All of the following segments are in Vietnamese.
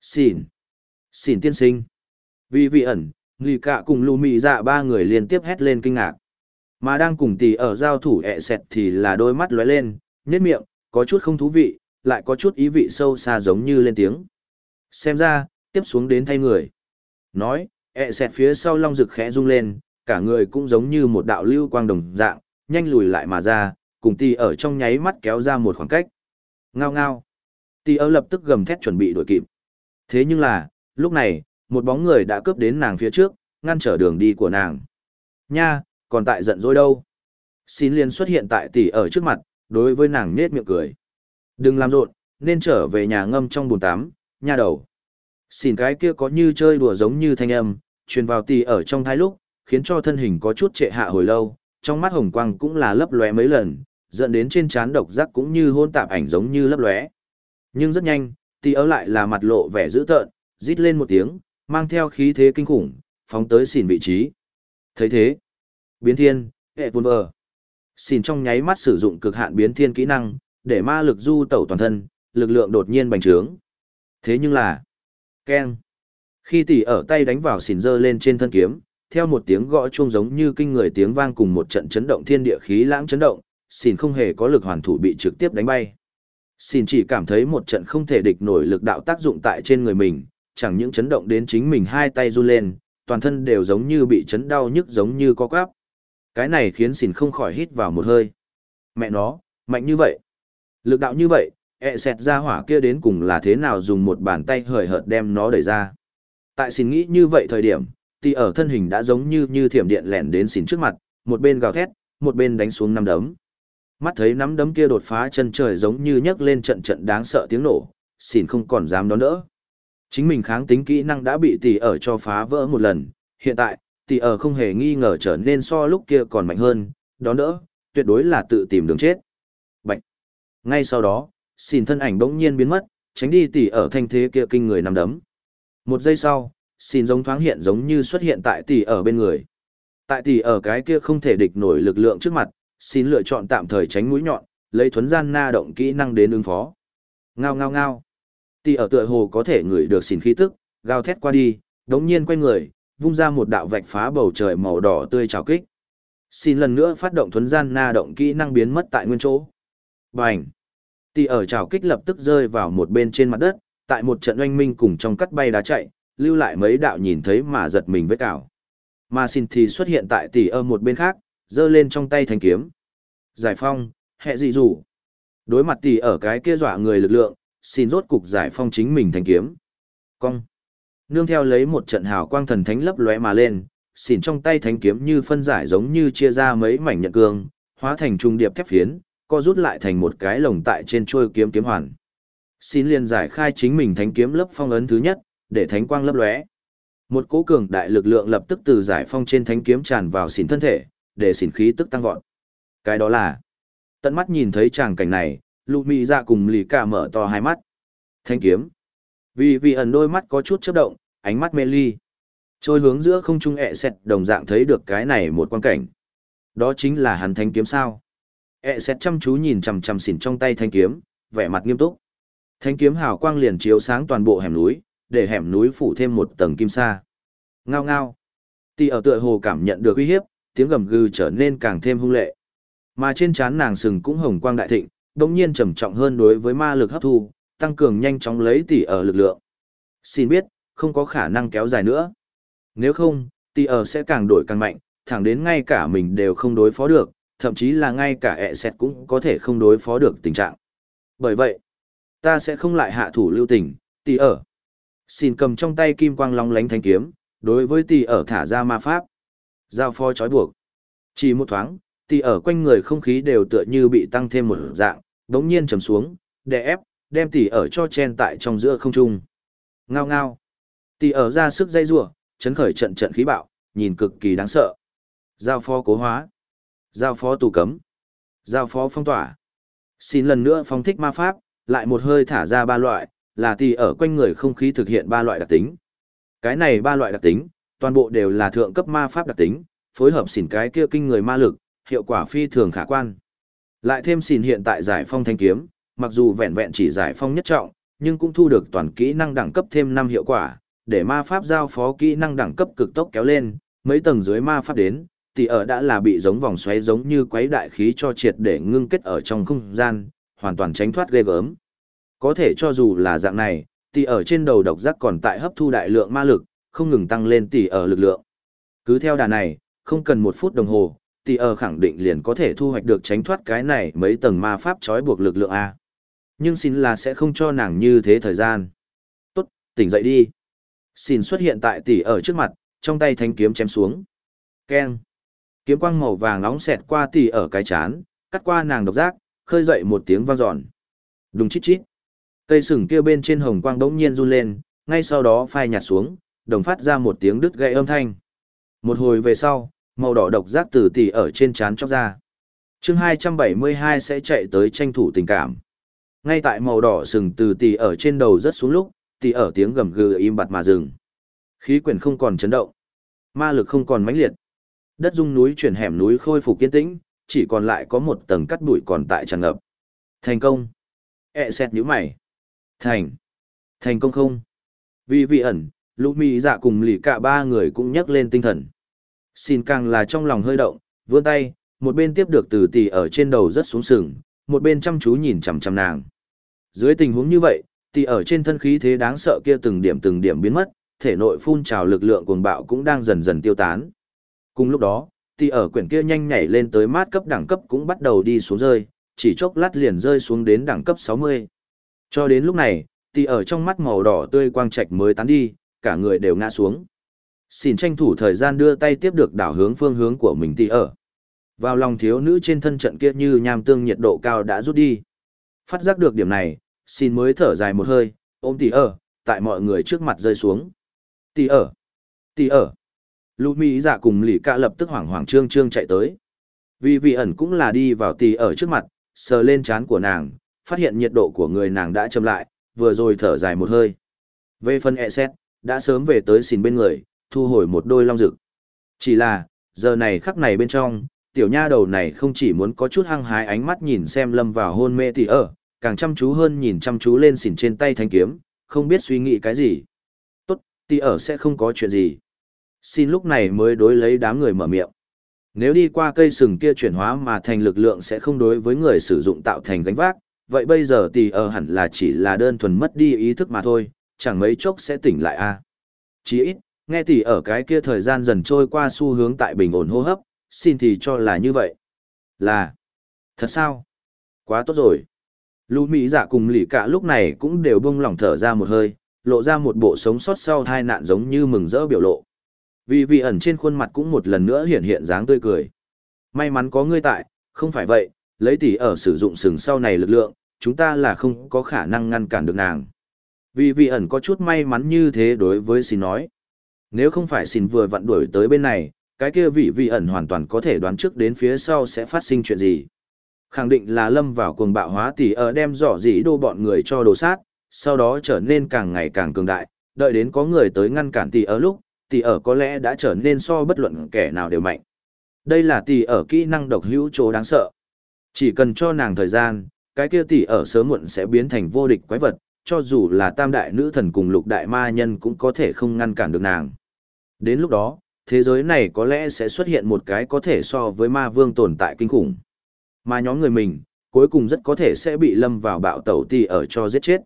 Xin. Xin tiên sinh. Vì vị ẩn, người cả cùng lù mị dạ ba người liên tiếp hét lên kinh ngạc. Mà đang cùng tỷ ở giao thủ ẹ sẹt thì là đôi mắt lóe lên, nhếch miệng, có chút không thú vị, lại có chút ý vị sâu xa giống như lên tiếng. Xem ra, tiếp xuống đến thay người. Nói, ẹ sẹt phía sau long rực khẽ rung lên, cả người cũng giống như một đạo lưu quang đồng dạng, nhanh lùi lại mà ra, cùng tỷ ở trong nháy mắt kéo ra một khoảng cách. Ngao ngao. Tỷ ở lập tức gầm thét chuẩn bị đuổi kịp. Thế nhưng là, lúc này, một bóng người đã cướp đến nàng phía trước, ngăn trở đường đi của nàng. Nha, còn tại giận dỗi đâu. Xin liền xuất hiện tại tỷ ở trước mặt, đối với nàng nết miệng cười. Đừng làm rộn, nên trở về nhà ngâm trong bồn tắm, nha đầu. Xin cái kia có như chơi đùa giống như thanh âm, truyền vào tỷ ở trong thái lúc, khiến cho thân hình có chút trệ hạ hồi lâu, trong mắt hồng quang cũng là lấp lóe mấy lần, dẫn đến trên trán độc giác cũng như hôn tạp ảnh giống như lấp lóe. Nhưng rất nhanh, tỷ ở lại là mặt lộ vẻ dữ tợn, rít lên một tiếng, mang theo khí thế kinh khủng, phóng tới xỉn vị trí. thấy thế, biến thiên, hệ vun vờ. Xỉn trong nháy mắt sử dụng cực hạn biến thiên kỹ năng, để ma lực du tẩu toàn thân, lực lượng đột nhiên bành trướng. Thế nhưng là, keng. Khi tỷ ở tay đánh vào xỉn dơ lên trên thân kiếm, theo một tiếng gõ chuông giống như kinh người tiếng vang cùng một trận chấn động thiên địa khí lãng chấn động, xỉn không hề có lực hoàn thủ bị trực tiếp đánh bay. Xin chỉ cảm thấy một trận không thể địch nổi lực đạo tác dụng tại trên người mình, chẳng những chấn động đến chính mình hai tay run lên, toàn thân đều giống như bị chấn đau nhức giống như có cáp. Cái này khiến xin không khỏi hít vào một hơi. Mẹ nó, mạnh như vậy. Lực đạo như vậy, ẹ xẹt ra hỏa kia đến cùng là thế nào dùng một bàn tay hời hợt đem nó đẩy ra. Tại xin nghĩ như vậy thời điểm, thì ở thân hình đã giống như như thiểm điện lẻn đến xin trước mặt, một bên gào thét, một bên đánh xuống năm đấm. Mắt thấy nắm đấm kia đột phá chân trời giống như nhấc lên trận trận đáng sợ tiếng nổ, xỉn không còn dám đón đỡ. Chính mình kháng tính kỹ năng đã bị tỷ ở cho phá vỡ một lần, hiện tại, tỷ ở không hề nghi ngờ trở nên so lúc kia còn mạnh hơn, đó đỡ, tuyệt đối là tự tìm đường chết. Bạch. Ngay sau đó, xỉn thân ảnh bỗng nhiên biến mất, tránh đi tỷ ở thanh thế kia kinh người nằm đấm. Một giây sau, xỉn giống thoáng hiện giống như xuất hiện tại tỷ ở bên người. Tại tỷ ở cái kia không thể địch nổi lực lượng trước mặt, xin lựa chọn tạm thời tránh mũi nhọn, lấy thuấn gian na động kỹ năng đến ứng phó. Ngao ngao ngao. Tì ở tựa hồ có thể ngửi được xỉn khí tức, gào thét qua đi, đống nhiên quay người, vung ra một đạo vạch phá bầu trời màu đỏ tươi trào kích. Xin lần nữa phát động thuấn gian na động kỹ năng biến mất tại nguyên chỗ. Bành! Tì ở trào kích lập tức rơi vào một bên trên mặt đất, tại một trận oanh minh cùng trong cắt bay đá chạy, lưu lại mấy đạo nhìn thấy mà giật mình với cảo. Mà xin thì xuất hiện tại tỉ ở một bên khác, giơ lên trong tay thanh kiếm. Giải phong, hệ dị rủ. Đối mặt tỷ ở cái kia dọa người lực lượng, xin rốt cục giải phong chính mình thanh kiếm. Cong. Nương theo lấy một trận hào quang thần thánh lấp lóe mà lên, xỉn trong tay thánh kiếm như phân giải giống như chia ra mấy mảnh nhận cương, hóa thành trung điệp thép phiến, co rút lại thành một cái lồng tại trên chuôi kiếm kiếm hoàn. Xin liền giải khai chính mình thánh kiếm lớp phong ấn thứ nhất, để thánh quang lấp lóe. Một cỗ cường đại lực lượng lập tức từ giải phong trên thánh kiếm tràn vào xỉn thân thể, để xỉn khí tức tăng vọt. Cái đó là Tận mắt nhìn thấy tràng cảnh này, lụ mị dạ cùng lì cả mở to hai mắt. Thanh kiếm. Vì vì ẩn đôi mắt có chút chớp động ánh mắt mê ly. Trôi hướng giữa không trung ẹ xẹt đồng dạng thấy được cái này một quan cảnh. Đó chính là hắn thanh kiếm sao? Ẹ xẹt chăm chú nhìn chằm chằm xỉn trong tay thanh kiếm vẻ mặt nghiêm túc. Thanh kiếm hào quang liền chiếu sáng toàn bộ hẻm núi để hẻm núi phủ thêm một tầng kim sa. Ngao ngao. Tì ở tựa hồ cảm nhận được uy hiếp tiếng gầm gừ trở nên càng thêm hung lệ mà trên trán nàng sừng cũng hồng quang đại thịnh đồng nhiên trầm trọng hơn đối với ma lực hấp thu, tăng cường nhanh chóng lấy tỷ ở lực lượng. Xin biết, không có khả năng kéo dài nữa. Nếu không, tỷ ở sẽ càng đổi càng mạnh, thẳng đến ngay cả mình đều không đối phó được, thậm chí là ngay cả ẹ sẹt cũng có thể không đối phó được tình trạng. Bởi vậy, ta sẽ không lại hạ thủ lưu tình, tỷ ở. Xin cầm trong tay kim quang long lánh thanh kiếm, đối với tỷ ở thả ra ma pháp. Giao phó trói buộc. Chỉ một thoáng, tỷ ở quanh người không khí đều tựa như bị tăng thêm một dạng, đống nhiên trầm xuống, đè ép, đem tỷ ở cho chen tại trong giữa không trung. Ngao ngao. Tỷ ở ra sức dây rủa, chấn khởi trận trận khí bạo, nhìn cực kỳ đáng sợ. Giao phó cố hóa. Giao phó tù cấm. Giao phó phong tỏa. Xin lần nữa phong thích ma pháp, lại một hơi thả ra ba loại, là tỷ ở quanh người không khí thực hiện ba loại đặc tính. Cái này ba loại đặc tính, toàn bộ đều là thượng cấp ma pháp đặc tính, phối hợp xỉn cái kia kinh người ma lực, hiệu quả phi thường khả quan. Lại thêm xỉn hiện tại giải phong thanh kiếm, mặc dù vẹn vẹn chỉ giải phong nhất trọng, nhưng cũng thu được toàn kỹ năng đẳng cấp thêm 5 hiệu quả, để ma pháp giao phó kỹ năng đẳng cấp cực tốc kéo lên, mấy tầng dưới ma pháp đến, thì ở đã là bị giống vòng xoáy giống như quấy đại khí cho triệt để ngưng kết ở trong không gian, hoàn toàn tránh thoát ghê gớm. Có thể cho dù là dạng này, thì ở trên đầu độc giác còn tại hấp thu đại lượng ma lực, không ngừng tăng lên tỷ ở lực lượng. Cứ theo đà này, không cần một phút đồng hồ, tỷ ở khẳng định liền có thể thu hoạch được tránh thoát cái này mấy tầng ma pháp trói buộc lực lượng A. Nhưng xin là sẽ không cho nàng như thế thời gian. Tốt, tỉnh dậy đi. Xin xuất hiện tại tỷ ở trước mặt, trong tay thanh kiếm chém xuống. Keng. Kiếm quang màu vàng nóng xẹt qua tỷ ở cái chán, cắt qua nàng độc giác, khơi dậy một tiếng vang dọn. Đùng chít chít. Cây sừng kia bên trên hồng quang đống nhiên run lên, ngay sau đó phai nhạt xuống, đồng phát ra một tiếng đứt gãy âm thanh. Một hồi về sau, màu đỏ độc giác từ tỷ ở trên trán chóc ra. chương 272 sẽ chạy tới tranh thủ tình cảm. Ngay tại màu đỏ sừng từ tỷ ở trên đầu rất xuống lúc, tỷ ở tiếng gầm gừ im bặt mà dừng. Khí quyển không còn chấn động. Ma lực không còn mãnh liệt. Đất dung núi chuyển hẻm núi khôi phục kiên tĩnh, chỉ còn lại có một tầng cắt bụi còn tại tràn ngập. Thành công. E xét nhíu mày. Thành. Thành công không? Vì vị ẩn, lũ mì dạ cùng lì cả ba người cũng nhắc lên tinh thần. Xin càng là trong lòng hơi động, vươn tay, một bên tiếp được từ tỷ ở trên đầu rất xuống sừng, một bên chăm chú nhìn chằm chằm nàng. Dưới tình huống như vậy, tỷ ở trên thân khí thế đáng sợ kia từng điểm từng điểm biến mất, thể nội phun trào lực lượng cuồng bạo cũng đang dần dần tiêu tán. Cùng lúc đó, tỷ ở quyển kia nhanh nhảy lên tới mát cấp đẳng cấp cũng bắt đầu đi xuống rơi, chỉ chốc lát liền rơi xuống đến đẳng cấp 60. Cho đến lúc này, tỷ ở trong mắt màu đỏ tươi quang trạch mới tán đi, cả người đều ngã xuống. Xin tranh thủ thời gian đưa tay tiếp được đảo hướng phương hướng của mình tỷ ở. Vào lòng thiếu nữ trên thân trận kia như nham tương nhiệt độ cao đã rút đi. Phát giác được điểm này, xin mới thở dài một hơi, ôm tỷ ở, tại mọi người trước mặt rơi xuống. Tỷ ở, tỷ ở. Lũ Mỹ giả cùng lì cả lập tức hoảng hoảng trương trương chạy tới. Vì vị ẩn cũng là đi vào tỷ ở trước mặt, sờ lên trán của nàng, phát hiện nhiệt độ của người nàng đã chậm lại, vừa rồi thở dài một hơi. Về phần e xét, đã sớm về tới xin bên người, thu hồi một đôi long rực. Chỉ là, giờ này khắc này bên trong, tiểu nha đầu này không chỉ muốn có chút hăng hái ánh mắt nhìn xem lâm vào hôn mê thì ở, càng chăm chú hơn nhìn chăm chú lên xìn trên tay thanh kiếm, không biết suy nghĩ cái gì. Tốt, tỷ ở sẽ không có chuyện gì. Xin lúc này mới đối lấy đám người mở miệng. Nếu đi qua cây sừng kia chuyển hóa mà thành lực lượng sẽ không đối với người sử dụng tạo thành gánh vác, vậy bây giờ tỷ ở hẳn là chỉ là đơn thuần mất đi ý thức mà thôi, chẳng mấy chốc sẽ tỉnh lại a. À. Chỉ ít, nghe thì ở cái kia thời gian dần trôi qua xu hướng tại bình ổn hô hấp, xin thì cho là như vậy. Là, thật sao? Quá tốt rồi. Lũ Mỹ dạ cùng lì cả lúc này cũng đều bông lỏng thở ra một hơi, lộ ra một bộ sống sót sau tai nạn giống như mừng rỡ biểu lộ. Vì vị ẩn trên khuôn mặt cũng một lần nữa hiện hiện dáng tươi cười. May mắn có ngươi tại, không phải vậy, lấy tỷ ở sử dụng sừng sau này lực lượng, chúng ta là không có khả năng ngăn cản được nàng. Vì vị ẩn có chút may mắn như thế đối với xin nói. Nếu không phải xin vừa vặn đuổi tới bên này, cái kia vị vị ẩn hoàn toàn có thể đoán trước đến phía sau sẽ phát sinh chuyện gì. Khẳng định là lâm vào cuồng bạo hóa tỷ ở đem dọ dĩ đô bọn người cho đồ sát, sau đó trở nên càng ngày càng cường đại, đợi đến có người tới ngăn cản tỷ ở lúc, tỷ ở có lẽ đã trở nên so bất luận kẻ nào đều mạnh. Đây là tỷ ở kỹ năng độc hữu chỗ đáng sợ. Chỉ cần cho nàng thời gian, cái kia tỷ ở sớm muộn sẽ biến thành vô địch quái vật, cho dù là tam đại nữ thần cùng lục đại ma nhân cũng có thể không ngăn cản được nàng. Đến lúc đó, thế giới này có lẽ sẽ xuất hiện một cái có thể so với ma vương tồn tại kinh khủng. Mà nhóm người mình, cuối cùng rất có thể sẽ bị lâm vào bạo tẩu tỷ ở cho giết chết.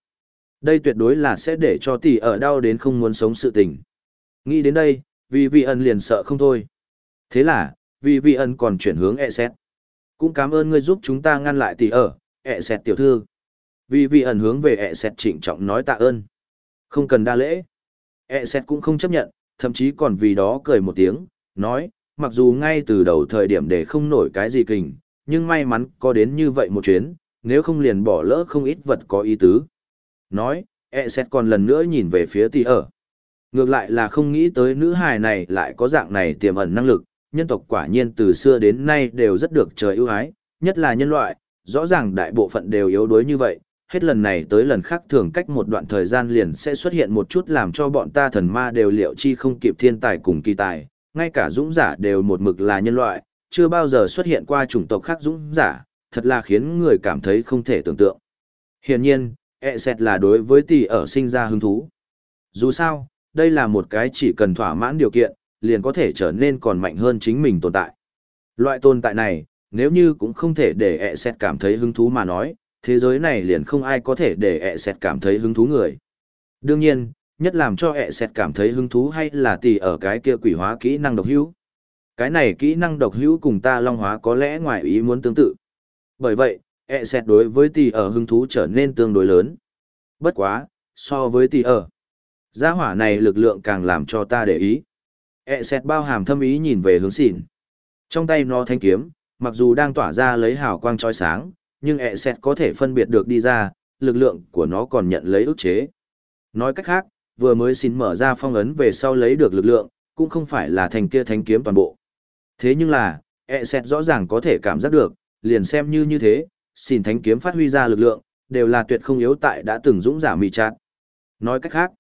Đây tuyệt đối là sẽ để cho tỷ ở đau đến không muốn sống sự tình. Nghĩ đến đây, vì vị ẩn liền sợ không thôi. Thế là, vì vị ẩn còn chuyển hướng e xét. Cũng cảm ơn ngươi giúp chúng ta ngăn lại tỷ ở, e xét tiểu thư. Vì vị ẩn hướng về ẹ xét trịnh trọng nói tạ ơn. Không cần đa lễ. E xét cũng không chấp nhận, thậm chí còn vì đó cười một tiếng, nói, mặc dù ngay từ đầu thời điểm để không nổi cái gì kình, nhưng may mắn có đến như vậy một chuyến, nếu không liền bỏ lỡ không ít vật có ý tứ. Nói, e xét còn lần nữa nhìn về phía tỷ ở. Ngược lại là không nghĩ tới nữ hài này lại có dạng này tiềm ẩn năng lực, nhân tộc quả nhiên từ xưa đến nay đều rất được trời ưu ái, nhất là nhân loại, rõ ràng đại bộ phận đều yếu đuối như vậy, hết lần này tới lần khác thường cách một đoạn thời gian liền sẽ xuất hiện một chút làm cho bọn ta thần ma đều liệu chi không kịp thiên tài cùng kỳ tài, ngay cả dũng giả đều một mực là nhân loại, chưa bao giờ xuất hiện qua chủng tộc khác dũng giả, thật là khiến người cảm thấy không thể tưởng tượng. Hiển nhiên, ẹ xẹt là đối với tỷ ở sinh ra hứng thú. Dù sao, đây là một cái chỉ cần thỏa mãn điều kiện, liền có thể trở nên còn mạnh hơn chính mình tồn tại. Loại tồn tại này, nếu như cũng không thể để ẹ xẹt cảm thấy hứng thú mà nói, thế giới này liền không ai có thể để ẹ xẹt cảm thấy hứng thú người. Đương nhiên, nhất làm cho ẹ xẹt cảm thấy hứng thú hay là tỷ ở cái kia quỷ hóa kỹ năng độc hữu. Cái này kỹ năng độc hữu cùng ta long hóa có lẽ ngoài ý muốn tương tự. Bởi vậy, ẹ xẹt đối với tỷ ở hứng thú trở nên tương đối lớn. Bất quá, so với tỷ ở, gia hỏa này lực lượng càng làm cho ta để ý. ẹ xẹt bao hàm thâm ý nhìn về hướng xỉn. Trong tay nó thanh kiếm, mặc dù đang tỏa ra lấy hào quang chói sáng, nhưng ẹ xẹt có thể phân biệt được đi ra, lực lượng của nó còn nhận lấy ức chế. Nói cách khác, vừa mới xin mở ra phong ấn về sau lấy được lực lượng, cũng không phải là thành kia thanh kiếm toàn bộ. Thế nhưng là, ẹ xẹt rõ ràng có thể cảm giác được, liền xem như như thế, xin thánh kiếm phát huy ra lực lượng, đều là tuyệt không yếu tại đã từng dũng giả mì chát. Nói cách khác,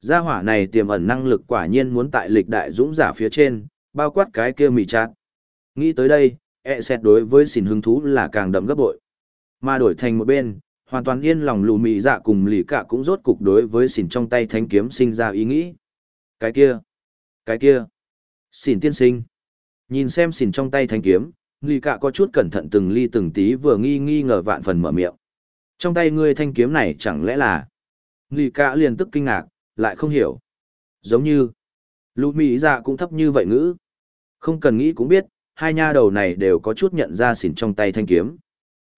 gia hỏa này tiềm ẩn năng lực quả nhiên muốn tại lịch đại dũng giả phía trên, bao quát cái kia mì chát. Nghĩ tới đây, ẹ xẹt đối với xin hứng thú là càng đậm gấp bội. Mà đổi thành một bên, hoàn toàn yên lòng lù mị dạ cùng lì cả cũng rốt cục đối với xỉn trong tay thanh kiếm sinh ra ý nghĩ. Cái kia, cái kia, xỉn tiên sinh. Nhìn xem xỉn trong tay thanh kiếm, lì cả có chút cẩn thận từng ly từng tí vừa nghi nghi ngờ vạn phần mở miệng. Trong tay ngươi thanh kiếm này chẳng lẽ là... Lì cả liền tức kinh ngạc, lại không hiểu. Giống như, lù mị dạ cũng thấp như vậy ngữ. Không cần nghĩ cũng biết, hai nha đầu này đều có chút nhận ra xỉn trong tay thanh kiếm.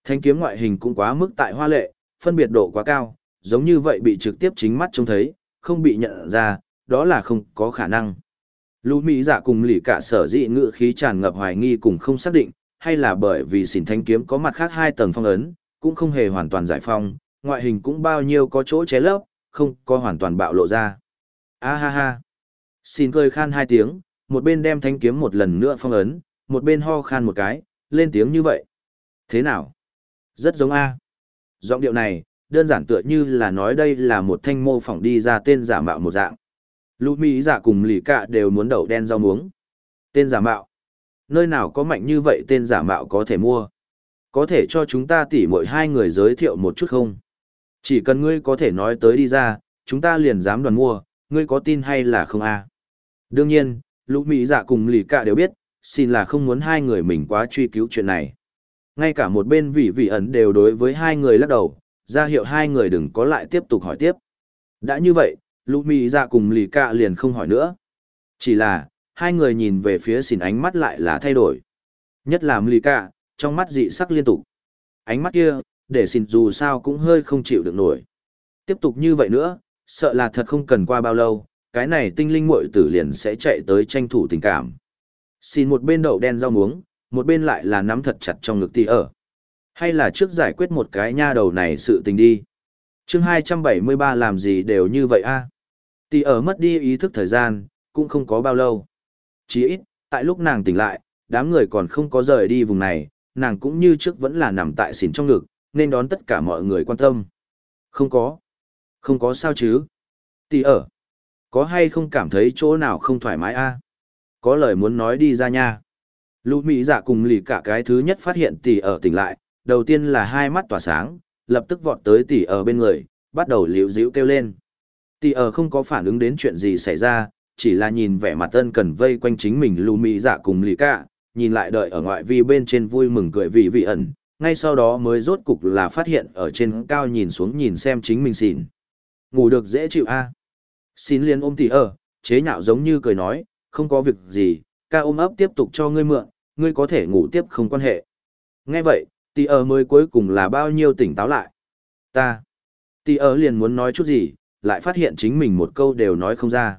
Thanh kiếm ngoại hình cũng quá mức tại hoa lệ, phân biệt độ quá cao, giống như vậy bị trực tiếp chính mắt trông thấy, không bị nhận ra, đó là không có khả năng. Lũ Mỹ giả cùng lì cả sở dị ngự khí tràn ngập hoài nghi cùng không xác định, hay là bởi vì xỉn thanh kiếm có mặt khác hai tầng phong ấn, cũng không hề hoàn toàn giải phong, ngoại hình cũng bao nhiêu có chỗ ché lấp, không có hoàn toàn bạo lộ ra. A ha ha. Xin cười khan hai tiếng, một bên đem thanh kiếm một lần nữa phong ấn, một bên ho khan một cái, lên tiếng như vậy. Thế nào? Rất giống A. Giọng điệu này, đơn giản tựa như là nói đây là một thanh mô phỏng đi ra tên giả mạo một dạng. Lũ Mỹ giả cùng lì cạ đều muốn đậu đen rau muống. Tên giả mạo. Nơi nào có mạnh như vậy tên giả mạo có thể mua? Có thể cho chúng ta tỉ mỗi hai người giới thiệu một chút không? Chỉ cần ngươi có thể nói tới đi ra, chúng ta liền dám đoàn mua, ngươi có tin hay là không a? Đương nhiên, lũ Mỹ giả cùng lì cạ đều biết, xin là không muốn hai người mình quá truy cứu chuyện này. Ngay cả một bên vị vị ẩn đều đối với hai người lắc đầu, ra hiệu hai người đừng có lại tiếp tục hỏi tiếp. Đã như vậy, lũ mỹ ra dạ cùng lì cạ liền không hỏi nữa. Chỉ là, hai người nhìn về phía xìn ánh mắt lại là thay đổi. Nhất là lì cạ, trong mắt dị sắc liên tục. Ánh mắt kia, để xìn dù sao cũng hơi không chịu được nổi. Tiếp tục như vậy nữa, sợ là thật không cần qua bao lâu, cái này tinh linh muội tử liền sẽ chạy tới tranh thủ tình cảm. Xin một bên đậu đen rau muống, một bên lại là nắm thật chặt trong ngực tỷ ở. Hay là trước giải quyết một cái nha đầu này sự tình đi. chương 273 làm gì đều như vậy a Tỷ ở mất đi ý thức thời gian, cũng không có bao lâu. Chỉ ít, tại lúc nàng tỉnh lại, đám người còn không có rời đi vùng này, nàng cũng như trước vẫn là nằm tại xỉn trong ngực, nên đón tất cả mọi người quan tâm. Không có. Không có sao chứ. Tỷ ở. Có hay không cảm thấy chỗ nào không thoải mái a Có lời muốn nói đi ra nha. Lũ Mỹ dạ cùng lì cả cái thứ nhất phát hiện tỷ ở tỉnh lại, đầu tiên là hai mắt tỏa sáng, lập tức vọt tới tỷ ở bên người, bắt đầu liễu dĩu kêu lên. Tỷ ở không có phản ứng đến chuyện gì xảy ra, chỉ là nhìn vẻ mặt tân cần vây quanh chính mình lũ Mỹ dạ cùng lì cả, nhìn lại đợi ở ngoại vi bên trên vui mừng cười vì vị ẩn, ngay sau đó mới rốt cục là phát hiện ở trên cao nhìn xuống nhìn xem chính mình xỉn. Ngủ được dễ chịu a Xin liền ôm tỷ ở, chế nhạo giống như cười nói, không có việc gì, ca ôm ấp tiếp tục cho ngươi mượn, ngươi có thể ngủ tiếp không quan hệ. Nghe vậy, tỷ ở mới cuối cùng là bao nhiêu tỉnh táo lại. Ta. Tỷ ở liền muốn nói chút gì, lại phát hiện chính mình một câu đều nói không ra.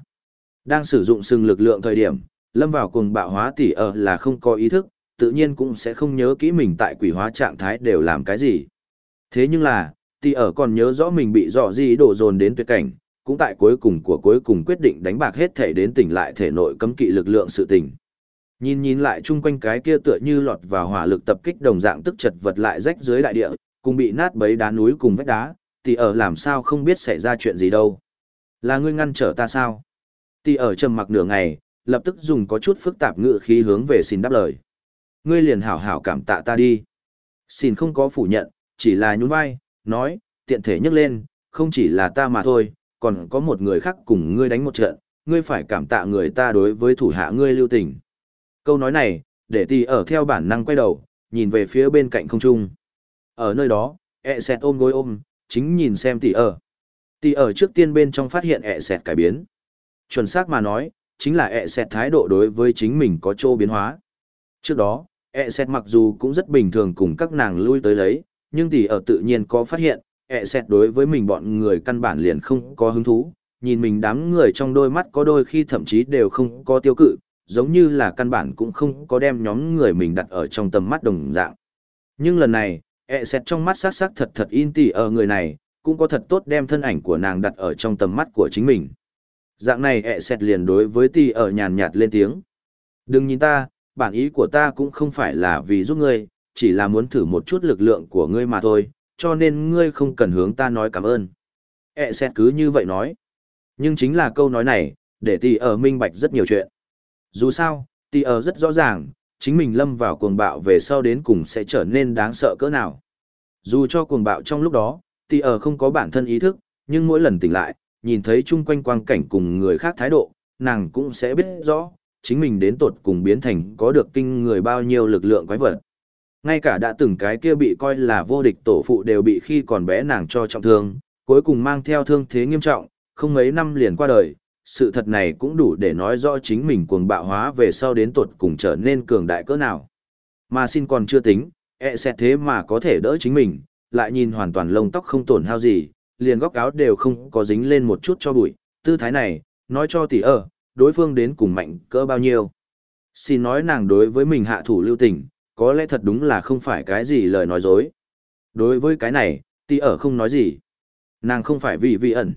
Đang sử dụng sừng lực lượng thời điểm, lâm vào cùng bạo hóa tỷ ở là không có ý thức, tự nhiên cũng sẽ không nhớ kỹ mình tại quỷ hóa trạng thái đều làm cái gì. Thế nhưng là, tỷ ở còn nhớ rõ mình bị dọ gì đổ dồn đến tuyệt cảnh, cũng tại cuối cùng của cuối cùng quyết định đánh bạc hết thể đến tỉnh lại thể nội cấm kỵ lực lượng sự tình. Nhìn nhìn lại chung quanh cái kia tựa như lọt vào hỏa lực tập kích đồng dạng tức chật vật lại rách dưới đại địa, cùng bị nát bấy đá núi cùng vách đá, thì ở làm sao không biết xảy ra chuyện gì đâu. Là ngươi ngăn trở ta sao? Tỷ ở trầm mặc nửa ngày, lập tức dùng có chút phức tạp ngữ khí hướng về xin đáp lời. Ngươi liền hảo hảo cảm tạ ta đi. Xin không có phủ nhận, chỉ là nhún vai, nói, tiện thể nhắc lên, không chỉ là ta mà thôi, còn có một người khác cùng ngươi đánh một trận, ngươi phải cảm tạ người ta đối với thủ hạ ngươi lưu tình. Câu nói này, để tỷ ở theo bản năng quay đầu, nhìn về phía bên cạnh không trung. Ở nơi đó, ẹ sẹt ôm gối ôm, chính nhìn xem tỷ ở. Tỷ ở trước tiên bên trong phát hiện ẹ sẹt cải biến. Chuẩn xác mà nói, chính là ẹ sẹt thái độ đối với chính mình có chỗ biến hóa. Trước đó, ẹ sẹt mặc dù cũng rất bình thường cùng các nàng lui tới lấy, nhưng tỷ ở tự nhiên có phát hiện, ẹ sẹt đối với mình bọn người căn bản liền không có hứng thú, nhìn mình đám người trong đôi mắt có đôi khi thậm chí đều không có tiêu cự, giống như là căn bản cũng không có đem nhóm người mình đặt ở trong tầm mắt đồng dạng. Nhưng lần này, ẹ xét trong mắt sắc sắc thật thật in tỷ ở người này, cũng có thật tốt đem thân ảnh của nàng đặt ở trong tầm mắt của chính mình. Dạng này ẹ xét liền đối với tỷ ở nhàn nhạt lên tiếng. Đừng nhìn ta, bản ý của ta cũng không phải là vì giúp ngươi, chỉ là muốn thử một chút lực lượng của ngươi mà thôi, cho nên ngươi không cần hướng ta nói cảm ơn. ẹ xét cứ như vậy nói. Nhưng chính là câu nói này, để tỷ ở minh bạch rất nhiều chuyện. Dù sao, tỷ ở rất rõ ràng, chính mình lâm vào cuồng bạo về sau đến cùng sẽ trở nên đáng sợ cỡ nào. Dù cho cuồng bạo trong lúc đó, tỷ ở không có bản thân ý thức, nhưng mỗi lần tỉnh lại, nhìn thấy chung quanh quang cảnh cùng người khác thái độ, nàng cũng sẽ biết rõ, chính mình đến tột cùng biến thành có được kinh người bao nhiêu lực lượng quái vật. Ngay cả đã từng cái kia bị coi là vô địch tổ phụ đều bị khi còn bé nàng cho trọng thương, cuối cùng mang theo thương thế nghiêm trọng, không mấy năm liền qua đời, sự thật này cũng đủ để nói rõ chính mình cuồng bạo hóa về sau đến tột cùng trở nên cường đại cỡ nào. Mà xin còn chưa tính, e sẽ thế mà có thể đỡ chính mình, lại nhìn hoàn toàn lông tóc không tổn hao gì, liền góc áo đều không có dính lên một chút cho bụi, tư thái này, nói cho tỷ ơ, đối phương đến cùng mạnh cỡ bao nhiêu. Xin nói nàng đối với mình hạ thủ lưu tình, có lẽ thật đúng là không phải cái gì lời nói dối. Đối với cái này, tỷ ở không nói gì. Nàng không phải vì vị ẩn.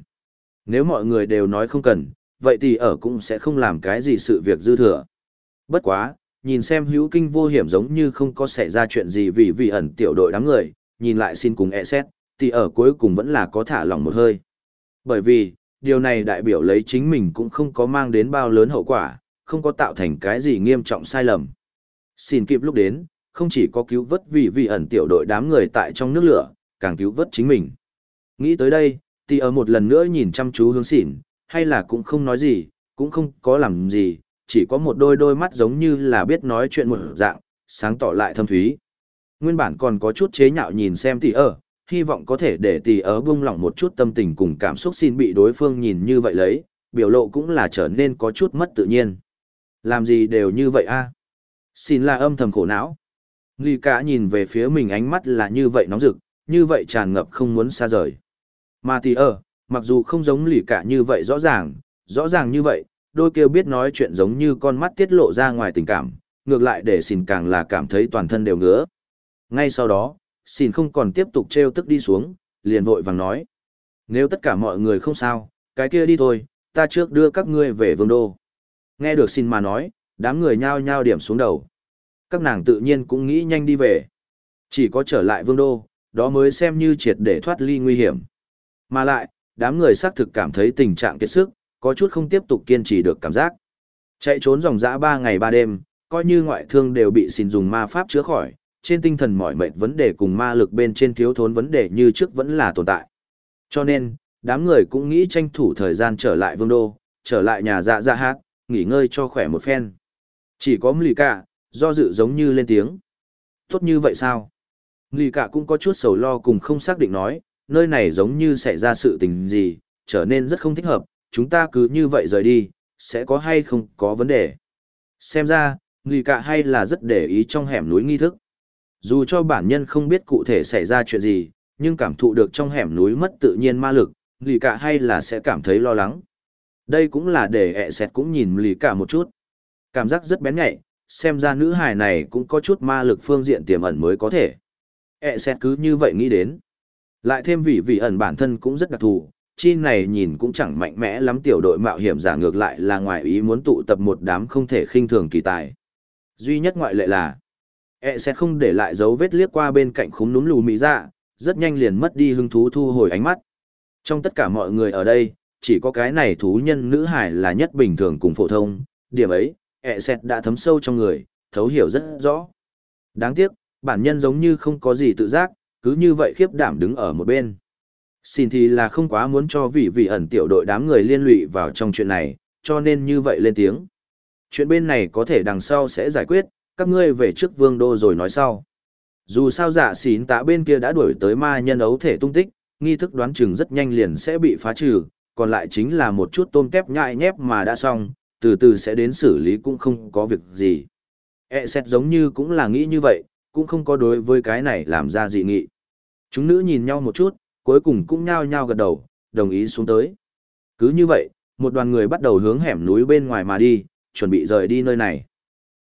Nếu mọi người đều nói không cần, vậy thì ở cũng sẽ không làm cái gì sự việc dư thừa. Bất quá, nhìn xem hữu kinh vô hiểm giống như không có xảy ra chuyện gì vì vị ẩn tiểu đội đám người, nhìn lại xin cùng e xét, thì ở cuối cùng vẫn là có thả lỏng một hơi. Bởi vì, điều này đại biểu lấy chính mình cũng không có mang đến bao lớn hậu quả, không có tạo thành cái gì nghiêm trọng sai lầm. Xin kịp lúc đến, không chỉ có cứu vớt vì vị ẩn tiểu đội đám người tại trong nước lửa, càng cứu vớt chính mình. Nghĩ tới đây, thì ở một lần nữa nhìn chăm chú hướng xỉn, hay là cũng không nói gì, cũng không có làm gì, chỉ có một đôi đôi mắt giống như là biết nói chuyện một dạng, sáng tỏ lại thâm thúy. Nguyên bản còn có chút chế nhạo nhìn xem tỷ ở, hy vọng có thể để tỷ ở buông lỏng một chút tâm tình cùng cảm xúc xin bị đối phương nhìn như vậy lấy, biểu lộ cũng là trở nên có chút mất tự nhiên. Làm gì đều như vậy a Xin là âm thầm khổ não. Nghi cả nhìn về phía mình ánh mắt là như vậy nóng rực, như vậy tràn ngập không muốn xa rời. Mà tỷ ở, mặc dù không giống lì cả như vậy rõ ràng, rõ ràng như vậy, đôi kêu biết nói chuyện giống như con mắt tiết lộ ra ngoài tình cảm, ngược lại để xin càng là cảm thấy toàn thân đều ngứa. Ngay sau đó, xin không còn tiếp tục treo tức đi xuống, liền vội vàng nói. Nếu tất cả mọi người không sao, cái kia đi thôi, ta trước đưa các ngươi về vương đô. Nghe được xin mà nói, đám người nhao nhao điểm xuống đầu. Các nàng tự nhiên cũng nghĩ nhanh đi về. Chỉ có trở lại vương đô, đó mới xem như triệt để thoát ly nguy hiểm. Mà lại, đám người xác thực cảm thấy tình trạng kiệt sức, có chút không tiếp tục kiên trì được cảm giác. Chạy trốn dòng dã 3 ngày 3 đêm, coi như ngoại thương đều bị xin dùng ma pháp chữa khỏi, trên tinh thần mỏi mệt vấn đề cùng ma lực bên trên thiếu thốn vấn đề như trước vẫn là tồn tại. Cho nên, đám người cũng nghĩ tranh thủ thời gian trở lại vương đô, trở lại nhà dạ dạ hát, nghỉ ngơi cho khỏe một phen. Chỉ có Mlì Cả, do dự giống như lên tiếng. Tốt như vậy sao? Mlì Cả cũng có chút sầu lo cùng không xác định nói, nơi này giống như xảy ra sự tình gì, trở nên rất không thích hợp, chúng ta cứ như vậy rời đi, sẽ có hay không có vấn đề. Xem ra, người cả hay là rất để ý trong hẻm núi nghi thức. Dù cho bản nhân không biết cụ thể xảy ra chuyện gì, nhưng cảm thụ được trong hẻm núi mất tự nhiên ma lực, người cả hay là sẽ cảm thấy lo lắng. Đây cũng là để ẹ sẹt cũng nhìn lì cả một chút. Cảm giác rất bén nhạy, xem ra nữ hài này cũng có chút ma lực phương diện tiềm ẩn mới có thể. ẹ sẹt cứ như vậy nghĩ đến. Lại thêm vị vị ẩn bản thân cũng rất đặc thù, chi này nhìn cũng chẳng mạnh mẽ lắm tiểu đội mạo hiểm giả ngược lại là ngoài ý muốn tụ tập một đám không thể khinh thường kỳ tài. Duy nhất ngoại lệ là, e sẽ không để lại dấu vết liếc qua bên cạnh khúng núm lù mỹ dạ, rất nhanh liền mất đi hứng thú thu hồi ánh mắt. Trong tất cả mọi người ở đây, chỉ có cái này thú nhân nữ hải là nhất bình thường cùng phổ thông, điểm ấy, ẹ e đã thấm sâu trong người, thấu hiểu rất rõ. Đáng tiếc, bản nhân giống như không có gì tự giác, cứ như vậy khiếp đảm đứng ở một bên. Xin thì là không quá muốn cho vị vị ẩn tiểu đội đám người liên lụy vào trong chuyện này, cho nên như vậy lên tiếng. Chuyện bên này có thể đằng sau sẽ giải quyết, các ngươi về trước vương đô rồi nói sau. Dù sao dạ giả xín tạ bên kia đã đuổi tới ma nhân ấu thể tung tích, nghi thức đoán chừng rất nhanh liền sẽ bị phá trừ, còn lại chính là một chút tôm tép nhại nhép mà đã xong, từ từ sẽ đến xử lý cũng không có việc gì. E xét giống như cũng là nghĩ như vậy, cũng không có đối với cái này làm ra dị nghị. Chúng nữ nhìn nhau một chút, cuối cùng cũng nhao nhao gật đầu, đồng ý xuống tới. Cứ như vậy, một đoàn người bắt đầu hướng hẻm núi bên ngoài mà đi, chuẩn bị rời đi nơi này.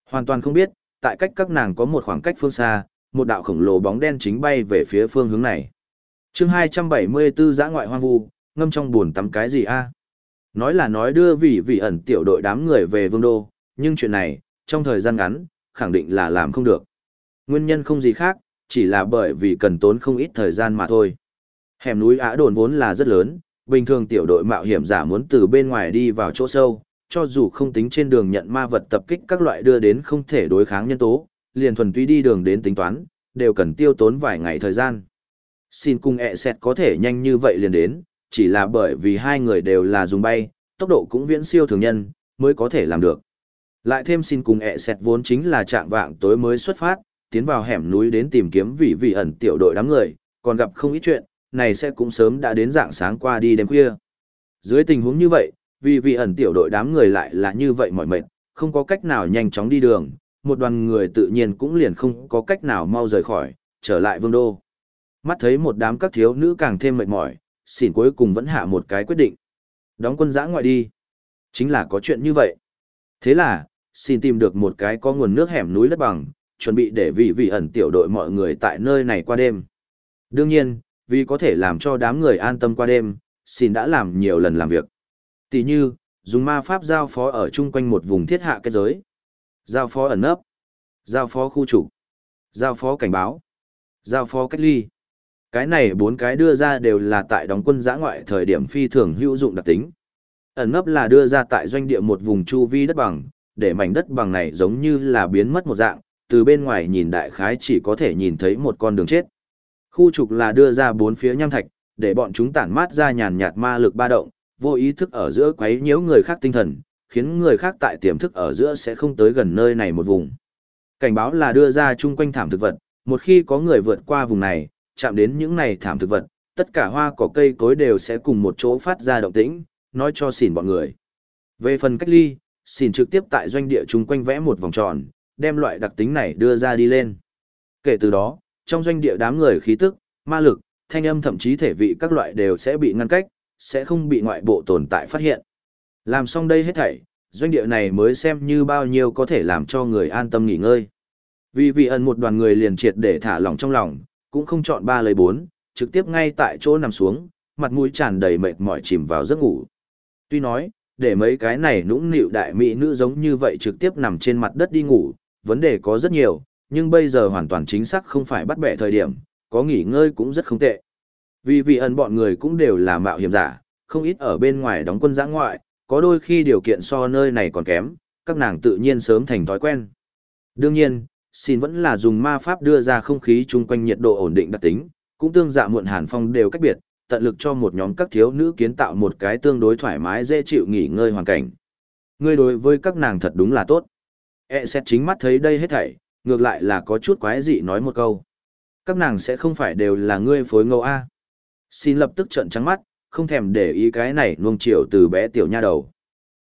Hoàn toàn không biết, tại cách các nàng có một khoảng cách phương xa, một đạo khổng lồ bóng đen chính bay về phía phương hướng này. chương 274 giã ngoại hoang vu, ngâm trong buồn tắm cái gì a Nói là nói đưa vị vị ẩn tiểu đội đám người về vương đô, nhưng chuyện này, trong thời gian ngắn, khẳng định là làm không được. Nguyên nhân không gì khác, chỉ là bởi vì cần tốn không ít thời gian mà thôi. Hẻm núi Á đồn vốn là rất lớn, bình thường tiểu đội mạo hiểm giả muốn từ bên ngoài đi vào chỗ sâu, cho dù không tính trên đường nhận ma vật tập kích các loại đưa đến không thể đối kháng nhân tố, liền thuần túy đi đường đến tính toán, đều cần tiêu tốn vài ngày thời gian. Xin cung ẹ xẹt có thể nhanh như vậy liền đến, chỉ là bởi vì hai người đều là dùng bay, tốc độ cũng viễn siêu thường nhân, mới có thể làm được. Lại thêm xin cùng ẹ xẹt vốn chính là trạng vạng tối mới xuất phát, tiến vào hẻm núi đến tìm kiếm vị vị ẩn tiểu đội đám người, còn gặp không ít chuyện, này sẽ cũng sớm đã đến dạng sáng qua đi đêm khuya. Dưới tình huống như vậy, vì vị ẩn tiểu đội đám người lại là như vậy mỏi mệt, không có cách nào nhanh chóng đi đường, một đoàn người tự nhiên cũng liền không có cách nào mau rời khỏi, trở lại vương đô. Mắt thấy một đám các thiếu nữ càng thêm mệt mỏi, xỉn cuối cùng vẫn hạ một cái quyết định. Đóng quân giã ngoại đi. Chính là có chuyện như vậy. Thế là, xin tìm được một cái có nguồn nước hẻm núi đất bằng, chuẩn bị để vị vị ẩn tiểu đội mọi người tại nơi này qua đêm. Đương nhiên, vì có thể làm cho đám người an tâm qua đêm, xin đã làm nhiều lần làm việc. Tỷ như, dùng ma pháp giao phó ở chung quanh một vùng thiết hạ kết giới. Giao phó ẩn nấp. Giao phó khu trục. Giao phó cảnh báo. Giao phó cách ly. Cái này bốn cái đưa ra đều là tại đóng quân giã ngoại thời điểm phi thường hữu dụng đặc tính. Ẩn nấp là đưa ra tại doanh địa một vùng chu vi đất bằng, để mảnh đất bằng này giống như là biến mất một dạng, từ bên ngoài nhìn đại khái chỉ có thể nhìn thấy một con đường chết. Khu trục là đưa ra bốn phía nham thạch, để bọn chúng tản mát ra nhàn nhạt ma lực ba động, vô ý thức ở giữa quấy nhiễu người khác tinh thần, khiến người khác tại tiềm thức ở giữa sẽ không tới gần nơi này một vùng. Cảnh báo là đưa ra chung quanh thảm thực vật, một khi có người vượt qua vùng này, chạm đến những này thảm thực vật, tất cả hoa cỏ cây cối đều sẽ cùng một chỗ phát ra động tĩnh, nói cho xỉn bọn người. Về phần cách ly, xỉn trực tiếp tại doanh địa chung quanh vẽ một vòng tròn, đem loại đặc tính này đưa ra đi lên. Kể từ đó, trong doanh địa đám người khí tức, ma lực, thanh âm thậm chí thể vị các loại đều sẽ bị ngăn cách, sẽ không bị ngoại bộ tồn tại phát hiện. Làm xong đây hết thảy, doanh địa này mới xem như bao nhiêu có thể làm cho người an tâm nghỉ ngơi. Vì vị ẩn một đoàn người liền triệt để thả lỏng trong lòng, cũng không chọn ba lấy bốn, trực tiếp ngay tại chỗ nằm xuống, mặt mũi tràn đầy mệt mỏi chìm vào giấc ngủ. Tuy nói, để mấy cái này nũng nịu đại mỹ nữ giống như vậy trực tiếp nằm trên mặt đất đi ngủ, vấn đề có rất nhiều, nhưng bây giờ hoàn toàn chính xác không phải bắt bẻ thời điểm, có nghỉ ngơi cũng rất không tệ. Vì vị ẩn bọn người cũng đều là mạo hiểm giả, không ít ở bên ngoài đóng quân giã ngoại, có đôi khi điều kiện so nơi này còn kém, các nàng tự nhiên sớm thành thói quen. Đương nhiên, xin vẫn là dùng ma pháp đưa ra không khí chung quanh nhiệt độ ổn định đặc tính, cũng tương dạ muộn hàn phong đều cách biệt, tận lực cho một nhóm các thiếu nữ kiến tạo một cái tương đối thoải mái dễ chịu nghỉ ngơi hoàn cảnh. Ngươi đối với các nàng thật đúng là tốt. E xét chính mắt thấy đây hết thảy, ngược lại là có chút quái dị nói một câu. Các nàng sẽ không phải đều là ngươi phối ngẫu A. Xin lập tức trợn trắng mắt, không thèm để ý cái này nuông chiều từ bé tiểu nha đầu.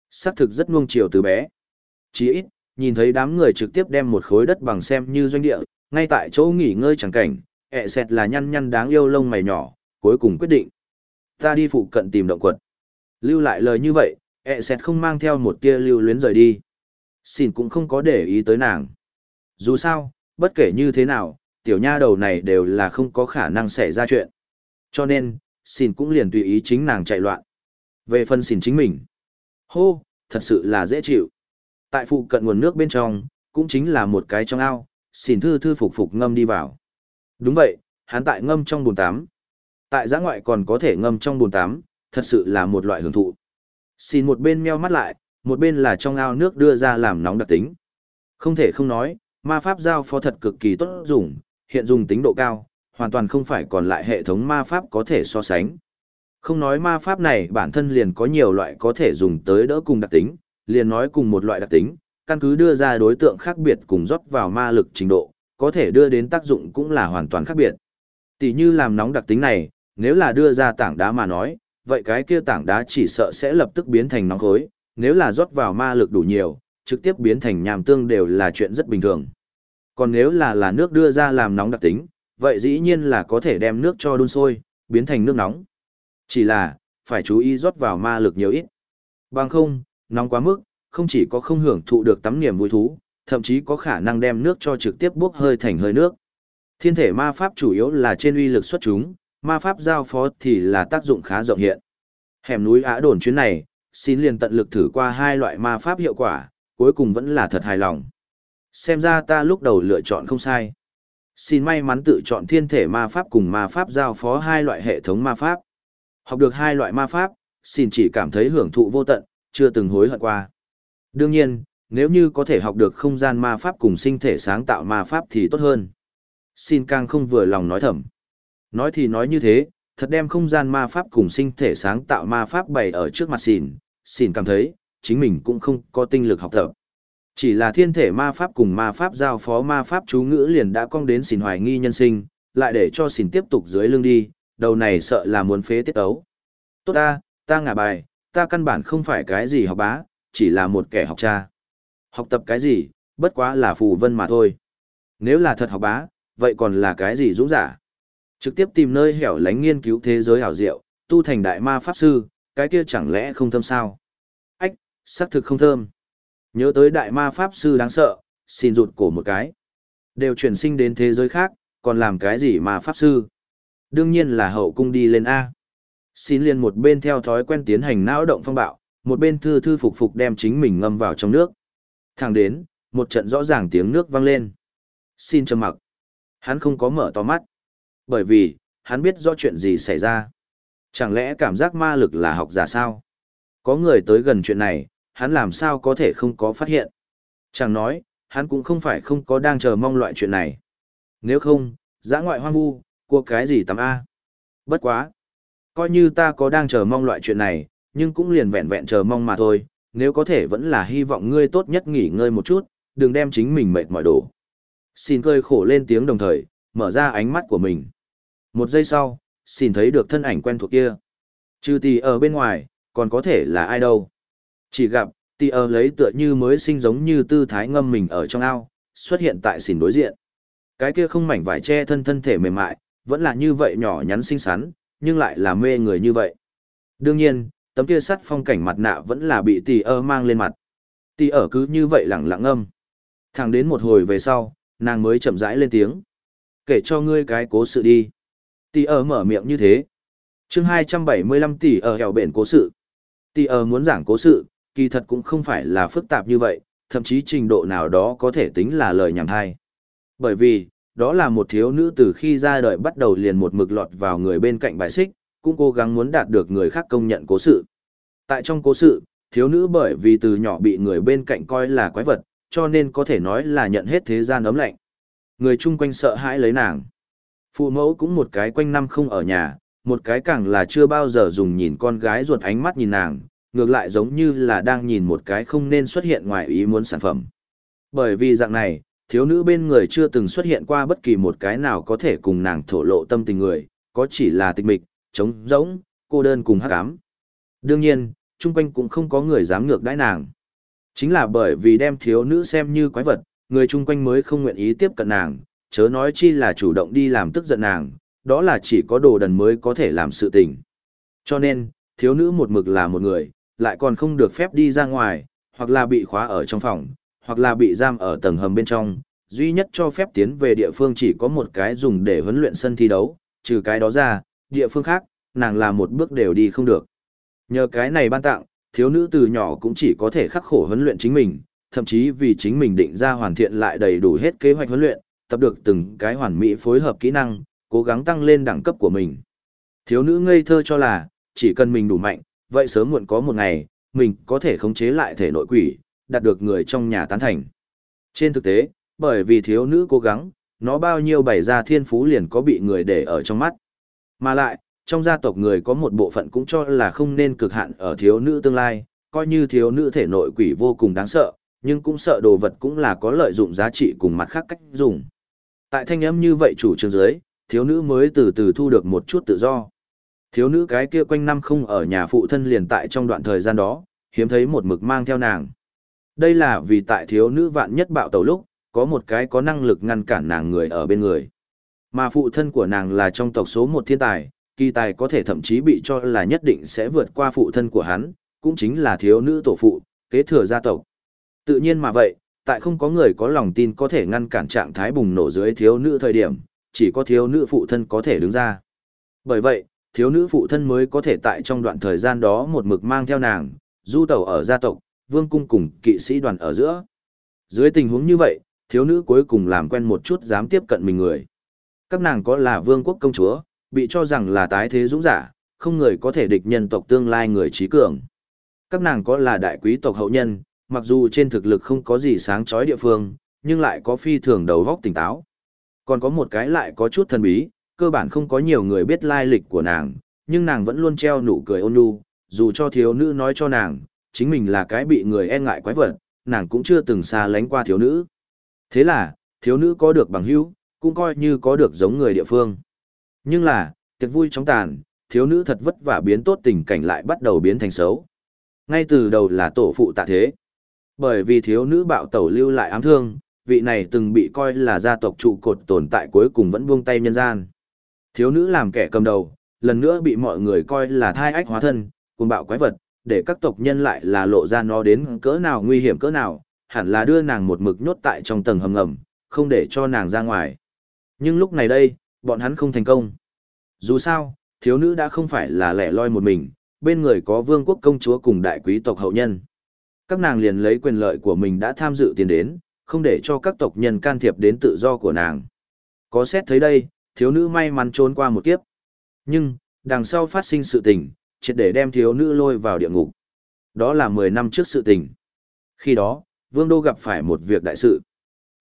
Xác thực rất nuông chiều từ bé. Chỉ ít, nhìn thấy đám người trực tiếp đem một khối đất bằng xem như doanh địa, ngay tại chỗ nghỉ ngơi chẳng cảnh, e ẹ xẹt là nhăn nhăn đáng yêu lông mày nhỏ, cuối cùng quyết định. Ta đi phụ cận tìm động quật. Lưu lại lời như vậy, e ẹ xẹt không mang theo một tia lưu luyến rời đi. Xin cũng không có để ý tới nàng. Dù sao, bất kể như thế nào, tiểu nha đầu này đều là không có khả năng xảy ra chuyện. Cho nên, xin cũng liền tùy ý chính nàng chạy loạn. Về phần xin chính mình. Hô, thật sự là dễ chịu. Tại phụ cận nguồn nước bên trong, cũng chính là một cái trong ao, xin thư thư phục phục ngâm đi vào. Đúng vậy, hắn tại ngâm trong bồn tắm. Tại giã ngoại còn có thể ngâm trong bồn tắm, thật sự là một loại hưởng thụ. Xin một bên meo mắt lại, một bên là trong ao nước đưa ra làm nóng đặc tính. Không thể không nói, ma pháp giao phó thật cực kỳ tốt dùng, hiện dùng tính độ cao, hoàn toàn không phải còn lại hệ thống ma pháp có thể so sánh. Không nói ma pháp này bản thân liền có nhiều loại có thể dùng tới đỡ cùng đặc tính, liền nói cùng một loại đặc tính, căn cứ đưa ra đối tượng khác biệt cùng rót vào ma lực trình độ, có thể đưa đến tác dụng cũng là hoàn toàn khác biệt. Tỷ như làm nóng đặc tính này, nếu là đưa ra tảng đá mà nói, vậy cái kia tảng đá chỉ sợ sẽ lập tức biến thành nóng khối, nếu là rót vào ma lực đủ nhiều, trực tiếp biến thành nhàm tương đều là chuyện rất bình thường. Còn nếu là là nước đưa ra làm nóng đặc tính, vậy dĩ nhiên là có thể đem nước cho đun sôi, biến thành nước nóng. Chỉ là, phải chú ý rót vào ma lực nhiều ít. Bằng không, nóng quá mức, không chỉ có không hưởng thụ được tắm niềm vui thú, thậm chí có khả năng đem nước cho trực tiếp bốc hơi thành hơi nước. Thiên thể ma pháp chủ yếu là trên uy lực xuất chúng, ma pháp giao phó thì là tác dụng khá rộng hiện. Hẻm núi Á đồn chuyến này, xin liền tận lực thử qua hai loại ma pháp hiệu quả, cuối cùng vẫn là thật hài lòng. Xem ra ta lúc đầu lựa chọn không sai. Xin may mắn tự chọn thiên thể ma pháp cùng ma pháp giao phó hai loại hệ thống ma pháp. Học được hai loại ma pháp, xin chỉ cảm thấy hưởng thụ vô tận, chưa từng hối hận qua. Đương nhiên, nếu như có thể học được không gian ma pháp cùng sinh thể sáng tạo ma pháp thì tốt hơn. Xin càng không vừa lòng nói thầm. Nói thì nói như thế, thật đem không gian ma pháp cùng sinh thể sáng tạo ma pháp bày ở trước mặt xỉn, xin cảm thấy, chính mình cũng không có tinh lực học tập. Chỉ là thiên thể ma pháp cùng ma pháp giao phó ma pháp chú ngữ liền đã cong đến xin hoài nghi nhân sinh, lại để cho xin tiếp tục dưới lưng đi, đầu này sợ là muốn phế tiết ấu. Tốt ta, ta ngả bài, ta căn bản không phải cái gì học bá, chỉ là một kẻ học cha. Học tập cái gì, bất quá là phù vân mà thôi. Nếu là thật học bá, vậy còn là cái gì dũng giả? Trực tiếp tìm nơi hẻo lánh nghiên cứu thế giới hảo diệu, tu thành đại ma pháp sư, cái kia chẳng lẽ không thơm sao? Ách, xác thực không thơm. Nhớ tới đại ma pháp sư đáng sợ, xin rụt cổ một cái. Đều chuyển sinh đến thế giới khác, còn làm cái gì mà pháp sư? Đương nhiên là hậu cung đi lên A. Xin liền một bên theo thói quen tiến hành não động phong bạo, một bên thư thư phục phục đem chính mình ngâm vào trong nước. Thẳng đến, một trận rõ ràng tiếng nước vang lên. Xin trầm mặc. Hắn không có mở to mắt. Bởi vì, hắn biết rõ chuyện gì xảy ra. Chẳng lẽ cảm giác ma lực là học giả sao? Có người tới gần chuyện này, hắn làm sao có thể không có phát hiện. Chẳng nói, hắn cũng không phải không có đang chờ mong loại chuyện này. Nếu không, giã ngoại hoang vu, cuộc cái gì tắm A. Bất quá. Coi như ta có đang chờ mong loại chuyện này, nhưng cũng liền vẹn vẹn chờ mong mà thôi, nếu có thể vẫn là hy vọng ngươi tốt nhất nghỉ ngơi một chút, đừng đem chính mình mệt mỏi đổ. Xin cười khổ lên tiếng đồng thời, mở ra ánh mắt của mình. Một giây sau, xin thấy được thân ảnh quen thuộc kia. Trừ tì ở bên ngoài, còn có thể là ai đâu. Chỉ gặp, tì ở lấy tựa như mới sinh giống như tư thái ngâm mình ở trong ao, xuất hiện tại xỉn đối diện. Cái kia không mảnh vải che thân thân thể mềm mại, vẫn là như vậy nhỏ nhắn xinh xắn, nhưng lại là mê người như vậy. Đương nhiên, tấm kia sắt phong cảnh mặt nạ vẫn là bị tì ơ mang lên mặt. Tì ở cứ như vậy lẳng lặng âm. Thẳng đến một hồi về sau, nàng mới chậm rãi lên tiếng. Kể cho ngươi cái cố sự đi. Tỷ ở mở miệng như thế. chương 275 tỷ ở hẻo bền cố sự. Tỷ ở muốn giảng cố sự, kỳ thật cũng không phải là phức tạp như vậy, thậm chí trình độ nào đó có thể tính là lời nhảm thai. Bởi vì, đó là một thiếu nữ từ khi ra đời bắt đầu liền một mực lọt vào người bên cạnh bài xích, cũng cố gắng muốn đạt được người khác công nhận cố sự. Tại trong cố sự, thiếu nữ bởi vì từ nhỏ bị người bên cạnh coi là quái vật, cho nên có thể nói là nhận hết thế gian ấm lạnh. Người chung quanh sợ hãi lấy nàng. Phụ mẫu cũng một cái quanh năm không ở nhà, một cái càng là chưa bao giờ dùng nhìn con gái ruột ánh mắt nhìn nàng, ngược lại giống như là đang nhìn một cái không nên xuất hiện ngoài ý muốn sản phẩm. Bởi vì dạng này, thiếu nữ bên người chưa từng xuất hiện qua bất kỳ một cái nào có thể cùng nàng thổ lộ tâm tình người, có chỉ là tịch mịch, trống rỗng, cô đơn cùng hắc ám. Đương nhiên, chung quanh cũng không có người dám ngược đãi nàng. Chính là bởi vì đem thiếu nữ xem như quái vật, người chung quanh mới không nguyện ý tiếp cận nàng, chớ nói chi là chủ động đi làm tức giận nàng, đó là chỉ có đồ đần mới có thể làm sự tình. Cho nên, thiếu nữ một mực là một người, lại còn không được phép đi ra ngoài, hoặc là bị khóa ở trong phòng, hoặc là bị giam ở tầng hầm bên trong, duy nhất cho phép tiến về địa phương chỉ có một cái dùng để huấn luyện sân thi đấu, trừ cái đó ra, địa phương khác, nàng là một bước đều đi không được. Nhờ cái này ban tặng, thiếu nữ từ nhỏ cũng chỉ có thể khắc khổ huấn luyện chính mình, thậm chí vì chính mình định ra hoàn thiện lại đầy đủ hết kế hoạch huấn luyện, tập được từng cái hoàn mỹ phối hợp kỹ năng, cố gắng tăng lên đẳng cấp của mình. Thiếu nữ ngây thơ cho là, chỉ cần mình đủ mạnh, vậy sớm muộn có một ngày, mình có thể khống chế lại thể nội quỷ, đạt được người trong nhà tán thành. Trên thực tế, bởi vì thiếu nữ cố gắng, nó bao nhiêu bày ra thiên phú liền có bị người để ở trong mắt. Mà lại, Trong gia tộc người có một bộ phận cũng cho là không nên cực hạn ở thiếu nữ tương lai, coi như thiếu nữ thể nội quỷ vô cùng đáng sợ, nhưng cũng sợ đồ vật cũng là có lợi dụng giá trị cùng mặt khác cách dùng. Tại thanh âm như vậy chủ trương dưới, thiếu nữ mới từ từ thu được một chút tự do. Thiếu nữ cái kia quanh năm không ở nhà phụ thân liền tại trong đoạn thời gian đó, hiếm thấy một mực mang theo nàng. Đây là vì tại thiếu nữ vạn nhất bạo tàu lúc, có một cái có năng lực ngăn cản nàng người ở bên người. Mà phụ thân của nàng là trong tộc số một thiên tài, kỳ tài có thể thậm chí bị cho là nhất định sẽ vượt qua phụ thân của hắn, cũng chính là thiếu nữ tổ phụ, kế thừa gia tộc. Tự nhiên mà vậy, tại không có người có lòng tin có thể ngăn cản trạng thái bùng nổ dưới thiếu nữ thời điểm, chỉ có thiếu nữ phụ thân có thể đứng ra. Bởi vậy, thiếu nữ phụ thân mới có thể tại trong đoạn thời gian đó một mực mang theo nàng, du tẩu ở gia tộc, vương cung cùng kỵ sĩ đoàn ở giữa. Dưới tình huống như vậy, thiếu nữ cuối cùng làm quen một chút dám tiếp cận mình người. Các nàng có là vương quốc công chúa, bị cho rằng là tái thế dũng giả, không người có thể địch nhân tộc tương lai người trí cường. Các nàng có là đại quý tộc hậu nhân, mặc dù trên thực lực không có gì sáng chói địa phương, nhưng lại có phi thường đầu góc tỉnh táo. Còn có một cái lại có chút thần bí, cơ bản không có nhiều người biết lai lịch của nàng, nhưng nàng vẫn luôn treo nụ cười ôn nhu, dù cho thiếu nữ nói cho nàng, chính mình là cái bị người e ngại quái vật, nàng cũng chưa từng xa lánh qua thiếu nữ. Thế là, thiếu nữ có được bằng hữu, cũng coi như có được giống người địa phương. Nhưng là, tiệc vui chóng tàn, thiếu nữ thật vất vả biến tốt tình cảnh lại bắt đầu biến thành xấu. Ngay từ đầu là tổ phụ tạ thế. Bởi vì thiếu nữ bạo tẩu lưu lại ám thương, vị này từng bị coi là gia tộc trụ cột tồn tại cuối cùng vẫn buông tay nhân gian. Thiếu nữ làm kẻ cầm đầu, lần nữa bị mọi người coi là thai ách hóa thân, cùng bạo quái vật, để các tộc nhân lại là lộ ra nó đến cỡ nào nguy hiểm cỡ nào, hẳn là đưa nàng một mực nhốt tại trong tầng hầm ngầm, không để cho nàng ra ngoài. Nhưng lúc này đây, bọn hắn không thành công. Dù sao, thiếu nữ đã không phải là lẻ loi một mình, bên người có vương quốc công chúa cùng đại quý tộc hậu nhân. Các nàng liền lấy quyền lợi của mình đã tham dự tiền đến, không để cho các tộc nhân can thiệp đến tự do của nàng. Có xét thấy đây, thiếu nữ may mắn trốn qua một kiếp. Nhưng, đằng sau phát sinh sự tình, triệt để đem thiếu nữ lôi vào địa ngục. Đó là 10 năm trước sự tình. Khi đó, Vương Đô gặp phải một việc đại sự.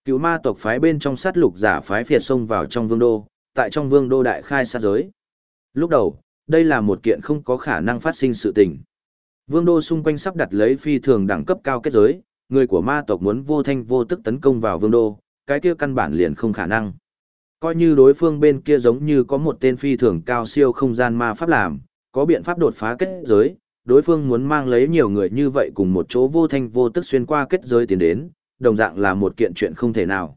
Cựu ma tộc phái bên trong sát lục giả phái phiệt xông vào trong Vương Đô, tại trong Vương Đô đại khai sát giới. Lúc đầu, đây là một kiện không có khả năng phát sinh sự tình. Vương Đô xung quanh sắp đặt lấy phi thường đẳng cấp cao kết giới, người của ma tộc muốn vô thanh vô tức tấn công vào Vương Đô, cái kia căn bản liền không khả năng. Coi như đối phương bên kia giống như có một tên phi thường cao siêu không gian ma pháp làm, có biện pháp đột phá kết giới, đối phương muốn mang lấy nhiều người như vậy cùng một chỗ vô thanh vô tức xuyên qua kết giới tiến đến, đồng dạng là một kiện chuyện không thể nào.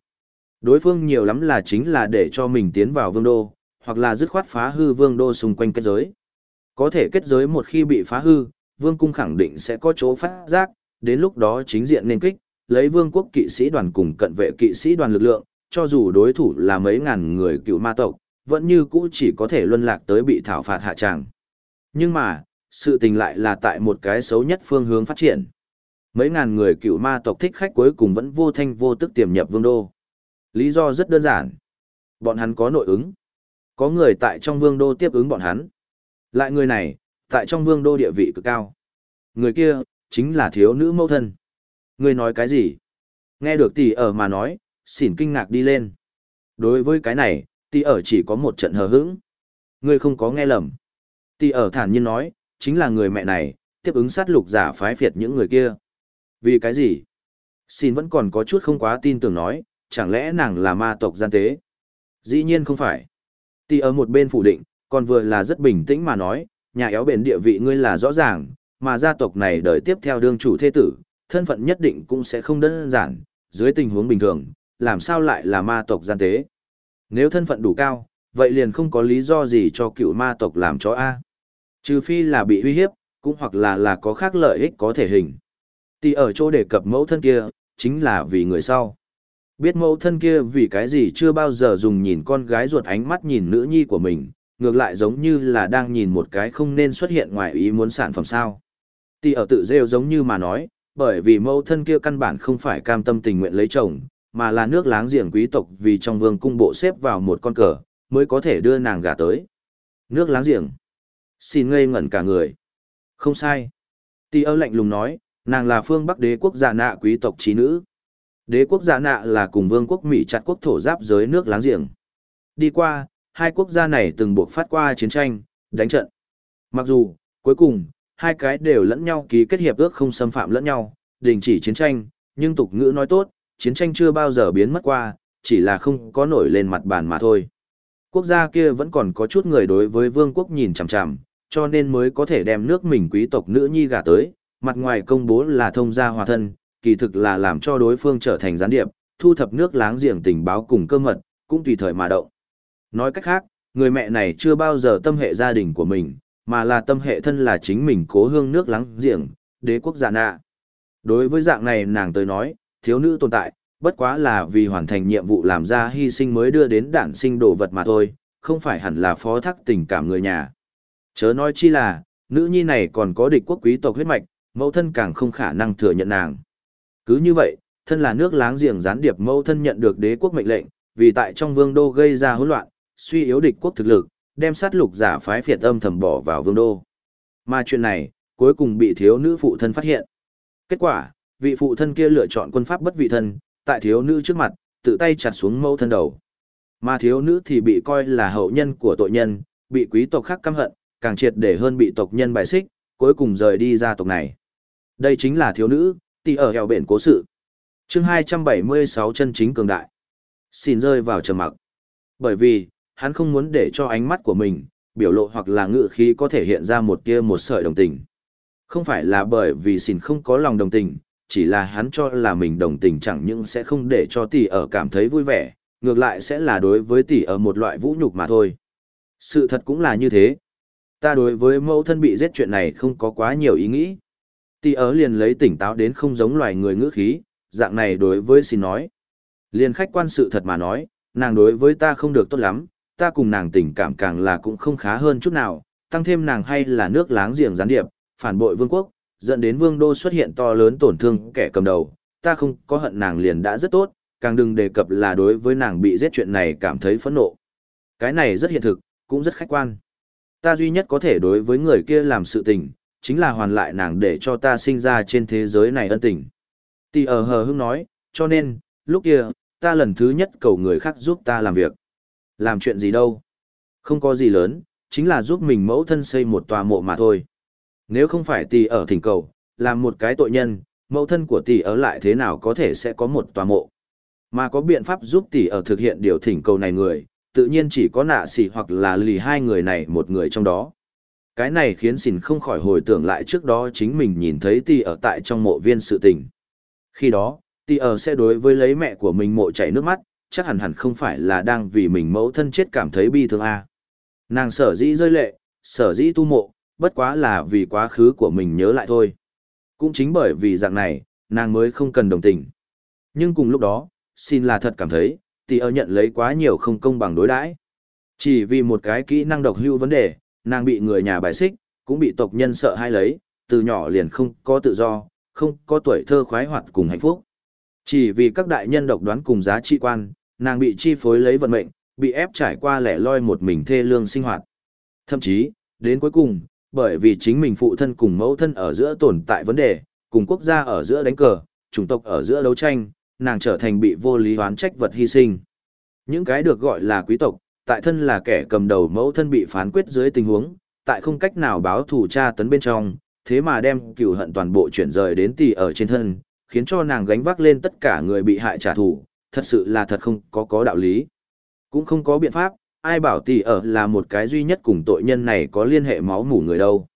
Đối phương nhiều lắm là chính là để cho mình tiến vào vương đô, hoặc là dứt khoát phá hư vương đô xung quanh kết giới. Có thể kết giới một khi bị phá hư, vương cung khẳng định sẽ có chỗ phát giác, đến lúc đó chính diện nên kích, lấy vương quốc kỵ sĩ đoàn cùng cận vệ kỵ sĩ đoàn lực lượng, cho dù đối thủ là mấy ngàn người cựu ma tộc, vẫn như cũ chỉ có thể luân lạc tới bị thảo phạt hạ tràng. Nhưng mà, sự tình lại là tại một cái xấu nhất phương hướng phát triển. Mấy ngàn người cựu ma tộc thích khách cuối cùng vẫn vô thanh vô tức tiềm nhập vương đô. Lý do rất đơn giản. Bọn hắn có nội ứng. Có người tại trong vương đô tiếp ứng bọn hắn. Lại người này, tại trong vương đô địa vị cực cao. Người kia, chính là thiếu nữ mâu thân. Người nói cái gì? Nghe được tỷ ở mà nói, xỉn kinh ngạc đi lên. Đối với cái này, tỷ ở chỉ có một trận hờ hững. Người không có nghe lầm. Tỷ ở thản nhiên nói, chính là người mẹ này, tiếp ứng sát lục giả phái phiệt những người kia. Vì cái gì? Xin vẫn còn có chút không quá tin tưởng nói, chẳng lẽ nàng là ma tộc gian tế? Dĩ nhiên không phải. Tỷ ở một bên phủ định, còn vừa là rất bình tĩnh mà nói, nhà éo bền địa vị ngươi là rõ ràng, mà gia tộc này đợi tiếp theo đương chủ thế tử, thân phận nhất định cũng sẽ không đơn giản, dưới tình huống bình thường, làm sao lại là ma tộc gian tế? Nếu thân phận đủ cao, vậy liền không có lý do gì cho cựu ma tộc làm chó A. Trừ phi là bị uy hiếp, cũng hoặc là là có khác lợi ích có thể hình. Tì ở chỗ đề cập mẫu thân kia, chính là vì người sau. Biết mẫu thân kia vì cái gì chưa bao giờ dùng nhìn con gái ruột ánh mắt nhìn nữ nhi của mình, ngược lại giống như là đang nhìn một cái không nên xuất hiện ngoài ý muốn sản phẩm sao. Tì ở tự rêu giống như mà nói, bởi vì mẫu thân kia căn bản không phải cam tâm tình nguyện lấy chồng, mà là nước láng giềng quý tộc vì trong vương cung bộ xếp vào một con cờ, mới có thể đưa nàng gả tới. Nước láng giềng. Xin ngây ngẩn cả người. Không sai. Tì ơ lạnh lùng nói, nàng là phương Bắc đế quốc giả nạ quý tộc trí nữ. Đế quốc giả nạ là cùng vương quốc Mỹ chặt quốc thổ giáp giới nước láng giềng. Đi qua, hai quốc gia này từng buộc phát qua chiến tranh, đánh trận. Mặc dù, cuối cùng, hai cái đều lẫn nhau ký kết hiệp ước không xâm phạm lẫn nhau, đình chỉ chiến tranh, nhưng tục ngữ nói tốt, chiến tranh chưa bao giờ biến mất qua, chỉ là không có nổi lên mặt bàn mà thôi. Quốc gia kia vẫn còn có chút người đối với vương quốc nhìn chằm chằm, cho nên mới có thể đem nước mình quý tộc nữ nhi gả tới, mặt ngoài công bố là thông gia hòa thân, kỳ thực là làm cho đối phương trở thành gián điệp, thu thập nước láng giềng tình báo cùng cơ mật, cũng tùy thời mà động. Nói cách khác, người mẹ này chưa bao giờ tâm hệ gia đình của mình, mà là tâm hệ thân là chính mình cố hương nước láng giềng, đế quốc giả nạ. Đối với dạng này nàng tới nói, thiếu nữ tồn tại, bất quá là vì hoàn thành nhiệm vụ làm ra hy sinh mới đưa đến đản sinh đồ vật mà thôi, không phải hẳn là phó thác tình cảm người nhà. Chớ nói chi là, nữ nhi này còn có địch quốc quý tộc huyết mạch, mẫu thân càng không khả năng thừa nhận nàng. Cứ như vậy, thân là nước láng giềng gián điệp mẫu thân nhận được đế quốc mệnh lệnh, vì tại trong vương đô gây ra hỗn loạn, suy yếu địch quốc thực lực, đem sát lục giả phái phiệt âm thầm bỏ vào vương đô. Mà chuyện này, cuối cùng bị thiếu nữ phụ thân phát hiện. Kết quả, vị phụ thân kia lựa chọn quân pháp bất vị thân, tại thiếu nữ trước mặt, tự tay chặt xuống mẫu thân đầu. Mà thiếu nữ thì bị coi là hậu nhân của tội nhân, bị quý tộc khác căm hận, càng triệt để hơn bị tộc nhân bài xích, cuối cùng rời đi gia tộc này. Đây chính là thiếu nữ, tỷ ở hẻo biển cố sự. chương 276 chân chính cường đại. Xin rơi vào trầm mặc. Bởi vì, hắn không muốn để cho ánh mắt của mình, biểu lộ hoặc là ngự khí có thể hiện ra một tia một sợi đồng tình. Không phải là bởi vì xin không có lòng đồng tình, chỉ là hắn cho là mình đồng tình chẳng những sẽ không để cho tỷ ở cảm thấy vui vẻ, ngược lại sẽ là đối với tỷ ở một loại vũ nhục mà thôi. Sự thật cũng là như thế. Ta đối với mẫu thân bị giết chuyện này không có quá nhiều ý nghĩ. Tỷ ở liền lấy tỉnh táo đến không giống loài người ngữ khí, dạng này đối với xin nói. Liền khách quan sự thật mà nói, nàng đối với ta không được tốt lắm, ta cùng nàng tình cảm càng là cũng không khá hơn chút nào, tăng thêm nàng hay là nước láng giềng gián điệp, phản bội vương quốc, dẫn đến vương đô xuất hiện to lớn tổn thương kẻ cầm đầu, ta không có hận nàng liền đã rất tốt, càng đừng đề cập là đối với nàng bị giết chuyện này cảm thấy phẫn nộ. Cái này rất hiện thực, cũng rất khách quan. Ta duy nhất có thể đối với người kia làm sự tình, chính là hoàn lại nàng để cho ta sinh ra trên thế giới này ân tình. Tì ở hờ hưng nói, cho nên, lúc kia, ta lần thứ nhất cầu người khác giúp ta làm việc. Làm chuyện gì đâu? Không có gì lớn, chính là giúp mình mẫu thân xây một tòa mộ mà thôi. Nếu không phải tỷ ở thỉnh cầu, làm một cái tội nhân, mẫu thân của tỷ ở lại thế nào có thể sẽ có một tòa mộ. Mà có biện pháp giúp tỷ ở thực hiện điều thỉnh cầu này người, tự nhiên chỉ có nạ xỉ hoặc là lì hai người này một người trong đó. Cái này khiến xỉn không khỏi hồi tưởng lại trước đó chính mình nhìn thấy tỷ ở tại trong mộ viên sự tình. Khi đó, tỷ ở sẽ đối với lấy mẹ của mình mộ chảy nước mắt, chắc hẳn hẳn không phải là đang vì mình mẫu thân chết cảm thấy bi thương a. Nàng sở dĩ rơi lệ, sở dĩ tu mộ, bất quá là vì quá khứ của mình nhớ lại thôi. Cũng chính bởi vì dạng này, nàng mới không cần đồng tình. Nhưng cùng lúc đó, xin là thật cảm thấy, tỷ ơ nhận lấy quá nhiều không công bằng đối đãi. Chỉ vì một cái kỹ năng độc hưu vấn đề, nàng bị người nhà bài xích, cũng bị tộc nhân sợ hai lấy, từ nhỏ liền không có tự do, không có tuổi thơ khoái hoạt cùng hạnh phúc. Chỉ vì các đại nhân độc đoán cùng giá trị quan, nàng bị chi phối lấy vận mệnh, bị ép trải qua lẻ loi một mình thê lương sinh hoạt. Thậm chí, đến cuối cùng, bởi vì chính mình phụ thân cùng mẫu thân ở giữa tồn tại vấn đề, cùng quốc gia ở giữa đánh cờ, chủng tộc ở giữa đấu tranh, nàng trở thành bị vô lý hoán trách vật hy sinh. Những cái được gọi là quý tộc, tại thân là kẻ cầm đầu mẫu thân bị phán quyết dưới tình huống, tại không cách nào báo thù cha tấn bên trong, thế mà đem cựu hận toàn bộ chuyển rời đến tỷ ở trên thân, khiến cho nàng gánh vác lên tất cả người bị hại trả thù, thật sự là thật không có có đạo lý. Cũng không có biện pháp, ai bảo tỷ ở là một cái duy nhất cùng tội nhân này có liên hệ máu mủ người đâu.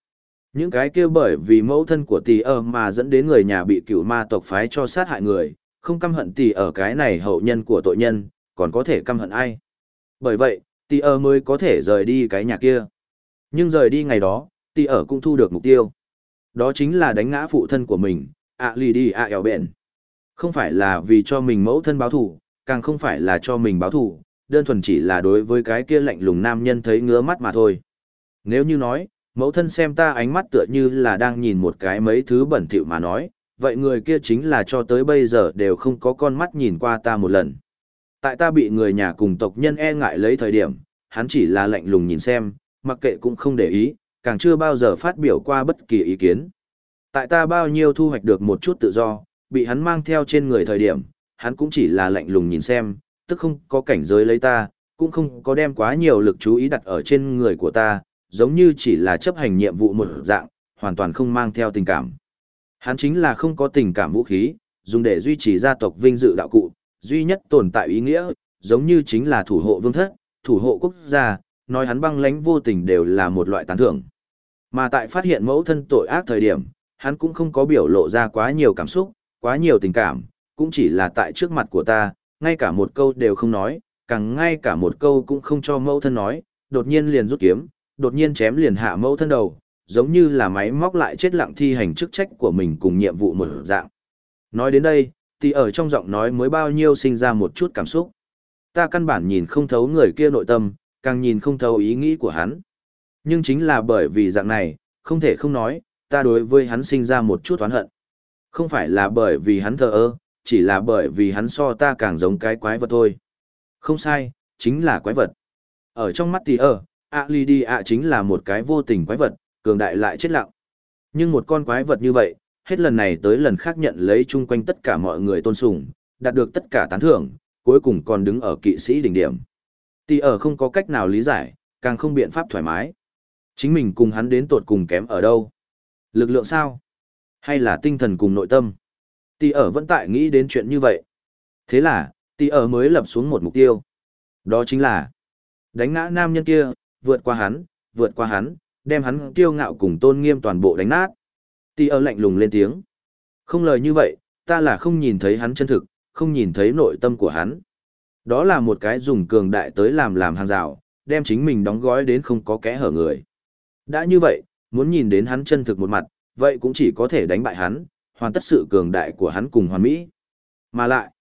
Những cái kia bởi vì mẫu thân của tỷ ở mà dẫn đến người nhà bị cựu ma tộc phái cho sát hại người, không căm hận tỷ ở cái này hậu nhân của tội nhân, còn có thể căm hận ai. Bởi vậy, tỷ ở mới có thể rời đi cái nhà kia. Nhưng rời đi ngày đó, tỷ ở cũng thu được mục tiêu. Đó chính là đánh ngã phụ thân của mình, ạ lì đi ạ ẻo bện. Không phải là vì cho mình mẫu thân báo thủ, càng không phải là cho mình báo thủ, đơn thuần chỉ là đối với cái kia lạnh lùng nam nhân thấy ngứa mắt mà thôi. Nếu như nói, mẫu thân xem ta ánh mắt tựa như là đang nhìn một cái mấy thứ bẩn thỉu mà nói, vậy người kia chính là cho tới bây giờ đều không có con mắt nhìn qua ta một lần. Tại ta bị người nhà cùng tộc nhân e ngại lấy thời điểm, hắn chỉ là lạnh lùng nhìn xem, mặc kệ cũng không để ý, càng chưa bao giờ phát biểu qua bất kỳ ý kiến. Tại ta bao nhiêu thu hoạch được một chút tự do, bị hắn mang theo trên người thời điểm, hắn cũng chỉ là lạnh lùng nhìn xem, tức không có cảnh giới lấy ta, cũng không có đem quá nhiều lực chú ý đặt ở trên người của ta, giống như chỉ là chấp hành nhiệm vụ một dạng, hoàn toàn không mang theo tình cảm. Hắn chính là không có tình cảm vũ khí, dùng để duy trì gia tộc vinh dự đạo cụ, duy nhất tồn tại ý nghĩa, giống như chính là thủ hộ vương thất, thủ hộ quốc gia, nói hắn băng lãnh vô tình đều là một loại tán thưởng. Mà tại phát hiện mẫu thân tội ác thời điểm, hắn cũng không có biểu lộ ra quá nhiều cảm xúc, quá nhiều tình cảm, cũng chỉ là tại trước mặt của ta, ngay cả một câu đều không nói, càng ngay cả một câu cũng không cho mẫu thân nói, đột nhiên liền rút kiếm, đột nhiên chém liền hạ mẫu thân đầu, giống như là máy móc lại chết lặng thi hành chức trách của mình cùng nhiệm vụ một dạng. Nói đến đây, thì ở trong giọng nói mới bao nhiêu sinh ra một chút cảm xúc. Ta căn bản nhìn không thấu người kia nội tâm, càng nhìn không thấu ý nghĩ của hắn. Nhưng chính là bởi vì dạng này, không thể không nói, ta đối với hắn sinh ra một chút oán hận. Không phải là bởi vì hắn thờ ơ, chỉ là bởi vì hắn so ta càng giống cái quái vật thôi. Không sai, chính là quái vật. Ở trong mắt thì ơ, ạ ly đi ạ chính là một cái vô tình quái vật, cường đại lại chết lặng. Nhưng một con quái vật như vậy, hết lần này tới lần khác nhận lấy chung quanh tất cả mọi người tôn sùng, đạt được tất cả tán thưởng, cuối cùng còn đứng ở kỵ sĩ đỉnh điểm. Tỷ ở không có cách nào lý giải, càng không biện pháp thoải mái. Chính mình cùng hắn đến tột cùng kém ở đâu? Lực lượng sao? Hay là tinh thần cùng nội tâm? Tì ở vẫn tại nghĩ đến chuyện như vậy. Thế là, Tì ở mới lập xuống một mục tiêu. Đó chính là đánh ngã nam nhân kia, vượt qua hắn, vượt qua hắn, đem hắn kiêu ngạo cùng tôn nghiêm toàn bộ đánh nát. Tì ở lạnh lùng lên tiếng. Không lời như vậy, ta là không nhìn thấy hắn chân thực, không nhìn thấy nội tâm của hắn. Đó là một cái dùng cường đại tới làm làm hàng rào, đem chính mình đóng gói đến không có kẽ hở người. Đã như vậy, muốn nhìn đến hắn chân thực một mặt, vậy cũng chỉ có thể đánh bại hắn, hoàn tất sự cường đại của hắn cùng hoàn mỹ. Mà lại,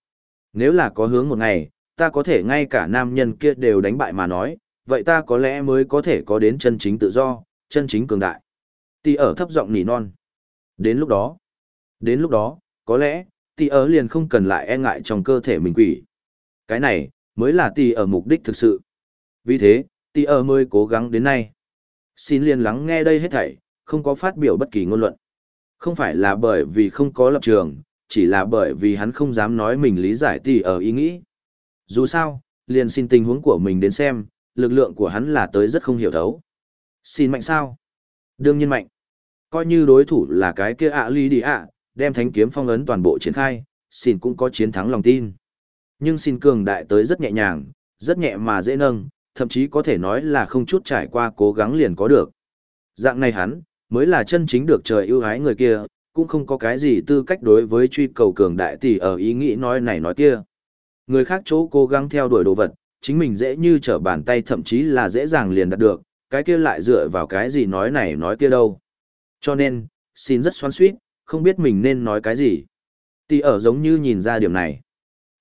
nếu là có hướng một ngày, ta có thể ngay cả nam nhân kia đều đánh bại mà nói, vậy ta có lẽ mới có thể có đến chân chính tự do, chân chính cường đại. Tì ở thấp giọng nỉ non. Đến lúc đó, đến lúc đó, có lẽ, tì ở liền không cần lại e ngại trong cơ thể mình quỷ. Cái này, mới là tì ở mục đích thực sự. Vì thế, tì ở mới cố gắng đến nay. Xin liền lắng nghe đây hết thảy, không có phát biểu bất kỳ ngôn luận. Không phải là bởi vì không có lập trường, chỉ là bởi vì hắn không dám nói mình lý giải tỉ ở ý nghĩ. Dù sao, liền xin tình huống của mình đến xem, lực lượng của hắn là tới rất không hiểu thấu. Xin mạnh sao? Đương nhiên mạnh. Coi như đối thủ là cái kia ạ ly đi ạ, đem thánh kiếm phong ấn toàn bộ triển khai, xin cũng có chiến thắng lòng tin. Nhưng xin cường đại tới rất nhẹ nhàng, rất nhẹ mà dễ nâng, thậm chí có thể nói là không chút trải qua cố gắng liền có được. Dạng này hắn, mới là chân chính được trời ưu ái người kia, cũng không có cái gì tư cách đối với truy cầu cường đại tỷ ở ý nghĩ nói này nói kia. Người khác chỗ cố gắng theo đuổi đồ vật, chính mình dễ như trở bàn tay thậm chí là dễ dàng liền đạt được, cái kia lại dựa vào cái gì nói này nói kia đâu. Cho nên, xin rất xoắn suýt, không biết mình nên nói cái gì. Tỷ ở giống như nhìn ra điểm này.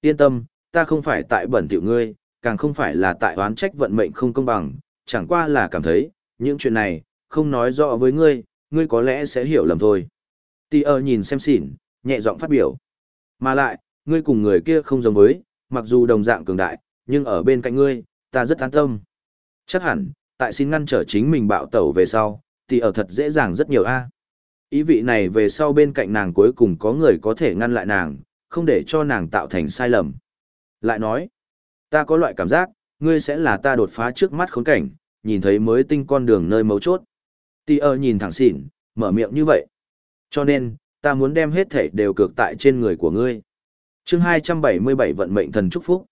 Yên tâm, ta không phải tại bẩn tiểu ngươi, càng không phải là tại oán trách vận mệnh không công bằng, chẳng qua là cảm thấy, những chuyện này, không nói rõ với ngươi, ngươi có lẽ sẽ hiểu lầm thôi. Tì ơ nhìn xem xỉn, nhẹ giọng phát biểu. Mà lại, ngươi cùng người kia không giống với, mặc dù đồng dạng cường đại, nhưng ở bên cạnh ngươi, ta rất an tâm. Chắc hẳn, tại xin ngăn trở chính mình bạo tẩu về sau, thì ở thật dễ dàng rất nhiều a. Ý vị này về sau bên cạnh nàng cuối cùng có người có thể ngăn lại nàng, không để cho nàng tạo thành sai lầm. Lại nói, ta có loại cảm giác, ngươi sẽ là ta đột phá trước mắt khốn cảnh, nhìn thấy mới tinh con đường nơi mấu chốt. Tì ơ nhìn thẳng xỉn, mở miệng như vậy. Cho nên, ta muốn đem hết thể đều cược tại trên người của ngươi. chương 277 vận mệnh thần chúc phúc.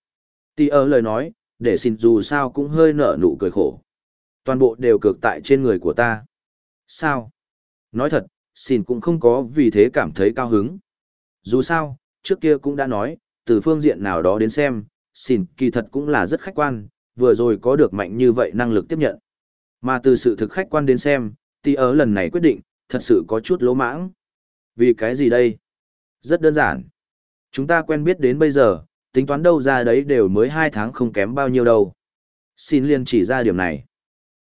Tì ơ lời nói, để xin dù sao cũng hơi nở nụ cười khổ. Toàn bộ đều cược tại trên người của ta. Sao? Nói thật, xin cũng không có vì thế cảm thấy cao hứng. Dù sao, trước kia cũng đã nói, từ phương diện nào đó đến xem, xin kỳ thật cũng là rất khách quan, vừa rồi có được mạnh như vậy năng lực tiếp nhận. Mà từ sự thực khách quan đến xem, tỷ ớ lần này quyết định, thật sự có chút lỗ mãng. Vì cái gì đây? Rất đơn giản. Chúng ta quen biết đến bây giờ, tính toán đâu ra đấy đều mới hai tháng không kém bao nhiêu đâu. Xin liên chỉ ra điểm này.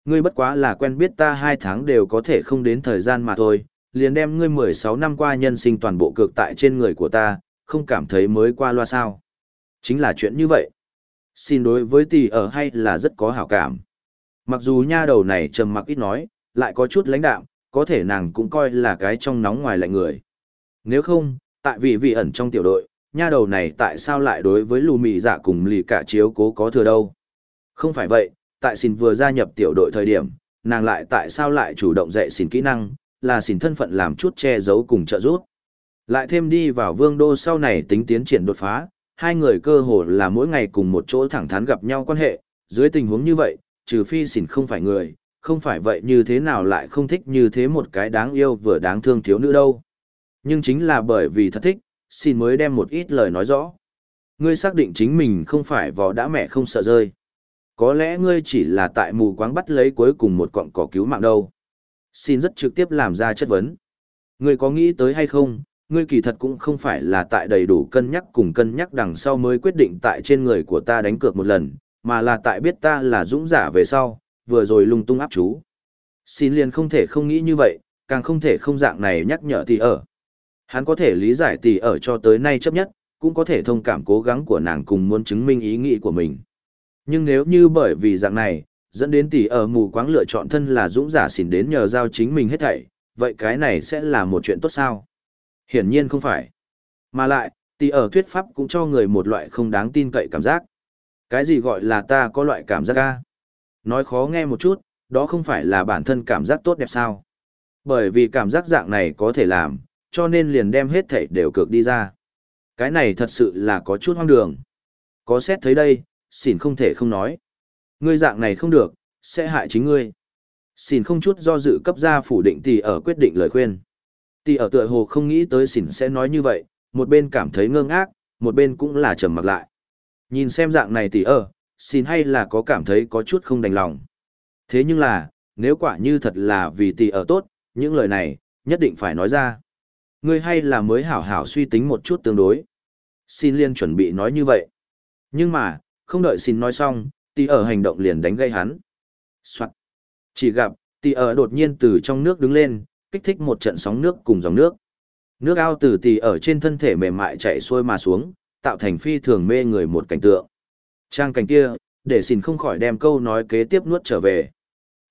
Ngươi bất quá là quen biết ta hai tháng đều có thể không đến thời gian mà thôi, liền đem ngươi 16 năm qua nhân sinh toàn bộ cược tại trên người của ta, không cảm thấy mới qua loa sao. Chính là chuyện như vậy. Xin đối với tỷ ở hay là rất có hảo cảm. Mặc dù nha đầu này trầm mặc ít nói, lại có chút lãnh đạm, có thể nàng cũng coi là cái trong nóng ngoài lạnh người. Nếu không, tại vì vị ẩn trong tiểu đội, nha đầu này tại sao lại đối với lù mị dạ cùng lì cả chiếu cố có thừa đâu. Không phải vậy, tại xin vừa gia nhập tiểu đội thời điểm, nàng lại tại sao lại chủ động dạy xin kỹ năng, là xin thân phận làm chút che giấu cùng trợ giúp. Lại thêm đi vào vương đô sau này tính tiến triển đột phá, hai người cơ hồ là mỗi ngày cùng một chỗ thẳng thắn gặp nhau quan hệ, dưới tình huống như vậy, trừ phi xỉn không phải người, không phải vậy như thế nào lại không thích như thế một cái đáng yêu vừa đáng thương thiếu nữ đâu. Nhưng chính là bởi vì thật thích, xin mới đem một ít lời nói rõ. Ngươi xác định chính mình không phải vò đã mẹ không sợ rơi. Có lẽ ngươi chỉ là tại mù quáng bắt lấy cuối cùng một cọng cỏ cứu mạng đâu. Xin rất trực tiếp làm ra chất vấn. Ngươi có nghĩ tới hay không, ngươi kỳ thật cũng không phải là tại đầy đủ cân nhắc cùng cân nhắc đằng sau mới quyết định tại trên người của ta đánh cược một lần, mà là tại biết ta là dũng giả về sau, vừa rồi lung tung áp chú. Xin liền không thể không nghĩ như vậy, càng không thể không dạng này nhắc nhở tỷ ở. Hắn có thể lý giải tỷ ở cho tới nay chấp nhất, cũng có thể thông cảm cố gắng của nàng cùng muốn chứng minh ý nghĩ của mình. Nhưng nếu như bởi vì dạng này, dẫn đến tỷ ở mù quáng lựa chọn thân là dũng giả xỉn đến nhờ giao chính mình hết thảy, vậy cái này sẽ là một chuyện tốt sao? Hiển nhiên không phải. Mà lại, tỷ ở thuyết pháp cũng cho người một loại không đáng tin cậy cảm giác. Cái gì gọi là ta có loại cảm giác ca? Nói khó nghe một chút, đó không phải là bản thân cảm giác tốt đẹp sao? Bởi vì cảm giác dạng này có thể làm, cho nên liền đem hết thảy đều cược đi ra. Cái này thật sự là có chút hoang đường. Có xét thấy đây, xỉn không thể không nói. Ngươi dạng này không được, sẽ hại chính ngươi. Xỉn không chút do dự cấp ra phủ định tỷ ở quyết định lời khuyên. Tỷ ở tựa hồ không nghĩ tới xỉn sẽ nói như vậy, một bên cảm thấy ngơ ngác, một bên cũng là trầm mặc lại. Nhìn xem dạng này tỷ ở, xin hay là có cảm thấy có chút không đành lòng. Thế nhưng là, nếu quả như thật là vì tỷ ở tốt, những lời này, nhất định phải nói ra. Ngươi hay là mới hảo hảo suy tính một chút tương đối. Xin liên chuẩn bị nói như vậy. Nhưng mà, không đợi xin nói xong, tỷ ở hành động liền đánh gây hắn. Soạn. Chỉ gặp, tỷ ở đột nhiên từ trong nước đứng lên, kích thích một trận sóng nước cùng dòng nước. Nước ao từ tì ở trên thân thể mềm mại chạy xuôi mà xuống, tạo thành phi thường mê người một cảnh tượng. Trang cảnh kia, để xin không khỏi đem câu nói kế tiếp nuốt trở về.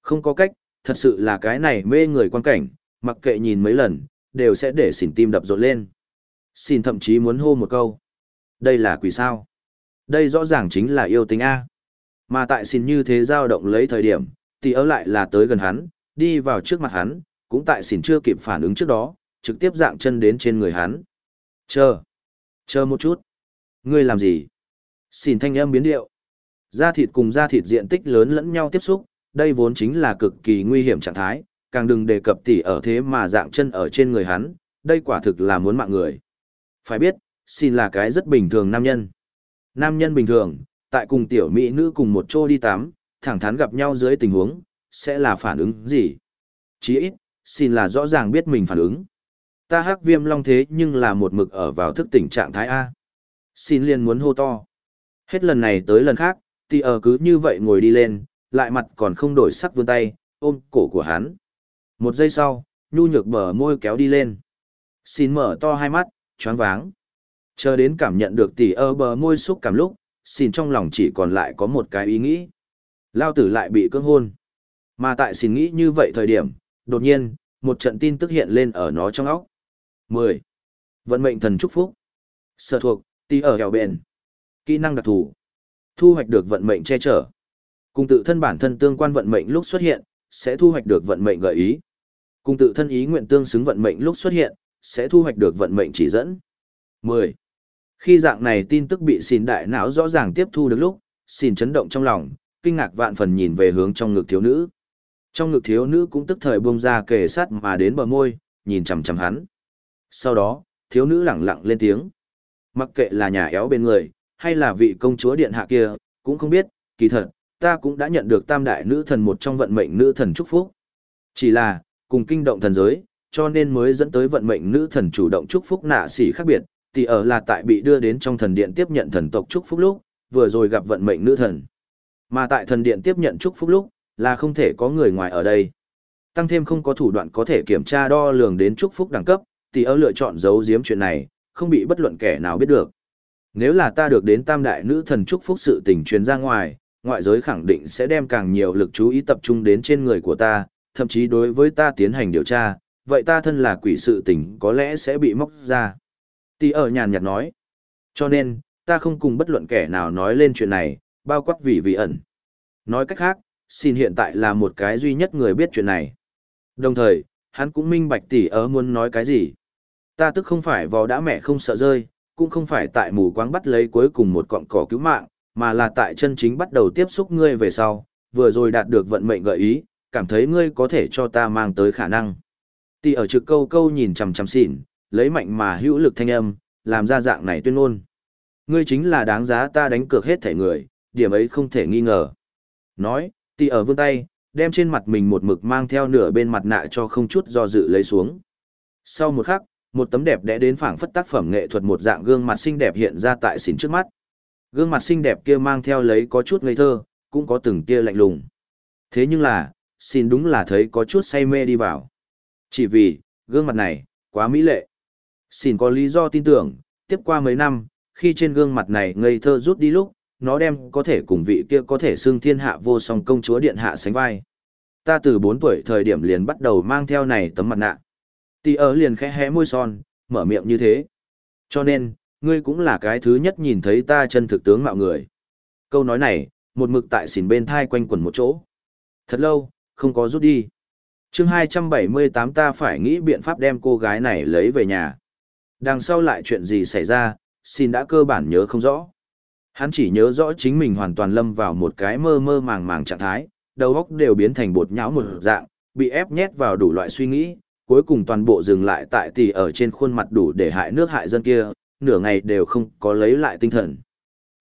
Không có cách, thật sự là cái này mê người quan cảnh, mặc kệ nhìn mấy lần, đều sẽ để xỉn tim đập rộn lên. Xin thậm chí muốn hô một câu. Đây là quỷ sao? Đây rõ ràng chính là yêu tính A. Mà tại xin như thế dao động lấy thời điểm, tì ớ lại là tới gần hắn, đi vào trước mặt hắn, cũng tại xỉn chưa kịp phản ứng trước đó, trực tiếp dạng chân đến trên người hắn. Chờ. Chờ một chút. Ngươi làm gì? xỉn thanh âm biến điệu. Da thịt cùng da thịt diện tích lớn lẫn nhau tiếp xúc, đây vốn chính là cực kỳ nguy hiểm trạng thái, càng đừng đề cập tỉ ở thế mà dạng chân ở trên người hắn, đây quả thực là muốn mạng người. Phải biết, xin là cái rất bình thường nam nhân. Nam nhân bình thường, tại cùng tiểu mỹ nữ cùng một chỗ đi tắm, thẳng thắn gặp nhau dưới tình huống, sẽ là phản ứng gì? Chỉ ít, xin là rõ ràng biết mình phản ứng. Ta hắc viêm long thế nhưng là một mực ở vào thức tỉnh trạng thái A. Xin liền muốn hô to. Hết lần này tới lần khác, thì ở cứ như vậy ngồi đi lên, lại mặt còn không đổi sắc vươn tay, ôm cổ của hắn. Một giây sau, nhu nhược bờ môi kéo đi lên. Xin mở to hai mắt, choáng váng. Chờ đến cảm nhận được tỷ ơ bờ môi xúc cảm lúc, xin trong lòng chỉ còn lại có một cái ý nghĩ. Lao tử lại bị cưỡng hôn. Mà tại xin nghĩ như vậy thời điểm, đột nhiên, một trận tin tức hiện lên ở nó trong óc. 10. Vận mệnh thần chúc phúc. Sở thuộc, tí ở hẻo bền. Kỹ năng đặc thù. Thu hoạch được vận mệnh che chở. Cùng tự thân bản thân tương quan vận mệnh lúc xuất hiện, sẽ thu hoạch được vận mệnh gợi ý. Cùng tự thân ý nguyện tương xứng vận mệnh lúc xuất hiện, sẽ thu hoạch được vận mệnh chỉ dẫn. 10. Khi dạng này tin tức bị xìn đại não rõ ràng tiếp thu được lúc, xìn chấn động trong lòng, kinh ngạc vạn phần nhìn về hướng trong ngực thiếu nữ. Trong ngực thiếu nữ cũng tức thời buông ra kề sát mà đến bờ môi, nhìn chằm chằm hắn. Sau đó, thiếu nữ lẳng lặng lên tiếng. Mặc kệ là nhà éo bên người, hay là vị công chúa điện hạ kia, cũng không biết, kỳ thật, ta cũng đã nhận được tam đại nữ thần một trong vận mệnh nữ thần chúc phúc. Chỉ là, cùng kinh động thần giới, cho nên mới dẫn tới vận mệnh nữ thần chủ động chúc phúc nạ xỉ khác biệt, thì ở là tại bị đưa đến trong thần điện tiếp nhận thần tộc chúc phúc lúc, vừa rồi gặp vận mệnh nữ thần. Mà tại thần điện tiếp nhận chúc phúc lúc, là không thể có người ngoài ở đây. Tăng thêm không có thủ đoạn có thể kiểm tra đo lường đến chúc phúc đẳng cấp, thì ở lựa chọn giấu giếm chuyện này, không bị bất luận kẻ nào biết được. Nếu là ta được đến tam đại nữ thần chúc phúc sự tình truyền ra ngoài, ngoại giới khẳng định sẽ đem càng nhiều lực chú ý tập trung đến trên người của ta, thậm chí đối với ta tiến hành điều tra, vậy ta thân là quỷ sự tình có lẽ sẽ bị móc ra. Tì ở nhàn nhạt nói. Cho nên, ta không cùng bất luận kẻ nào nói lên chuyện này, bao quát vì vị ẩn. Nói cách khác, xin hiện tại là một cái duy nhất người biết chuyện này. Đồng thời, hắn cũng minh bạch tỷ ở muốn nói cái gì. Ta tức không phải vò đã mẹ không sợ rơi, cũng không phải tại mù quáng bắt lấy cuối cùng một cọng cỏ cứu mạng, mà là tại chân chính bắt đầu tiếp xúc ngươi về sau, vừa rồi đạt được vận mệnh gợi ý, cảm thấy ngươi có thể cho ta mang tới khả năng. Tỷ ở trực câu câu nhìn chằm chằm xỉn, lấy mạnh mà hữu lực thanh âm, làm ra dạng này tuyên ngôn. Ngươi chính là đáng giá ta đánh cược hết thể người, điểm ấy không thể nghi ngờ. Nói, tì ở vươn tay, đem trên mặt mình một mực mang theo nửa bên mặt nạ cho không chút do dự lấy xuống. Sau một khắc, một tấm đẹp đẽ đến phảng phất tác phẩm nghệ thuật một dạng gương mặt xinh đẹp hiện ra tại xỉn trước mắt. Gương mặt xinh đẹp kia mang theo lấy có chút ngây thơ, cũng có từng tia lạnh lùng. Thế nhưng là, xin đúng là thấy có chút say mê đi vào. Chỉ vì, gương mặt này, quá mỹ lệ. Xin có lý do tin tưởng, tiếp qua mấy năm, khi trên gương mặt này ngây thơ rút đi lúc, nó đem có thể cùng vị kia có thể xưng thiên hạ vô song công chúa điện hạ sánh vai. Ta từ 4 tuổi thời điểm liền bắt đầu mang theo này tấm mặt nạ. Tì ở liền khẽ hé môi son, mở miệng như thế. Cho nên, ngươi cũng là cái thứ nhất nhìn thấy ta chân thực tướng mạo người. Câu nói này, một mực tại xỉn bên thai quanh quẩn một chỗ. Thật lâu, không có rút đi. chương 278 ta phải nghĩ biện pháp đem cô gái này lấy về nhà. Đằng sau lại chuyện gì xảy ra, xin đã cơ bản nhớ không rõ. Hắn chỉ nhớ rõ chính mình hoàn toàn lâm vào một cái mơ mơ màng màng trạng thái, đầu óc đều biến thành bột nhão một dạng, bị ép nhét vào đủ loại suy nghĩ, cuối cùng toàn bộ dừng lại tại tỷ ở trên khuôn mặt đủ để hại nước hại dân kia, nửa ngày đều không có lấy lại tinh thần.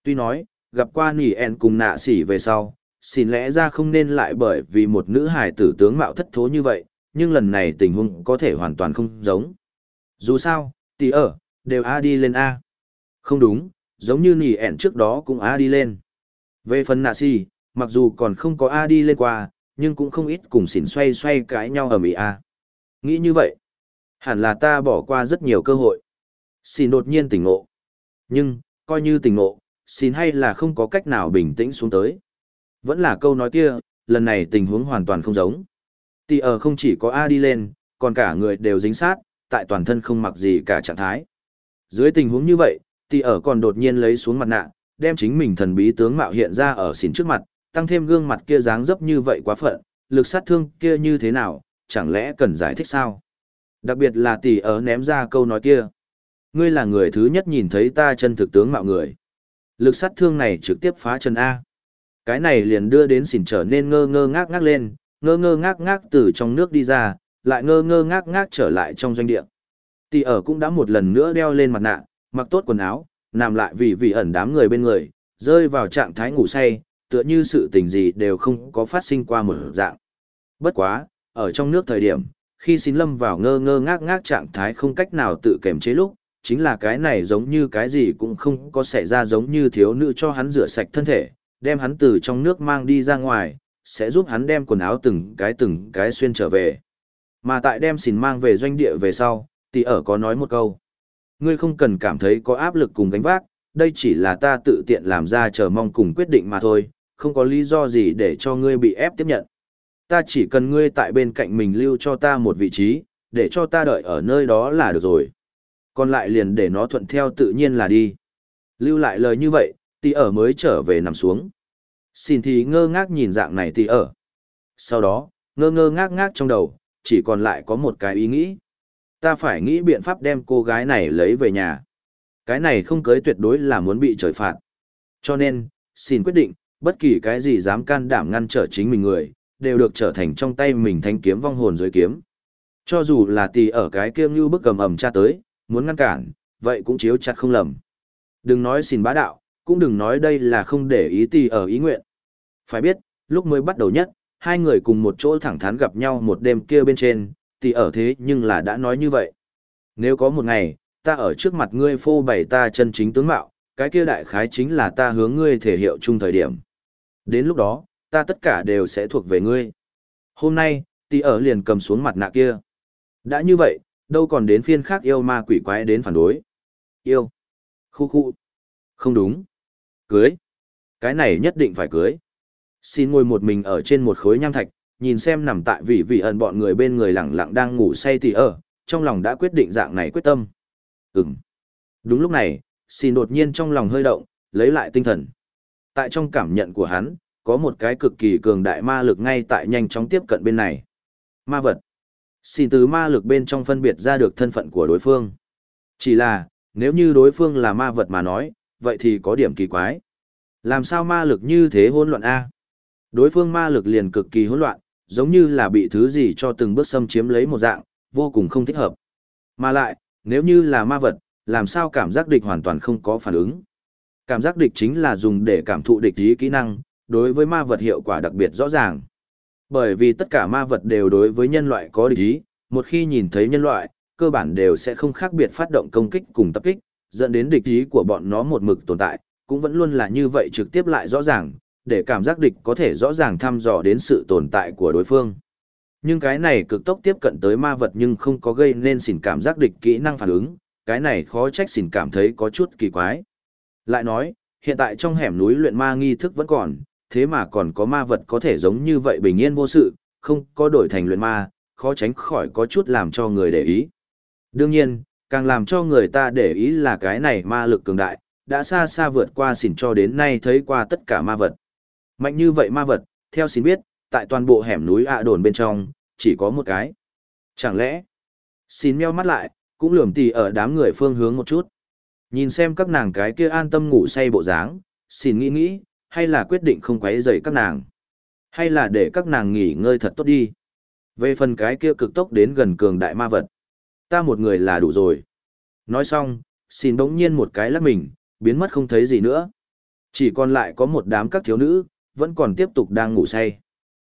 Tuy nói, gặp qua nỉ en cùng nạ sỉ về sau, xin lẽ ra không nên lại bởi vì một nữ hài tử tướng mạo thất thố như vậy, nhưng lần này tình huống có thể hoàn toàn không giống. Dù sao, tỷ ở, đều A đi lên A. Không đúng, giống như nỉ ẻn trước đó cũng A đi lên. Về phần nạ si, mặc dù còn không có A đi lên qua, nhưng cũng không ít cùng xỉn xoay xoay cãi nhau ở Mỹ A. Nghĩ như vậy, hẳn là ta bỏ qua rất nhiều cơ hội. Xỉn đột nhiên tỉnh ngộ. Nhưng, coi như tỉnh ngộ, xỉn hay là không có cách nào bình tĩnh xuống tới. Vẫn là câu nói kia, lần này tình huống hoàn toàn không giống. Tì ở không chỉ có A đi lên, còn cả người đều dính sát, tại toàn thân không mặc gì cả trạng thái. Dưới tình huống như vậy, tì ở còn đột nhiên lấy xuống mặt nạ, đem chính mình thần bí tướng mạo hiện ra ở xỉn trước mặt, tăng thêm gương mặt kia dáng dấp như vậy quá phận, lực sát thương kia như thế nào, chẳng lẽ cần giải thích sao? Đặc biệt là tỷ ở ném ra câu nói kia. Ngươi là người thứ nhất nhìn thấy ta chân thực tướng mạo người. Lực sát thương này trực tiếp phá chân A. Cái này liền đưa đến xỉn trở nên ngơ ngơ ngác ngác lên, ngơ ngơ ngác ngác từ trong nước đi ra, lại ngơ ngơ ngác ngác trở lại trong doanh địa. Tỷ ở cũng đã một lần nữa đeo lên mặt nạ, mặc tốt quần áo, nằm lại vì vì ẩn đám người bên người, rơi vào trạng thái ngủ say, tựa như sự tình gì đều không có phát sinh qua một dạng. Bất quá, ở trong nước thời điểm, khi xin lâm vào ngơ ngơ ngác ngác trạng thái không cách nào tự kềm chế lúc, chính là cái này giống như cái gì cũng không có xảy ra giống như thiếu nữ cho hắn rửa sạch thân thể, đem hắn từ trong nước mang đi ra ngoài, sẽ giúp hắn đem quần áo từng cái từng cái xuyên trở về. Mà tại đem xin mang về doanh địa về sau, thì ở có nói một câu. Ngươi không cần cảm thấy có áp lực cùng gánh vác, đây chỉ là ta tự tiện làm ra chờ mong cùng quyết định mà thôi, không có lý do gì để cho ngươi bị ép tiếp nhận. Ta chỉ cần ngươi tại bên cạnh mình lưu cho ta một vị trí, để cho ta đợi ở nơi đó là được rồi. Còn lại liền để nó thuận theo tự nhiên là đi. Lưu lại lời như vậy, tỷ ở mới trở về nằm xuống. Xin thì ngơ ngác nhìn dạng này tỷ ở. Sau đó, ngơ ngơ ngác ngác trong đầu, chỉ còn lại có một cái ý nghĩ. Ta phải nghĩ biện pháp đem cô gái này lấy về nhà. Cái này không cưới tuyệt đối là muốn bị trời phạt. Cho nên, xin quyết định, bất kỳ cái gì dám can đảm ngăn trở chính mình người, đều được trở thành trong tay mình thanh kiếm vong hồn dưới kiếm. Cho dù là tỷ ở cái kia như bức cầm ầm cha tới, muốn ngăn cản, vậy cũng chiếu chặt không lầm. Đừng nói xin bá đạo, cũng đừng nói đây là không để ý tỷ ở ý nguyện. Phải biết, lúc mới bắt đầu nhất, hai người cùng một chỗ thẳng thắn gặp nhau một đêm kia bên trên, tỷ ở thế nhưng là đã nói như vậy. Nếu có một ngày, ta ở trước mặt ngươi phô bày ta chân chính tướng mạo, cái kia đại khái chính là ta hướng ngươi thể hiệu chung thời điểm. Đến lúc đó, ta tất cả đều sẽ thuộc về ngươi. Hôm nay, tỷ ở liền cầm xuống mặt nạ kia. Đã như vậy, đâu còn đến phiên khác yêu ma quỷ quái đến phản đối. Yêu. Khu khu. Không đúng. Cưới. Cái này nhất định phải cưới. Xin ngồi một mình ở trên một khối nham thạch, nhìn xem nằm tại vị vị ẩn bọn người bên người lẳng lặng đang ngủ say thì ở, trong lòng đã quyết định dạng này quyết tâm. Ừm. Đúng lúc này, xin đột nhiên trong lòng hơi động, lấy lại tinh thần. Tại trong cảm nhận của hắn, có một cái cực kỳ cường đại ma lực ngay tại nhanh chóng tiếp cận bên này. Ma vật. Xin từ ma lực bên trong phân biệt ra được thân phận của đối phương. Chỉ là, nếu như đối phương là ma vật mà nói, vậy thì có điểm kỳ quái. Làm sao ma lực như thế hỗn loạn A? Đối phương ma lực liền cực kỳ hỗn loạn, giống như là bị thứ gì cho từng bước xâm chiếm lấy một dạng, vô cùng không thích hợp. Mà lại, nếu như là ma vật, làm sao cảm giác địch hoàn toàn không có phản ứng. Cảm giác địch chính là dùng để cảm thụ địch ý kỹ năng, đối với ma vật hiệu quả đặc biệt rõ ràng. Bởi vì tất cả ma vật đều đối với nhân loại có địch ý, một khi nhìn thấy nhân loại, cơ bản đều sẽ không khác biệt phát động công kích cùng tập kích, dẫn đến địch ý của bọn nó một mực tồn tại, cũng vẫn luôn là như vậy trực tiếp lại rõ ràng, để cảm giác địch có thể rõ ràng thăm dò đến sự tồn tại của đối phương. Nhưng cái này cực tốc tiếp cận tới ma vật nhưng không có gây nên xỉn cảm giác địch kỹ năng phản ứng, cái này khó trách xỉn cảm thấy có chút kỳ quái. Lại nói, hiện tại trong hẻm núi luyện ma nghi thức vẫn còn, thế mà còn có ma vật có thể giống như vậy bình yên vô sự, không có đổi thành luyện ma, khó tránh khỏi có chút làm cho người để ý. Đương nhiên, càng làm cho người ta để ý là cái này ma lực cường đại, đã xa xa vượt qua xỉn cho đến nay thấy qua tất cả ma vật. Mạnh như vậy ma vật, theo xin biết, tại toàn bộ hẻm núi ạ đồn bên trong, chỉ có một cái. Chẳng lẽ, xin meo mắt lại, cũng lườm tì ở đám người phương hướng một chút. Nhìn xem các nàng cái kia an tâm ngủ say bộ dáng, xin nghĩ nghĩ, hay là quyết định không quấy rầy các nàng. Hay là để các nàng nghỉ ngơi thật tốt đi. Về phần cái kia cực tốc đến gần cường đại ma vật. Ta một người là đủ rồi. Nói xong, xin bỗng nhiên một cái lắc mình, biến mất không thấy gì nữa. Chỉ còn lại có một đám các thiếu nữ, vẫn còn tiếp tục đang ngủ say.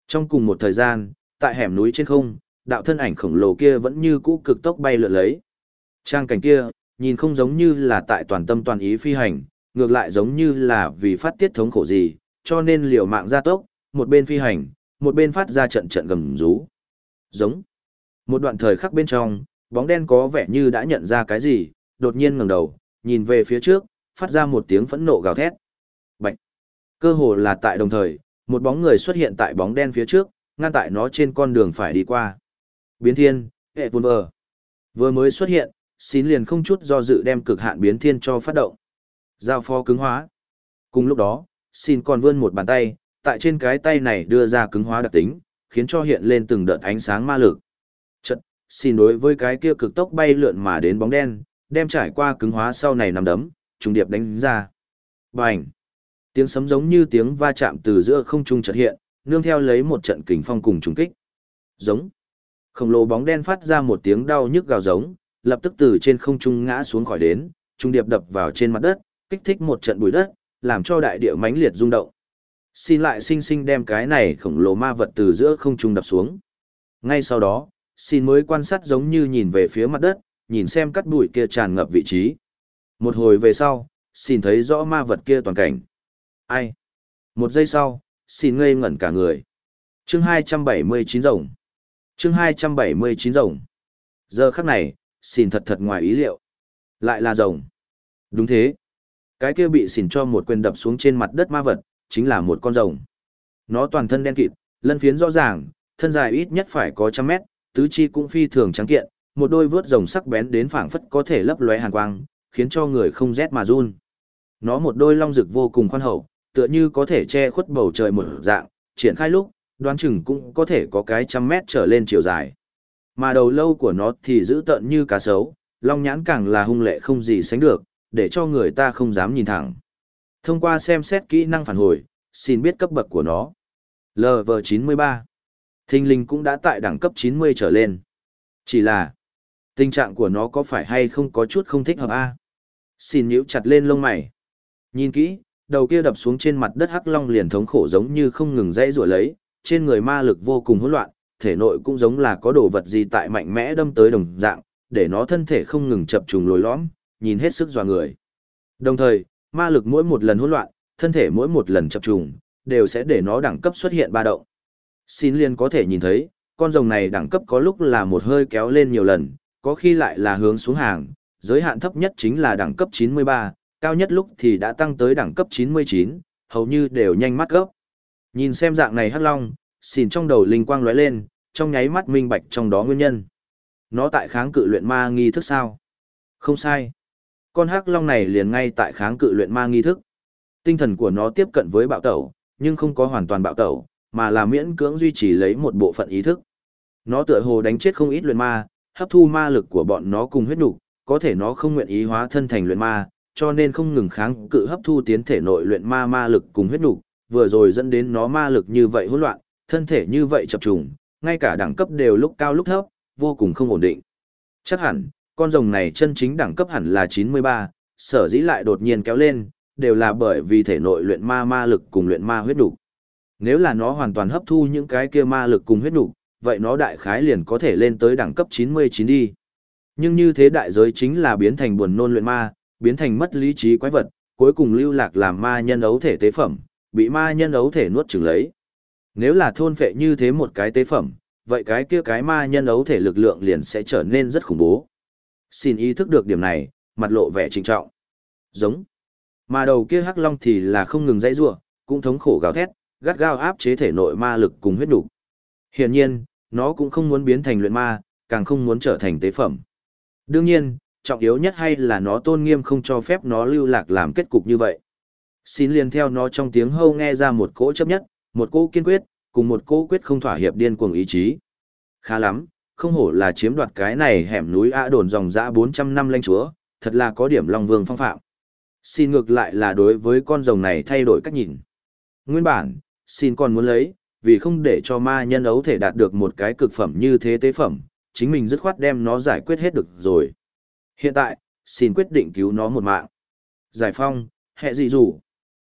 Trong cùng một thời gian, tại hẻm núi trên không, đạo thân ảnh khổng lồ kia vẫn như cũ cực tốc bay lượn lấy. Trang cảnh kia, nhìn không giống như là tại toàn tâm toàn ý phi hành, ngược lại giống như là vì phát tiết thống khổ gì, cho nên liều mạng ra tốc, một bên phi hành, một bên phát ra trận trận gầm rú. Giống. Một đoạn thời khắc bên trong, bóng đen có vẻ như đã nhận ra cái gì, đột nhiên ngẩng đầu, nhìn về phía trước, phát ra một tiếng phẫn nộ gào thét. Cơ hồ là tại đồng thời, một bóng người xuất hiện tại bóng đen phía trước, ngăn tại nó trên con đường phải đi qua. Biến thiên, hệ vun vờ. Vừa mới xuất hiện, xin liền không chút do dự đem cực hạn biến thiên cho phát động. Giao phó cứng hóa. Cùng lúc đó, xin còn vươn một bàn tay, tại trên cái tay này đưa ra cứng hóa đặc tính, khiến cho hiện lên từng đợt ánh sáng ma lực. Chật, xin đối với cái kia cực tốc bay lượn mà đến bóng đen, đem trải qua cứng hóa sau này nằm đấm, trùng điệp đánh ra. Bành! Tiếng sấm giống như tiếng va chạm từ giữa không trung chợt hiện, nương theo lấy một trận kình phong cùng trùng kích. Giống. Khổng lồ bóng đen phát ra một tiếng đau nhức gào giống, lập tức từ trên không trung ngã xuống khỏi đến, trung điệp đập vào trên mặt đất, kích thích một trận bụi đất, làm cho đại địa mãnh liệt rung động. Xin lại sinh sinh đem cái này khổng lồ ma vật từ giữa không trung đập xuống. Ngay sau đó, xin mới quan sát giống như nhìn về phía mặt đất, nhìn xem cắt bụi kia tràn ngập vị trí. Một hồi về sau, xin thấy rõ ma vật kia toàn cảnh. Ai? Một giây sau, xin ngây ngẩn cả người. Chương 279 rồng. Chương 279 rồng. Giờ khắc này, xin thật thật ngoài ý liệu. Lại là rồng. Đúng thế. Cái kia bị xỉn cho một quyền đập xuống trên mặt đất ma vật, chính là một con rồng. Nó toàn thân đen kịt, lân phiến rõ ràng, thân dài ít nhất phải có trăm mét, tứ chi cũng phi thường trắng kiện, một đôi vớt rồng sắc bén đến phảng phất có thể lấp lóe hàn quang, khiến cho người không rét mà run. Nó một đôi long rực vô cùng khoan hậu, tựa như có thể che khuất bầu trời một dạng, triển khai lúc, đoán chừng cũng có thể có cái trăm mét trở lên chiều dài. Mà đầu lâu của nó thì giữ tợn như cá sấu, long nhãn càng là hung lệ không gì sánh được, để cho người ta không dám nhìn thẳng. Thông qua xem xét kỹ năng phản hồi, xin biết cấp bậc của nó. LV93. Thinh linh cũng đã tại đẳng cấp 90 trở lên. Chỉ là, tình trạng của nó có phải hay không có chút không thích hợp a Xin nhíu chặt lên lông mày. Nhìn kỹ, đầu kia đập xuống trên mặt đất hắc long liền thống khổ giống như không ngừng dãy rủa lấy, trên người ma lực vô cùng hỗn loạn, thể nội cũng giống là có đồ vật gì tại mạnh mẽ đâm tới đồng dạng, để nó thân thể không ngừng chập trùng lồi lõm, nhìn hết sức dọa người. Đồng thời, ma lực mỗi một lần hỗn loạn, thân thể mỗi một lần chập trùng, đều sẽ để nó đẳng cấp xuất hiện ba động. Xin liên có thể nhìn thấy, con rồng này đẳng cấp có lúc là một hơi kéo lên nhiều lần, có khi lại là hướng xuống hàng, giới hạn thấp nhất chính là đẳng cấp 93, cao nhất lúc thì đã tăng tới đẳng cấp 99, hầu như đều nhanh mắt gấp. Nhìn xem dạng này hắc long, xìn trong đầu linh quang lóe lên, trong nháy mắt minh bạch trong đó nguyên nhân. Nó tại kháng cự luyện ma nghi thức sao? Không sai. Con hắc long này liền ngay tại kháng cự luyện ma nghi thức. Tinh thần của nó tiếp cận với bạo tẩu, nhưng không có hoàn toàn bạo tẩu, mà là miễn cưỡng duy trì lấy một bộ phận ý thức. Nó tựa hồ đánh chết không ít luyện ma, hấp thu ma lực của bọn nó cùng huyết nục, có thể nó không nguyện ý hóa thân thành luyện ma, cho nên không ngừng kháng cự hấp thu tiến thể nội luyện ma ma lực cùng huyết nục, vừa rồi dẫn đến nó ma lực như vậy hỗn loạn, thân thể như vậy chập trùng, ngay cả đẳng cấp đều lúc cao lúc thấp, vô cùng không ổn định. Chắc hẳn, con rồng này chân chính đẳng cấp hẳn là 93, sở dĩ lại đột nhiên kéo lên, đều là bởi vì thể nội luyện ma ma lực cùng luyện ma huyết nục. Nếu là nó hoàn toàn hấp thu những cái kia ma lực cùng huyết nục, vậy nó đại khái liền có thể lên tới đẳng cấp 99 đi. Nhưng như thế đại giới chính là biến thành buồn nôn luyện ma, biến thành mất lý trí quái vật, cuối cùng lưu lạc làm ma nhân ấu thể tế phẩm, bị ma nhân ấu thể nuốt chửng lấy. Nếu là thôn phệ như thế một cái tế phẩm, vậy cái kia cái ma nhân ấu thể lực lượng liền sẽ trở nên rất khủng bố. Xin ý thức được điểm này, mặt lộ vẻ trịnh trọng. Giống. Mà đầu kia hắc long thì là không ngừng dãy rủa, cũng thống khổ gào thét, gắt gao áp chế thể nội ma lực cùng huyết đủ. Hiển nhiên, nó cũng không muốn biến thành luyện ma, càng không muốn trở thành tế phẩm. Đương nhiên, trọng yếu nhất hay là nó tôn nghiêm không cho phép nó lưu lạc làm kết cục như vậy. Xin liền theo nó trong tiếng hâu nghe ra một cỗ chấp nhất, một cỗ kiên quyết, cùng một cỗ quyết không thỏa hiệp điên cuồng ý chí. Khá lắm, không hổ là chiếm đoạt cái này hẻm núi ạ đồn dòng dã 400 năm lãnh chúa, thật là có điểm Long Vương phong phạm. Xin ngược lại là đối với con rồng này thay đổi cách nhìn. Nguyên bản, xin còn muốn lấy, vì không để cho ma nhân ấu thể đạt được một cái cực phẩm như thế tế phẩm, chính mình dứt khoát đem nó giải quyết hết được rồi. Hiện tại, xin quyết định cứu nó một mạng. Giải phong, hệ dị rủ.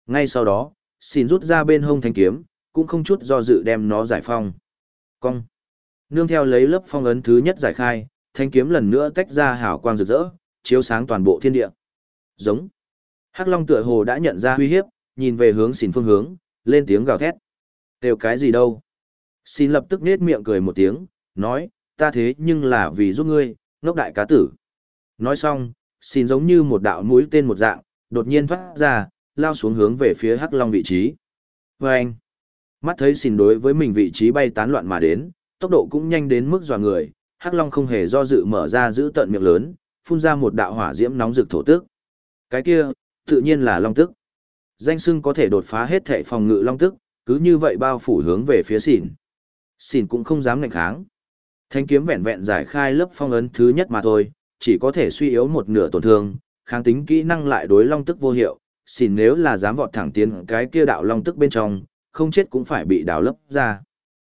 Ngay sau đó, xin rút ra bên hông thanh kiếm, cũng không chút do dự đem nó giải phong. Cong. Nương theo lấy lớp phong ấn thứ nhất giải khai, thanh kiếm lần nữa tách ra hào quang rực rỡ, chiếu sáng toàn bộ thiên địa. Giống. Hắc Long tựa hồ đã nhận ra uy hiếp, nhìn về hướng xin phương hướng, lên tiếng gào thét. Đều cái gì đâu? Xin lập tức nết miệng cười một tiếng, nói, ta thế nhưng là vì giúp ngươi, ngốc đại cá tử. Nói xong, xin giống như một đạo mũi tên một dạng, đột nhiên thoát ra, lao xuống hướng về phía Hắc Long vị trí. Và anh, mắt thấy xin đối với mình vị trí bay tán loạn mà đến, tốc độ cũng nhanh đến mức dò người, Hắc Long không hề do dự mở ra giữ tận miệng lớn, phun ra một đạo hỏa diễm nóng rực thổ tức. Cái kia, tự nhiên là Long tức. Danh sưng có thể đột phá hết thể phòng ngự Long tức, cứ như vậy bao phủ hướng về phía xỉn. Xỉn cũng không dám ngạnh kháng. Thanh kiếm vẹn vẹn giải khai lớp phong ấn thứ nhất mà thôi, chỉ có thể suy yếu một nửa tổn thương, kháng tính kỹ năng lại đối long tức vô hiệu, xin nếu là dám vọt thẳng tiến cái kia đạo long tức bên trong, không chết cũng phải bị đào lấp ra.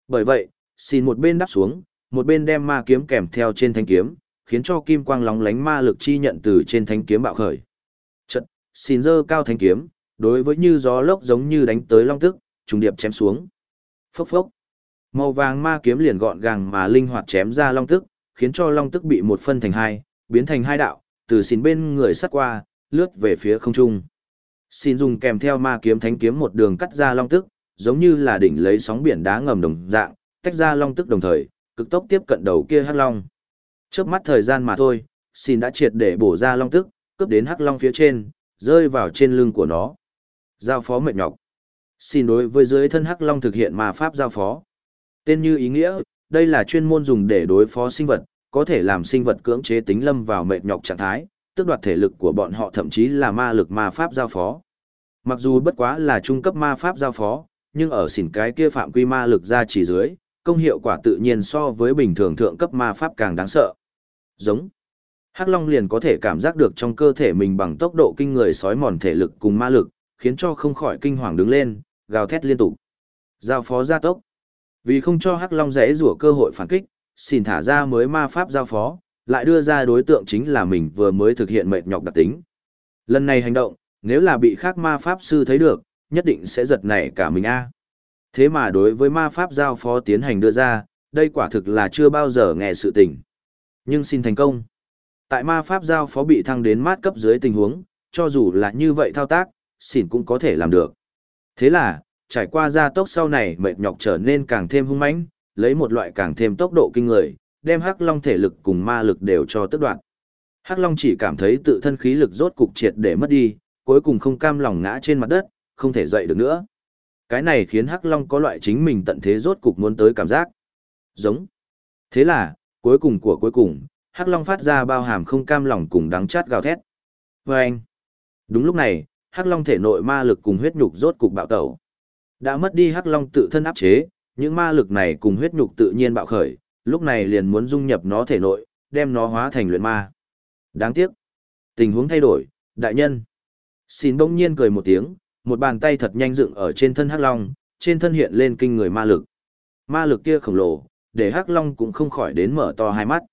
Bởi vậy, xin một bên đắp xuống, một bên đem ma kiếm kèm theo trên thanh kiếm, khiến cho kim quang lóng lánh ma lực chi nhận từ trên thanh kiếm bạo khởi. Chật, xin dơ cao thanh kiếm, đối với như gió lốc giống như đánh tới long tức, trùng điệp chém xuống. Phốc phốc. Màu vàng ma kiếm liền gọn gàng mà linh hoạt chém ra long tức, khiến cho long tức bị một phân thành hai, biến thành hai đạo, từ xin bên người sắt qua, lướt về phía không trung. Xin dùng kèm theo ma kiếm thánh kiếm một đường cắt ra long tức, giống như là đỉnh lấy sóng biển đá ngầm đồng dạng, tách ra long tức đồng thời, cực tốc tiếp cận đầu kia hắc long. Chớp mắt thời gian mà thôi, xin đã triệt để bổ ra long tức, cướp đến hắc long phía trên, rơi vào trên lưng của nó. Giao phó mệt nhọc. Xin đối với dưới thân hắc long thực hiện ma pháp giao phó. Tên như ý nghĩa, đây là chuyên môn dùng để đối phó sinh vật, có thể làm sinh vật cưỡng chế tính lâm vào mệt nhọc trạng thái, tước đoạt thể lực của bọn họ thậm chí là ma lực ma pháp giao phó. Mặc dù bất quá là trung cấp ma pháp giao phó, nhưng ở xỉn cái kia phạm quy ma lực ra chỉ dưới, công hiệu quả tự nhiên so với bình thường thượng cấp ma pháp càng đáng sợ. Giống. Hắc Long liền có thể cảm giác được trong cơ thể mình bằng tốc độ kinh người sói mòn thể lực cùng ma lực, khiến cho không khỏi kinh hoàng đứng lên, gào thét liên tục. Giao phó gia tốc. Vì không cho Hắc Long rẽ rủa cơ hội phản kích, xin thả ra mới ma pháp giao phó, lại đưa ra đối tượng chính là mình vừa mới thực hiện mệt nhọc đặc tính. Lần này hành động, nếu là bị khác ma pháp sư thấy được, nhất định sẽ giật nảy cả mình a. Thế mà đối với ma pháp giao phó tiến hành đưa ra, đây quả thực là chưa bao giờ nghe sự tình. Nhưng xin thành công. Tại ma pháp giao phó bị thăng đến mát cấp dưới tình huống, cho dù là như vậy thao tác, xỉn cũng có thể làm được. Thế là, trải qua gia tốc sau này mệt nhọc trở nên càng thêm hung mãnh, lấy một loại càng thêm tốc độ kinh người, đem Hắc Long thể lực cùng ma lực đều cho tức đoạn. Hắc Long chỉ cảm thấy tự thân khí lực rốt cục triệt để mất đi, cuối cùng không cam lòng ngã trên mặt đất, không thể dậy được nữa. Cái này khiến Hắc Long có loại chính mình tận thế rốt cục muốn tới cảm giác. Giống. Thế là, cuối cùng của cuối cùng, Hắc Long phát ra bao hàm không cam lòng cùng đắng chát gào thét. Vâng. anh. Đúng lúc này, Hắc Long thể nội ma lực cùng huyết nhục rốt cục bạo tẩu. đã mất đi hắc long tự thân áp chế, những ma lực này cùng huyết nhục tự nhiên bạo khởi, lúc này liền muốn dung nhập nó thể nội, đem nó hóa thành luyện ma. Đáng tiếc, tình huống thay đổi, đại nhân. Xin bỗng nhiên cười một tiếng, một bàn tay thật nhanh dựng ở trên thân hắc long, trên thân hiện lên kinh người ma lực. Ma lực kia khổng lồ, để hắc long cũng không khỏi đến mở to hai mắt.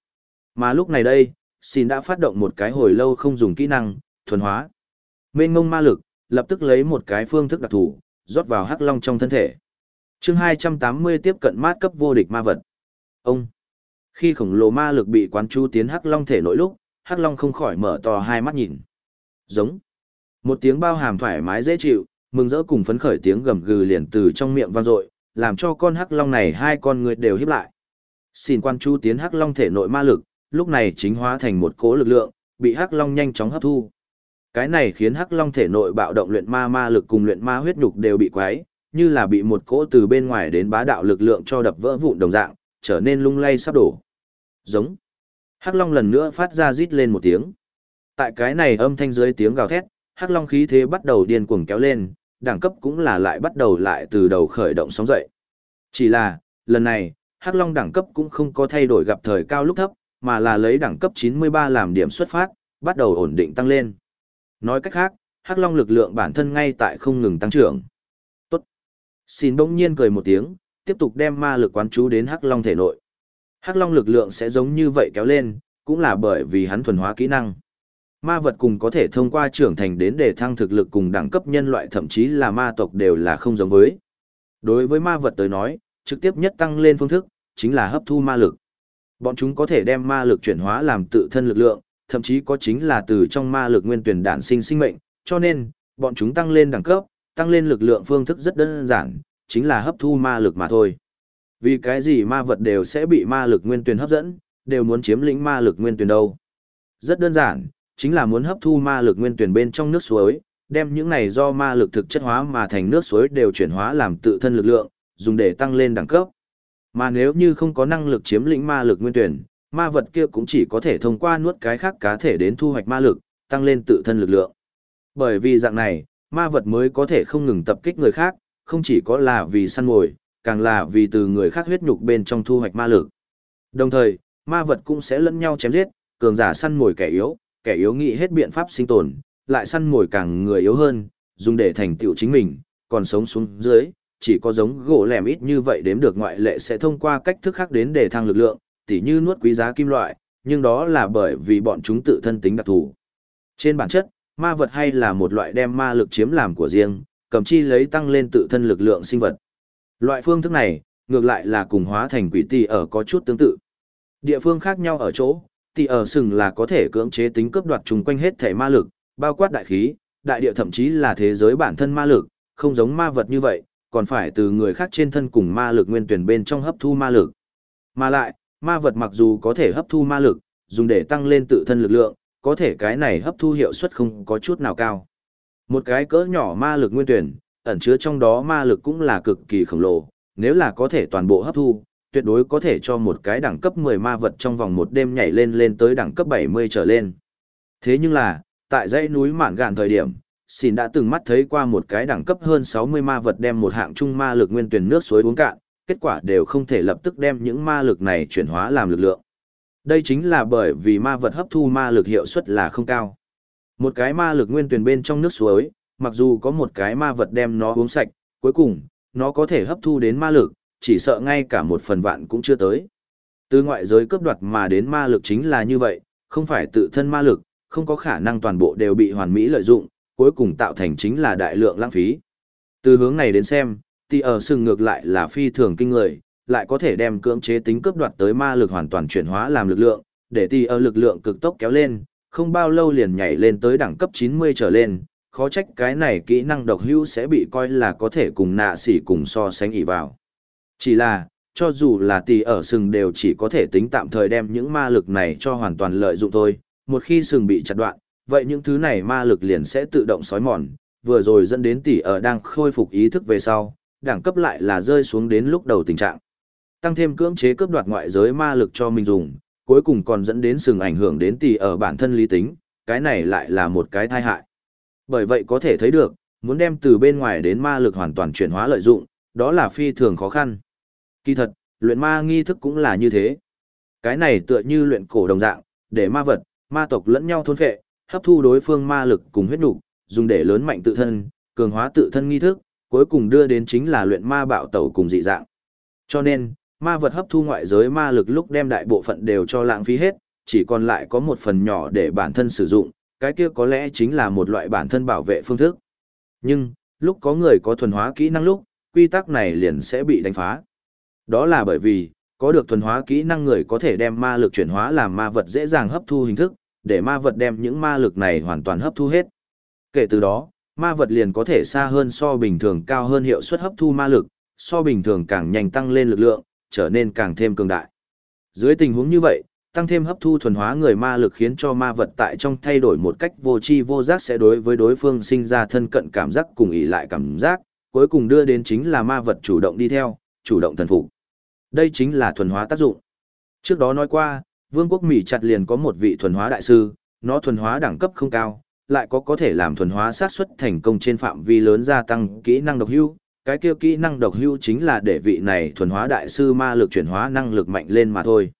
Mà lúc này đây, xin đã phát động một cái hồi lâu không dùng kỹ năng, thuần hóa. Mênh ngông ma lực, lập tức lấy một cái phương thức đặc thù, rót vào hắc long trong thân thể chương 280 tiếp cận mát cấp vô địch ma vật. Ông! Khi khổng lồ ma lực bị quán chú tiến hắc long thể nội lúc, hắc long không khỏi mở to hai mắt nhìn. Giống! Một tiếng bao hàm thoải mái dễ chịu, mừng rỡ cùng phấn khởi tiếng gầm gừ liền từ trong miệng vang dội, làm cho con hắc long này hai con người đều hiếp lại. Xin quan chú tiến hắc long thể nội ma lực, lúc này chính hóa thành một cỗ lực lượng, bị hắc long nhanh chóng hấp thu. Cái này khiến hắc long thể nội bạo động luyện ma ma lực cùng luyện ma huyết nhục đều bị quái, như là bị một cỗ từ bên ngoài đến bá đạo lực lượng cho đập vỡ vụn đồng dạng, trở nên lung lay sắp đổ. Giống. Hắc long lần nữa phát ra rít lên một tiếng. Tại cái này âm thanh dưới tiếng gào thét, hắc long khí thế bắt đầu điên cuồng kéo lên, đẳng cấp cũng là lại bắt đầu lại từ đầu khởi động sóng dậy. Chỉ là, lần này, hắc long đẳng cấp cũng không có thay đổi gặp thời cao lúc thấp, mà là lấy đẳng cấp 93 làm điểm xuất phát, bắt đầu ổn định tăng lên. Nói cách khác, hắc long lực lượng bản thân ngay tại không ngừng tăng trưởng. Xin bỗng nhiên cười một tiếng, tiếp tục đem ma lực quán chú đến hắc long thể nội. Hắc long lực lượng sẽ giống như vậy kéo lên, cũng là bởi vì hắn thuần hóa kỹ năng. Ma vật cùng có thể thông qua trưởng thành đến để thăng thực lực cùng đẳng cấp nhân loại thậm chí là ma tộc đều là không giống với. Đối với ma vật tới nói, trực tiếp nhất tăng lên phương thức, chính là hấp thu ma lực. Bọn chúng có thể đem ma lực chuyển hóa làm tự thân lực lượng, thậm chí có chính là từ trong ma lực nguyên tuyển đản sinh sinh mệnh, cho nên, bọn chúng tăng lên đẳng cấp, tăng lên lực lượng phương thức rất đơn giản, chính là hấp thu ma lực mà thôi. Vì cái gì ma vật đều sẽ bị ma lực nguyên tuyển hấp dẫn, đều muốn chiếm lĩnh ma lực nguyên tuyển đâu. Rất đơn giản, chính là muốn hấp thu ma lực nguyên tuyển bên trong nước suối, đem những này do ma lực thực chất hóa mà thành nước suối đều chuyển hóa làm tự thân lực lượng, dùng để tăng lên đẳng cấp. Mà nếu như không có năng lực chiếm lĩnh ma lực nguyên tuyển, ma vật kia cũng chỉ có thể thông qua nuốt cái khác cá thể đến thu hoạch ma lực, tăng lên tự thân lực lượng. Bởi vì dạng này, ma vật mới có thể không ngừng tập kích người khác, không chỉ có là vì săn mồi, càng là vì từ người khác huyết nhục bên trong thu hoạch ma lực. Đồng thời, ma vật cũng sẽ lẫn nhau chém giết, cường giả săn mồi kẻ yếu, kẻ yếu nghĩ hết biện pháp sinh tồn, lại săn mồi càng người yếu hơn, dùng để thành tựu chính mình, còn sống xuống dưới, chỉ có giống gỗ lẻm ít như vậy đếm được ngoại lệ sẽ thông qua cách thức khác đến để thăng lực lượng, tỉ như nuốt quý giá kim loại, nhưng đó là bởi vì bọn chúng tự thân tính đặc thù. Trên bản chất, ma vật hay là một loại đem ma lực chiếm làm của riêng, cầm chi lấy tăng lên tự thân lực lượng sinh vật. Loại phương thức này, ngược lại là cùng hóa thành quỷ tỷ ở có chút tương tự. Địa phương khác nhau ở chỗ, tỷ ở sừng là có thể cưỡng chế tính cướp đoạt chung quanh hết thể ma lực, bao quát đại khí, đại địa thậm chí là thế giới bản thân ma lực, không giống ma vật như vậy, còn phải từ người khác trên thân cùng ma lực nguyên tuyển bên trong hấp thu ma lực. Mà lại, ma vật mặc dù có thể hấp thu ma lực, dùng để tăng lên tự thân lực lượng, có thể cái này hấp thu hiệu suất không có chút nào cao. Một cái cỡ nhỏ ma lực nguyên tuyển, ẩn chứa trong đó ma lực cũng là cực kỳ khổng lồ, nếu là có thể toàn bộ hấp thu, tuyệt đối có thể cho một cái đẳng cấp 10 ma vật trong vòng một đêm nhảy lên lên tới đẳng cấp 70 trở lên. Thế nhưng là, tại dãy núi mạn gạn thời điểm, xin đã từng mắt thấy qua một cái đẳng cấp hơn 60 ma vật đem một hạng trung ma lực nguyên tuyển nước suối uống cạn, kết quả đều không thể lập tức đem những ma lực này chuyển hóa làm lực lượng. Đây chính là bởi vì ma vật hấp thu ma lực hiệu suất là không cao. Một cái ma lực nguyên tuyển bên trong nước suối, mặc dù có một cái ma vật đem nó uống sạch, cuối cùng, nó có thể hấp thu đến ma lực, chỉ sợ ngay cả một phần vạn cũng chưa tới. Từ ngoại giới cướp đoạt mà đến ma lực chính là như vậy, không phải tự thân ma lực, không có khả năng toàn bộ đều bị hoàn mỹ lợi dụng, cuối cùng tạo thành chính là đại lượng lãng phí. Từ hướng này đến xem, thì ở sừng ngược lại là phi thường kinh người, lại có thể đem cưỡng chế tính cướp đoạt tới ma lực hoàn toàn chuyển hóa làm lực lượng, để tỷ ở lực lượng cực tốc kéo lên, không bao lâu liền nhảy lên tới đẳng cấp 90 trở lên, khó trách cái này kỹ năng độc hữu sẽ bị coi là có thể cùng nạ sỉ cùng so sánh ỉ vào. Chỉ là, cho dù là tỷ ở sừng đều chỉ có thể tính tạm thời đem những ma lực này cho hoàn toàn lợi dụng thôi, một khi sừng bị chặt đoạn, vậy những thứ này ma lực liền sẽ tự động sói mòn, vừa rồi dẫn đến tỷ ở đang khôi phục ý thức về sau, đẳng cấp lại là rơi xuống đến lúc đầu tình trạng. Tăng thêm cưỡng chế cướp đoạt ngoại giới ma lực cho mình dùng, cuối cùng còn dẫn đến sừng ảnh hưởng đến tỷ ở bản thân lý tính, cái này lại là một cái tai hại. Bởi vậy có thể thấy được, muốn đem từ bên ngoài đến ma lực hoàn toàn chuyển hóa lợi dụng, đó là phi thường khó khăn. Kỳ thật, luyện ma nghi thức cũng là như thế. Cái này tựa như luyện cổ đồng dạng, để ma vật, ma tộc lẫn nhau thôn phệ, hấp thu đối phương ma lực cùng huyết nục, dùng để lớn mạnh tự thân, cường hóa tự thân nghi thức, cuối cùng đưa đến chính là luyện ma bạo tẩu cùng dị dạng. Cho nên, ma vật hấp thu ngoại giới ma lực lúc đem đại bộ phận đều cho lãng phí hết, chỉ còn lại có một phần nhỏ để bản thân sử dụng, cái kia có lẽ chính là một loại bản thân bảo vệ phương thức. Nhưng, lúc có người có thuần hóa kỹ năng lúc, quy tắc này liền sẽ bị đánh phá. Đó là bởi vì, có được thuần hóa kỹ năng người có thể đem ma lực chuyển hóa làm ma vật dễ dàng hấp thu hình thức, để ma vật đem những ma lực này hoàn toàn hấp thu hết. Kể từ đó, ma vật liền có thể xa hơn so bình thường cao hơn hiệu suất hấp thu ma lực, so bình thường càng nhanh tăng lên lực lượng, trở nên càng thêm cường đại. Dưới tình huống như vậy, tăng thêm hấp thu thuần hóa người ma lực khiến cho ma vật tại trong thay đổi một cách vô tri vô giác sẽ đối với đối phương sinh ra thân cận cảm giác cùng ý lại cảm giác, cuối cùng đưa đến chính là ma vật chủ động đi theo, chủ động thần phục. Đây chính là thuần hóa tác dụng. Trước đó nói qua, vương quốc Mỹ chặt liền có một vị thuần hóa đại sư, nó thuần hóa đẳng cấp không cao, lại có có thể làm thuần hóa sát xuất thành công trên phạm vi lớn gia tăng kỹ năng độc hưu. Cái kia kỹ năng độc hưu chính là để vị này thuần hóa đại sư ma lực chuyển hóa năng lực mạnh lên mà thôi.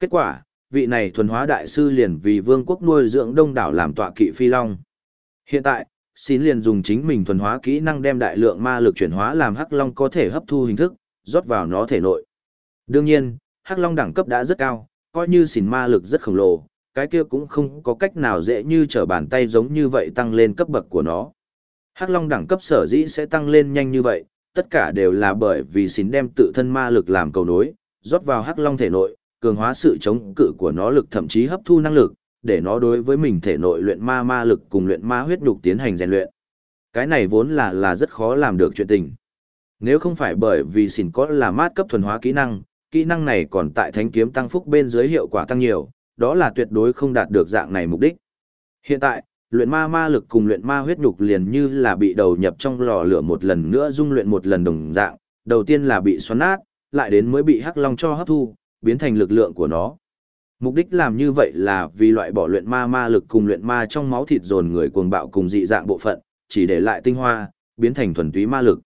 Kết quả, vị này thuần hóa đại sư liền vì vương quốc nuôi dưỡng đông đảo làm tọa kỵ phi long. Hiện tại, xin liền dùng chính mình thuần hóa kỹ năng đem đại lượng ma lực chuyển hóa làm hắc long có thể hấp thu hình thức, rót vào nó thể nội. Đương nhiên, hắc long đẳng cấp đã rất cao, coi như xin ma lực rất khổng lồ, cái kia cũng không có cách nào dễ như trở bàn tay giống như vậy tăng lên cấp bậc của nó. Hắc long đẳng cấp sở dĩ sẽ tăng lên nhanh như vậy, tất cả đều là bởi vì xin đem tự thân ma lực làm cầu nối, rót vào hắc long thể nội, cường hóa sự chống cự của nó lực thậm chí hấp thu năng lực, để nó đối với mình thể nội luyện ma ma lực cùng luyện ma huyết nhục tiến hành rèn luyện. Cái này vốn là là rất khó làm được chuyện tình. Nếu không phải bởi vì xỉn có là mát cấp thuần hóa kỹ năng, kỹ năng này còn tại thánh kiếm tăng phúc bên dưới hiệu quả tăng nhiều, đó là tuyệt đối không đạt được dạng này mục đích. Hiện tại, luyện ma ma lực cùng luyện ma huyết nhục liền như là bị đầu nhập trong lò lửa một lần nữa dung luyện một lần đồng dạng, đầu tiên là bị xoắn nát, lại đến mới bị hắc long cho hấp thu, biến thành lực lượng của nó. Mục đích làm như vậy là vì loại bỏ luyện ma ma lực cùng luyện ma trong máu thịt dồn người cuồng bạo cùng dị dạng bộ phận, chỉ để lại tinh hoa, biến thành thuần túy ma lực.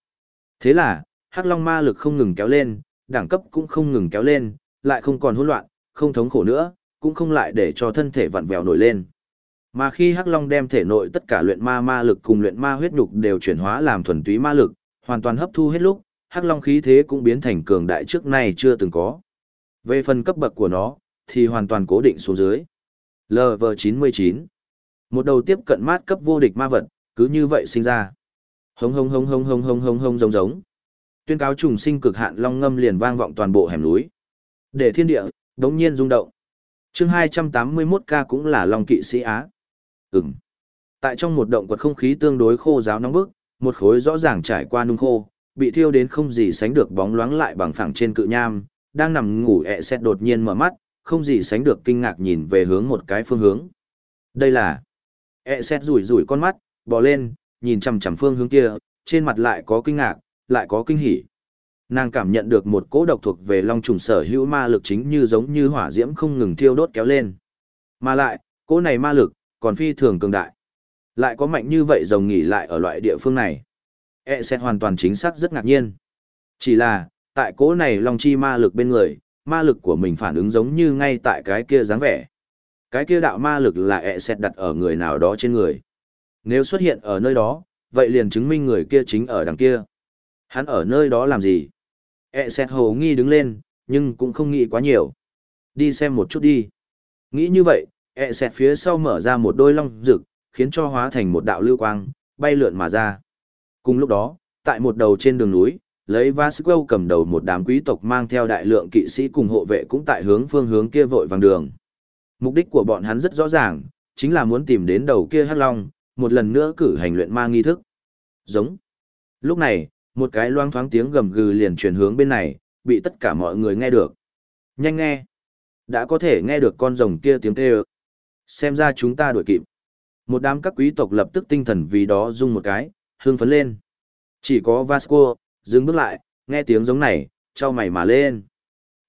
Thế là, Hắc Long ma lực không ngừng kéo lên, đẳng cấp cũng không ngừng kéo lên, lại không còn hỗn loạn, không thống khổ nữa, cũng không lại để cho thân thể vặn vẹo nổi lên. Mà khi Hắc Long đem thể nội tất cả luyện ma ma lực cùng luyện ma huyết nhục đều chuyển hóa làm thuần túy ma lực, hoàn toàn hấp thu hết lúc, Hắc Long khí thế cũng biến thành cường đại trước nay chưa từng có. Về phần cấp bậc của nó, thì hoàn toàn cố định xuống dưới. LV99 Một đầu tiếp cận mát cấp vô địch ma vật, cứ như vậy sinh ra. Hống hống hống hống hống hống hống hống giống giống. Tuyên cáo trùng sinh cực hạn long ngâm liền vang vọng toàn bộ hẻm núi. Để thiên địa, đống nhiên rung động. chương 281K cũng là long kỵ sĩ Á. Ừm. Tại trong một động quật không khí tương đối khô giáo nóng bức, một khối rõ ràng trải qua nung khô, bị thiêu đến không gì sánh được bóng loáng lại bằng phẳng trên cự nham, đang nằm ngủ ẹ xét đột nhiên mở mắt, không gì sánh được kinh ngạc nhìn về hướng một cái phương hướng. Đây là... ẹ xét rủi rủi con mắt, bò lên, nhìn chằm chằm phương hướng kia, trên mặt lại có kinh ngạc, lại có kinh hỉ. Nàng cảm nhận được một cỗ độc thuộc về long trùng sở hữu ma lực chính như giống như hỏa diễm không ngừng thiêu đốt kéo lên. Mà lại, cỗ này ma lực, còn phi thường cường đại. Lại có mạnh như vậy rồng nghỉ lại ở loại địa phương này. E sẽ hoàn toàn chính xác rất ngạc nhiên. Chỉ là, tại cỗ này long chi ma lực bên người, ma lực của mình phản ứng giống như ngay tại cái kia dáng vẻ. Cái kia đạo ma lực là e sẽ đặt ở người nào đó trên người. Nếu xuất hiện ở nơi đó, vậy liền chứng minh người kia chính ở đằng kia. Hắn ở nơi đó làm gì? e sẽ hồ nghi đứng lên, nhưng cũng không nghĩ quá nhiều. Đi xem một chút đi. Nghĩ như vậy, ẹ xẹt phía sau mở ra một đôi long rực, khiến cho hóa thành một đạo lưu quang, bay lượn mà ra. Cùng lúc đó, tại một đầu trên đường núi, lấy Vasco cầm đầu một đám quý tộc mang theo đại lượng kỵ sĩ cùng hộ vệ cũng tại hướng phương hướng kia vội vàng đường. Mục đích của bọn hắn rất rõ ràng, chính là muốn tìm đến đầu kia hắc long, một lần nữa cử hành luyện ma nghi thức. Giống. Lúc này, một cái loang thoáng tiếng gầm gừ liền truyền hướng bên này, bị tất cả mọi người nghe được. Nhanh nghe. Đã có thể nghe được con rồng kia tiếng kêu. Xem ra chúng ta đuổi kịp. Một đám các quý tộc lập tức tinh thần vì đó rung một cái, hương phấn lên. Chỉ có Vasco, dừng bước lại, nghe tiếng giống này, trao mày mà lên.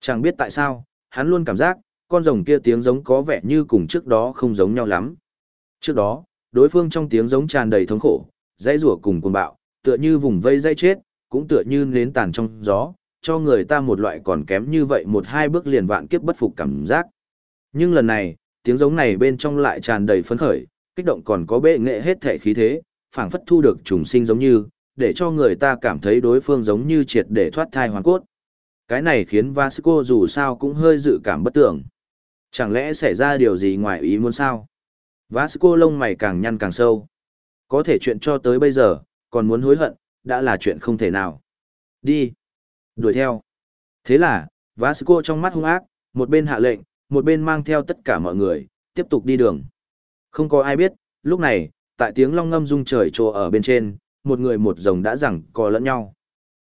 Chẳng biết tại sao, hắn luôn cảm giác, con rồng kia tiếng giống có vẻ như cùng trước đó không giống nhau lắm. Trước đó, đối phương trong tiếng giống tràn đầy thống khổ, dãy rủa cùng cuồng bạo, tựa như vùng vây dây chết, cũng tựa như nến tàn trong gió, cho người ta một loại còn kém như vậy một hai bước liền vạn kiếp bất phục cảm giác. Nhưng lần này, tiếng giống này bên trong lại tràn đầy phấn khởi, kích động còn có bệ nghệ hết thể khí thế, phảng phất thu được trùng sinh giống như, để cho người ta cảm thấy đối phương giống như triệt để thoát thai hoàn cốt. Cái này khiến Vasco dù sao cũng hơi dự cảm bất tưởng. Chẳng lẽ xảy ra điều gì ngoài ý muốn sao? Vasco lông mày càng nhăn càng sâu. Có thể chuyện cho tới bây giờ, còn muốn hối hận, đã là chuyện không thể nào. Đi. Đuổi theo. Thế là, Vasco trong mắt hung ác, một bên hạ lệnh, một bên mang theo tất cả mọi người, tiếp tục đi đường. Không có ai biết, lúc này, tại tiếng long ngâm rung trời trồ ở bên trên, một người một rồng đã rằng co lẫn nhau.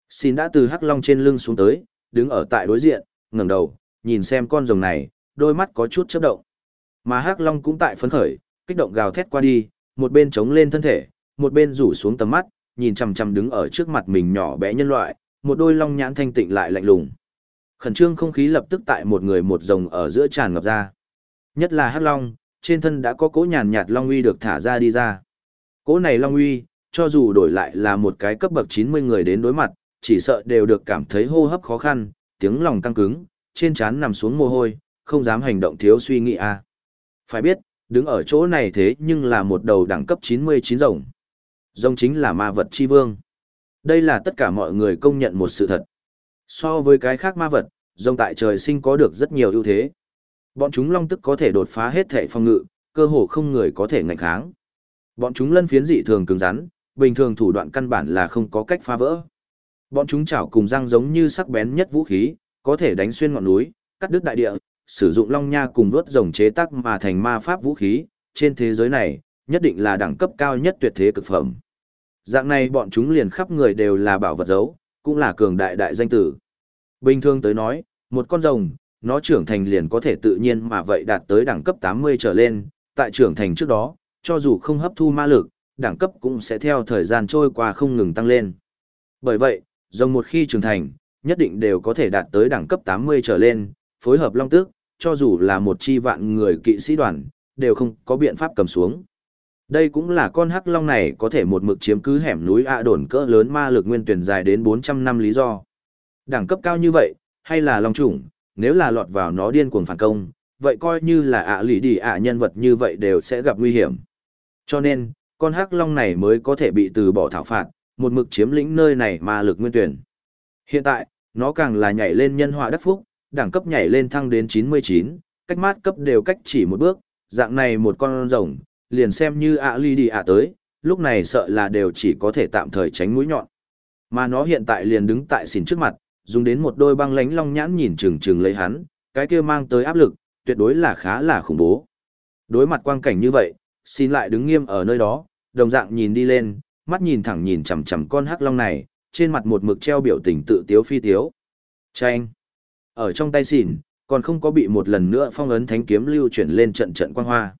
Xin đã từ hắc long trên lưng xuống tới, đứng ở tại đối diện, ngẩng đầu, nhìn xem con rồng này, đôi mắt có chút chớp động. Mà hắc long cũng tại phấn khởi, kích động gào thét qua đi, một bên chống lên thân thể, một bên rủ xuống tầm mắt, nhìn chằm chằm đứng ở trước mặt mình nhỏ bé nhân loại, một đôi long nhãn thanh tịnh lại lạnh lùng. Khẩn trương không khí lập tức tại một người một rồng ở giữa tràn ngập ra. Nhất là hắc long, trên thân đã có cỗ nhàn nhạt long uy được thả ra đi ra. Cỗ này long uy, cho dù đổi lại là một cái cấp bậc 90 người đến đối mặt, chỉ sợ đều được cảm thấy hô hấp khó khăn, tiếng lòng căng cứng, trên trán nằm xuống mồ hôi, không dám hành động thiếu suy nghĩ a. À. Phải biết, đứng ở chỗ này thế nhưng là một đầu đẳng cấp 99 rồng. Rồng chính là ma vật chi vương. Đây là tất cả mọi người công nhận một sự thật. So với cái khác ma vật, rồng tại trời sinh có được rất nhiều ưu thế. Bọn chúng long tức có thể đột phá hết thể phòng ngự, cơ hồ không người có thể ngạnh kháng. Bọn chúng lân phiến dị thường cứng rắn, bình thường thủ đoạn căn bản là không có cách phá vỡ. Bọn chúng chảo cùng răng giống như sắc bén nhất vũ khí, có thể đánh xuyên ngọn núi, cắt đứt đại địa, sử dụng long nha cùng đuốt rồng chế tác mà thành ma pháp vũ khí, trên thế giới này, nhất định là đẳng cấp cao nhất tuyệt thế cực phẩm. Dạng này bọn chúng liền khắp người đều là bảo vật dấu, cũng là cường đại đại danh tử. Bình thường tới nói, một con rồng, nó trưởng thành liền có thể tự nhiên mà vậy đạt tới đẳng cấp 80 trở lên, tại trưởng thành trước đó, cho dù không hấp thu ma lực, đẳng cấp cũng sẽ theo thời gian trôi qua không ngừng tăng lên. Bởi vậy, rồng một khi trưởng thành, nhất định đều có thể đạt tới đẳng cấp 80 trở lên, phối hợp long tước, cho dù là một chi vạn người kỵ sĩ đoàn, đều không có biện pháp cầm xuống. Đây cũng là con hắc long này có thể một mực chiếm cứ hẻm núi ạ đồn cỡ lớn ma lực nguyên tuyển dài đến 400 năm lý do. Đẳng cấp cao như vậy, hay là long chủng, nếu là lọt vào nó điên cuồng phản công, vậy coi như là ạ lì đi ạ nhân vật như vậy đều sẽ gặp nguy hiểm. Cho nên, con hắc long này mới có thể bị từ bỏ thảo phạt, một mực chiếm lĩnh nơi này ma lực nguyên tuyển. Hiện tại, nó càng là nhảy lên nhân họa đất phúc, đẳng cấp nhảy lên thăng đến 99, cách mát cấp đều cách chỉ một bước, dạng này một con rồng, liền xem như ạ ly đi ạ tới, lúc này sợ là đều chỉ có thể tạm thời tránh mũi nhọn. Mà nó hiện tại liền đứng tại xỉn trước mặt, dùng đến một đôi băng lánh long nhãn nhìn chừng chừng lấy hắn, cái kia mang tới áp lực, tuyệt đối là khá là khủng bố. Đối mặt quang cảnh như vậy, xin lại đứng nghiêm ở nơi đó, đồng dạng nhìn đi lên, mắt nhìn thẳng nhìn chằm chằm con hắc long này, trên mặt một mực treo biểu tình tự tiếu phi tiếu. Chanh! Ở trong tay xỉn, còn không có bị một lần nữa phong ấn thánh kiếm lưu chuyển lên trận trận quang hoa.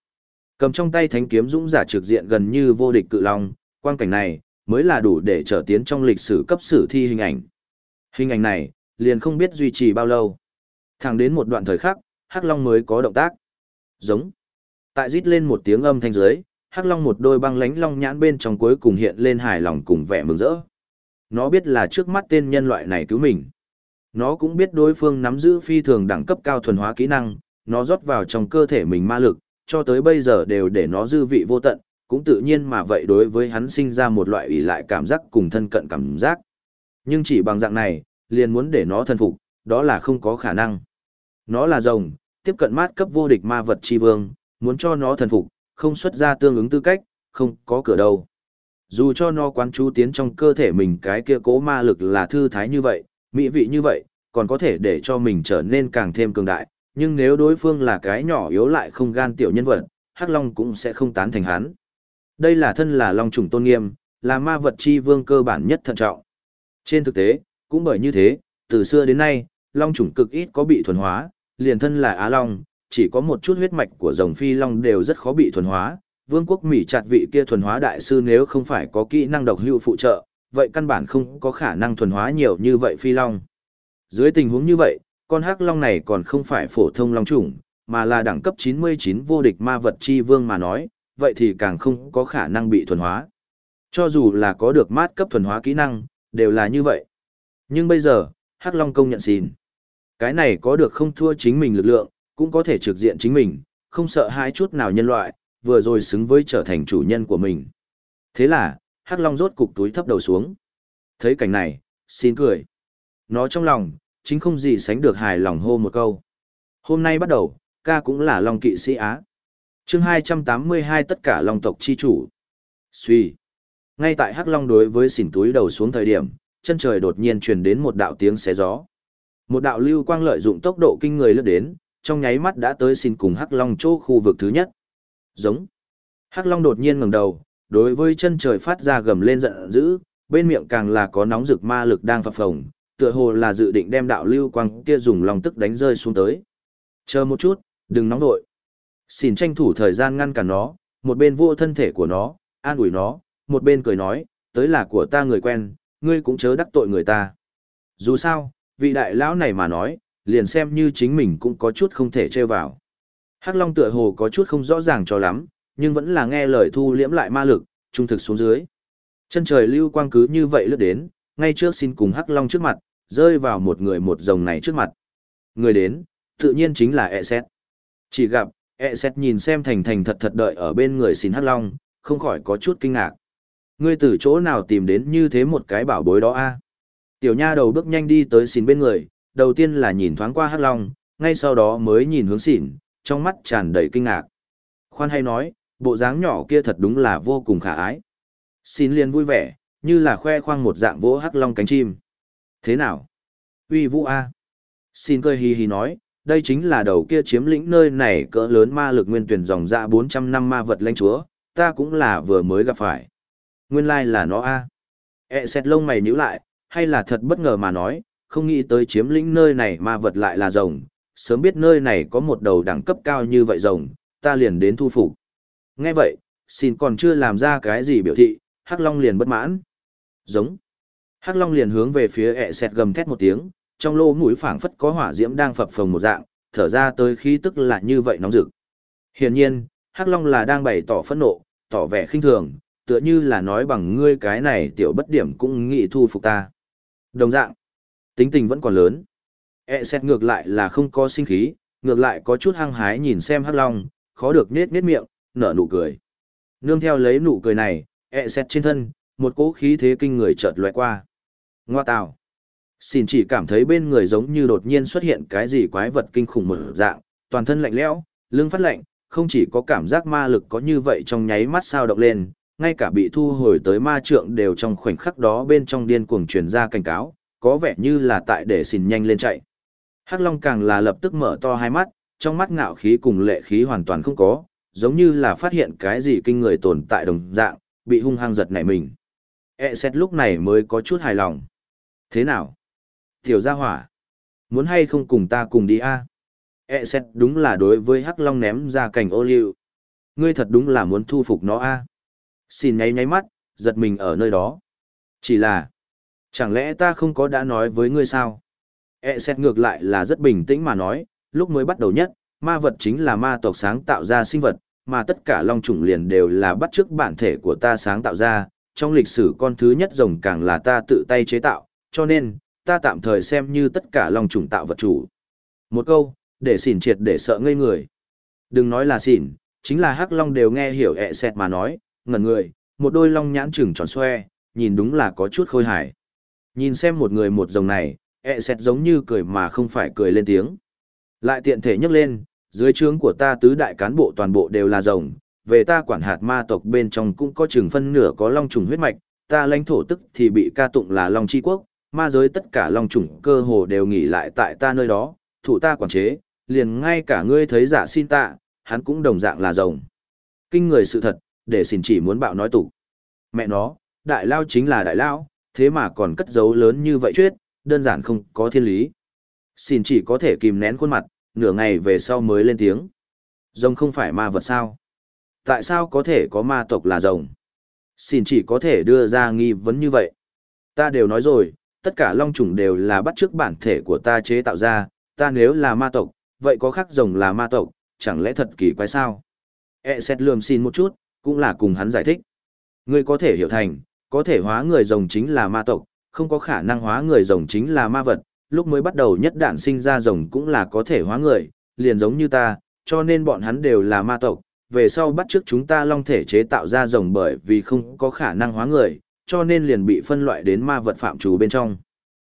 Cầm trong tay thánh kiếm dũng giả trực diện gần như vô địch cự long, quang cảnh này mới là đủ để trở tiến trong lịch sử cấp sử thi hình ảnh. Hình ảnh này liền không biết duy trì bao lâu. Thẳng đến một đoạn thời khắc, Hắc Long mới có động tác. Giống. Tại rít lên một tiếng âm thanh dưới, Hắc Long một đôi băng lánh long nhãn bên trong cuối cùng hiện lên hài lòng cùng vẻ mừng rỡ. Nó biết là trước mắt tên nhân loại này cứu mình. Nó cũng biết đối phương nắm giữ phi thường đẳng cấp cao thuần hóa kỹ năng, nó rót vào trong cơ thể mình ma lực, cho tới bây giờ đều để nó dư vị vô tận, cũng tự nhiên mà vậy đối với hắn sinh ra một loại ủy lại cảm giác cùng thân cận cảm giác. Nhưng chỉ bằng dạng này, liền muốn để nó thần phục, đó là không có khả năng. Nó là rồng, tiếp cận mát cấp vô địch ma vật chi vương, muốn cho nó thần phục, không xuất ra tương ứng tư cách, không có cửa đâu. Dù cho nó quán chú tiến trong cơ thể mình cái kia cố ma lực là thư thái như vậy, mỹ vị như vậy, còn có thể để cho mình trở nên càng thêm cường đại, nhưng nếu đối phương là cái nhỏ yếu lại không gan tiểu nhân vật, Hắc Long cũng sẽ không tán thành hắn. Đây là thân là Long trùng tôn nghiêm, là ma vật chi vương cơ bản nhất thận trọng. Trên thực tế, cũng bởi như thế, từ xưa đến nay, Long chủng cực ít có bị thuần hóa, liền thân là Á Long, chỉ có một chút huyết mạch của rồng phi long đều rất khó bị thuần hóa. Vương quốc Mỹ chặt vị kia thuần hóa đại sư nếu không phải có kỹ năng độc hữu phụ trợ, vậy căn bản không có khả năng thuần hóa nhiều như vậy phi long. Dưới tình huống như vậy, con hắc long này còn không phải phổ thông long chủng, mà là đẳng cấp 99 vô địch ma vật chi vương mà nói, vậy thì càng không có khả năng bị thuần hóa. Cho dù là có được mát cấp thuần hóa kỹ năng, đều là như vậy. Nhưng bây giờ, Hắc Long công nhận xin. Cái này có được không thua chính mình lực lượng, cũng có thể trực diện chính mình, không sợ hãi chút nào nhân loại, vừa rồi xứng với trở thành chủ nhân của mình. Thế là, Hắc Long rốt cục túi thấp đầu xuống. Thấy cảnh này, xin cười. Nó trong lòng, chính không gì sánh được hài lòng hô một câu. Hôm nay bắt đầu, ca cũng là Long kỵ sĩ Á. chương 282 tất cả Long tộc chi chủ. Suy. Ngay tại Hắc Long đối với xỉn túi đầu xuống thời điểm, chân trời đột nhiên truyền đến một đạo tiếng xé gió. Một đạo lưu quang lợi dụng tốc độ kinh người lướt đến, trong nháy mắt đã tới xin cùng Hắc Long chỗ khu vực thứ nhất. Giống. Hắc Long đột nhiên ngẩng đầu, đối với chân trời phát ra gầm lên giận dữ, bên miệng càng là có nóng rực ma lực đang phập phồng, tựa hồ là dự định đem đạo lưu quang kia dùng lòng tức đánh rơi xuống tới. Chờ một chút, đừng nóng vội. Xin tranh thủ thời gian ngăn cản nó, một bên vô thân thể của nó, an ủi nó, một bên cười nói, tới là của ta người quen, ngươi cũng chớ đắc tội người ta. Dù sao, vị đại lão này mà nói, liền xem như chính mình cũng có chút không thể trêu vào. Hắc Long tựa hồ có chút không rõ ràng cho lắm, nhưng vẫn là nghe lời thu liễm lại ma lực, trung thực xuống dưới. Chân trời lưu quang cứ như vậy lướt đến, ngay trước xin cùng Hắc Long trước mặt, rơi vào một người một rồng này trước mặt. Người đến, tự nhiên chính là E xét. Chỉ gặp, E xét nhìn xem thành thành thật thật đợi ở bên người xin Hắc Long, không khỏi có chút kinh ngạc. Ngươi từ chỗ nào tìm đến như thế một cái bảo bối đó a? Tiểu nha đầu bước nhanh đi tới xin bên người, đầu tiên là nhìn thoáng qua Hắc Long, ngay sau đó mới nhìn hướng xỉn, trong mắt tràn đầy kinh ngạc. Khoan hay nói, bộ dáng nhỏ kia thật đúng là vô cùng khả ái. Xin liền vui vẻ, như là khoe khoang một dạng vỗ Hắc Long cánh chim. Thế nào? Uy vũ a. Xin cười hì hì nói, đây chính là đầu kia chiếm lĩnh nơi này cỡ lớn ma lực nguyên tuyển dòng dạ 400 năm ma vật lãnh chúa, ta cũng là vừa mới gặp phải. Nguyên lai like là nó a. E xét lông mày nhíu lại, hay là thật bất ngờ mà nói, không nghĩ tới chiếm lĩnh nơi này mà vật lại là rồng, sớm biết nơi này có một đầu đẳng cấp cao như vậy rồng, ta liền đến thu phục. Nghe vậy, xin còn chưa làm ra cái gì biểu thị, Hắc Long liền bất mãn. Giống. Hắc Long liền hướng về phía e ẹ sẹt gầm thét một tiếng, trong lô mũi phảng phất có hỏa diễm đang phập phồng một dạng, thở ra tới khí tức là như vậy nóng rực. Hiển nhiên, Hắc Long là đang bày tỏ phẫn nộ, tỏ vẻ khinh thường, tựa như là nói bằng ngươi cái này tiểu bất điểm cũng nghĩ thu phục ta. Đồng dạng, tính tình vẫn còn lớn. E xét ngược lại là không có sinh khí, ngược lại có chút hăng hái nhìn xem Hắc Long, khó được nết nết miệng, nở nụ cười. Nương theo lấy nụ cười này, E xét trên thân, một cỗ khí thế kinh người chợt lóe qua. Ngoa tào. Xin chỉ cảm thấy bên người giống như đột nhiên xuất hiện cái gì quái vật kinh khủng mở dạng, toàn thân lạnh lẽo, lưng phát lạnh, không chỉ có cảm giác ma lực có như vậy trong nháy mắt sao động lên, ngay cả bị thu hồi tới ma trượng đều trong khoảnh khắc đó bên trong điên cuồng truyền ra cảnh cáo, có vẻ như là tại để xin nhanh lên chạy. Hắc Long càng là lập tức mở to hai mắt, trong mắt ngạo khí cùng lệ khí hoàn toàn không có, giống như là phát hiện cái gì kinh người tồn tại đồng dạng, bị hung hăng giật nảy mình. E xét lúc này mới có chút hài lòng. Thế nào? Tiểu gia hỏa. Muốn hay không cùng ta cùng đi a? E xét đúng là đối với Hắc Long ném ra cảnh ô liu. Ngươi thật đúng là muốn thu phục nó a. Xin nháy nháy mắt, giật mình ở nơi đó. Chỉ là, chẳng lẽ ta không có đã nói với ngươi sao? E xét ngược lại là rất bình tĩnh mà nói, lúc mới bắt đầu nhất, ma vật chính là ma tộc sáng tạo ra sinh vật, mà tất cả long chủng liền đều là bắt chước bản thể của ta sáng tạo ra, trong lịch sử con thứ nhất rồng càng là ta tự tay chế tạo, cho nên, ta tạm thời xem như tất cả long chủng tạo vật chủ. Một câu, để xỉn triệt để sợ ngây người. Đừng nói là xỉn, chính là hắc long đều nghe hiểu e ẹ xẹt mà nói, ngẩn người, một đôi long nhãn trừng tròn xoe, nhìn đúng là có chút khôi hài. Nhìn xem một người một rồng này, ẹ xẹt giống như cười mà không phải cười lên tiếng. Lại tiện thể nhấc lên, dưới trướng của ta tứ đại cán bộ toàn bộ đều là rồng, về ta quản hạt ma tộc bên trong cũng có chừng phân nửa có long trùng huyết mạch, ta lãnh thổ tức thì bị ca tụng là long chi quốc, ma giới tất cả long trùng cơ hồ đều nghỉ lại tại ta nơi đó, thủ ta quản chế, liền ngay cả ngươi thấy giả xin tạ, hắn cũng đồng dạng là rồng. Kinh người sự thật, để xin chỉ muốn bạo nói tủ Mẹ nó, đại lao chính là đại lao, thế mà còn cất giấu lớn như vậy chuyết, đơn giản không có thiên lý. Xin chỉ có thể kìm nén khuôn mặt, nửa ngày về sau mới lên tiếng. Rồng không phải ma vật sao? Tại sao có thể có ma tộc là rồng? Xin chỉ có thể đưa ra nghi vấn như vậy. Ta đều nói rồi, tất cả long trùng đều là bắt chước bản thể của ta chế tạo ra, ta nếu là ma tộc, vậy có khác rồng là ma tộc, chẳng lẽ thật kỳ quái sao? E xét lườm xin một chút, cũng là cùng hắn giải thích. Ngươi có thể hiểu thành, có thể hóa người rồng chính là ma tộc, không có khả năng hóa người rồng chính là ma vật, lúc mới bắt đầu nhất đản sinh ra rồng cũng là có thể hóa người, liền giống như ta, cho nên bọn hắn đều là ma tộc, về sau bắt trước chúng ta long thể chế tạo ra rồng bởi vì không có khả năng hóa người, cho nên liền bị phân loại đến ma vật phạm trù bên trong.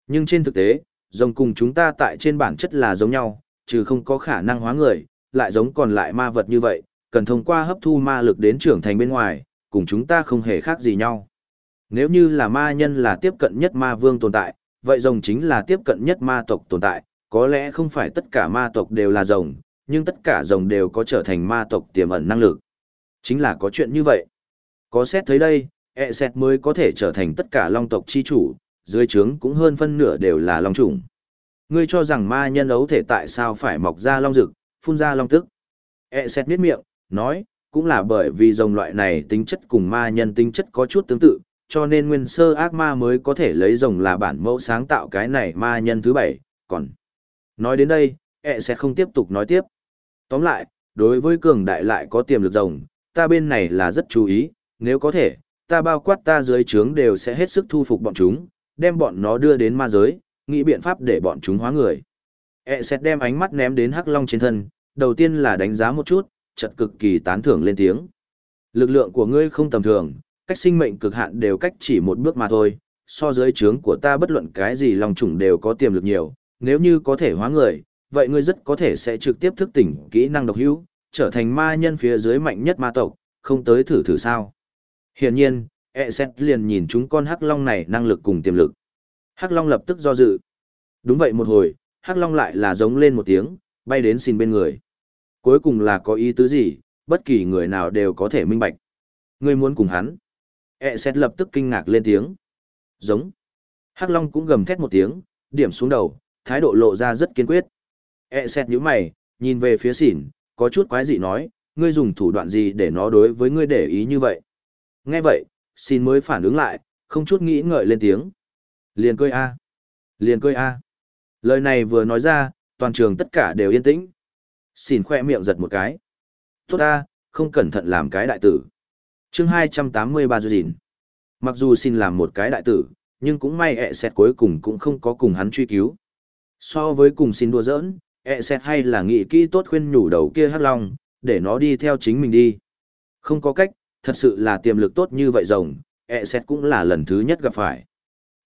Nhưng trên thực tế, rồng cùng chúng ta tại trên bản chất là giống nhau, trừ không có khả năng hóa người, lại giống còn lại ma vật như vậy, cần thông qua hấp thu ma lực đến trưởng thành bên ngoài, cùng chúng ta không hề khác gì nhau. Nếu như là ma nhân là tiếp cận nhất ma vương tồn tại, vậy rồng chính là tiếp cận nhất ma tộc tồn tại, có lẽ không phải tất cả ma tộc đều là rồng, nhưng tất cả rồng đều có trở thành ma tộc tiềm ẩn năng lực. Chính là có chuyện như vậy. Có xét thấy đây, e xét mới có thể trở thành tất cả long tộc chi chủ, dưới trướng cũng hơn phân nửa đều là long chủng. Ngươi cho rằng ma nhân ấu thể tại sao phải mọc ra long rực, phun ra long tức. E xét miết miệng, nói, cũng là bởi vì rồng loại này tính chất cùng ma nhân tính chất có chút tương tự, cho nên nguyên sơ ác ma mới có thể lấy rồng là bản mẫu sáng tạo cái này ma nhân thứ bảy, còn. Nói đến đây, e sẽ không tiếp tục nói tiếp. Tóm lại, đối với cường đại lại có tiềm lực rồng, ta bên này là rất chú ý, nếu có thể, ta bao quát ta dưới trướng đều sẽ hết sức thu phục bọn chúng, đem bọn nó đưa đến ma giới, nghĩ biện pháp để bọn chúng hóa người. E sẽ đem ánh mắt ném đến hắc long trên thân, đầu tiên là đánh giá một chút, chật cực kỳ tán thưởng lên tiếng. Lực lượng của ngươi không tầm thường, cách sinh mệnh cực hạn đều cách chỉ một bước mà thôi, so dưới trướng của ta bất luận cái gì lòng trùng đều có tiềm lực nhiều, nếu như có thể hóa người, vậy ngươi rất có thể sẽ trực tiếp thức tỉnh kỹ năng độc hữu, trở thành ma nhân phía dưới mạnh nhất ma tộc, không tới thử thử sao. Hiển nhiên, e xét liền nhìn chúng con hắc long này năng lực cùng tiềm lực. Hắc long lập tức do dự. Đúng vậy một hồi, hắc long lại là giống lên một tiếng, bay đến xin bên người. Cuối cùng là có ý tứ gì, bất kỳ người nào đều có thể minh bạch. Ngươi muốn cùng hắn. E xét lập tức kinh ngạc lên tiếng. Giống. Hắc long cũng gầm thét một tiếng, điểm xuống đầu, thái độ lộ ra rất kiên quyết. E xét nhíu mày, nhìn về phía xỉn, có chút quái dị nói, ngươi dùng thủ đoạn gì để nó đối với ngươi để ý như vậy. Nghe vậy, xin mới phản ứng lại, không chút nghĩ ngợi lên tiếng. Liền cười a, Liền cười a. Lời này vừa nói ra, toàn trường tất cả đều yên tĩnh. Xin khoe miệng giật một cái. Tốt ta, không cẩn thận làm cái đại tử. chương 283 dìn. Mặc dù xin làm một cái đại tử, nhưng cũng may ẹ xẹt cuối cùng cũng không có cùng hắn truy cứu. So với cùng xin đùa giỡn, ẹ xẹt hay là nghị kỹ tốt khuyên nhủ đầu kia hắc long, để nó đi theo chính mình đi. Không có cách, thật sự là tiềm lực tốt như vậy rồng, ẹ xẹt cũng là lần thứ nhất gặp phải.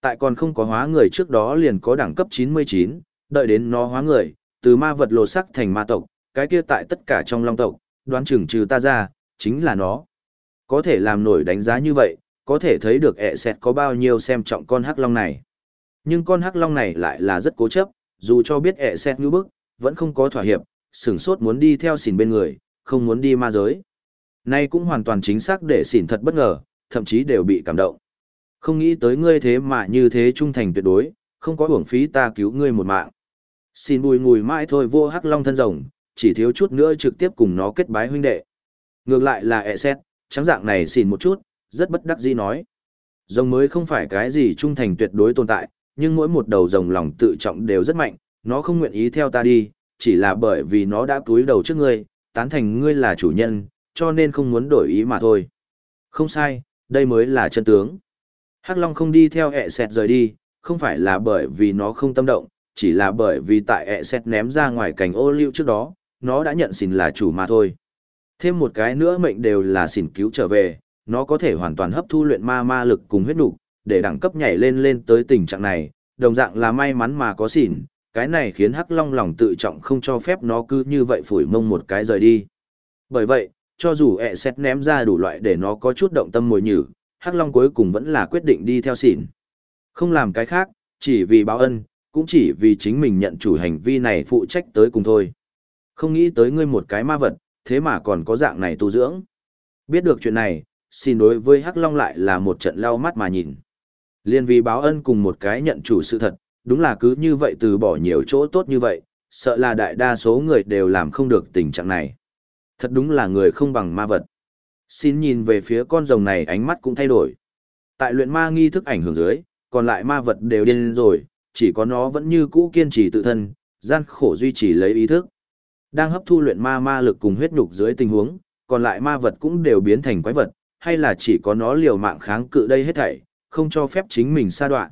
Tại còn không có hóa người trước đó liền có đẳng cấp 99, đợi đến nó hóa người, từ ma vật lột sắc thành ma tộc, cái kia tại tất cả trong long tộc, đoán chừng trừ ta ra, chính là nó. Có thể làm nổi đánh giá như vậy, có thể thấy được ẹ Sẹt có bao nhiêu xem trọng con hắc long này. Nhưng con hắc long này lại là rất cố chấp, dù cho biết ẹ Sẹt như bức, vẫn không có thỏa hiệp, sửng sốt muốn đi theo xỉn bên người, không muốn đi ma giới. Nay cũng hoàn toàn chính xác để xỉn thật bất ngờ, thậm chí đều bị cảm động. Không nghĩ tới ngươi thế mà như thế trung thành tuyệt đối, không có uổng phí ta cứu ngươi một mạng. Xin bùi ngùi mãi thôi vô hắc long thân rồng, chỉ thiếu chút nữa trực tiếp cùng nó kết bái huynh đệ. Ngược lại là ẹ xét, trắng dạng này xỉn một chút, rất bất đắc dĩ nói. Rồng mới không phải cái gì trung thành tuyệt đối tồn tại, nhưng mỗi một đầu rồng lòng tự trọng đều rất mạnh, nó không nguyện ý theo ta đi, chỉ là bởi vì nó đã túi đầu trước ngươi, tán thành ngươi là chủ nhân, cho nên không muốn đổi ý mà thôi. Không sai, đây mới là chân tướng. Hắc Long không đi theo ẹ sẹt rời đi, không phải là bởi vì nó không tâm động, chỉ là bởi vì tại ẹ sẹt ném ra ngoài cảnh ô liu trước đó, nó đã nhận xỉn là chủ mà thôi. Thêm một cái nữa mệnh đều là xỉn cứu trở về, nó có thể hoàn toàn hấp thu luyện ma ma lực cùng huyết nục để đẳng cấp nhảy lên lên tới tình trạng này, đồng dạng là may mắn mà có xỉn, cái này khiến Hắc Long lòng tự trọng không cho phép nó cứ như vậy phủi mông một cái rời đi. Bởi vậy, cho dù ẹ xét ném ra đủ loại để nó có chút động tâm mồi nhử, Hắc Long cuối cùng vẫn là quyết định đi theo xỉn. Không làm cái khác, chỉ vì báo ân, cũng chỉ vì chính mình nhận chủ hành vi này phụ trách tới cùng thôi. Không nghĩ tới ngươi một cái ma vật, thế mà còn có dạng này tu dưỡng. Biết được chuyện này, xin đối với Hắc Long lại là một trận lau mắt mà nhìn. Liên vì báo ân cùng một cái nhận chủ sự thật, đúng là cứ như vậy từ bỏ nhiều chỗ tốt như vậy, sợ là đại đa số người đều làm không được tình trạng này. Thật đúng là người không bằng ma vật. Xin nhìn về phía con rồng này ánh mắt cũng thay đổi. Tại luyện ma nghi thức ảnh hưởng dưới, còn lại ma vật đều điên rồi, chỉ có nó vẫn như cũ kiên trì tự thân, gian khổ duy trì lấy ý thức. Đang hấp thu luyện ma ma lực cùng huyết nhục dưới tình huống, còn lại ma vật cũng đều biến thành quái vật, hay là chỉ có nó liều mạng kháng cự đây hết thảy, không cho phép chính mình sa đoạn.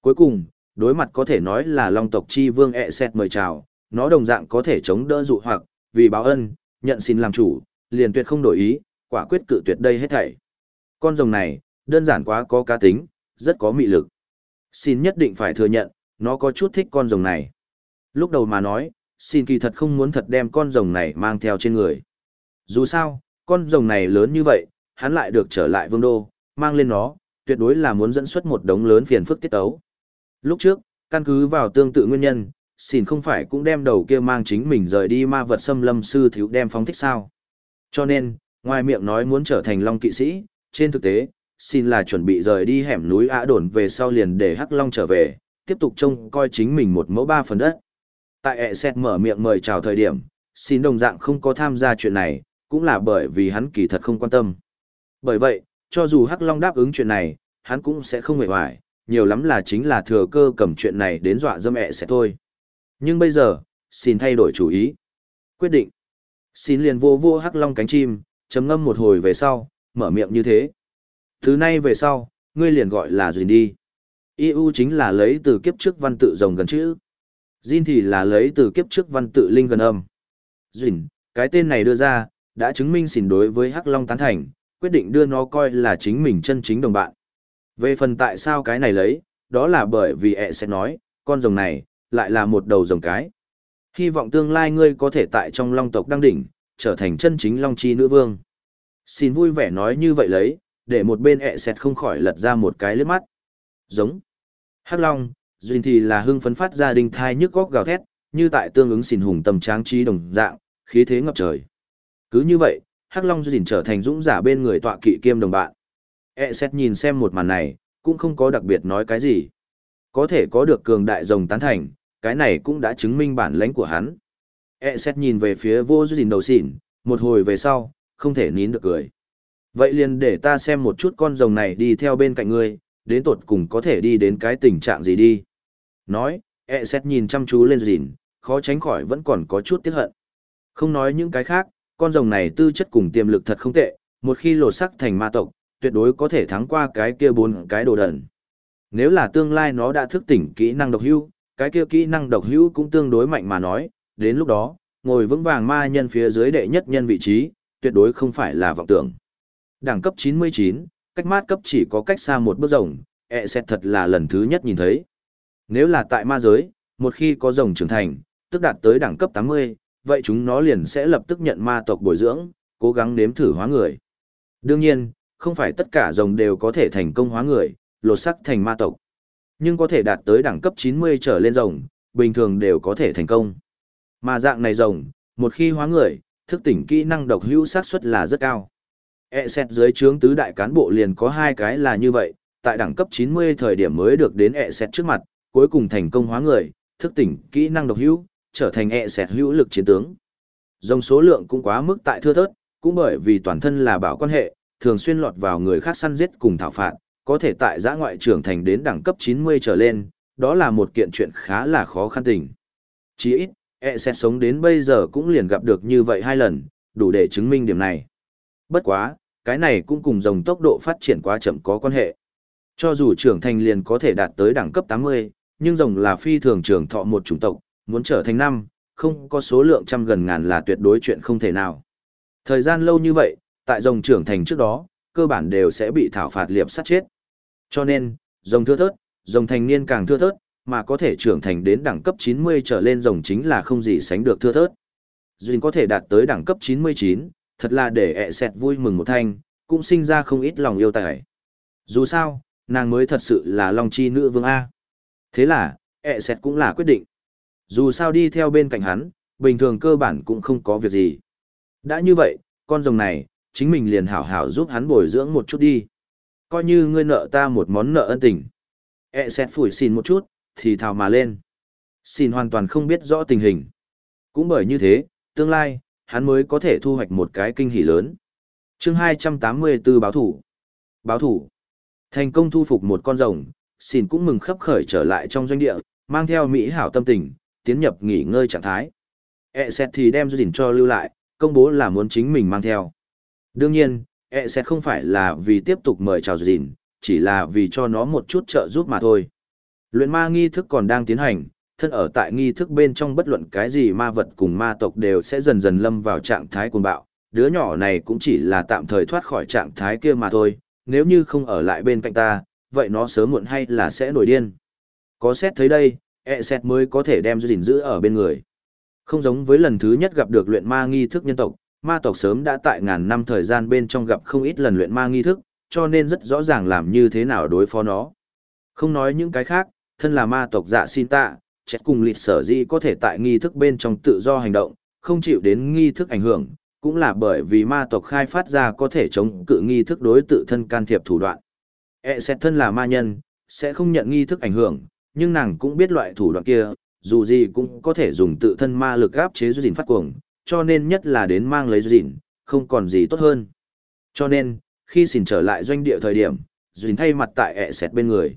Cuối cùng, đối mặt có thể nói là long tộc chi vương e ẹ xét mời chào, nó đồng dạng có thể chống đỡ dụ hoặc, vì báo ân, nhận xin làm chủ, liền tuyệt không đổi ý, quả quyết cự tuyệt đây hết thảy. Con rồng này, đơn giản quá có cá tính, rất có mị lực. Xin nhất định phải thừa nhận, nó có chút thích con rồng này. Lúc đầu mà nói, xin kỳ thật không muốn thật đem con rồng này mang theo trên người. Dù sao, con rồng này lớn như vậy, hắn lại được trở lại vương đô, mang lên nó, tuyệt đối là muốn dẫn xuất một đống lớn phiền phức tiết tấu. Lúc trước, căn cứ vào tương tự nguyên nhân, xin không phải cũng đem đầu kia mang chính mình rời đi ma vật xâm lâm sư thiếu đem phóng thích sao. Cho nên, ngoài miệng nói muốn trở thành long kỵ sĩ, trên thực tế, xin là chuẩn bị rời đi hẻm núi ạ đồn về sau liền để hắc long trở về, tiếp tục trông coi chính mình một mẫu ba phần đất. Tại ẹ xét mở miệng mời chào thời điểm, xin đồng dạng không có tham gia chuyện này, cũng là bởi vì hắn kỳ thật không quan tâm. Bởi vậy, cho dù hắc long đáp ứng chuyện này, hắn cũng sẽ không hề hoài, nhiều lắm là chính là thừa cơ cầm chuyện này đến dọa dâm ẹ sẽ thôi. Nhưng bây giờ, xin thay đổi chủ ý. Quyết định. Xin liền vô vô hắc long cánh chim, chấm ngâm một hồi về sau, mở miệng như thế. Thứ nay về sau, ngươi liền gọi là Duyên đi. EU chính là lấy từ kiếp trước văn tự rồng gần chữ. Jin thì là lấy từ kiếp trước văn tự linh gần âm. Jin, cái tên này đưa ra, đã chứng minh xỉn đối với Hắc Long tán thành, quyết định đưa nó coi là chính mình chân chính đồng bạn. Về phần tại sao cái này lấy, đó là bởi vì ẹ sẽ nói, con rồng này, lại là một đầu rồng cái. Hy vọng tương lai ngươi có thể tại trong long tộc đăng đỉnh, trở thành chân chính long chi nữ vương. Xin vui vẻ nói như vậy lấy, để một bên ẹ sẹt không khỏi lật ra một cái lướt mắt. Giống. Hắc long, duyên thì là hưng phấn phát ra đinh thai nhức góc gào thét, như tại tương ứng xỉn hùng tầm tráng trí đồng dạng, khí thế ngập trời. Cứ như vậy, Hắc Long duyên trở thành dũng giả bên người tọa kỵ kiêm đồng bạn. E xét nhìn xem một màn này, cũng không có đặc biệt nói cái gì. Có thể có được cường đại rồng tán thành, cái này cũng đã chứng minh bản lãnh của hắn. E xét nhìn về phía vô duyên đầu xỉn, một hồi về sau, không thể nín được cười. Vậy liền để ta xem một chút con rồng này đi theo bên cạnh ngươi, đến tột cùng có thể đi đến cái tình trạng gì đi. Nói, e xét nhìn chăm chú lên dìn, khó tránh khỏi vẫn còn có chút tiếc hận. Không nói những cái khác, con rồng này tư chất cùng tiềm lực thật không tệ, một khi lột sắc thành ma tộc, tuyệt đối có thể thắng qua cái kia bốn cái đồ đần. Nếu là tương lai nó đã thức tỉnh kỹ năng độc hữu, cái kia kỹ năng độc hữu cũng tương đối mạnh mà nói, đến lúc đó, ngồi vững vàng ma nhân phía dưới đệ nhất nhân vị trí, tuyệt đối không phải là vọng tưởng. Đẳng cấp 99, cách mát cấp chỉ có cách xa một bước rồng, ẹ e sẽ thật là lần thứ nhất nhìn thấy. Nếu là tại ma giới, một khi có rồng trưởng thành, tức đạt tới đẳng cấp 80, vậy chúng nó liền sẽ lập tức nhận ma tộc bồi dưỡng, cố gắng nếm thử hóa người. Đương nhiên, không phải tất cả rồng đều có thể thành công hóa người, lột sắc thành ma tộc. Nhưng có thể đạt tới đẳng cấp 90 trở lên rồng, bình thường đều có thể thành công. Mà dạng này rồng, một khi hóa người, thức tỉnh kỹ năng độc hữu xác suất là rất cao. E xét dưới trướng tứ đại cán bộ liền có hai cái là như vậy, tại đẳng cấp 90 thời điểm mới được đến E xét trước mặt, cuối cùng thành công hóa người, thức tỉnh kỹ năng độc hữu, trở thành E sẹt hữu lực chiến tướng. Dòng số lượng cũng quá mức tại thưa thớt, cũng bởi vì toàn thân là bảo quan hệ, thường xuyên lọt vào người khác săn giết cùng thảo phạt, có thể tại giã ngoại trưởng thành đến đẳng cấp 90 trở lên, đó là một kiện chuyện khá là khó khăn tình. Chỉ ít, E xét sống đến bây giờ cũng liền gặp được như vậy hai lần, đủ để chứng minh điểm này. Bất quá, cái này cũng cùng dòng tốc độ phát triển quá chậm có quan hệ. Cho dù trưởng thành liền có thể đạt tới đẳng cấp 80, nhưng rồng là phi thường trường thọ một chủng tộc, muốn trở thành năm, không có số lượng trăm gần ngàn là tuyệt đối chuyện không thể nào. Thời gian lâu như vậy, tại rồng trưởng thành trước đó, cơ bản đều sẽ bị thảo phạt liệp sát chết. Cho nên, rồng thưa thớt, rồng thành niên càng thưa thớt, mà có thể trưởng thành đến đẳng cấp 90 trở lên rồng chính là không gì sánh được thưa thớt. Duyên có thể đạt tới đẳng cấp 99, thật là để ẹ sẹt vui mừng một thanh, cũng sinh ra không ít lòng yêu tài. Dù sao, nàng mới thật sự là Long Chi nữ vương A. Thế là, ẹ sẹt cũng là quyết định. Dù sao đi theo bên cạnh hắn, bình thường cơ bản cũng không có việc gì. Đã như vậy, con rồng này, chính mình liền hảo hảo giúp hắn bồi dưỡng một chút đi. Coi như ngươi nợ ta một món nợ ân tình. ẹ sẹt phủi xin một chút, thì thào mà lên. Xin hoàn toàn không biết rõ tình hình. Cũng bởi như thế, tương lai, hắn mới có thể thu hoạch một cái kinh hỉ lớn. chương 284 báo thủ. Báo thủ. Thành công thu phục một con rồng, xin cũng mừng khắp khởi trở lại trong doanh địa, mang theo Mỹ hảo tâm tình, tiến nhập nghỉ ngơi trạng thái. E xét thì đem dình cho lưu lại, công bố là muốn chính mình mang theo. Đương nhiên, E xét không phải là vì tiếp tục mời chào dình, chỉ là vì cho nó một chút trợ giúp mà thôi. Luyện ma nghi thức còn đang tiến hành, thân ở tại nghi thức bên trong bất luận cái gì ma vật cùng ma tộc đều sẽ dần dần lâm vào trạng thái cuồng bạo. Đứa nhỏ này cũng chỉ là tạm thời thoát khỏi trạng thái kia mà thôi, nếu như không ở lại bên cạnh ta, vậy nó sớm muộn hay là sẽ nổi điên. Có xét thấy đây, e xét mới có thể đem gìn giữ ở bên người. Không giống với lần thứ nhất gặp được luyện ma nghi thức nhân tộc, ma tộc sớm đã tại ngàn năm thời gian bên trong gặp không ít lần luyện ma nghi thức, cho nên rất rõ ràng làm như thế nào đối phó nó. Không nói những cái khác, thân là ma tộc dạ xin tạ, chết cùng lịch sở di có thể tại nghi thức bên trong tự do hành động, không chịu đến nghi thức ảnh hưởng, cũng là bởi vì ma tộc khai phát ra có thể chống cự nghi thức đối tự thân can thiệp thủ đoạn. E xét thân là ma nhân, sẽ không nhận nghi thức ảnh hưởng, nhưng nàng cũng biết loại thủ đoạn kia, dù gì cũng có thể dùng tự thân ma lực áp chế duyên phát cuồng, cho nên nhất là đến mang lấy duyên, không còn gì tốt hơn. Cho nên, khi xin trở lại doanh địa thời điểm, duyên thay mặt tại E xét bên người.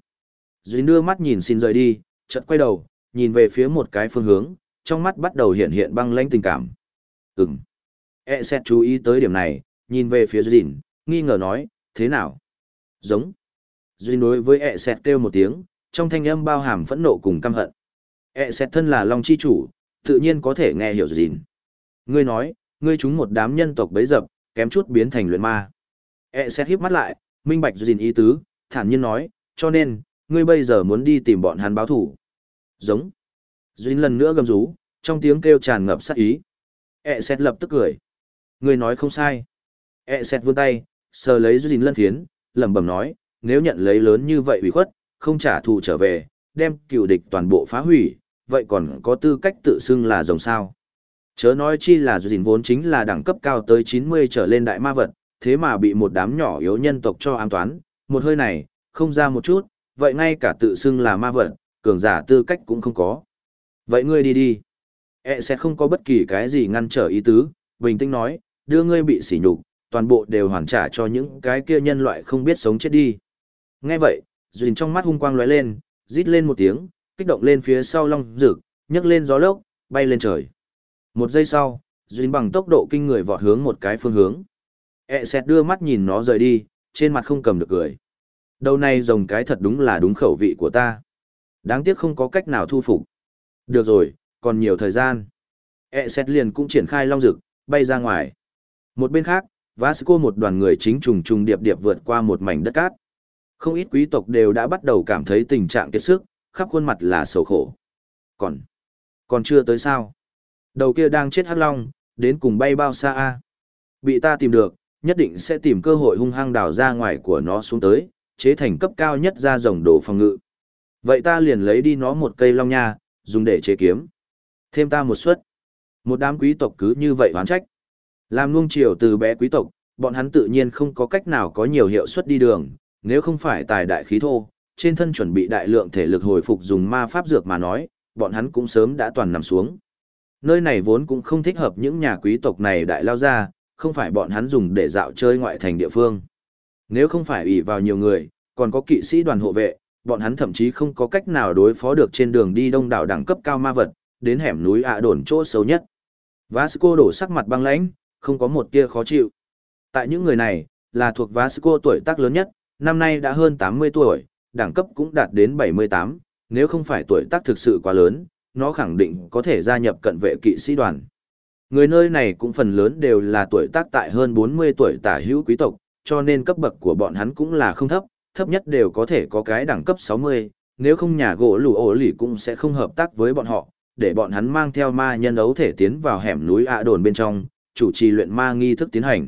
Duyên đưa mắt nhìn xin rời đi, chợt quay đầu, nhìn về phía một cái phương hướng, trong mắt bắt đầu hiện hiện băng lãnh tình cảm. Ừm. E xét chú ý tới điểm này, nhìn về phía Duyên, nghi ngờ nói, thế nào? Giống. Duy đối với ẹ sẹt kêu một tiếng, trong thanh âm bao hàm phẫn nộ cùng căm hận. ẹ sẹt thân là Long chi chủ, tự nhiên có thể nghe hiểu Duy. Ngươi nói, ngươi chúng một đám nhân tộc bấy dập, kém chút biến thành luyện ma. ẹ sẹt híp mắt lại, minh bạch Duy ý tứ, thản nhiên nói, cho nên, ngươi bây giờ muốn đi tìm bọn hắn báo thủ. Giống. Duy lần nữa gầm rú, trong tiếng kêu tràn ngập sát ý. ẹ sẹt lập tức cười. Ngươi nói không sai. ẹ sẹt vươn tay, sờ lấy Duy lân phiến, lẩm bẩm nói, nếu nhận lấy lớn như vậy ủy khuất, không trả thù trở về, đem cựu địch toàn bộ phá hủy, vậy còn có tư cách tự xưng là rồng sao. Chớ nói chi là Duyên vốn chính là đẳng cấp cao tới 90 trở lên đại ma vật, thế mà bị một đám nhỏ yếu nhân tộc cho ám toán, một hơi này, không ra một chút, vậy ngay cả tự xưng là ma vật, cường giả tư cách cũng không có. Vậy ngươi đi đi. E sẽ không có bất kỳ cái gì ngăn trở ý tứ, bình tĩnh nói, đưa ngươi bị sỉ nhục, toàn bộ đều hoàn trả cho những cái kia nhân loại không biết sống chết đi. Nghe vậy, Duyên trong mắt hung quang lóe lên, rít lên một tiếng, kích động lên phía sau long rực, nhấc lên gió lốc, bay lên trời. Một giây sau, Duyên bằng tốc độ kinh người vọt hướng một cái phương hướng. E xét đưa mắt nhìn nó rời đi, trên mặt không cầm được cười. Đầu này rồng cái thật đúng là đúng khẩu vị của ta. Đáng tiếc không có cách nào thu phục. Được rồi, còn nhiều thời gian. E xét liền cũng triển khai long rực, bay ra ngoài. Một bên khác, Vasco một đoàn người chính trùng trùng điệp điệp vượt qua một mảnh đất cát. Không ít quý tộc đều đã bắt đầu cảm thấy tình trạng kiệt sức, khắp khuôn mặt là sầu khổ. Còn, còn chưa tới sao? Đầu kia đang chết hắc long, đến cùng bay bao xa a? Bị ta tìm được, nhất định sẽ tìm cơ hội hung hăng đào ra ngoài của nó xuống tới, chế thành cấp cao nhất ra rồng đồ phòng ngự. Vậy ta liền lấy đi nó một cây long nha, dùng để chế kiếm. Thêm ta một suất. Một đám quý tộc cứ như vậy hoán trách. Làm nuông chiều từ bé quý tộc, bọn hắn tự nhiên không có cách nào có nhiều hiệu suất đi đường, nếu không phải tài đại khí thô, trên thân chuẩn bị đại lượng thể lực hồi phục dùng ma pháp dược mà nói, bọn hắn cũng sớm đã toàn nằm xuống. Nơi này vốn cũng không thích hợp những nhà quý tộc này đại lao ra, không phải bọn hắn dùng để dạo chơi ngoại thành địa phương. Nếu không phải ủy vào nhiều người, còn có kỵ sĩ đoàn hộ vệ, bọn hắn thậm chí không có cách nào đối phó được trên đường đi đông đảo đẳng cấp cao ma vật, đến hẻm núi ạ đồn chỗ xấu nhất. Vasco đổ sắc mặt băng lãnh, không có một tia khó chịu. Tại những người này, là thuộc Vasco tuổi tác lớn nhất, năm nay đã hơn 80 tuổi, đẳng cấp cũng đạt đến 78, nếu không phải tuổi tác thực sự quá lớn, nó khẳng định có thể gia nhập cận vệ kỵ sĩ đoàn. Người nơi này cũng phần lớn đều là tuổi tác tại hơn 40 tuổi tả hữu quý tộc, cho nên cấp bậc của bọn hắn cũng là không thấp, thấp nhất đều có thể có cái đẳng cấp 60, nếu không nhà gỗ lù ổ lì cũng sẽ không hợp tác với bọn họ, để bọn hắn mang theo ma nhân ấu thể tiến vào hẻm núi ạ đồn bên trong, chủ trì luyện ma nghi thức tiến hành.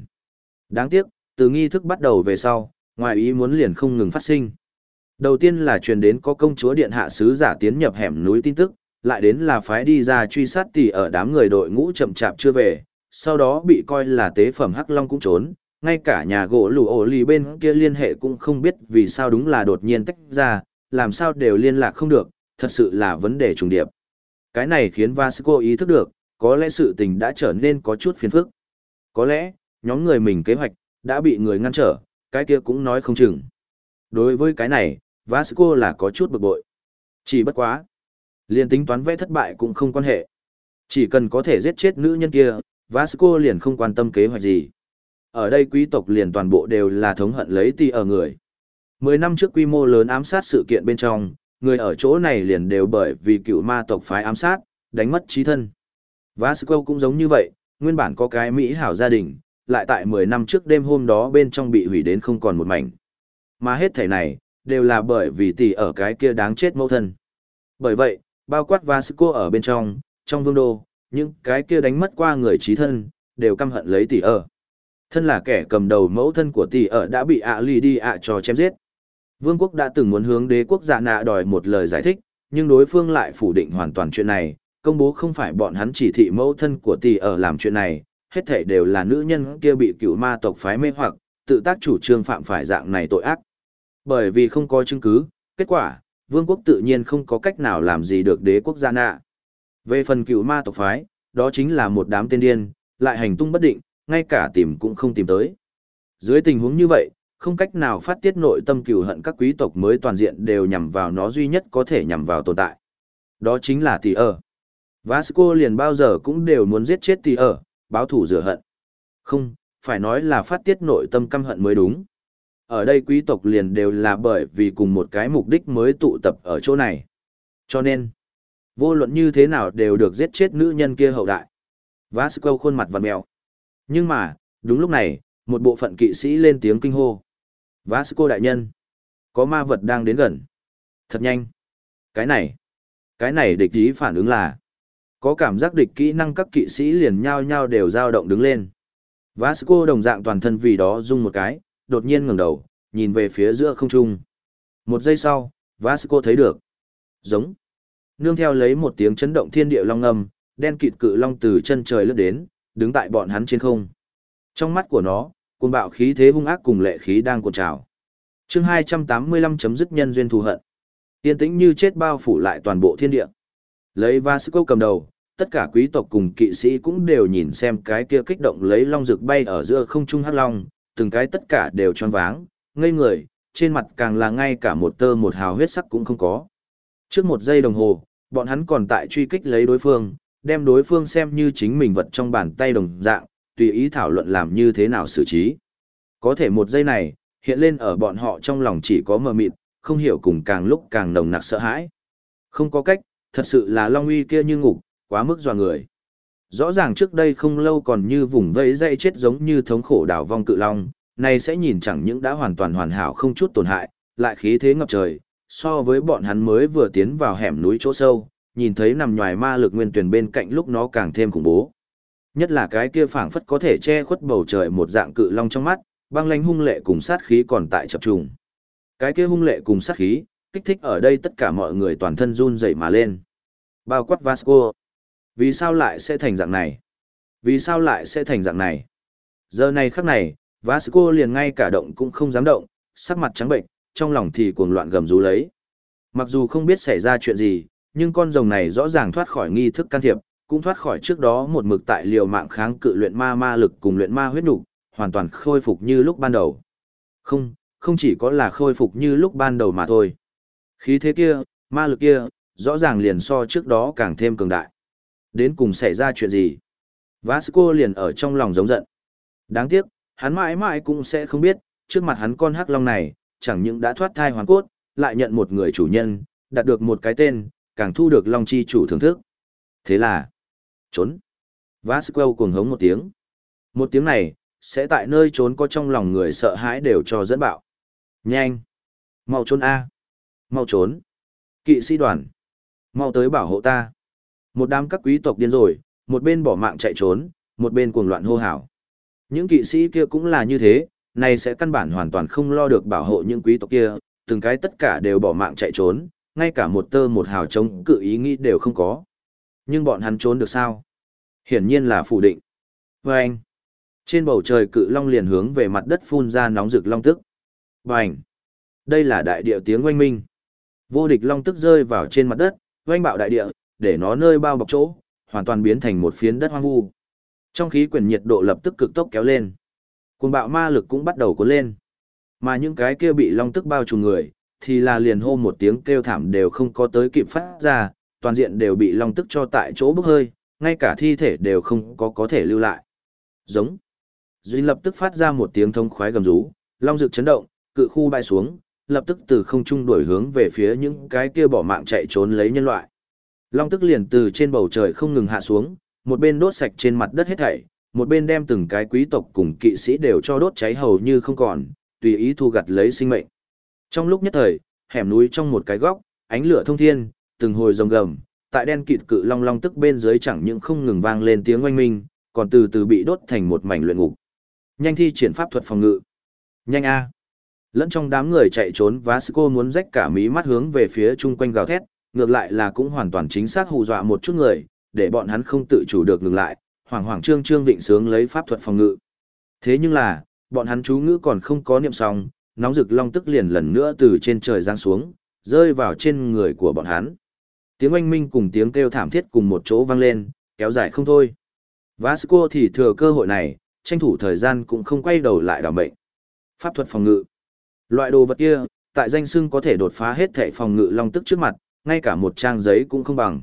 Đáng tiếc, từ nghi thức bắt đầu về sau, ngoài ý muốn liền không ngừng phát sinh. Đầu tiên là truyền đến có công chúa điện hạ sứ giả tiến nhập hẻm núi tin tức, lại đến là phái đi ra truy sát tỷ ở đám người đội ngũ chậm chạp chưa về, sau đó bị coi là tế phẩm Hắc Long cũng trốn, ngay cả nhà gỗ lù ổ lì bên kia liên hệ cũng không biết vì sao đúng là đột nhiên tách ra, làm sao đều liên lạc không được, thật sự là vấn đề trùng điệp. Cái này khiến Vasco ý thức được, có lẽ sự tình đã trở nên có chút phiền phức. Có lẽ, nhóm người mình kế hoạch, đã bị người ngăn trở, cái kia cũng nói không chừng. Đối với cái này, Vasco là có chút bực bội. Chỉ bất quá. Liền tính toán vẽ thất bại cũng không quan hệ. Chỉ cần có thể giết chết nữ nhân kia, Vasco liền không quan tâm kế hoạch gì. Ở đây quý tộc liền toàn bộ đều là thống hận lấy ti ở người. Mười năm trước quy mô lớn ám sát sự kiện bên trong, người ở chỗ này liền đều bởi vì cựu ma tộc phái ám sát, đánh mất trí thân. Vasco cũng giống như vậy, nguyên bản có cái Mỹ hảo gia đình, lại tại 10 năm trước đêm hôm đó bên trong bị hủy đến không còn một mảnh. Mà hết thể này, đều là bởi vì tỷ ở cái kia đáng chết mẫu thân. Bởi vậy, bao quát Vasco ở bên trong, trong vương đô, những cái kia đánh mất qua người trí thân, đều căm hận lấy tỷ ở. Thân là kẻ cầm đầu mẫu thân của tỷ ở đã bị ạ lì đi ạ cho chém giết. Vương quốc đã từng muốn hướng đế quốc giả nạ đòi một lời giải thích, nhưng đối phương lại phủ định hoàn toàn chuyện này, công bố không phải bọn hắn chỉ thị mẫu thân của tỷ ở làm chuyện này, hết thảy đều là nữ nhân kia bị cựu ma tộc phái mê hoặc, tự tác chủ trương phạm phải dạng này tội ác. Bởi vì không có chứng cứ, kết quả, vương quốc tự nhiên không có cách nào làm gì được đế quốc gia nạ. Về phần cựu ma tộc phái, đó chính là một đám tên điên, lại hành tung bất định, ngay cả tìm cũng không tìm tới. Dưới tình huống như vậy, không cách nào phát tiết nội tâm cừu hận các quý tộc mới toàn diện đều nhằm vào nó duy nhất có thể nhằm vào tồn tại. Đó chính là tỷ ở. Vasco liền bao giờ cũng đều muốn giết chết tỷ ở, báo thủ rửa hận. Không, phải nói là phát tiết nội tâm căm hận mới đúng. Ở đây quý tộc liền đều là bởi vì cùng một cái mục đích mới tụ tập ở chỗ này. Cho nên, vô luận như thế nào đều được giết chết nữ nhân kia hậu đại. Vasco khuôn mặt vằn mèo. Nhưng mà, đúng lúc này, một bộ phận kỵ sĩ lên tiếng kinh hô. Vasco đại nhân, có ma vật đang đến gần. Thật nhanh. Cái này, cái này địch ý phản ứng là, có cảm giác địch kỹ năng các kỵ sĩ liền nhao nhao đều dao động đứng lên. Vasco đồng dạng toàn thân vì đó rung một cái, đột nhiên ngẩng đầu, nhìn về phía giữa không trung. Một giây sau, Vasco thấy được. Giống. Nương theo lấy một tiếng chấn động thiên địa long ngâm, đen kịt cự long từ chân trời lướt đến, đứng tại bọn hắn trên không. Trong mắt của nó, cuồng bạo khí thế hung ác cùng lệ khí đang cuộn trào. Chương 285 chấm dứt nhân duyên thù hận. Tiên tĩnh như chết bao phủ lại toàn bộ thiên địa. Lấy Vasco cầm đầu, tất cả quý tộc cùng kỵ sĩ cũng đều nhìn xem cái kia kích động lấy long rực bay ở giữa không trung hắc long, từng cái tất cả đều tròn váng, ngây người, trên mặt càng là ngay cả một tơ một hào huyết sắc cũng không có. Trước một giây đồng hồ, bọn hắn còn tại truy kích lấy đối phương, đem đối phương xem như chính mình vật trong bàn tay đồng dạng, tùy ý thảo luận làm như thế nào xử trí. Có thể một giây này, hiện lên ở bọn họ trong lòng chỉ có mờ mịt, không hiểu cùng càng lúc càng nồng nặc sợ hãi. Không có cách, thật sự là Long Uy kia như ngục, quá mức dọa người. Rõ ràng trước đây không lâu còn như vùng vẫy dây chết giống như thống khổ đảo vong cự long, này sẽ nhìn chẳng những đã hoàn toàn hoàn hảo không chút tổn hại, lại khí thế ngập trời, so với bọn hắn mới vừa tiến vào hẻm núi chỗ sâu, nhìn thấy nằm nhòi ma lực nguyên tuyển bên cạnh lúc nó càng thêm khủng bố. Nhất là cái kia phảng phất có thể che khuất bầu trời một dạng cự long trong mắt, băng lãnh hung lệ cùng sát khí còn tại chập trùng. Cái kia hung lệ cùng sát khí, kích thích ở đây tất cả mọi người toàn thân run rẩy mà lên. Bao quát Vasco. Vì sao lại sẽ thành dạng này? Vì sao lại sẽ thành dạng này? Giờ này khắc này, Vasco liền ngay cả động cũng không dám động, sắc mặt trắng bệnh, trong lòng thì cuồng loạn gầm rú lấy. Mặc dù không biết xảy ra chuyện gì, nhưng con rồng này rõ ràng thoát khỏi nghi thức can thiệp, cũng thoát khỏi trước đó một mực tại liều mạng kháng cự luyện ma ma lực cùng luyện ma huyết nục, hoàn toàn khôi phục như lúc ban đầu. Không, không chỉ có là khôi phục như lúc ban đầu mà thôi. Khí thế kia, ma lực kia, rõ ràng liền so trước đó càng thêm cường đại. Đến cùng xảy ra chuyện gì? Vasco liền ở trong lòng giống giận. Đáng tiếc, hắn mãi mãi cũng sẽ không biết, trước mặt hắn con hắc long này, chẳng những đã thoát thai hoàn cốt, lại nhận một người chủ nhân, đạt được một cái tên, càng thu được long chi chủ thưởng thức. Thế là, trốn. Vasco cuồng hống một tiếng. Một tiếng này, sẽ tại nơi trốn có trong lòng người sợ hãi đều cho dẫn bạo. Nhanh! Mau trốn A! Mau trốn! Kỵ sĩ đoàn! Mau tới bảo hộ ta! Một đám các quý tộc điên rồi, một bên bỏ mạng chạy trốn, một bên cuồng loạn hô hào. Những kỵ sĩ kia cũng là như thế, này sẽ căn bản hoàn toàn không lo được bảo hộ những quý tộc kia, từng cái tất cả đều bỏ mạng chạy trốn, ngay cả một tơ một hào chống cự ý nghĩ đều không có. Nhưng bọn hắn trốn được sao? Hiển nhiên là phủ định. Vâng! Trên bầu trời cự long liền hướng về mặt đất phun ra nóng rực long tức. Bành! Đây là đại địa tiếng oanh minh. Vô địch long tức rơi vào trên mặt đất, oanh bạo đại địa, để nó nơi bao bọc chỗ, hoàn toàn biến thành một phiến đất hoang vu. Trong khí quyển nhiệt độ lập tức cực tốc kéo lên. Cuồng bạo ma lực cũng bắt đầu cuốn lên. Mà những cái kia bị long tức bao trùm người, thì là liền hô một tiếng kêu thảm đều không có tới kịp phát ra, toàn diện đều bị long tức cho tại chỗ bốc hơi, ngay cả thi thể đều không có có thể lưu lại. Giống. Duy lập tức phát ra một tiếng thông khoái gầm rú, long rực chấn động, cự khu bay xuống, lập tức từ không trung đuổi hướng về phía những cái kia bỏ mạng chạy trốn lấy nhân loại. Long tức liền từ trên bầu trời không ngừng hạ xuống, một bên đốt sạch trên mặt đất hết thảy, một bên đem từng cái quý tộc cùng kỵ sĩ đều cho đốt cháy hầu như không còn, tùy ý thu gặt lấy sinh mệnh. Trong lúc nhất thời, hẻm núi trong một cái góc, ánh lửa thông thiên, từng hồi rồng gầm, tại đen kịt cự long long tức bên dưới chẳng những không ngừng vang lên tiếng oanh minh, còn từ từ bị đốt thành một mảnh luyện ngục. Nhanh thi triển pháp thuật phòng ngự. Nhanh a. Lẫn trong đám người chạy trốn Vasco muốn rách cả mí mắt hướng về phía chung quanh gào thét, ngược lại là cũng hoàn toàn chính xác hù dọa một chút người, để bọn hắn không tự chủ được ngừng lại, hoảng hoảng trương trương vịnh sướng lấy pháp thuật phòng ngự. Thế nhưng là, bọn hắn chú ngữ còn không có niệm xong, nóng rực long tức liền lần nữa từ trên trời giáng xuống, rơi vào trên người của bọn hắn. Tiếng oanh minh cùng tiếng kêu thảm thiết cùng một chỗ vang lên, kéo dài không thôi. Vasco thì thừa cơ hội này, tranh thủ thời gian cũng không quay đầu lại đảo mệnh. Pháp thuật phòng ngự. Loại đồ vật kia, tại danh xưng có thể đột phá hết thể phòng ngự long tức trước mặt, ngay cả một trang giấy cũng không bằng.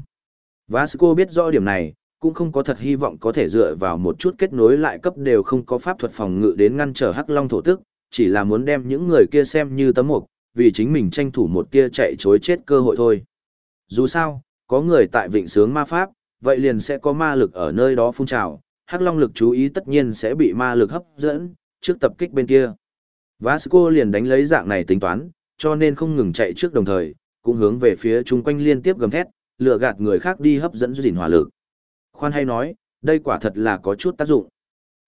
Vasco biết rõ điểm này, cũng không có thật hy vọng có thể dựa vào một chút kết nối lại cấp đều không có pháp thuật phòng ngự đến ngăn trở hắc long thổ tức, chỉ là muốn đem những người kia xem như tấm mục, vì chính mình tranh thủ một tia chạy chối chết cơ hội thôi. Dù sao, có người tại vịnh sướng ma pháp, vậy liền sẽ có ma lực ở nơi đó phun trào, hắc long lực chú ý tất nhiên sẽ bị ma lực hấp dẫn, trước tập kích bên kia. Vasco liền đánh lấy dạng này tính toán, cho nên không ngừng chạy trước đồng thời, cũng hướng về phía chung quanh liên tiếp gầm thét, lừa gạt người khác đi hấp dẫn dình hỏa lực. Khoan hay nói, đây quả thật là có chút tác dụng.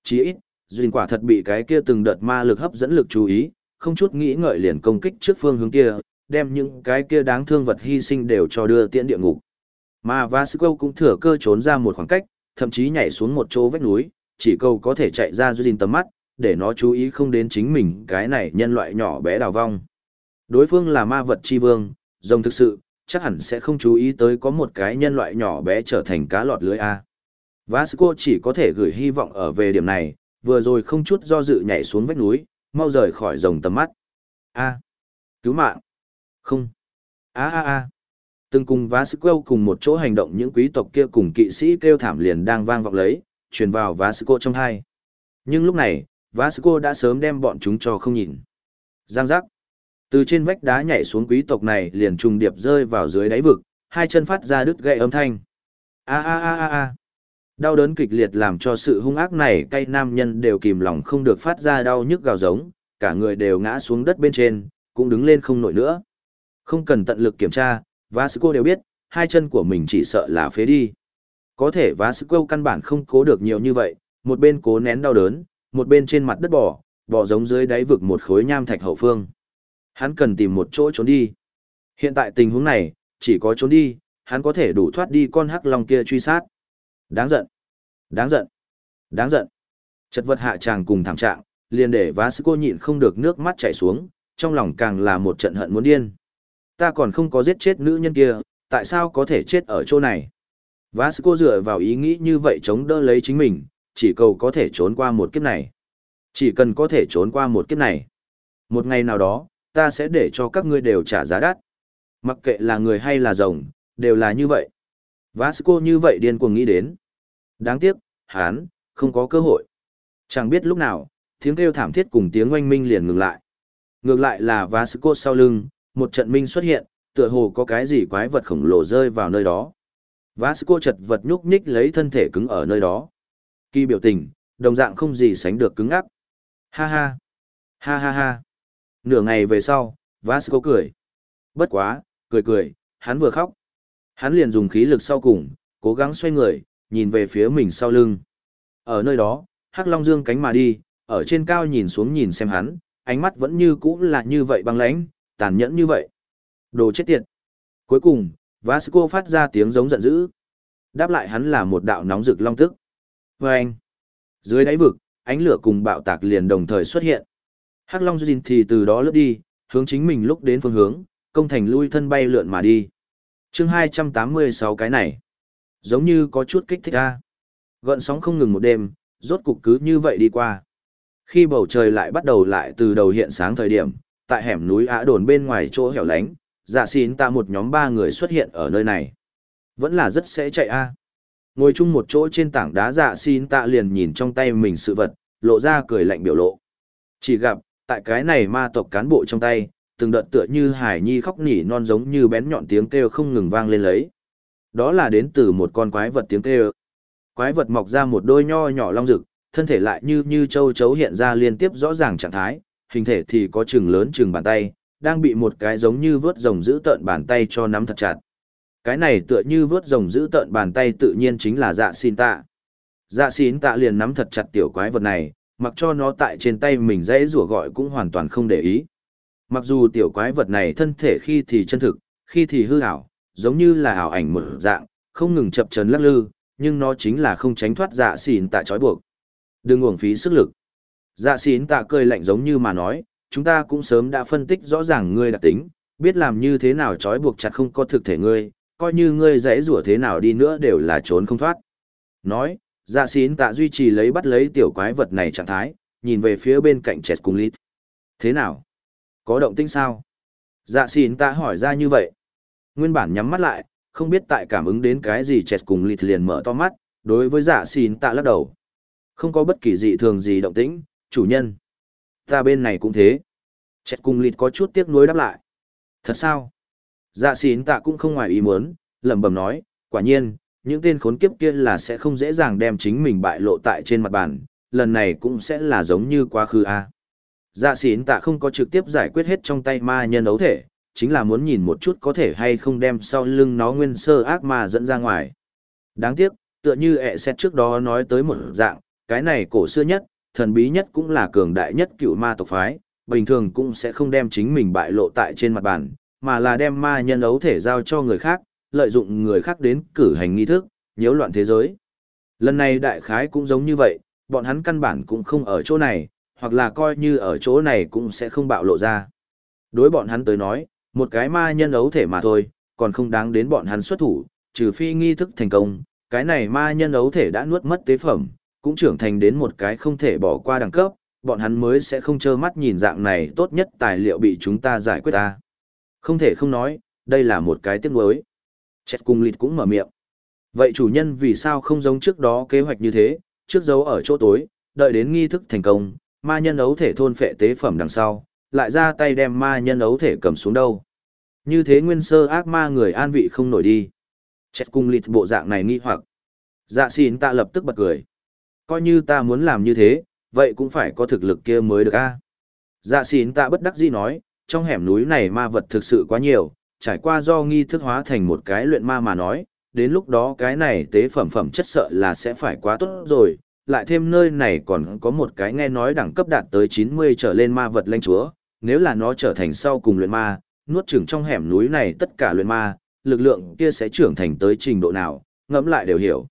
Chỉ ít, dình quả thật bị cái kia từng đợt ma lực hấp dẫn lực chú ý, không chút nghĩ ngợi liền công kích trước phương hướng kia, đem những cái kia đáng thương vật hy sinh đều cho đưa tiễn địa ngục. Mà Vasco cũng thừa cơ trốn ra một khoảng cách, thậm chí nhảy xuống một chỗ vách núi, chỉ cầu có thể chạy ra dình tầm mắt, để nó chú ý không đến chính mình cái này nhân loại nhỏ bé đào vong. Đối phương là ma vật chi vương, rồng thực sự, chắc hẳn sẽ không chú ý tới có một cái nhân loại nhỏ bé trở thành cá lọt lưới A. Vasco chỉ có thể gửi hy vọng ở về điểm này, vừa rồi không chút do dự nhảy xuống vách núi, mau rời khỏi rồng tầm mắt. A. Cứu mạng. Không. A a a. Từng cùng Vasco cùng một chỗ hành động những quý tộc kia cùng kỵ sĩ kêu thảm liền đang vang vọng lấy, truyền vào Vasco trong hai. Nhưng lúc này, Vasco đã sớm đem bọn chúng cho không nhìn. Giang giác. Từ trên vách đá nhảy xuống quý tộc này liền trùng điệp rơi vào dưới đáy vực, hai chân phát ra đứt gãy âm thanh. A a a a a. Đau đớn kịch liệt làm cho sự hung ác này cay nam nhân đều kìm lòng không được phát ra đau nhức gào giống, cả người đều ngã xuống đất bên trên, cũng đứng lên không nổi nữa. Không cần tận lực kiểm tra, Vasco đều biết, hai chân của mình chỉ sợ là phế đi. Có thể Vasco căn bản không cố được nhiều như vậy, một bên cố nén đau đớn, một bên trên mặt đất bò, bò giống dưới đáy vực một khối nham thạch hậu phương. Hắn cần tìm một chỗ trốn đi. Hiện tại tình huống này, chỉ có trốn đi, hắn có thể đủ thoát đi con hắc long kia truy sát. Đáng giận. Đáng giận. Đáng giận. Chật vật hạ tràng cùng thảm trạng, liền để Vasco nhịn không được nước mắt chảy xuống, trong lòng càng là một trận hận muốn điên. Ta còn không có giết chết nữ nhân kia, tại sao có thể chết ở chỗ này? Vasco dựa vào ý nghĩ như vậy chống đỡ lấy chính mình, chỉ cầu có thể trốn qua một kiếp này. Chỉ cần có thể trốn qua một kiếp này. Một ngày nào đó, ta sẽ để cho các ngươi đều trả giá đắt. Mặc kệ là người hay là rồng, đều là như vậy. Vasco như vậy điên cuồng nghĩ đến. Đáng tiếc, hắn không có cơ hội. Chẳng biết lúc nào, tiếng kêu thảm thiết cùng tiếng oanh minh liền ngừng lại. Ngược lại là Vasco sau lưng, một trận minh xuất hiện, tựa hồ có cái gì quái vật khổng lồ rơi vào nơi đó. Vasco chật vật nhúc nhích lấy thân thể cứng ở nơi đó. Kỳ biểu tình, đồng dạng không gì sánh được cứng ắc. Ha ha. Ha ha ha. Nửa ngày về sau, Vasco cười. Bất quá, cười cười, hắn vừa khóc. Hắn liền dùng khí lực sau cùng, cố gắng xoay người, nhìn về phía mình sau lưng. Ở nơi đó, Hắc Long dương cánh mà đi, ở trên cao nhìn xuống nhìn xem hắn, ánh mắt vẫn như cũ là như vậy băng lãnh, tàn nhẫn như vậy. Đồ chết tiệt. Cuối cùng, Vasco phát ra tiếng giống giận dữ. Đáp lại hắn là một đạo nóng rực long tức. Và anh. Dưới đáy vực, ánh lửa cùng bạo tạc liền đồng thời xuất hiện. Hắc Long Jin thì từ đó lướt đi, hướng chính mình lúc đến phương hướng, công thành lui thân bay lượn mà đi. chương 286 cái này, giống như có chút kích thích ra. Gợn sóng không ngừng một đêm, rốt cục cứ như vậy đi qua. Khi bầu trời lại bắt đầu lại từ đầu hiện sáng thời điểm, tại hẻm núi Á đồn bên ngoài chỗ hẻo lánh, dạ xin ta một nhóm ba người xuất hiện ở nơi này. Vẫn là rất sẽ chạy a Ngồi chung một chỗ trên tảng đá dạ xin tạ liền nhìn trong tay mình sự vật, lộ ra cười lạnh biểu lộ. Chỉ gặp, tại cái này ma tộc cán bộ trong tay, từng đợt tựa như hải nhi khóc nỉ non giống như bén nhọn tiếng kêu không ngừng vang lên lấy. Đó là đến từ một con quái vật tiếng kêu. Quái vật mọc ra một đôi nho nhỏ long rực, thân thể lại như như châu chấu hiện ra liên tiếp rõ ràng trạng thái, hình thể thì có chừng lớn chừng bàn tay, đang bị một cái giống như vớt rồng giữ tợn bàn tay cho nắm thật chặt. Cái này tựa như vớt rồng giữ tợn bàn tay tự nhiên chính là dạ xin tạ. Dạ xin tạ liền nắm thật chặt tiểu quái vật này, mặc cho nó tại trên tay mình dãy rủa gọi cũng hoàn toàn không để ý. Mặc dù tiểu quái vật này thân thể khi thì chân thực, khi thì hư ảo, giống như là ảo ảnh một dạng, không ngừng chập chấn lắc lư, nhưng nó chính là không tránh thoát dạ xỉn tạ trói buộc. Đừng uổng phí sức lực. Dạ xỉn tạ cười lạnh giống như mà nói, chúng ta cũng sớm đã phân tích rõ ràng ngươi đặc tính, biết làm như thế nào trói buộc chặt không có thực thể ngươi, coi như ngươi dãy rủa thế nào đi nữa đều là trốn không thoát. Nói, dạ xín tạ duy trì lấy bắt lấy tiểu quái vật này trạng thái, nhìn về phía bên cạnh chẹt cùng lít. Thế nào? Có động tĩnh sao? Dạ xín tạ hỏi ra như vậy. Nguyên bản nhắm mắt lại, không biết tại cảm ứng đến cái gì chẹt cùng lít liền mở to mắt, đối với dạ xin tạ lắc đầu. Không có bất kỳ dị thường gì động tĩnh, chủ nhân. Ta bên này cũng thế. Chẹt cùng lít có chút tiếc nuối đáp lại. Thật sao? Dạ xin tạ cũng không ngoài ý muốn, lẩm bẩm nói, quả nhiên, những tên khốn kiếp kia là sẽ không dễ dàng đem chính mình bại lộ tại trên mặt bàn, lần này cũng sẽ là giống như quá khứ a. Dạ xín tạ không có trực tiếp giải quyết hết trong tay ma nhân ấu thể, chính là muốn nhìn một chút có thể hay không đem sau lưng nó nguyên sơ ác ma dẫn ra ngoài. Đáng tiếc, tựa như ẹ xét trước đó nói tới một dạng, cái này cổ xưa nhất, thần bí nhất cũng là cường đại nhất cựu ma tộc phái, bình thường cũng sẽ không đem chính mình bại lộ tại trên mặt bàn, mà là đem ma nhân ấu thể giao cho người khác, lợi dụng người khác đến cử hành nghi thức, nhiễu loạn thế giới. Lần này đại khái cũng giống như vậy, bọn hắn căn bản cũng không ở chỗ này, hoặc là coi như ở chỗ này cũng sẽ không bạo lộ ra. Đối bọn hắn tới nói, một cái ma nhân ấu thể mà thôi, còn không đáng đến bọn hắn xuất thủ, trừ phi nghi thức thành công, cái này ma nhân ấu thể đã nuốt mất tế phẩm, cũng trưởng thành đến một cái không thể bỏ qua đẳng cấp, bọn hắn mới sẽ không trơ mắt nhìn dạng này tốt nhất tài liệu bị chúng ta giải quyết ta. Không thể không nói, đây là một cái tiếc nuối. Chết cung lịt cũng mở miệng. Vậy chủ nhân vì sao không giống trước đó kế hoạch như thế, trước dấu ở chỗ tối, đợi đến nghi thức thành công, ma nhân ấu thể thôn phệ tế phẩm đằng sau, lại ra tay đem ma nhân ấu thể cầm xuống đâu. Như thế nguyên sơ ác ma người an vị không nổi đi. Chết cung lịt bộ dạng này nghi hoặc. Dạ xin ta lập tức bật cười. Coi như ta muốn làm như thế, vậy cũng phải có thực lực kia mới được a. Dạ xin ta bất đắc dĩ nói, trong hẻm núi này ma vật thực sự quá nhiều, trải qua do nghi thức hóa thành một cái luyện ma mà nói, đến lúc đó cái này tế phẩm phẩm chất sợ là sẽ phải quá tốt rồi, lại thêm nơi này còn có một cái nghe nói đẳng cấp đạt tới 90 trở lên ma vật lanh chúa, nếu là nó trở thành sau cùng luyện ma, nuốt chửng trong hẻm núi này tất cả luyện ma, lực lượng kia sẽ trưởng thành tới trình độ nào, ngẫm lại đều hiểu.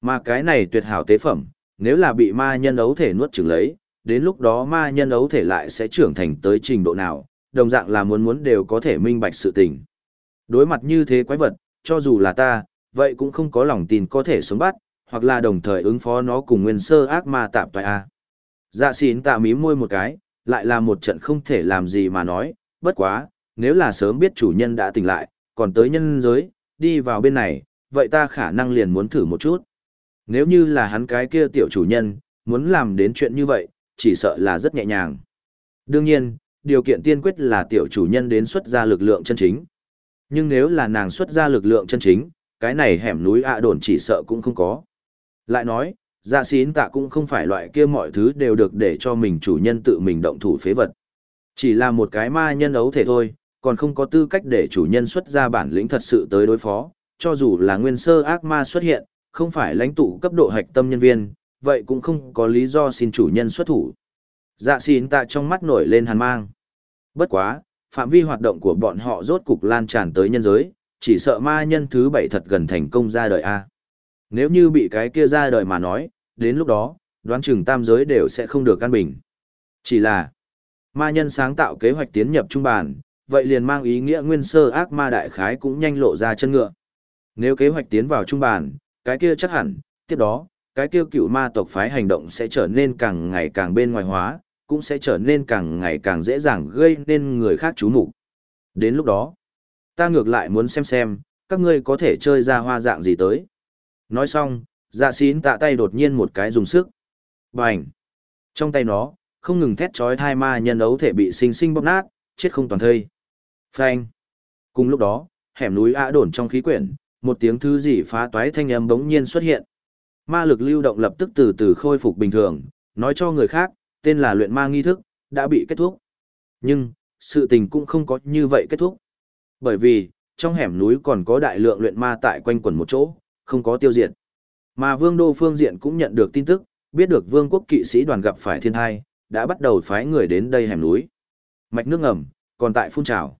Mà cái này tuyệt hảo tế phẩm, nếu là bị ma nhân ấu thể nuốt chửng lấy, đến lúc đó ma nhân ấu thể lại sẽ trưởng thành tới trình độ nào, đồng dạng là muốn muốn đều có thể minh bạch sự tình. Đối mặt như thế quái vật, cho dù là ta, vậy cũng không có lòng tin có thể sống bắt, hoặc là đồng thời ứng phó nó cùng nguyên sơ ác ma tạm toại a. Dạ xín tạ mí môi một cái, lại là một trận không thể làm gì mà nói, bất quá, nếu là sớm biết chủ nhân đã tỉnh lại, còn tới nhân giới, đi vào bên này, vậy ta khả năng liền muốn thử một chút. Nếu như là hắn cái kia tiểu chủ nhân, muốn làm đến chuyện như vậy, chỉ sợ là rất nhẹ nhàng. Đương nhiên, điều kiện tiên quyết là tiểu chủ nhân đến xuất ra lực lượng chân chính. Nhưng nếu là nàng xuất ra lực lượng chân chính, cái này hẻm núi ạ đồn chỉ sợ cũng không có. Lại nói, dạ xín tạ cũng không phải loại kia mọi thứ đều được để cho mình chủ nhân tự mình động thủ phế vật. Chỉ là một cái ma nhân ấu thể thôi, còn không có tư cách để chủ nhân xuất ra bản lĩnh thật sự tới đối phó, cho dù là nguyên sơ ác ma xuất hiện, không phải lãnh tụ cấp độ hạch tâm nhân viên, vậy cũng không có lý do xin chủ nhân xuất thủ. Dạ xín tạ trong mắt nổi lên hàn mang. Bất quá, phạm vi hoạt động của bọn họ rốt cục lan tràn tới nhân giới, chỉ sợ ma nhân thứ bảy thật gần thành công ra đời A. Nếu như bị cái kia ra đời mà nói, đến lúc đó, đoán chừng tam giới đều sẽ không được căn bình. Chỉ là, ma nhân sáng tạo kế hoạch tiến nhập trung bản, vậy liền mang ý nghĩa nguyên sơ ác ma đại khái cũng nhanh lộ ra chân ngựa. Nếu kế hoạch tiến vào trung bản, cái kia chắc hẳn, tiếp đó, cái kia cựu ma tộc phái hành động sẽ trở nên càng ngày càng bên ngoài hóa, cũng sẽ trở nên càng ngày càng dễ dàng gây nên người khác chú mục. Đến lúc đó, ta ngược lại muốn xem xem, các ngươi có thể chơi ra hoa dạng gì tới. Nói xong, dạ xín tạ tay đột nhiên một cái dùng sức. Bành! Trong tay nó, không ngừng thét chói thai ma nhân ấu thể bị sinh sinh bóp nát, chết không toàn thây. Phanh. Cùng lúc đó, hẻm núi ạ đồn trong khí quyển, một tiếng thứ gì phá toái thanh âm bỗng nhiên xuất hiện. Ma lực lưu động lập tức từ từ khôi phục bình thường, nói cho người khác, tên là luyện ma nghi thức, đã bị kết thúc. Nhưng, sự tình cũng không có như vậy kết thúc. Bởi vì, trong hẻm núi còn có đại lượng luyện ma tại quanh quần một chỗ, không có tiêu diệt. Mà vương đô phương diện cũng nhận được tin tức, biết được vương quốc kỵ sĩ đoàn gặp phải thiên thai, đã bắt đầu phái người đến đây hẻm núi. Mạch nước ngầm, còn tại phun trào.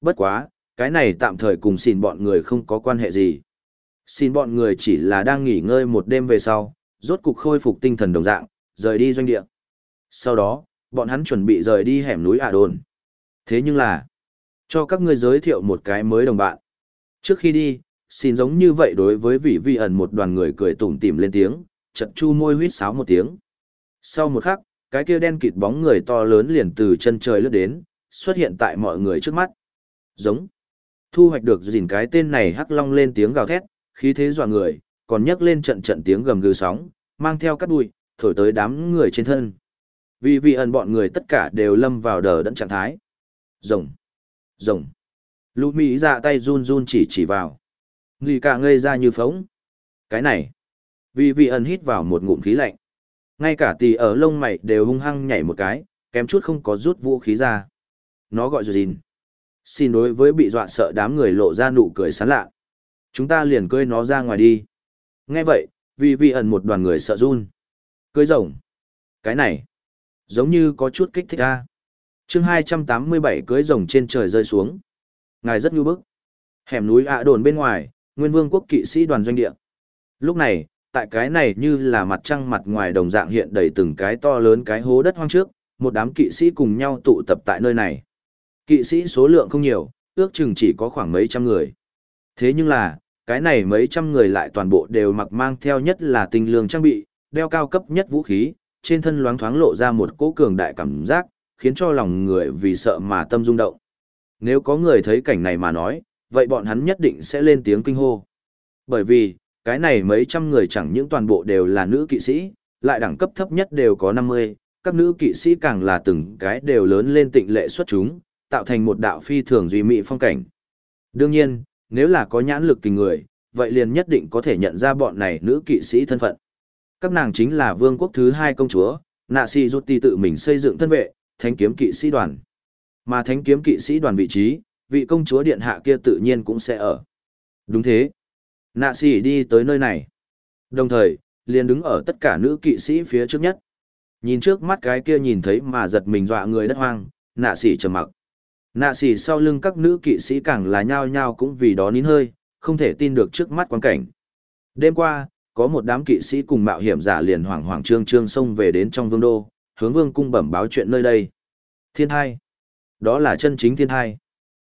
Bất quá, cái này tạm thời cùng xin bọn người không có quan hệ gì. Xin bọn người chỉ là đang nghỉ ngơi một đêm về sau, rốt cục khôi phục tinh thần đồng dạng, rời đi doanh địa. Sau đó, bọn hắn chuẩn bị rời đi hẻm núi ả đồn. Thế nhưng là, cho các ngươi giới thiệu một cái mới đồng bạn. Trước khi đi, xin giống như vậy đối với vị vi ẩn một đoàn người cười tủm tỉm lên tiếng, chật chu môi huýt sáo một tiếng. Sau một khắc, cái kia đen kịt bóng người to lớn liền từ chân trời lướt đến, xuất hiện tại mọi người trước mắt. Giống. Thu hoạch được gìn cái tên này hắc long lên tiếng gào thét, khí thế dọa người, còn nhấc lên trận trận tiếng gầm gừ sóng, mang theo cát bụi, thổi tới đám người trên thân. Vì vị ẩn bọn người tất cả đều lâm vào đờ đẫn trạng thái. Rồng. Rồng. Lũ Mỹ ra tay run run chỉ chỉ vào. Người cả ngây ra như phóng. Cái này. Vì vị ẩn hít vào một ngụm khí lạnh. Ngay cả tì ở lông mày đều hung hăng nhảy một cái, kém chút không có rút vũ khí ra. Nó gọi rồi gìn. Xin đối với bị dọa sợ đám người lộ ra nụ cười sán lạ. Chúng ta liền cưới nó ra ngoài đi. Nghe vậy, vì vị ẩn một đoàn người sợ run. Cưới rồng. Cái này. Giống như có chút kích thích ra. chương 287 cưới rồng trên trời rơi xuống. Ngài rất nhu bức. Hẻm núi ạ đồn bên ngoài, nguyên vương quốc kỵ sĩ đoàn doanh địa. Lúc này, tại cái này như là mặt trăng mặt ngoài đồng dạng hiện đầy từng cái to lớn cái hố đất hoang trước, một đám kỵ sĩ cùng nhau tụ tập tại nơi này. Kỵ sĩ số lượng không nhiều, ước chừng chỉ có khoảng mấy trăm người. Thế nhưng là, cái này mấy trăm người lại toàn bộ đều mặc mang theo nhất là tinh lương trang bị, đeo cao cấp nhất vũ khí, trên thân loáng thoáng lộ ra một cỗ cường đại cảm giác, khiến cho lòng người vì sợ mà tâm rung động. Nếu có người thấy cảnh này mà nói, vậy bọn hắn nhất định sẽ lên tiếng kinh hô. Bởi vì, cái này mấy trăm người chẳng những toàn bộ đều là nữ kỵ sĩ, lại đẳng cấp thấp nhất đều có 50, các nữ kỵ sĩ càng là từng cái đều lớn lên tịnh lệ xuất chúng, tạo thành một đạo phi thường duy mỹ phong cảnh. Đương nhiên, nếu là có nhãn lực kinh người, vậy liền nhất định có thể nhận ra bọn này nữ kỵ sĩ thân phận. Các nàng chính là vương quốc thứ hai công chúa, nạ si rút ti tự mình xây dựng thân vệ, thánh kiếm kỵ sĩ đoàn. Mà thánh kiếm kỵ sĩ đoàn vị trí, vị công chúa điện hạ kia tự nhiên cũng sẽ ở. Đúng thế. Nạ si đi tới nơi này. Đồng thời, liền đứng ở tất cả nữ kỵ sĩ phía trước nhất. Nhìn trước mắt cái kia nhìn thấy mà giật mình dọa người đất hoang, nạ sĩ trầm mặc. Nạ sĩ sau lưng các nữ kỵ sĩ càng là nhao nhao cũng vì đó nín hơi, không thể tin được trước mắt quan cảnh. Đêm qua, có một đám kỵ sĩ cùng mạo hiểm giả liền hoảng hoảng trương trương xông về đến trong vương đô, hướng vương cung bẩm báo chuyện nơi đây. Thiên thai. Đó là chân chính thiên thai.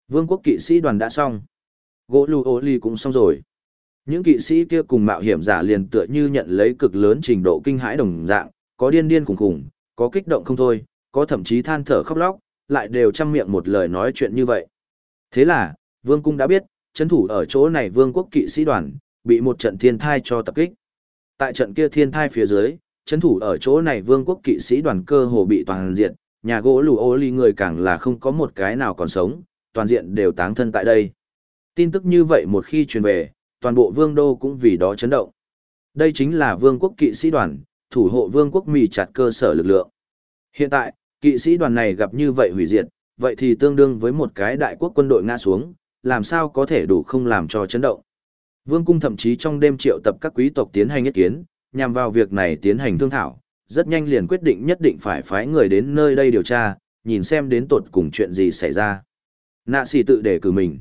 Vương quốc kỵ sĩ đoàn đã xong. Gỗ lù ô ly cũng xong rồi. Những kỵ sĩ kia cùng mạo hiểm giả liền tựa như nhận lấy cực lớn trình độ kinh hãi đồng dạng, có điên điên khủng khủng, có kích động không thôi, có thậm chí than thở khóc lóc, lại đều chăm miệng một lời nói chuyện như vậy. Thế là, vương cung đã biết, chấn thủ ở chỗ này vương quốc kỵ sĩ đoàn, bị một trận thiên thai cho tập kích. Tại trận kia thiên thai phía dưới, chấn thủ ở chỗ này vương quốc kỵ sĩ đoàn cơ hồ bị toàn diện, nhà gỗ lù ô ly người càng là không có một cái nào còn sống, toàn diện đều táng thân tại đây. Tin tức như vậy một khi truyền về, toàn bộ vương đô cũng vì đó chấn động. Đây chính là vương quốc kỵ sĩ đoàn, thủ hộ vương quốc mì chặt cơ sở lực lượng. Hiện tại, kỵ sĩ đoàn này gặp như vậy hủy diệt, vậy thì tương đương với một cái đại quốc quân đội ngã xuống, làm sao có thể đủ không làm cho chấn động. Vương cung thậm chí trong đêm triệu tập các quý tộc tiến hành ý kiến, nhằm vào việc này tiến hành thương thảo, rất nhanh liền quyết định nhất định phải phái người đến nơi đây điều tra, nhìn xem đến tột cùng chuyện gì xảy ra. Nạ sĩ tự đề cử mình.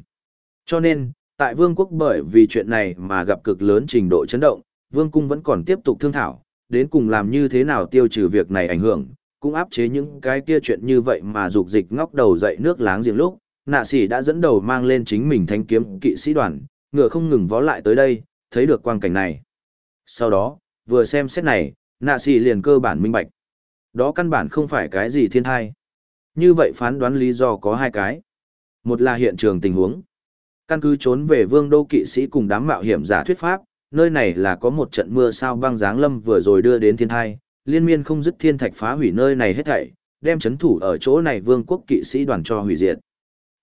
Cho nên, tại vương quốc bởi vì chuyện này mà gặp cực lớn trình độ chấn động, vương cung vẫn còn tiếp tục thương thảo, đến cùng làm như thế nào tiêu trừ việc này ảnh hưởng, cũng áp chế những cái kia chuyện như vậy mà dục dịch ngóc đầu dậy nước láng giềng lúc, nạ sĩ đã dẫn đầu mang lên chính mình thanh kiếm kỵ sĩ đoàn, ngựa không ngừng vó lại tới đây, thấy được quang cảnh này. Sau đó, vừa xem xét này, nạ xì liền cơ bản minh bạch. Đó căn bản không phải cái gì thiên thai. Như vậy phán đoán lý do có hai cái. Một là hiện trường tình huống. Căn cứ trốn về vương đô kỵ sĩ cùng đám mạo hiểm giả thuyết pháp, nơi này là có một trận mưa sao băng giáng lâm vừa rồi đưa đến thiên thai, liên miên không dứt thiên thạch phá hủy nơi này hết thảy, đem chấn thủ ở chỗ này vương quốc kỵ sĩ đoàn cho hủy diệt.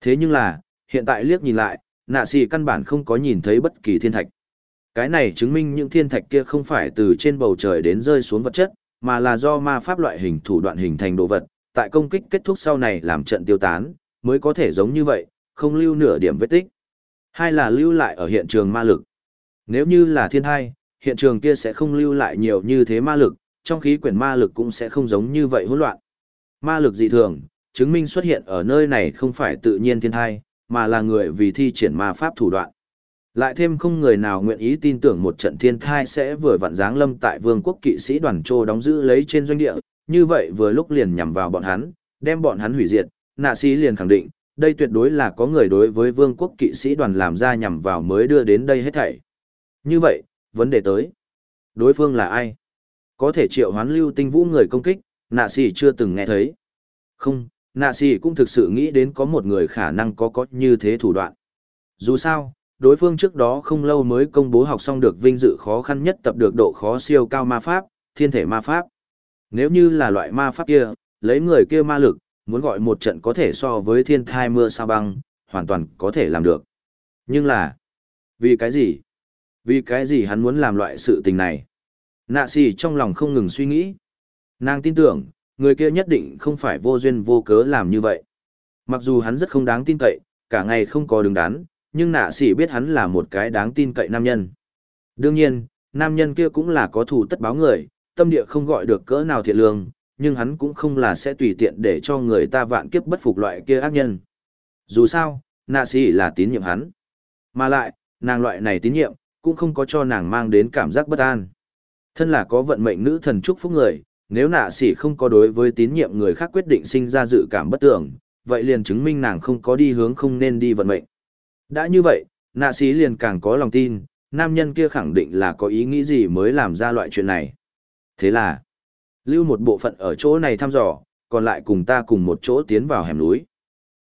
Thế nhưng là, hiện tại liếc nhìn lại, nạ xì căn bản không có nhìn thấy bất kỳ thiên thạch. Cái này chứng minh những thiên thạch kia không phải từ trên bầu trời đến rơi xuống vật chất, mà là do ma pháp loại hình thủ đoạn hình thành đồ vật, tại công kích kết thúc sau này làm trận tiêu tán, mới có thể giống như vậy, không lưu nửa điểm vết tích. Hai là lưu lại ở hiện trường ma lực. Nếu như là thiên thai, hiện trường kia sẽ không lưu lại nhiều như thế ma lực, trong khí quyển ma lực cũng sẽ không giống như vậy hỗn loạn. Ma lực dị thường, chứng minh xuất hiện ở nơi này không phải tự nhiên thiên thai, mà là người vì thi triển ma pháp thủ đoạn. Lại thêm không người nào nguyện ý tin tưởng một trận thiên thai sẽ vừa vặn giáng lâm tại vương quốc kỵ sĩ đoàn trô đóng giữ lấy trên doanh địa, như vậy vừa lúc liền nhằm vào bọn hắn, đem bọn hắn hủy diệt, nạ sĩ liền khẳng định, đây tuyệt đối là có người đối với vương quốc kỵ sĩ đoàn làm ra nhằm vào mới đưa đến đây hết thảy. Như vậy, vấn đề tới. Đối phương là ai? Có thể triệu hoán lưu tinh vũ người công kích, nạ sĩ chưa từng nghe thấy. Không, nạ xì cũng thực sự nghĩ đến có một người khả năng có có như thế thủ đoạn. Dù sao, đối phương trước đó không lâu mới công bố học xong được vinh dự khó khăn nhất tập được độ khó siêu cao ma pháp, thiên thể ma pháp. Nếu như là loại ma pháp kia, lấy người kia ma lực, muốn gọi một trận có thể so với thiên thai mưa sao băng, hoàn toàn có thể làm được. Nhưng là, vì cái gì? Vì cái gì hắn muốn làm loại sự tình này? Nạ xì trong lòng không ngừng suy nghĩ. Nàng tin tưởng, người kia nhất định không phải vô duyên vô cớ làm như vậy. Mặc dù hắn rất không đáng tin cậy, cả ngày không có đứng đắn, nhưng nạ sĩ biết hắn là một cái đáng tin cậy nam nhân. Đương nhiên, nam nhân kia cũng là có thù tất báo người, tâm địa không gọi được cỡ nào thiện lương, nhưng hắn cũng không là sẽ tùy tiện để cho người ta vạn kiếp bất phục loại kia ác nhân. Dù sao, nạ sĩ là tín nhiệm hắn. Mà lại, nàng loại này tín nhiệm, cũng không có cho nàng mang đến cảm giác bất an. Thân là có vận mệnh nữ thần chúc phúc người, nếu nạ xỉ không có đối với tín nhiệm người khác quyết định sinh ra dự cảm bất tưởng, vậy liền chứng minh nàng không có đi hướng không nên đi vận mệnh. Đã như vậy, nạ xỉ liền càng có lòng tin, nam nhân kia khẳng định là có ý nghĩ gì mới làm ra loại chuyện này. Thế là, lưu một bộ phận ở chỗ này thăm dò, còn lại cùng ta cùng một chỗ tiến vào hẻm núi.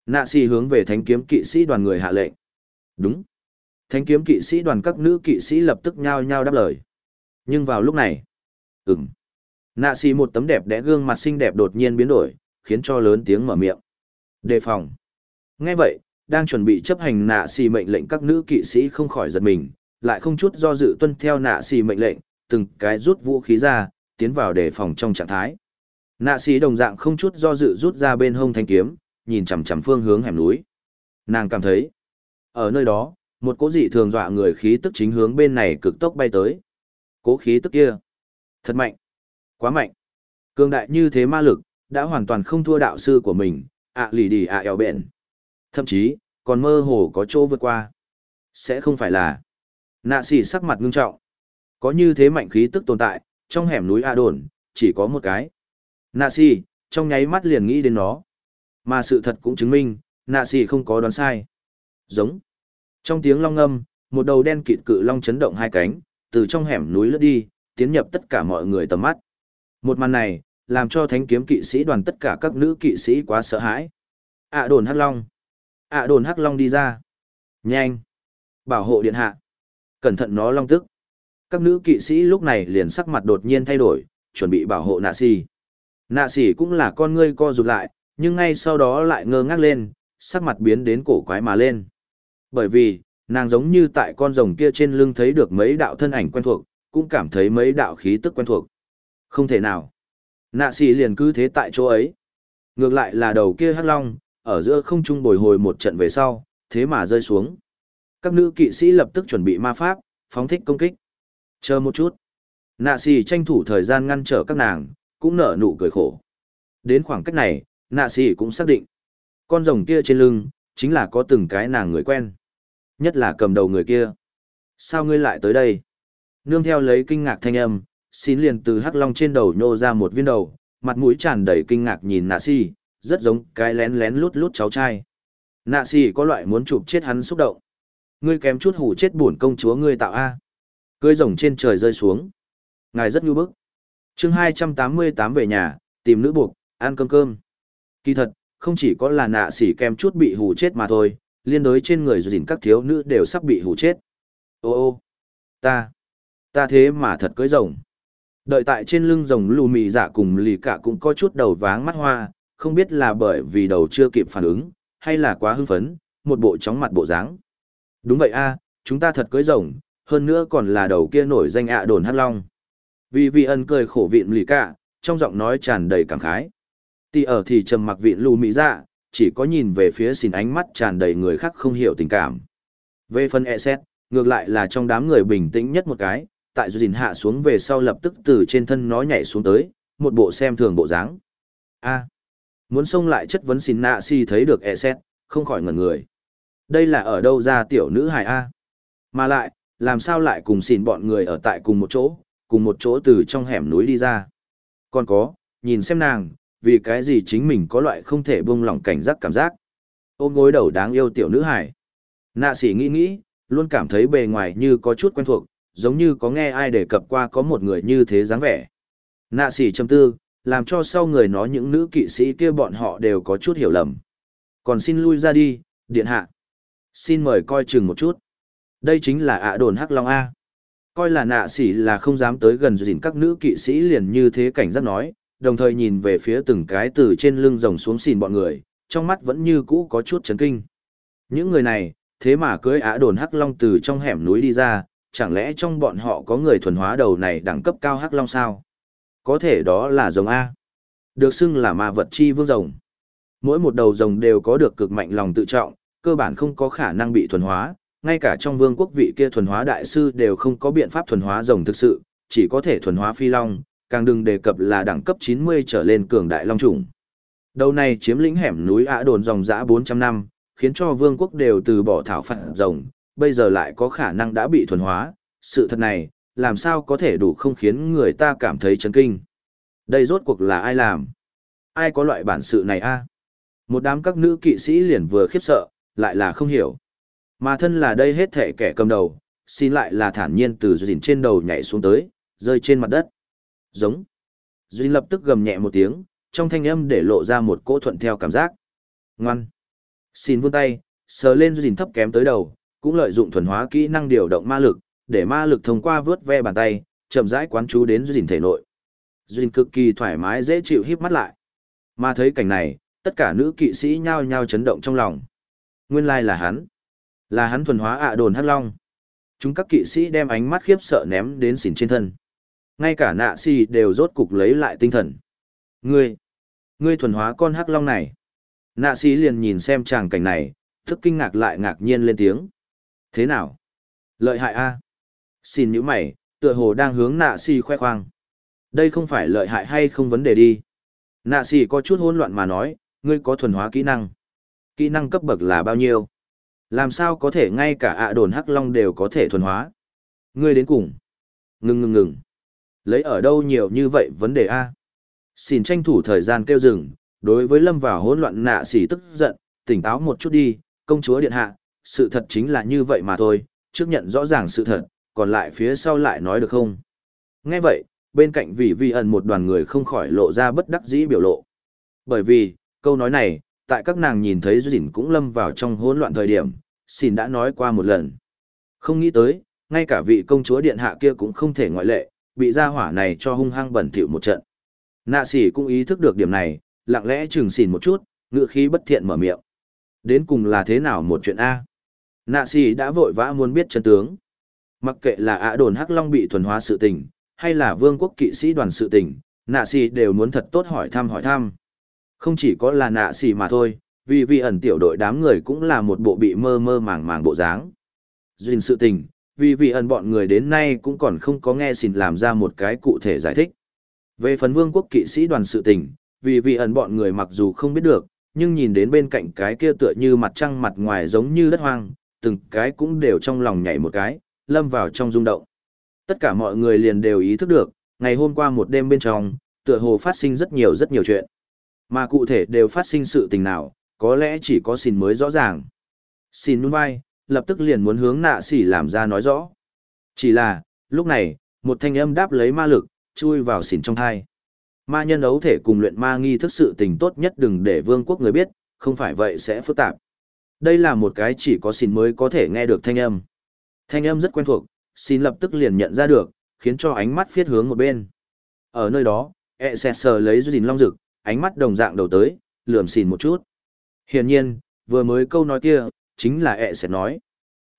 Nạ xỉ hướng về thánh kiếm kỵ sĩ đoàn người hạ lệnh. Đúng. Thánh kiếm kỵ sĩ đoàn các nữ kỵ sĩ lập tức nhao nhao đáp lời. Nhưng vào lúc này, ừm, nạ xì một tấm đẹp đẽ gương mặt xinh đẹp đột nhiên biến đổi, khiến cho lớn tiếng mở miệng. Đề phòng. Nghe vậy, đang chuẩn bị chấp hành nạ xì mệnh lệnh các nữ kỵ sĩ không khỏi giật mình, lại không chút do dự tuân theo nạ xì mệnh lệnh, từng cái rút vũ khí ra, tiến vào đề phòng trong trạng thái. Nạ xì đồng dạng không chút do dự rút ra bên hông thanh kiếm, nhìn chằm chằm phương hướng hẻm núi. Nàng cảm thấy, ở nơi đó, một cỗ dị thường dọa người khí tức chính hướng bên này cực tốc bay tới. Cố khí tức kia, thật mạnh, quá mạnh. Cường đại như thế ma lực, đã hoàn toàn không thua đạo sư của mình, ạ lì đi ạ eo bện. Thậm chí, còn mơ hồ có chỗ vượt qua. Sẽ không phải là nạ xỉ sắc mặt ngưng trọng. Có như thế mạnh khí tức tồn tại, trong hẻm núi A đồn, chỉ có một cái. Nạ xỉ, trong nháy mắt liền nghĩ đến nó. Mà sự thật cũng chứng minh, nạ xỉ không có đoán sai. Giống. Trong tiếng long ngâm, một đầu đen kịt cự long chấn động hai cánh, từ trong hẻm núi lướt đi, tiến nhập tất cả mọi người tầm mắt. Một màn này, làm cho thánh kiếm kỵ sĩ đoàn tất cả các nữ kỵ sĩ quá sợ hãi. ạ đồn hắc long. ạ đồn hắc long đi ra. Nhanh. Bảo hộ điện hạ. Cẩn thận nó long tức. Các nữ kỵ sĩ lúc này liền sắc mặt đột nhiên thay đổi, chuẩn bị bảo hộ nạ xì. Nạ xì cũng là con ngươi co rụt lại, nhưng ngay sau đó lại ngơ ngác lên, sắc mặt biến đến cổ quái mà lên. Bởi vì, nàng giống như tại con rồng kia trên lưng thấy được mấy đạo thân ảnh quen thuộc, cũng cảm thấy mấy đạo khí tức quen thuộc. Không thể nào. Nạ xì liền cứ thế tại chỗ ấy. Ngược lại là đầu kia hắc long, ở giữa không trung bồi hồi một trận về sau, thế mà rơi xuống. Các nữ kỵ sĩ lập tức chuẩn bị ma pháp, phóng thích công kích. Chờ một chút. Nạ xì tranh thủ thời gian ngăn trở các nàng, cũng nở nụ cười khổ. Đến khoảng cách này, nạ xì cũng xác định. Con rồng kia trên lưng, chính là có từng cái nàng người quen. Nhất là cầm đầu người kia. Sao ngươi lại tới đây? Nương theo lấy kinh ngạc thanh âm, xin liền từ hắc long trên đầu nhô ra một viên đầu, mặt mũi tràn đầy kinh ngạc nhìn nạ si, rất giống cái lén lén lút lút cháu trai. Nạ si có loại muốn chụp chết hắn xúc động. Ngươi kém chút hủ chết bổn công chúa ngươi tạo A. Cưới rồng trên trời rơi xuống. Ngài rất nhu bức. chương 288 về nhà, tìm nữ buộc, ăn cơm cơm. Kỳ thật, không chỉ có là nạ sỉ kém chút bị hù chết mà thôi, liên đối trên người dình các thiếu nữ đều sắp bị hù chết. Ô ô, ta, ta thế mà thật cưới rồng. Đợi tại trên lưng rồng lù mì giả dạ cùng lì cả cũng có chút đầu váng mắt hoa, không biết là bởi vì đầu chưa kịp phản ứng, hay là quá hưng phấn, một bộ chóng mặt bộ dáng. Đúng vậy a, chúng ta thật cưới rồng, hơn nữa còn là đầu kia nổi danh ạ đồn hát long. Vì vị ân cười khổ vịn lì cả, trong giọng nói tràn đầy cảm khái. Tì ở thì trầm mặc vịn lù mỹ dạ, chỉ có nhìn về phía xin ánh mắt tràn đầy người khác không hiểu tình cảm. Về phần e xét, ngược lại là trong đám người bình tĩnh nhất một cái, tại dìn hạ xuống về sau lập tức từ trên thân nó nhảy xuống tới, một bộ xem thường bộ dáng. A. muốn xông lại chất vấn xin nạ si thấy được e xét, không khỏi ngẩn người. Đây là ở đâu ra tiểu nữ hài A? Mà lại, làm sao lại cùng xin bọn người ở tại cùng một chỗ, cùng một chỗ từ trong hẻm núi đi ra. Còn có, nhìn xem nàng, vì cái gì chính mình có loại không thể buông lỏng cảnh giác cảm giác. Ôm gối đầu đáng yêu tiểu nữ hải. Nạ sĩ nghĩ nghĩ, luôn cảm thấy bề ngoài như có chút quen thuộc, giống như có nghe ai đề cập qua có một người như thế dáng vẻ. Nạ sỉ châm tư, làm cho sau người nó những nữ kỵ sĩ kia bọn họ đều có chút hiểu lầm. Còn xin lui ra đi, điện hạ. Xin mời coi chừng một chút. Đây chính là ạ đồn Hắc Long A. Coi là nạ sỉ là không dám tới gần dìn các nữ kỵ sĩ liền như thế cảnh giác nói, đồng thời nhìn về phía từng cái từ trên lưng rồng xuống xìn bọn người, trong mắt vẫn như cũ có chút chấn kinh. Những người này, thế mà cưới ạ đồn hắc long từ trong hẻm núi đi ra, chẳng lẽ trong bọn họ có người thuần hóa đầu này đẳng cấp cao hắc long sao? Có thể đó là rồng A. Được xưng là ma vật chi vương rồng. Mỗi một đầu rồng đều có được cực mạnh lòng tự trọng, cơ bản không có khả năng bị thuần hóa, ngay cả trong vương quốc vị kia thuần hóa đại sư đều không có biện pháp thuần hóa rồng thực sự, chỉ có thể thuần hóa phi long, càng đừng đề cập là đẳng cấp 90 trở lên cường đại long trùng. Đầu này chiếm lĩnh hẻm núi Ả đồn dòng dã 400 năm, khiến cho vương quốc đều từ bỏ thảo phạt rồng, bây giờ lại có khả năng đã bị thuần hóa, sự thật này, làm sao có thể đủ không khiến người ta cảm thấy chấn kinh. Đây rốt cuộc là ai làm? Ai có loại bản sự này a? Một đám các nữ kỵ sĩ liền vừa khiếp sợ, lại là không hiểu. Mà thân là đây hết thể kẻ cầm đầu, xin lại là thản nhiên từ dình trên đầu nhảy xuống tới, rơi trên mặt đất. Giống. Dình lập tức gầm nhẹ một tiếng, trong thanh âm để lộ ra một cỗ thuận theo cảm giác. Ngoan. Xin vươn tay, sờ lên dình thấp kém tới đầu, cũng lợi dụng thuần hóa kỹ năng điều động ma lực, để ma lực thông qua vướt ve bàn tay, chậm rãi quán chú đến duyên thể nội. Duyên cực kỳ thoải mái dễ chịu híp mắt lại. Mà thấy cảnh này, tất cả nữ kỵ sĩ nhao nhao chấn động trong lòng. Nguyên lai là hắn. Là hắn thuần hóa ạ đồn hắc long. Chúng các kỵ sĩ đem ánh mắt khiếp sợ ném đến xỉn trên thân. Ngay cả nạ si đều rốt cục lấy lại tinh thần. Ngươi, ngươi thuần hóa con hắc long này. Nạ si liền nhìn xem tràng cảnh này, thức kinh ngạc lại ngạc nhiên lên tiếng. Thế nào? Lợi hại a Xin những mày, tựa hồ đang hướng nạ si khoe khoang. Đây không phải lợi hại hay không vấn đề đi. Nạ si có chút hỗn loạn mà nói, ngươi có thuần hóa kỹ năng. Kỹ năng cấp bậc là bao nhiêu? Làm sao có thể ngay cả ạ đồn hắc long đều có thể thuần hóa? Ngươi đến cùng. Ngừng ngừng ngừng. Lấy ở đâu nhiều như vậy vấn đề A? Xin tranh thủ thời gian kêu dừng, đối với lâm vào hỗn loạn nạ xỉ tức giận, tỉnh táo một chút đi, công chúa điện hạ, sự thật chính là như vậy mà thôi, trước nhận rõ ràng sự thật, còn lại phía sau lại nói được không? Nghe vậy, bên cạnh vị vi ẩn một đoàn người không khỏi lộ ra bất đắc dĩ biểu lộ. Bởi vì, câu nói này, tại các nàng nhìn thấy dìn cũng lâm vào trong hỗn loạn thời điểm, xin đã nói qua một lần. Không nghĩ tới, ngay cả vị công chúa điện hạ kia cũng không thể ngoại lệ, bị gia hỏa này cho hung hăng bẩn thỉu một trận. Nạ sỉ cũng ý thức được điểm này, lặng lẽ chừng xỉn một chút, ngựa khí bất thiện mở miệng. Đến cùng là thế nào một chuyện A? Nạ xì đã vội vã muốn biết chân tướng. Mặc kệ là ạ đồn Hắc Long bị thuần hóa sự tình, hay là vương quốc kỵ sĩ đoàn sự tình, nạ xì đều muốn thật tốt hỏi thăm hỏi thăm. Không chỉ có là nạ xì mà thôi, vì vị ẩn tiểu đội đám người cũng là một bộ bị mơ mơ màng màng bộ dáng. Duyên sự tình, vì vị ẩn bọn người đến nay cũng còn không có nghe xin làm ra một cái cụ thể giải thích. Về phần vương quốc kỵ sĩ đoàn sự tình, vì vị ẩn bọn người mặc dù không biết được, nhưng nhìn đến bên cạnh cái kia tựa như mặt trăng mặt ngoài giống như đất hoang, từng cái cũng đều trong lòng nhảy một cái, lâm vào trong rung động. Tất cả mọi người liền đều ý thức được, ngày hôm qua một đêm bên trong, tựa hồ phát sinh rất nhiều rất nhiều chuyện. Mà cụ thể đều phát sinh sự tình nào, có lẽ chỉ có xin mới rõ ràng. Xin nuôn vai, lập tức liền muốn hướng nạ xỉ làm ra nói rõ. Chỉ là, lúc này, một thanh âm đáp lấy ma lực, chui vào xỉn trong thai. Ma nhân ấu thể cùng luyện ma nghi thức sự tình tốt nhất đừng để vương quốc người biết, không phải vậy sẽ phức tạp. Đây là một cái chỉ có xin mới có thể nghe được thanh âm. Thanh âm rất quen thuộc, xin lập tức liền nhận ra được, khiến cho ánh mắt phiết hướng một bên. Ở nơi đó, e sờ lấy duyên long rực, ánh mắt đồng dạng đầu tới, lườm xìn một chút. Hiển nhiên, vừa mới câu nói kia, chính là e ẹ xẹt nói.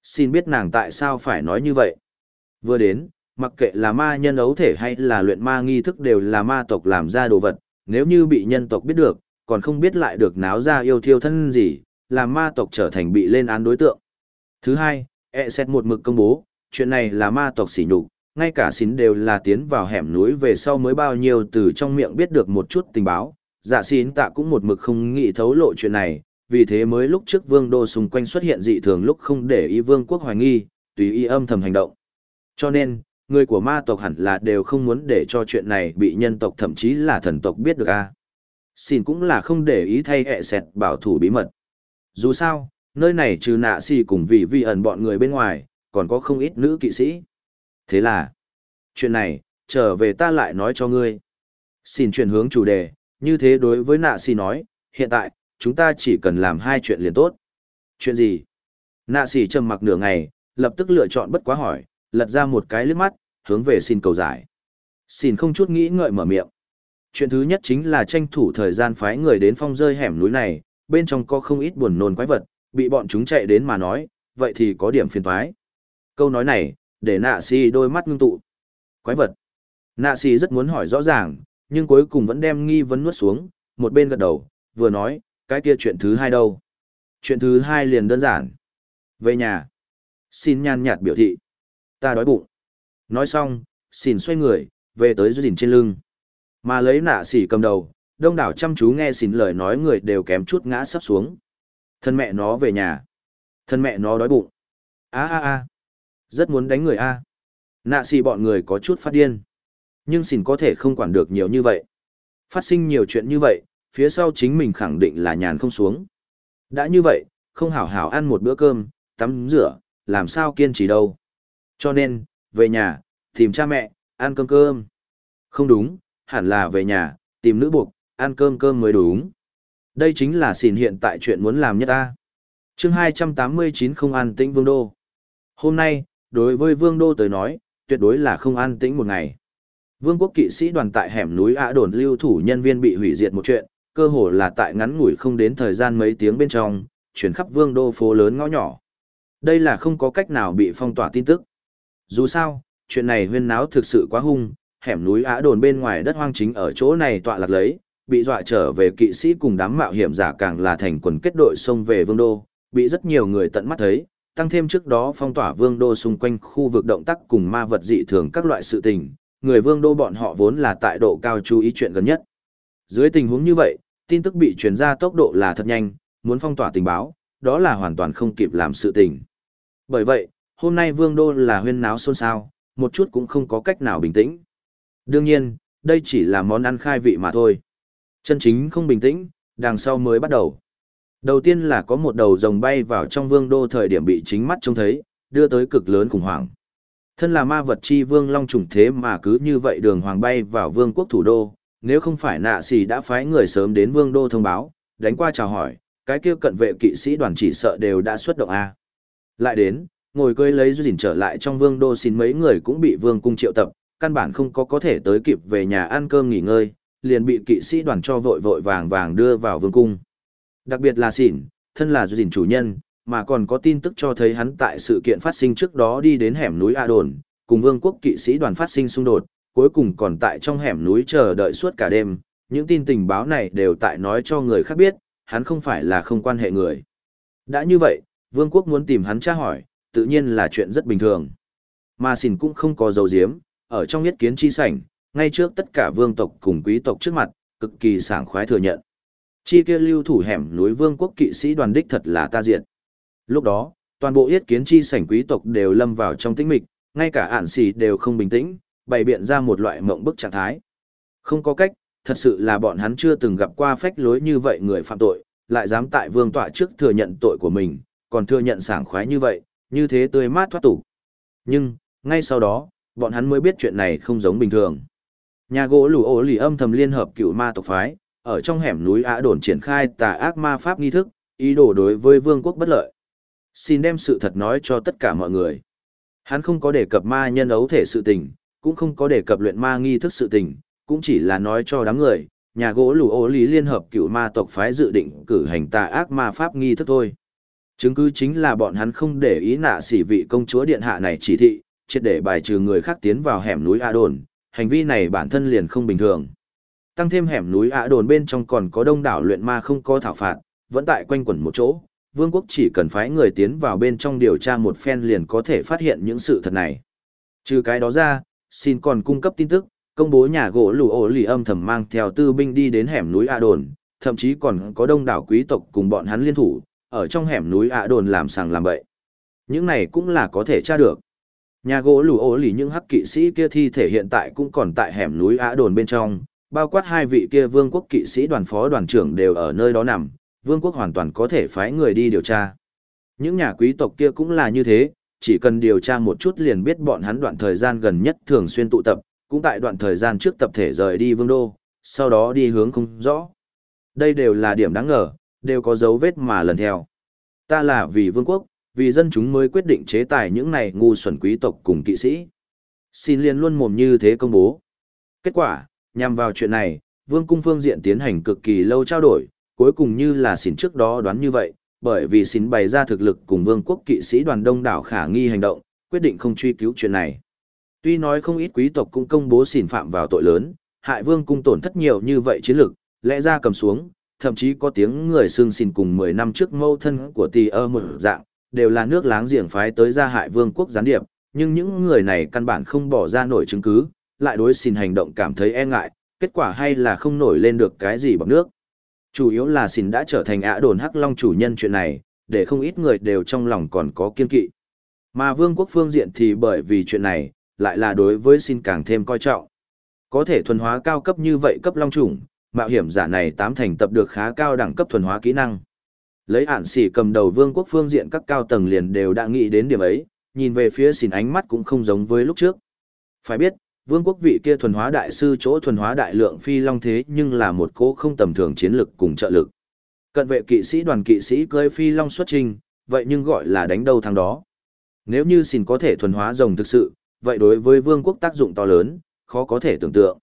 Xin biết nàng tại sao phải nói như vậy. Vừa đến, mặc kệ là ma nhân ấu thể hay là luyện ma nghi thức đều là ma tộc làm ra đồ vật, nếu như bị nhân tộc biết được, còn không biết lại được náo ra yêu thiêu thân gì, làm ma tộc trở thành bị lên án đối tượng. Thứ hai, e ẹ xét một mực công bố, chuyện này là ma tộc xỉ nhục, ngay cả xín đều là tiến vào hẻm núi về sau mới bao nhiêu từ trong miệng biết được một chút tình báo. Dạ xín tạ cũng một mực không nghĩ thấu lộ chuyện này, vì thế mới lúc trước vương đô xung quanh xuất hiện dị thường lúc không để ý vương quốc hoài nghi, tùy ý âm thầm hành động. Cho nên, người của ma tộc hẳn là đều không muốn để cho chuyện này bị nhân tộc thậm chí là thần tộc biết được a. Xin cũng là không để ý thay e ẹ sẹt bảo thủ bí mật. Dù sao, nơi này trừ nạ xì cùng vị vi ẩn bọn người bên ngoài, còn có không ít nữ kỵ sĩ. Thế là, chuyện này, trở về ta lại nói cho ngươi. Xin chuyển hướng chủ đề, như thế đối với nạ xì nói, hiện tại, chúng ta chỉ cần làm hai chuyện liền tốt. Chuyện gì? Nạ xì trầm mặc nửa ngày, lập tức lựa chọn bất quá hỏi, lật ra một cái liếc mắt, hướng về xin cầu giải. Xin không chút nghĩ ngợi mở miệng. Chuyện thứ nhất chính là tranh thủ thời gian phái người đến phong rơi hẻm núi này, bên trong có không ít buồn nôn quái vật, bị bọn chúng chạy đến mà nói, vậy thì có điểm phiền toái. Câu nói này, để nạ si đôi mắt ngưng tụ. Quái vật. Nạ si rất muốn hỏi rõ ràng, nhưng cuối cùng vẫn đem nghi vấn nuốt xuống, một bên gật đầu, vừa nói, cái kia chuyện thứ hai đâu. Chuyện thứ hai liền đơn giản. Về nhà. Xin nhàn nhạt biểu thị. Ta đói bụng. Nói xong, xin xoay người, về tới dìn trên lưng. Mà lấy nạ sỉ cầm đầu, đông đảo chăm chú nghe xin lời nói người đều kém chút ngã sắp xuống. Thân mẹ nó về nhà. Thân mẹ nó đói bụng. a a a Rất muốn đánh người a Nạ xì bọn người có chút phát điên. Nhưng xin có thể không quản được nhiều như vậy. Phát sinh nhiều chuyện như vậy, phía sau chính mình khẳng định là nhàn không xuống. Đã như vậy, không hảo hảo ăn một bữa cơm, tắm rửa, làm sao kiên trì đâu. Cho nên, về nhà, tìm cha mẹ, ăn cơm cơm. Không đúng, hẳn là về nhà, tìm nữ buộc, ăn cơm cơm mới đúng. Đây chính là xỉn hiện tại chuyện muốn làm nhất ta. chương 289 không an tĩnh vương đô. Hôm nay, đối với vương đô tới nói, tuyệt đối là không an tĩnh một ngày. Vương quốc kỵ sĩ đoàn tại hẻm núi Ả đồn lưu thủ nhân viên bị hủy diệt một chuyện, cơ hồ là tại ngắn ngủi không đến thời gian mấy tiếng bên trong, chuyển khắp vương đô phố lớn ngõ nhỏ. Đây là không có cách nào bị phong tỏa tin tức. Dù sao, chuyện này huyên náo thực sự quá hung, hẻm núi Á đồn bên ngoài đất hoang chính ở chỗ này tọa lạc lấy, bị dọa trở về kỵ sĩ cùng đám mạo hiểm giả càng là thành quần kết đội xông về vương đô, bị rất nhiều người tận mắt thấy, tăng thêm trước đó phong tỏa vương đô xung quanh khu vực động tác cùng ma vật dị thường các loại sự tình, người vương đô bọn họ vốn là tại độ cao chú ý chuyện gần nhất. Dưới tình huống như vậy, tin tức bị truyền ra tốc độ là thật nhanh, muốn phong tỏa tình báo, đó là hoàn toàn không kịp làm sự tình. Bởi vậy, hôm nay vương đô là huyên náo xôn xao, một chút cũng không có cách nào bình tĩnh. Đương nhiên, đây chỉ là món ăn khai vị mà thôi. Chân chính không bình tĩnh, đằng sau mới bắt đầu. Đầu tiên là có một đầu rồng bay vào trong vương đô thời điểm bị chính mắt trông thấy, đưa tới cực lớn khủng hoảng. Thân là ma vật chi vương long trùng thế mà cứ như vậy đường hoàng bay vào vương quốc thủ đô, nếu không phải nạ xì đã phái người sớm đến vương đô thông báo, đánh qua chào hỏi, cái kia cận vệ kỵ sĩ đoàn chỉ sợ đều đã xuất động A. Lại đến, ngồi cưới lấy duyên trở lại trong vương đô xin mấy người cũng bị vương cung triệu tập, căn bản không có có thể tới kịp về nhà ăn cơm nghỉ ngơi, liền bị kỵ sĩ đoàn cho vội vội vàng vàng đưa vào vương cung. Đặc biệt là xỉn, thân là dình chủ nhân, mà còn có tin tức cho thấy hắn tại sự kiện phát sinh trước đó đi đến hẻm núi A Đồn, cùng vương quốc kỵ sĩ đoàn phát sinh xung đột, cuối cùng còn tại trong hẻm núi chờ đợi suốt cả đêm. Những tin tình báo này đều tại nói cho người khác biết, hắn không phải là không quan hệ người. Đã như vậy, vương quốc muốn tìm hắn tra hỏi, tự nhiên là chuyện rất bình thường. Mà xỉn cũng không có dấu diếm, ở trong nhất kiến chi sảnh, ngay trước tất cả vương tộc cùng quý tộc trước mặt, cực kỳ sảng khoái thừa nhận. Chi kia lưu thủ hẻm núi vương quốc kỵ sĩ đoàn đích thật là ta diệt. Lúc đó, toàn bộ yết kiến chi sảnh quý tộc đều lâm vào trong tĩnh mịch, ngay cả ản xì đều không bình tĩnh, bày biện ra một loại mộng bức trạng thái. Không có cách, thật sự là bọn hắn chưa từng gặp qua phách lối như vậy người phạm tội, lại dám tại vương tọa trước thừa nhận tội của mình, còn thừa nhận sảng khoái như vậy, như thế tươi mát thoát tục. Nhưng, ngay sau đó, bọn hắn mới biết chuyện này không giống bình thường. Nhà gỗ lù ổ lì âm thầm liên hợp cựu ma tộc phái, ở trong hẻm núi Á đồn triển khai tà ác ma pháp nghi thức, ý đồ đối với vương quốc bất lợi. Xin đem sự thật nói cho tất cả mọi người. Hắn không có đề cập ma nhân ấu thể sự tình, cũng không có đề cập luyện ma nghi thức sự tình, cũng chỉ là nói cho đám người, nhà gỗ lù ổ lì liên hợp cựu ma tộc phái dự định cử hành tà ác ma pháp nghi thức thôi. Chứng cứ chính là bọn hắn không để ý nạ sỉ vị công chúa điện hạ này chỉ thị, triệt để bài trừ người khác tiến vào hẻm núi A Đồn, hành vi này bản thân liền không bình thường. Tăng thêm hẻm núi A Đồn bên trong còn có đông đảo luyện ma không có thảo phạt, vẫn tại quanh quẩn một chỗ, vương quốc chỉ cần phái người tiến vào bên trong điều tra một phen liền có thể phát hiện những sự thật này. Trừ cái đó ra, xin còn cung cấp tin tức, công bố nhà gỗ lù ổ lì âm thầm mang theo tư binh đi đến hẻm núi A Đồn, thậm chí còn có đông đảo quý tộc cùng bọn hắn liên thủ, ở trong hẻm núi A Đồn làm sàng làm bậy. Những này cũng là có thể tra được. Nhà gỗ lù ổ lì những hắc kỵ sĩ kia thi thể hiện tại cũng còn tại hẻm núi Á Đồn bên trong, bao quát hai vị kia vương quốc kỵ sĩ đoàn phó đoàn trưởng đều ở nơi đó nằm, vương quốc hoàn toàn có thể phái người đi điều tra. Những nhà quý tộc kia cũng là như thế, chỉ cần điều tra một chút liền biết bọn hắn đoạn thời gian gần nhất thường xuyên tụ tập, cũng tại đoạn thời gian trước tập thể rời đi vương đô, sau đó đi hướng không rõ. Đây đều là điểm đáng ngờ, đều có dấu vết mà lần theo. Ta là vì vương quốc, vì dân chúng mới quyết định chế tài những này ngu xuẩn quý tộc cùng kỵ sĩ. Xin liền luôn mồm như thế công bố. Kết quả, nhằm vào chuyện này, vương cung phương diện tiến hành cực kỳ lâu trao đổi, cuối cùng như là xin trước đó đoán như vậy, bởi vì xin bày ra thực lực cùng vương quốc kỵ sĩ đoàn đông đảo khả nghi hành động, quyết định không truy cứu chuyện này. Tuy nói không ít quý tộc cũng công bố xin phạm vào tội lớn, hại vương cung tổn thất nhiều như vậy chiến lực, lẽ ra cầm xuống, thậm chí có tiếng người xương xin cùng 10 năm trước mâu thân của tỷ ơ một dạng, đều là nước láng giềng phái tới gia hại vương quốc gián điệp, nhưng những người này căn bản không bỏ ra nổi chứng cứ, lại đối xin hành động cảm thấy e ngại, kết quả hay là không nổi lên được cái gì bằng nước. Chủ yếu là xin đã trở thành ả đồn hắc long chủ nhân chuyện này, để không ít người đều trong lòng còn có kiên kỵ. Mà vương quốc phương diện thì bởi vì chuyện này, lại là đối với xin càng thêm coi trọng. Có thể thuần hóa cao cấp như vậy cấp long chủng, mạo hiểm giả này tám thành tập được khá cao đẳng cấp thuần hóa kỹ năng. Lấy ản xỉ cầm đầu vương quốc phương diện các cao tầng liền đều đã nghĩ đến điểm ấy, nhìn về phía xỉn ánh mắt cũng không giống với lúc trước. Phải biết, vương quốc vị kia thuần hóa đại sư chỗ thuần hóa đại lượng phi long thế nhưng là một cố không tầm thường chiến lực cùng trợ lực. Cận vệ kỵ sĩ đoàn kỵ sĩ cưới phi long xuất trình, vậy nhưng gọi là đánh đầu thằng đó. Nếu như xỉn có thể thuần hóa rồng thực sự, vậy đối với vương quốc tác dụng to lớn, khó có thể tưởng tượng.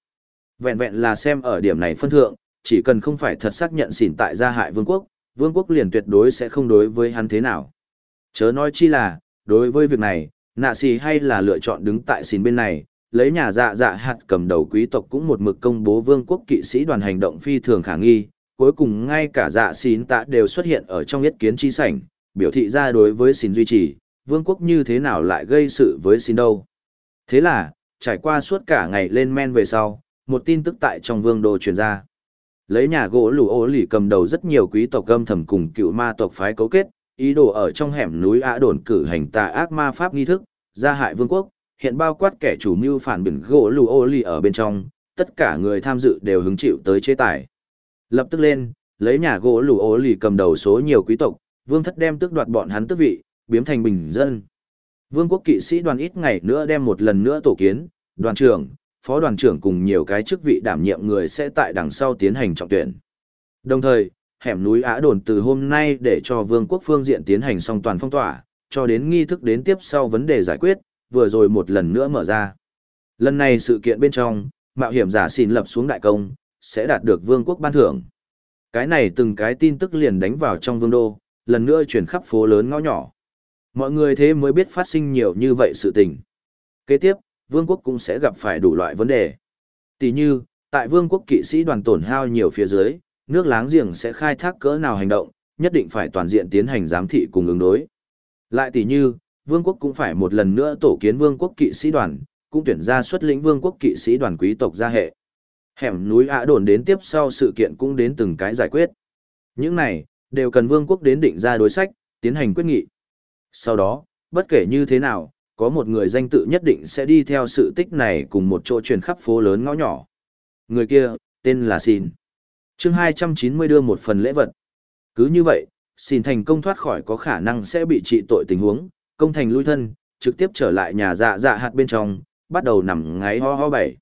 Vẹn vẹn là xem ở điểm này phân thượng, chỉ cần không phải thật xác nhận xỉn tại gia hại vương quốc, vương quốc liền tuyệt đối sẽ không đối với hắn thế nào. Chớ nói chi là, đối với việc này, nạ xì hay là lựa chọn đứng tại xìn bên này, lấy nhà dạ dạ hạt cầm đầu quý tộc cũng một mực công bố vương quốc kỵ sĩ đoàn hành động phi thường khả nghi, cuối cùng ngay cả dạ xín tạ đều xuất hiện ở trong nhất kiến chi sảnh, biểu thị ra đối với xỉn duy trì, vương quốc như thế nào lại gây sự với xỉn đâu. Thế là, trải qua suốt cả ngày lên men về sau, một tin tức tại trong vương đô truyền ra. Lấy nhà gỗ lù ô lì cầm đầu rất nhiều quý tộc gâm thầm cùng cựu ma tộc phái cấu kết, ý đồ ở trong hẻm núi Ả đồn cử hành tà ác ma pháp nghi thức, gia hại vương quốc, hiện bao quát kẻ chủ mưu phản biển gỗ lù ô lì ở bên trong, tất cả người tham dự đều hứng chịu tới chế tài. Lập tức lên, lấy nhà gỗ lù ô lì cầm đầu số nhiều quý tộc, vương thất đem tước đoạt bọn hắn tước vị, biếm thành bình dân. Vương quốc kỵ sĩ đoàn ít ngày nữa đem một lần nữa tổ kiến, đoàn trưởng, phó đoàn trưởng cùng nhiều cái chức vị đảm nhiệm người sẽ tại đằng sau tiến hành trọng tuyển. Đồng thời, hẻm núi Á Đồn từ hôm nay để cho vương quốc phương diện tiến hành song toàn phong tỏa, cho đến nghi thức đến tiếp sau vấn đề giải quyết, vừa rồi một lần nữa mở ra. Lần này sự kiện bên trong, mạo hiểm giả xin lập xuống đại công, sẽ đạt được vương quốc ban thưởng. Cái này từng cái tin tức liền đánh vào trong vương đô, lần nữa chuyển khắp phố lớn ngõ nhỏ. Mọi người thế mới biết phát sinh nhiều như vậy sự tình. Kế tiếp, vương quốc cũng sẽ gặp phải đủ loại vấn đề. Tỷ như, tại vương quốc kỵ sĩ đoàn tổn hao nhiều phía dưới, nước láng giềng sẽ khai thác cỡ nào hành động, nhất định phải toàn diện tiến hành giám thị cùng ứng đối. Lại tỷ như, vương quốc cũng phải một lần nữa tổ kiến vương quốc kỵ sĩ đoàn, cũng tuyển ra xuất lĩnh vương quốc kỵ sĩ đoàn quý tộc gia hệ. Hẻm núi ạ đồn đến tiếp sau sự kiện cũng đến từng cái giải quyết. Những này, đều cần vương quốc đến định ra đối sách, tiến hành quyết nghị. Sau đó, bất kể như thế nào, có một người danh tự nhất định sẽ đi theo sự tích này cùng một chỗ truyền khắp phố lớn ngõ nhỏ. Người kia, tên là Xin. chương 290 đưa một phần lễ vật. Cứ như vậy, Xin thành công thoát khỏi có khả năng sẽ bị trị tội tình huống, công thành lui thân, trực tiếp trở lại nhà dạ dạ hạt bên trong, bắt đầu nằm ngáy ho ho bảy.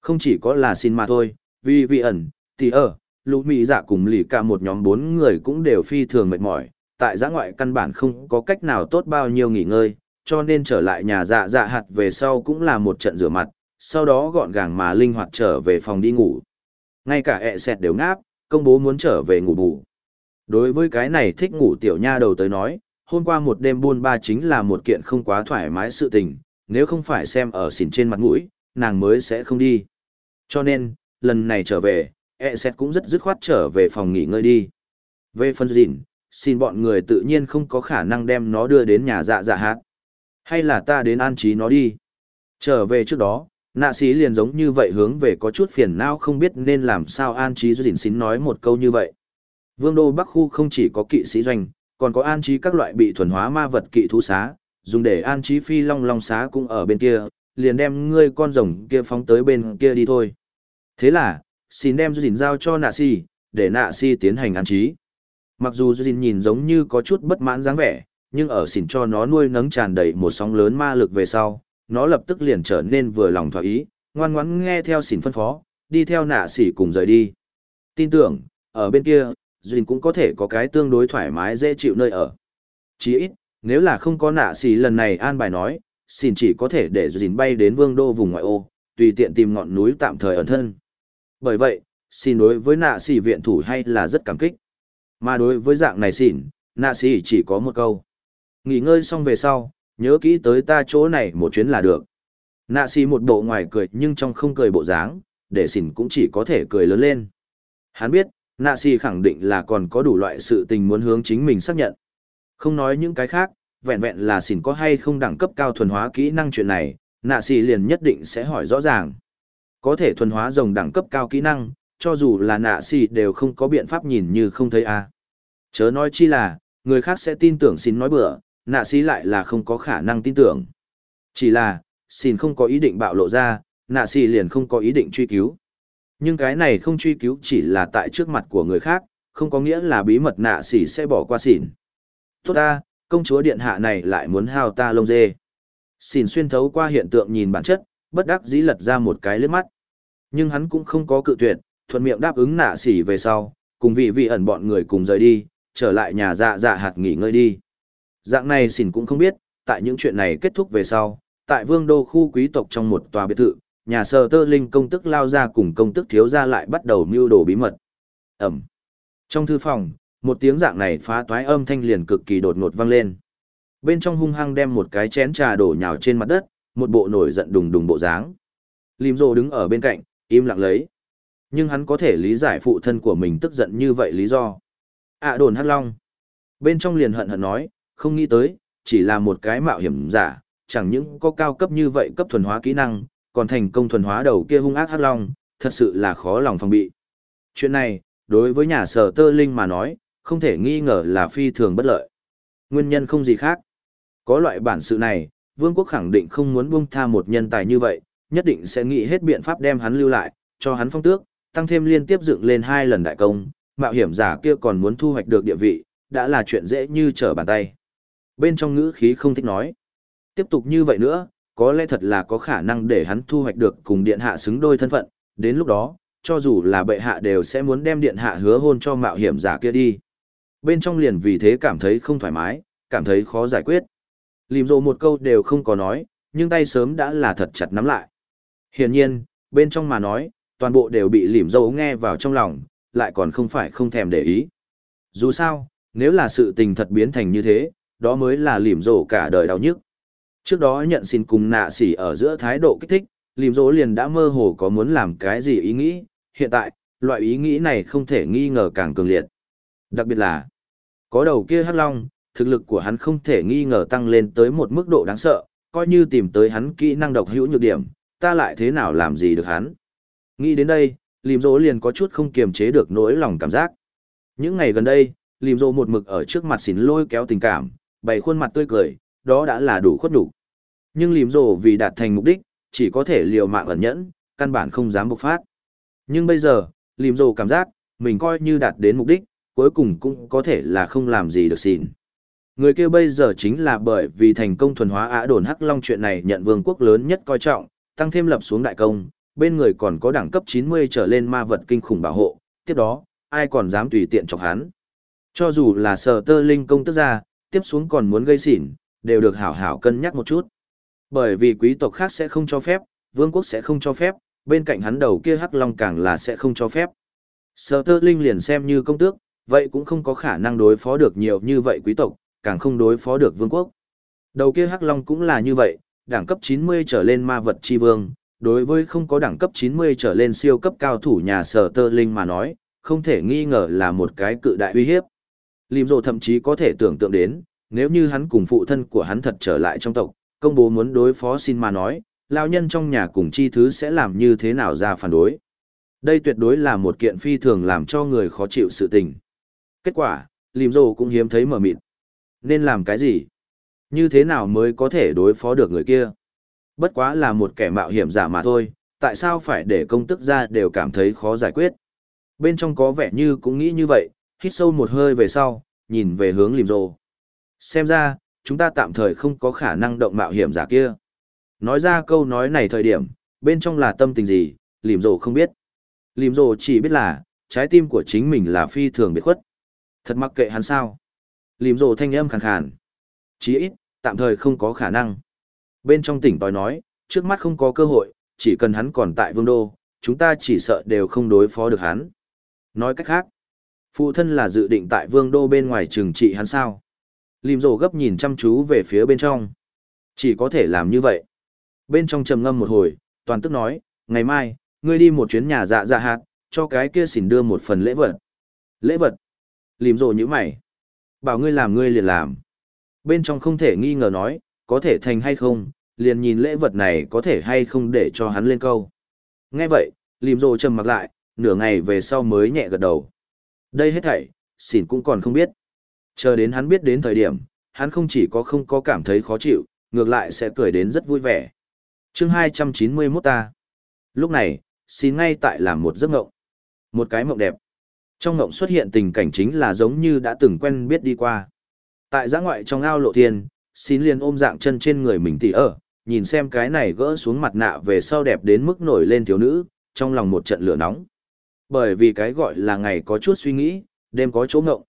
Không chỉ có là Xin mà thôi, vì vị ẩn, thì ở, lũ mỹ dạ cùng lì cả một nhóm bốn người cũng đều phi thường mệt mỏi, tại giã ngoại căn bản không có cách nào tốt bao nhiêu nghỉ ngơi, cho nên trở lại nhà dạ dạ hạt về sau cũng là một trận rửa mặt, sau đó gọn gàng mà linh hoạt trở về phòng đi ngủ. Ngay cả ẹ xẹt đều ngáp, công bố muốn trở về ngủ bù. Đối với cái này thích ngủ tiểu nha đầu tới nói, hôm qua một đêm buôn ba chính là một kiện không quá thoải mái sự tình, nếu không phải xem ở xỉn trên mặt mũi, nàng mới sẽ không đi. Cho nên, lần này trở về, ẹ xẹt cũng rất dứt khoát trở về phòng nghỉ ngơi đi. Về phần dịn, xin bọn người tự nhiên không có khả năng đem nó đưa đến nhà dạ dạ Hạt. Hay là ta đến an trí nó đi. Trở về trước đó, nạ sĩ liền giống như vậy hướng về có chút phiền não không biết nên làm sao an trí dình xin nói một câu như vậy. Vương đô Bắc khu không chỉ có kỵ sĩ doanh, còn có an trí các loại bị thuần hóa ma vật kỵ thú xá, dùng để an trí phi long long xá cũng ở bên kia, liền đem ngươi con rồng kia phóng tới bên kia đi thôi. Thế là, xin đem dình giao cho nạ sĩ, để nạ sĩ tiến hành an trí. Mặc dù dình nhìn giống như có chút bất mãn dáng vẻ, nhưng ở xỉn cho nó nuôi nấng tràn đầy một sóng lớn ma lực về sau, nó lập tức liền trở nên vừa lòng thỏa ý, ngoan ngoãn nghe theo xỉn phân phó, đi theo nạ xỉ cùng rời đi. Tin tưởng, ở bên kia, Duyên cũng có thể có cái tương đối thoải mái dễ chịu nơi ở. Chỉ ít, nếu là không có nạ xỉ lần này an bài nói, xỉn chỉ có thể để Duyên bay đến vương đô vùng ngoại ô, tùy tiện tìm ngọn núi tạm thời ẩn thân. Bởi vậy, xin đối với nạ xỉ viện thủ hay là rất cảm kích. Mà đối với dạng này xỉn, nạ xỉ chỉ có một câu. Nghỉ ngơi xong về sau, nhớ kỹ tới ta chỗ này một chuyến là được. Nạ xì một bộ ngoài cười nhưng trong không cười bộ dáng, để xỉn cũng chỉ có thể cười lớn lên. Hắn biết, nạ xì khẳng định là còn có đủ loại sự tình muốn hướng chính mình xác nhận. Không nói những cái khác, vẹn vẹn là xỉn có hay không đẳng cấp cao thuần hóa kỹ năng chuyện này, nạ xì liền nhất định sẽ hỏi rõ ràng. Có thể thuần hóa rồng đẳng cấp cao kỹ năng, cho dù là nạ xì đều không có biện pháp nhìn như không thấy a. Chớ nói chi là, người khác sẽ tin tưởng xin nói bừa, nạ xỉ lại là không có khả năng tin tưởng. Chỉ là, xin không có ý định bạo lộ ra, nạ xỉ liền không có ý định truy cứu. Nhưng cái này không truy cứu chỉ là tại trước mặt của người khác, không có nghĩa là bí mật nạ xỉ sẽ bỏ qua xỉn. Tốt ta, công chúa điện hạ này lại muốn hao ta lông dê. Xỉn xuyên thấu qua hiện tượng nhìn bản chất, bất đắc dĩ lật ra một cái lướt mắt. Nhưng hắn cũng không có cự tuyệt, thuận miệng đáp ứng nạ xỉ về sau, cùng vị vị ẩn bọn người cùng rời đi, trở lại nhà dạ dạ hạt nghỉ ngơi đi. Dạng này xỉn cũng không biết, tại những chuyện này kết thúc về sau, tại vương đô khu quý tộc trong một tòa biệt thự, nhà sờ tơ linh công tức lao ra cùng công tức thiếu ra lại bắt đầu mưu đồ bí mật. Ẩm. Trong thư phòng, một tiếng dạng này phá toái âm thanh liền cực kỳ đột ngột vang lên. Bên trong hung hăng đem một cái chén trà đổ nhào trên mặt đất, một bộ nổi giận đùng đùng bộ dáng. Lim Dô đứng ở bên cạnh, im lặng lấy. Nhưng hắn có thể lý giải phụ thân của mình tức giận như vậy lý do. À đồn hắc long. Bên trong liền hận hận nói, không nghĩ tới, chỉ là một cái mạo hiểm giả, chẳng những có cao cấp như vậy cấp thuần hóa kỹ năng, còn thành công thuần hóa đầu kia hung ác hắc long, thật sự là khó lòng phòng bị. Chuyện này, đối với nhà sở tơ linh mà nói, không thể nghi ngờ là phi thường bất lợi. Nguyên nhân không gì khác. Có loại bản sự này, vương quốc khẳng định không muốn buông tha một nhân tài như vậy, nhất định sẽ nghĩ hết biện pháp đem hắn lưu lại, cho hắn phong tước, tăng thêm liên tiếp dựng lên hai lần đại công, mạo hiểm giả kia còn muốn thu hoạch được địa vị, đã là chuyện dễ như trở bàn tay. Bên trong ngữ khí không thích nói. Tiếp tục như vậy nữa, có lẽ thật là có khả năng để hắn thu hoạch được cùng điện hạ xứng đôi thân phận, đến lúc đó, cho dù là bệ hạ đều sẽ muốn đem điện hạ hứa hôn cho mạo hiểm giả kia đi. Bên trong liền vì thế cảm thấy không thoải mái, cảm thấy khó giải quyết. Lìm rộ một câu đều không có nói, nhưng tay sớm đã là thật chặt nắm lại. Hiển nhiên, bên trong mà nói, toàn bộ đều bị lìm dâu nghe vào trong lòng, lại còn không phải không thèm để ý. Dù sao, nếu là sự tình thật biến thành như thế, đó mới là lìm rổ cả đời đau nhức. Trước đó nhận xin cùng nạ sỉ ở giữa thái độ kích thích, lìm rổ liền đã mơ hồ có muốn làm cái gì ý nghĩ, hiện tại, loại ý nghĩ này không thể nghi ngờ càng cường liệt. Đặc biệt là, có đầu kia hắc long, thực lực của hắn không thể nghi ngờ tăng lên tới một mức độ đáng sợ, coi như tìm tới hắn kỹ năng độc hữu nhược điểm, ta lại thế nào làm gì được hắn. Nghĩ đến đây, Lìm rỗ liền có chút không kiềm chế được nỗi lòng cảm giác. Những ngày gần đây, Lìm rỗ một mực ở trước mặt xỉn lôi kéo tình cảm, bày khuôn mặt tươi cười, đó đã là đủ khuất đủ. Nhưng Lìm rồ vì đạt thành mục đích, chỉ có thể liều mạng ẩn nhẫn, căn bản không dám bộc phát. Nhưng bây giờ, Lìm rồ cảm giác, mình coi như đạt đến mục đích, cuối cùng cũng có thể là không làm gì được xỉn. Người kia bây giờ chính là bởi vì thành công thuần hóa ả đồn hắc long chuyện này nhận vương quốc lớn nhất coi trọng, tăng thêm lập xuống đại công, bên người còn có đẳng cấp 90 trở lên ma vật kinh khủng bảo hộ, tiếp đó, ai còn dám tùy tiện chọc hắn. Cho dù là sở tơ linh công tức ra, tiếp xuống còn muốn gây xỉn, đều được hảo hảo cân nhắc một chút. Bởi vì quý tộc khác sẽ không cho phép, vương quốc sẽ không cho phép, bên cạnh hắn đầu kia hắc long càng là sẽ không cho phép. Sở tơ linh liền xem như công tước, vậy cũng không có khả năng đối phó được nhiều như vậy quý tộc, càng không đối phó được vương quốc. Đầu kia Hắc Long cũng là như vậy, đẳng cấp 90 trở lên ma vật chi vương, đối với không có đẳng cấp 90 trở lên siêu cấp cao thủ nhà sở tơ linh mà nói, không thể nghi ngờ là một cái cự đại uy hiếp. Lìm rồ thậm chí có thể tưởng tượng đến, nếu như hắn cùng phụ thân của hắn thật trở lại trong tộc, công bố muốn đối phó xin mà nói, lao nhân trong nhà cùng chi thứ sẽ làm như thế nào ra phản đối. Đây tuyệt đối là một kiện phi thường làm cho người khó chịu sự tình. Kết quả, lìm rồ cũng hiếm thấy mở mịt. Nên làm cái gì? Như thế nào mới có thể đối phó được người kia? Bất quá là một kẻ mạo hiểm giả mà thôi, tại sao phải để công tức ra đều cảm thấy khó giải quyết? Bên trong có vẻ như cũng nghĩ như vậy, hít sâu một hơi về sau, nhìn về hướng lìm rồ. Xem ra, chúng ta tạm thời không có khả năng động mạo hiểm giả kia. Nói ra câu nói này thời điểm, bên trong là tâm tình gì, lìm rồ không biết. Lìm rồ chỉ biết là, trái tim của chính mình là phi thường biệt khuất. Thật mặc kệ hắn sao. Lìm rồ thanh âm khàn khàn. Chỉ ít, tạm thời không có khả năng. Bên trong tỉnh tòi nói, trước mắt không có cơ hội, chỉ cần hắn còn tại vương đô, chúng ta chỉ sợ đều không đối phó được hắn. Nói cách khác, phụ thân là dự định tại vương đô bên ngoài trừng trị hắn sao. Lim rồ gấp nhìn chăm chú về phía bên trong. Chỉ có thể làm như vậy. Bên trong trầm ngâm một hồi, toàn tức nói, ngày mai, ngươi đi một chuyến nhà dạ dạ hạt, cho cái kia xỉn đưa một phần lễ vật. Lễ vật? Lim rồ như mày. Bảo ngươi làm ngươi liền làm. Bên trong không thể nghi ngờ nói, có thể thành hay không, liền nhìn lễ vật này có thể hay không để cho hắn lên câu. Nghe vậy, Lim rồ trầm mặc lại, nửa ngày về sau mới nhẹ gật đầu. Đây hết thảy, xỉn cũng còn không biết. Chờ đến hắn biết đến thời điểm, hắn không chỉ có không có cảm thấy khó chịu, ngược lại sẽ cười đến rất vui vẻ. chương 291 ta. Lúc này, xỉn ngay tại làm một giấc mộng. Một cái mộng đẹp. Trong mộng xuất hiện tình cảnh chính là giống như đã từng quen biết đi qua. Tại giã ngoại trong ao lộ thiên, xỉn liền ôm dạng chân trên người mình tỉ ở, nhìn xem cái này gỡ xuống mặt nạ về sau đẹp đến mức nổi lên thiếu nữ, trong lòng một trận lửa nóng. Bởi vì cái gọi là ngày có chút suy nghĩ, đêm có chỗ ngộng.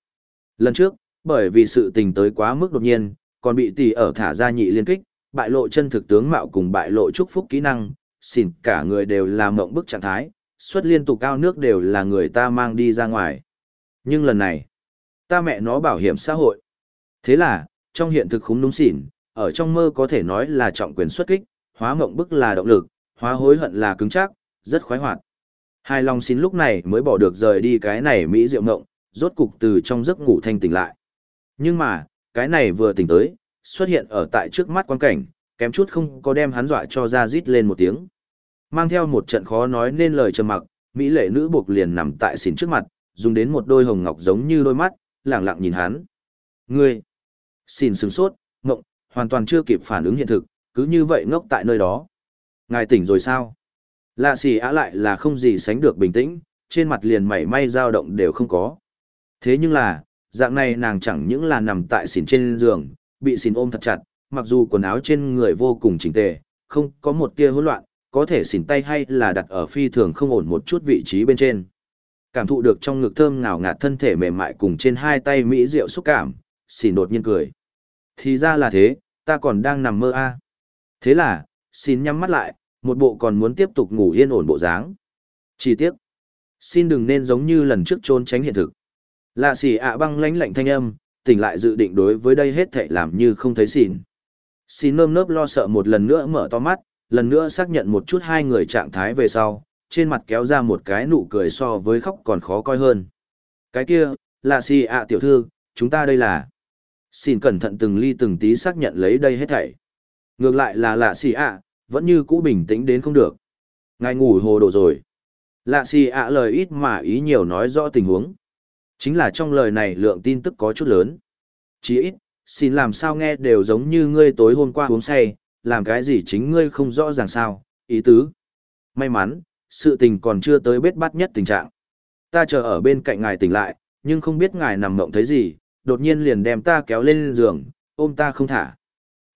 Lần trước, bởi vì sự tình tới quá mức đột nhiên, còn bị tỷ ở thả ra nhị liên kích, bại lộ chân thực tướng mạo cùng bại lộ chúc phúc kỹ năng, xỉn cả người đều là mộng bức trạng thái, xuất liên tục cao nước đều là người ta mang đi ra ngoài. Nhưng lần này, ta mẹ nó bảo hiểm xã hội. Thế là, trong hiện thực khúng đúng xỉn, ở trong mơ có thể nói là trọng quyền xuất kích, hóa mộng bức là động lực, hóa hối hận là cứng chắc, rất khoái hoạt. Hai lòng xin lúc này mới bỏ được rời đi cái này mỹ diệu ngộng, rốt cục từ trong giấc ngủ thanh tỉnh lại. Nhưng mà, cái này vừa tỉnh tới, xuất hiện ở tại trước mắt quan cảnh, kém chút không có đem hắn dọa cho ra rít lên một tiếng. Mang theo một trận khó nói nên lời trầm mặc, mỹ lệ nữ buộc liền nằm tại xỉn trước mặt, dùng đến một đôi hồng ngọc giống như đôi mắt, lẳng lặng nhìn hắn. Ngươi! Xỉn sừng sốt, ngộng, hoàn toàn chưa kịp phản ứng hiện thực, cứ như vậy ngốc tại nơi đó. Ngài tỉnh rồi sao? Lạ xì á lại là không gì sánh được bình tĩnh, trên mặt liền mảy may dao động đều không có. Thế nhưng là, dạng này nàng chẳng những là nằm tại xỉn trên giường, bị xỉn ôm thật chặt, mặc dù quần áo trên người vô cùng chỉnh tề, không có một tia hỗn loạn, có thể xỉn tay hay là đặt ở phi thường không ổn một chút vị trí bên trên. Cảm thụ được trong ngực thơm ngào ngạt thân thể mềm mại cùng trên hai tay mỹ rượu xúc cảm, xỉn đột nhiên cười. Thì ra là thế, ta còn đang nằm mơ a. Thế là, xỉn nhắm mắt lại, một bộ còn muốn tiếp tục ngủ yên ổn bộ dáng. Chi tiết. Xin đừng nên giống như lần trước trốn tránh hiện thực. Lạ xỉ ạ băng lánh lạnh thanh âm, tỉnh lại dự định đối với đây hết thảy làm như không thấy xỉn. Xin nơm nớp lo sợ một lần nữa mở to mắt, lần nữa xác nhận một chút hai người trạng thái về sau, trên mặt kéo ra một cái nụ cười so với khóc còn khó coi hơn. Cái kia, lạ xỉ ạ tiểu thư, chúng ta đây là... Xin cẩn thận từng ly từng tí xác nhận lấy đây hết thảy. Ngược lại là lạ xỉ ạ, vẫn như cũ bình tĩnh đến không được. Ngài ngủ hồ đồ rồi. Lạ xì ạ lời ít mà ý nhiều nói rõ tình huống. Chính là trong lời này lượng tin tức có chút lớn. Chỉ ít, xin làm sao nghe đều giống như ngươi tối hôm qua uống say, làm cái gì chính ngươi không rõ ràng sao, ý tứ. May mắn, sự tình còn chưa tới bết bắt nhất tình trạng. Ta chờ ở bên cạnh ngài tỉnh lại, nhưng không biết ngài nằm mộng thấy gì, đột nhiên liền đem ta kéo lên giường, ôm ta không thả.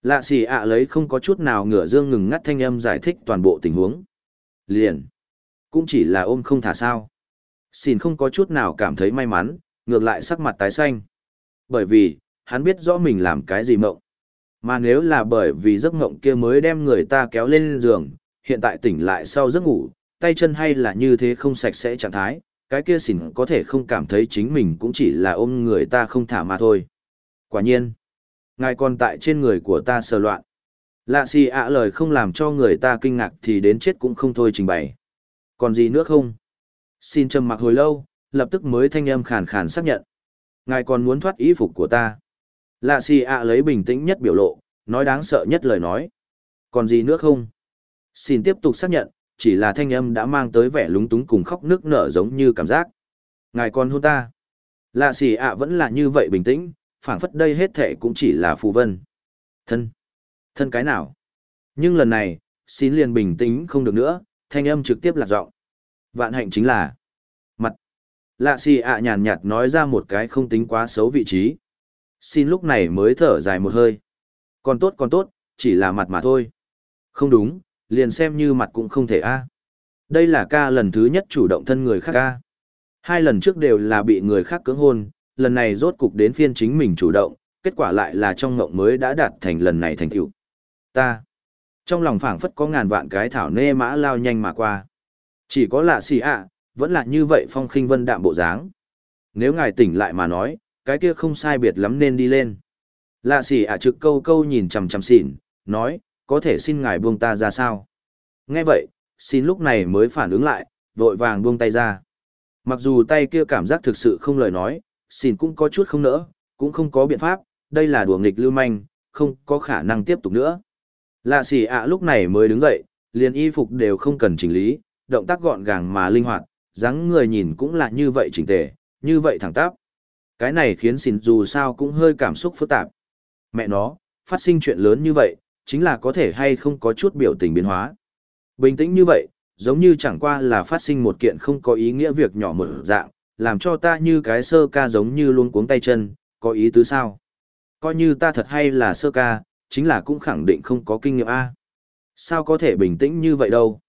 Lạ xì ạ lấy không có chút nào ngửa dương ngừng ngắt thanh âm giải thích toàn bộ tình huống. Liền. Cũng chỉ là ôm không thả sao. Xin không có chút nào cảm thấy may mắn, ngược lại sắc mặt tái xanh. Bởi vì, hắn biết rõ mình làm cái gì mộng. Mà nếu là bởi vì giấc mộng kia mới đem người ta kéo lên giường, hiện tại tỉnh lại sau giấc ngủ, tay chân hay là như thế không sạch sẽ trạng thái, cái kia xỉn có thể không cảm thấy chính mình cũng chỉ là ôm người ta không thả mà thôi. Quả nhiên, ngài còn tại trên người của ta sờ loạn. Lạ xì ạ lời không làm cho người ta kinh ngạc thì đến chết cũng không thôi trình bày. Còn gì nữa không? Xin trầm mặc hồi lâu, lập tức mới thanh âm khàn khàn xác nhận. Ngài còn muốn thoát ý phục của ta. Lạ xì ạ lấy bình tĩnh nhất biểu lộ, nói đáng sợ nhất lời nói. Còn gì nữa không? Xin tiếp tục xác nhận, chỉ là thanh âm đã mang tới vẻ lúng túng cùng khóc nước nở giống như cảm giác. Ngài còn hôn ta. Lạ xì ạ vẫn là như vậy bình tĩnh, phảng phất đây hết thệ cũng chỉ là phù vân. Thân. Thân cái nào? Nhưng lần này, xin liền bình tĩnh không được nữa, thanh âm trực tiếp lạc giọng. Vạn hạnh chính là mặt. Lạ xì ạ nhàn nhạt nói ra một cái không tính quá xấu vị trí. Xin lúc này mới thở dài một hơi. Còn tốt còn tốt, chỉ là mặt mà thôi. Không đúng, liền xem như mặt cũng không thể a. Đây là ca lần thứ nhất chủ động thân người khác ca. Hai lần trước đều là bị người khác cưỡng hôn, lần này rốt cục đến phiên chính mình chủ động, kết quả lại là trong ngộng mới đã đạt thành lần này thành tựu. Ta. Trong lòng phảng phất có ngàn vạn cái thảo nê mã lao nhanh mà qua. Chỉ có lạ xì ạ, vẫn là như vậy phong khinh vân đạm bộ dáng. Nếu ngài tỉnh lại mà nói, cái kia không sai biệt lắm nên đi lên. Lạ xì ạ trực câu câu nhìn chằm chằm xỉn, nói, có thể xin ngài buông ta ra sao? Nghe vậy, xin lúc này mới phản ứng lại, vội vàng buông tay ra. Mặc dù tay kia cảm giác thực sự không lời nói, xin cũng có chút không nỡ, cũng không có biện pháp, đây là đùa nghịch lưu manh, không có khả năng tiếp tục nữa. Lạ xì ạ lúc này mới đứng dậy, liền y phục đều không cần chỉnh lý, động tác gọn gàng mà linh hoạt, dáng người nhìn cũng là như vậy chỉnh tề, như vậy thẳng tắp. Cái này khiến xin dù sao cũng hơi cảm xúc phức tạp. Mẹ nó, phát sinh chuyện lớn như vậy, chính là có thể hay không có chút biểu tình biến hóa. Bình tĩnh như vậy, giống như chẳng qua là phát sinh một kiện không có ý nghĩa việc nhỏ mở dạng, làm cho ta như cái sơ ca giống như luôn cuống tay chân, có ý tứ sao? Coi như ta thật hay là sơ ca, chính là cũng khẳng định không có kinh nghiệm A. Sao có thể bình tĩnh như vậy đâu?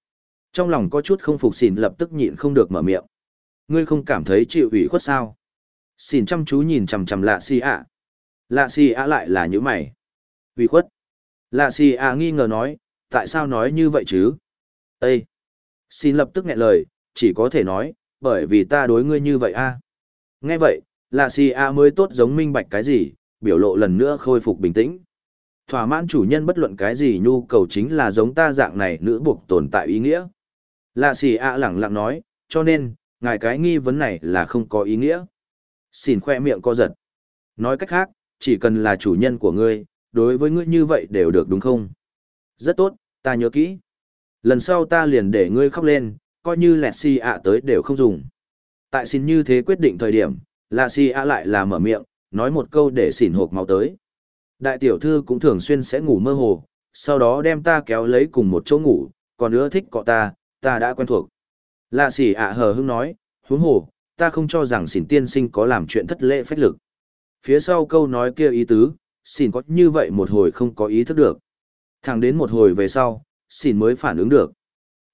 Trong lòng có chút không phục xỉn lập tức nhịn không được mở miệng. Ngươi không cảm thấy chịu ủy khuất sao? Xỉn chăm chú nhìn chằm chằm lạ si ạ. Lạ si ạ lại là như mày. Ủy khuất. Lạ si ạ nghi ngờ nói, tại sao nói như vậy chứ? Ê! Xin lập tức nghẹn lời, chỉ có thể nói, bởi vì ta đối ngươi như vậy a. Nghe vậy, lạ xì a mới tốt giống minh bạch cái gì, biểu lộ lần nữa khôi phục bình tĩnh. Thỏa mãn chủ nhân bất luận cái gì nhu cầu chính là giống ta dạng này nữ buộc tồn tại ý nghĩa. Lạ xì a lẳng lặng nói, cho nên, ngài cái nghi vấn này là không có ý nghĩa. Xin khoe miệng co giật. Nói cách khác, chỉ cần là chủ nhân của ngươi, đối với ngươi như vậy đều được đúng không? Rất tốt, ta nhớ kỹ. Lần sau ta liền để ngươi khóc lên, coi như lẹt xì ạ tới đều không dùng. Tại xin như thế quyết định thời điểm, lạ xì ạ lại là mở miệng, nói một câu để xỉn hộp máu tới. Đại tiểu thư cũng thường xuyên sẽ ngủ mơ hồ, sau đó đem ta kéo lấy cùng một chỗ ngủ, còn nữa thích cọ ta, ta đã quen thuộc. Lạ xỉ ạ hờ hững nói, huống hồ, ta không cho rằng xỉn tiên sinh có làm chuyện thất lễ phách lực. Phía sau câu nói kia ý tứ, xỉn có như vậy một hồi không có ý thức được. Thẳng đến một hồi về sau, xỉn mới phản ứng được.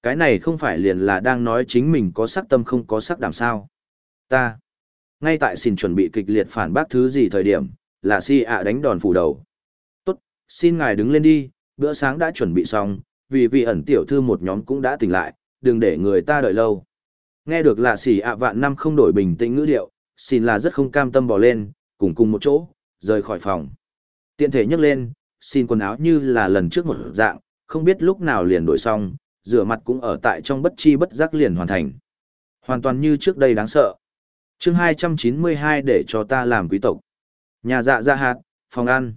Cái này không phải liền là đang nói chính mình có sắc tâm không có sắc đảm sao. Ta, ngay tại xin chuẩn bị kịch liệt phản bác thứ gì thời điểm, là si ạ đánh đòn phủ đầu. Tốt, xin ngài đứng lên đi, bữa sáng đã chuẩn bị xong, vì vị ẩn tiểu thư một nhóm cũng đã tỉnh lại, đừng để người ta đợi lâu. Nghe được là xỉ ạ vạn năm không đổi bình tĩnh ngữ điệu, xin là rất không cam tâm bỏ lên, cùng cùng một chỗ, rời khỏi phòng. Tiện thể nhấc lên, xin quần áo như là lần trước một dạng, không biết lúc nào liền đổi xong, rửa mặt cũng ở tại trong bất chi bất giác liền hoàn thành. Hoàn toàn như trước đây đáng sợ. chương 292 để cho ta làm quý tộc. Nhà dạ dạ hạt, phòng ăn.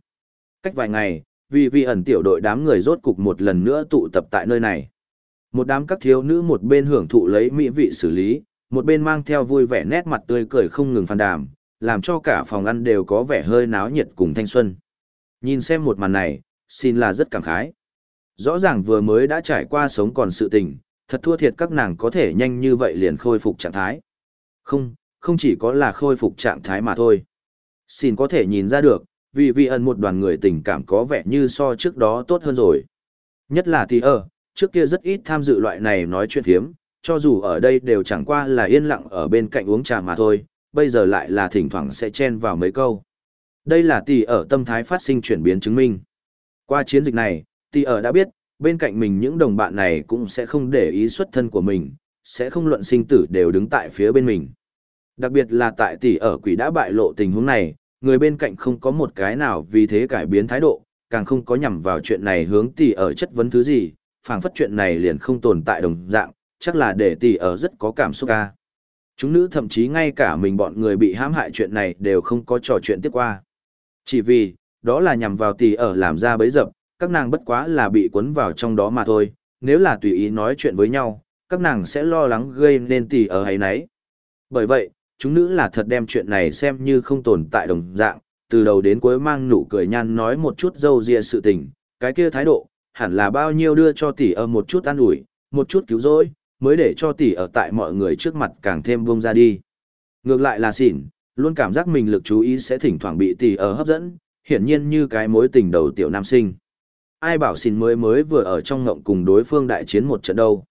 Cách vài ngày, vì vị ẩn tiểu đội đám người rốt cục một lần nữa tụ tập tại nơi này. Một đám các thiếu nữ một bên hưởng thụ lấy mỹ vị xử lý, một bên mang theo vui vẻ nét mặt tươi cười không ngừng phàn đàm, làm cho cả phòng ăn đều có vẻ hơi náo nhiệt cùng thanh xuân. Nhìn xem một màn này, xin là rất cảm khái. Rõ ràng vừa mới đã trải qua sống còn sự tình, thật thua thiệt các nàng có thể nhanh như vậy liền khôi phục trạng thái. Không, không chỉ có là khôi phục trạng thái mà thôi. Xin có thể nhìn ra được, vì vị ẩn một đoàn người tình cảm có vẻ như so trước đó tốt hơn rồi. Nhất là thì ở, trước kia rất ít tham dự loại này nói chuyện thiếm, cho dù ở đây đều chẳng qua là yên lặng ở bên cạnh uống trà mà thôi, bây giờ lại là thỉnh thoảng sẽ chen vào mấy câu. Đây là tỷ ở tâm thái phát sinh chuyển biến chứng minh. Qua chiến dịch này, tỷ ở đã biết, bên cạnh mình những đồng bạn này cũng sẽ không để ý xuất thân của mình, sẽ không luận sinh tử đều đứng tại phía bên mình. Đặc biệt là tại tỷ ở quỷ đã bại lộ tình huống này, người bên cạnh không có một cái nào vì thế cải biến thái độ, càng không có nhằm vào chuyện này hướng tỷ ở chất vấn thứ gì, phảng phất chuyện này liền không tồn tại đồng dạng, chắc là để tỷ ở rất có cảm xúc ca. Chúng nữ thậm chí ngay cả mình bọn người bị hãm hại chuyện này đều không có trò chuyện tiếp qua. Chỉ vì, đó là nhằm vào tỷ ở làm ra bấy dập, các nàng bất quá là bị cuốn vào trong đó mà thôi, nếu là tùy ý nói chuyện với nhau, các nàng sẽ lo lắng gây nên tỷ ở hay nấy. Bởi vậy, chúng nữ là thật đem chuyện này xem như không tồn tại đồng dạng, từ đầu đến cuối mang nụ cười nhan nói một chút dâu dịa sự tình, cái kia thái độ, hẳn là bao nhiêu đưa cho tỷ ở một chút an ủi, một chút cứu rỗi, mới để cho tỷ ở tại mọi người trước mặt càng thêm vông ra đi. Ngược lại là xỉn, luôn cảm giác mình lực chú ý sẽ thỉnh thoảng bị tỷ ở hấp dẫn, hiển nhiên như cái mối tình đầu tiểu nam sinh. Ai bảo xin mới mới vừa ở trong ngộng cùng đối phương đại chiến một trận đâu.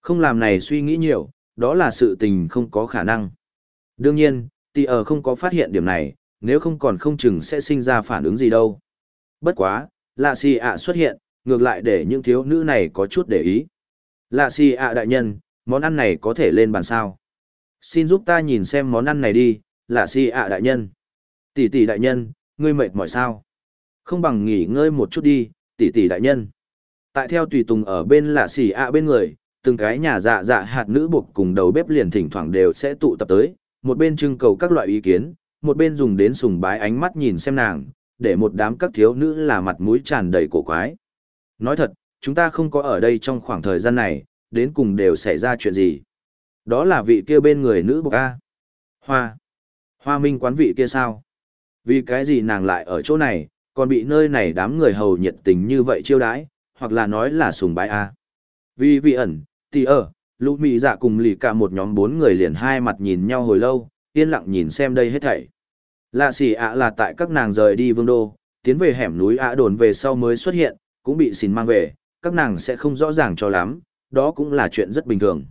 Không làm này suy nghĩ nhiều, đó là sự tình không có khả năng. Đương nhiên, tỷ ở không có phát hiện điểm này, nếu không còn không chừng sẽ sinh ra phản ứng gì đâu. Bất quá, lạ xì ạ xuất hiện, ngược lại để những thiếu nữ này có chút để ý. Lạ xì ạ đại nhân, món ăn này có thể lên bàn sao? Xin giúp ta nhìn xem món ăn này đi, lạ xì ạ đại nhân. Tỷ tỷ đại nhân, ngươi mệt mỏi sao? Không bằng nghỉ ngơi một chút đi, tỷ tỷ đại nhân. Tại theo tùy tùng ở bên lạ xỉ ạ bên người, từng cái nhà dạ dạ hạt nữ buộc cùng đầu bếp liền thỉnh thoảng đều sẽ tụ tập tới, một bên trưng cầu các loại ý kiến, một bên dùng đến sùng bái ánh mắt nhìn xem nàng, để một đám các thiếu nữ là mặt mũi tràn đầy cổ quái. Nói thật, chúng ta không có ở đây trong khoảng thời gian này, đến cùng đều xảy ra chuyện gì. Đó là vị kia bên người nữ buộc A. Hoa. Hoa minh quán vị kia sao? Vì cái gì nàng lại ở chỗ này, còn bị nơi này đám người hầu nhiệt tình như vậy chiêu đãi, hoặc là nói là sùng bái A. Vì vị ẩn, tì ở, lũ mị dạ cùng lì cả một nhóm bốn người liền hai mặt nhìn nhau hồi lâu, yên lặng nhìn xem đây hết thảy. Lạ xỉ ạ là tại các nàng rời đi vương đô, tiến về hẻm núi ạ đồn về sau mới xuất hiện, cũng bị xin mang về, các nàng sẽ không rõ ràng cho lắm, đó cũng là chuyện rất bình thường.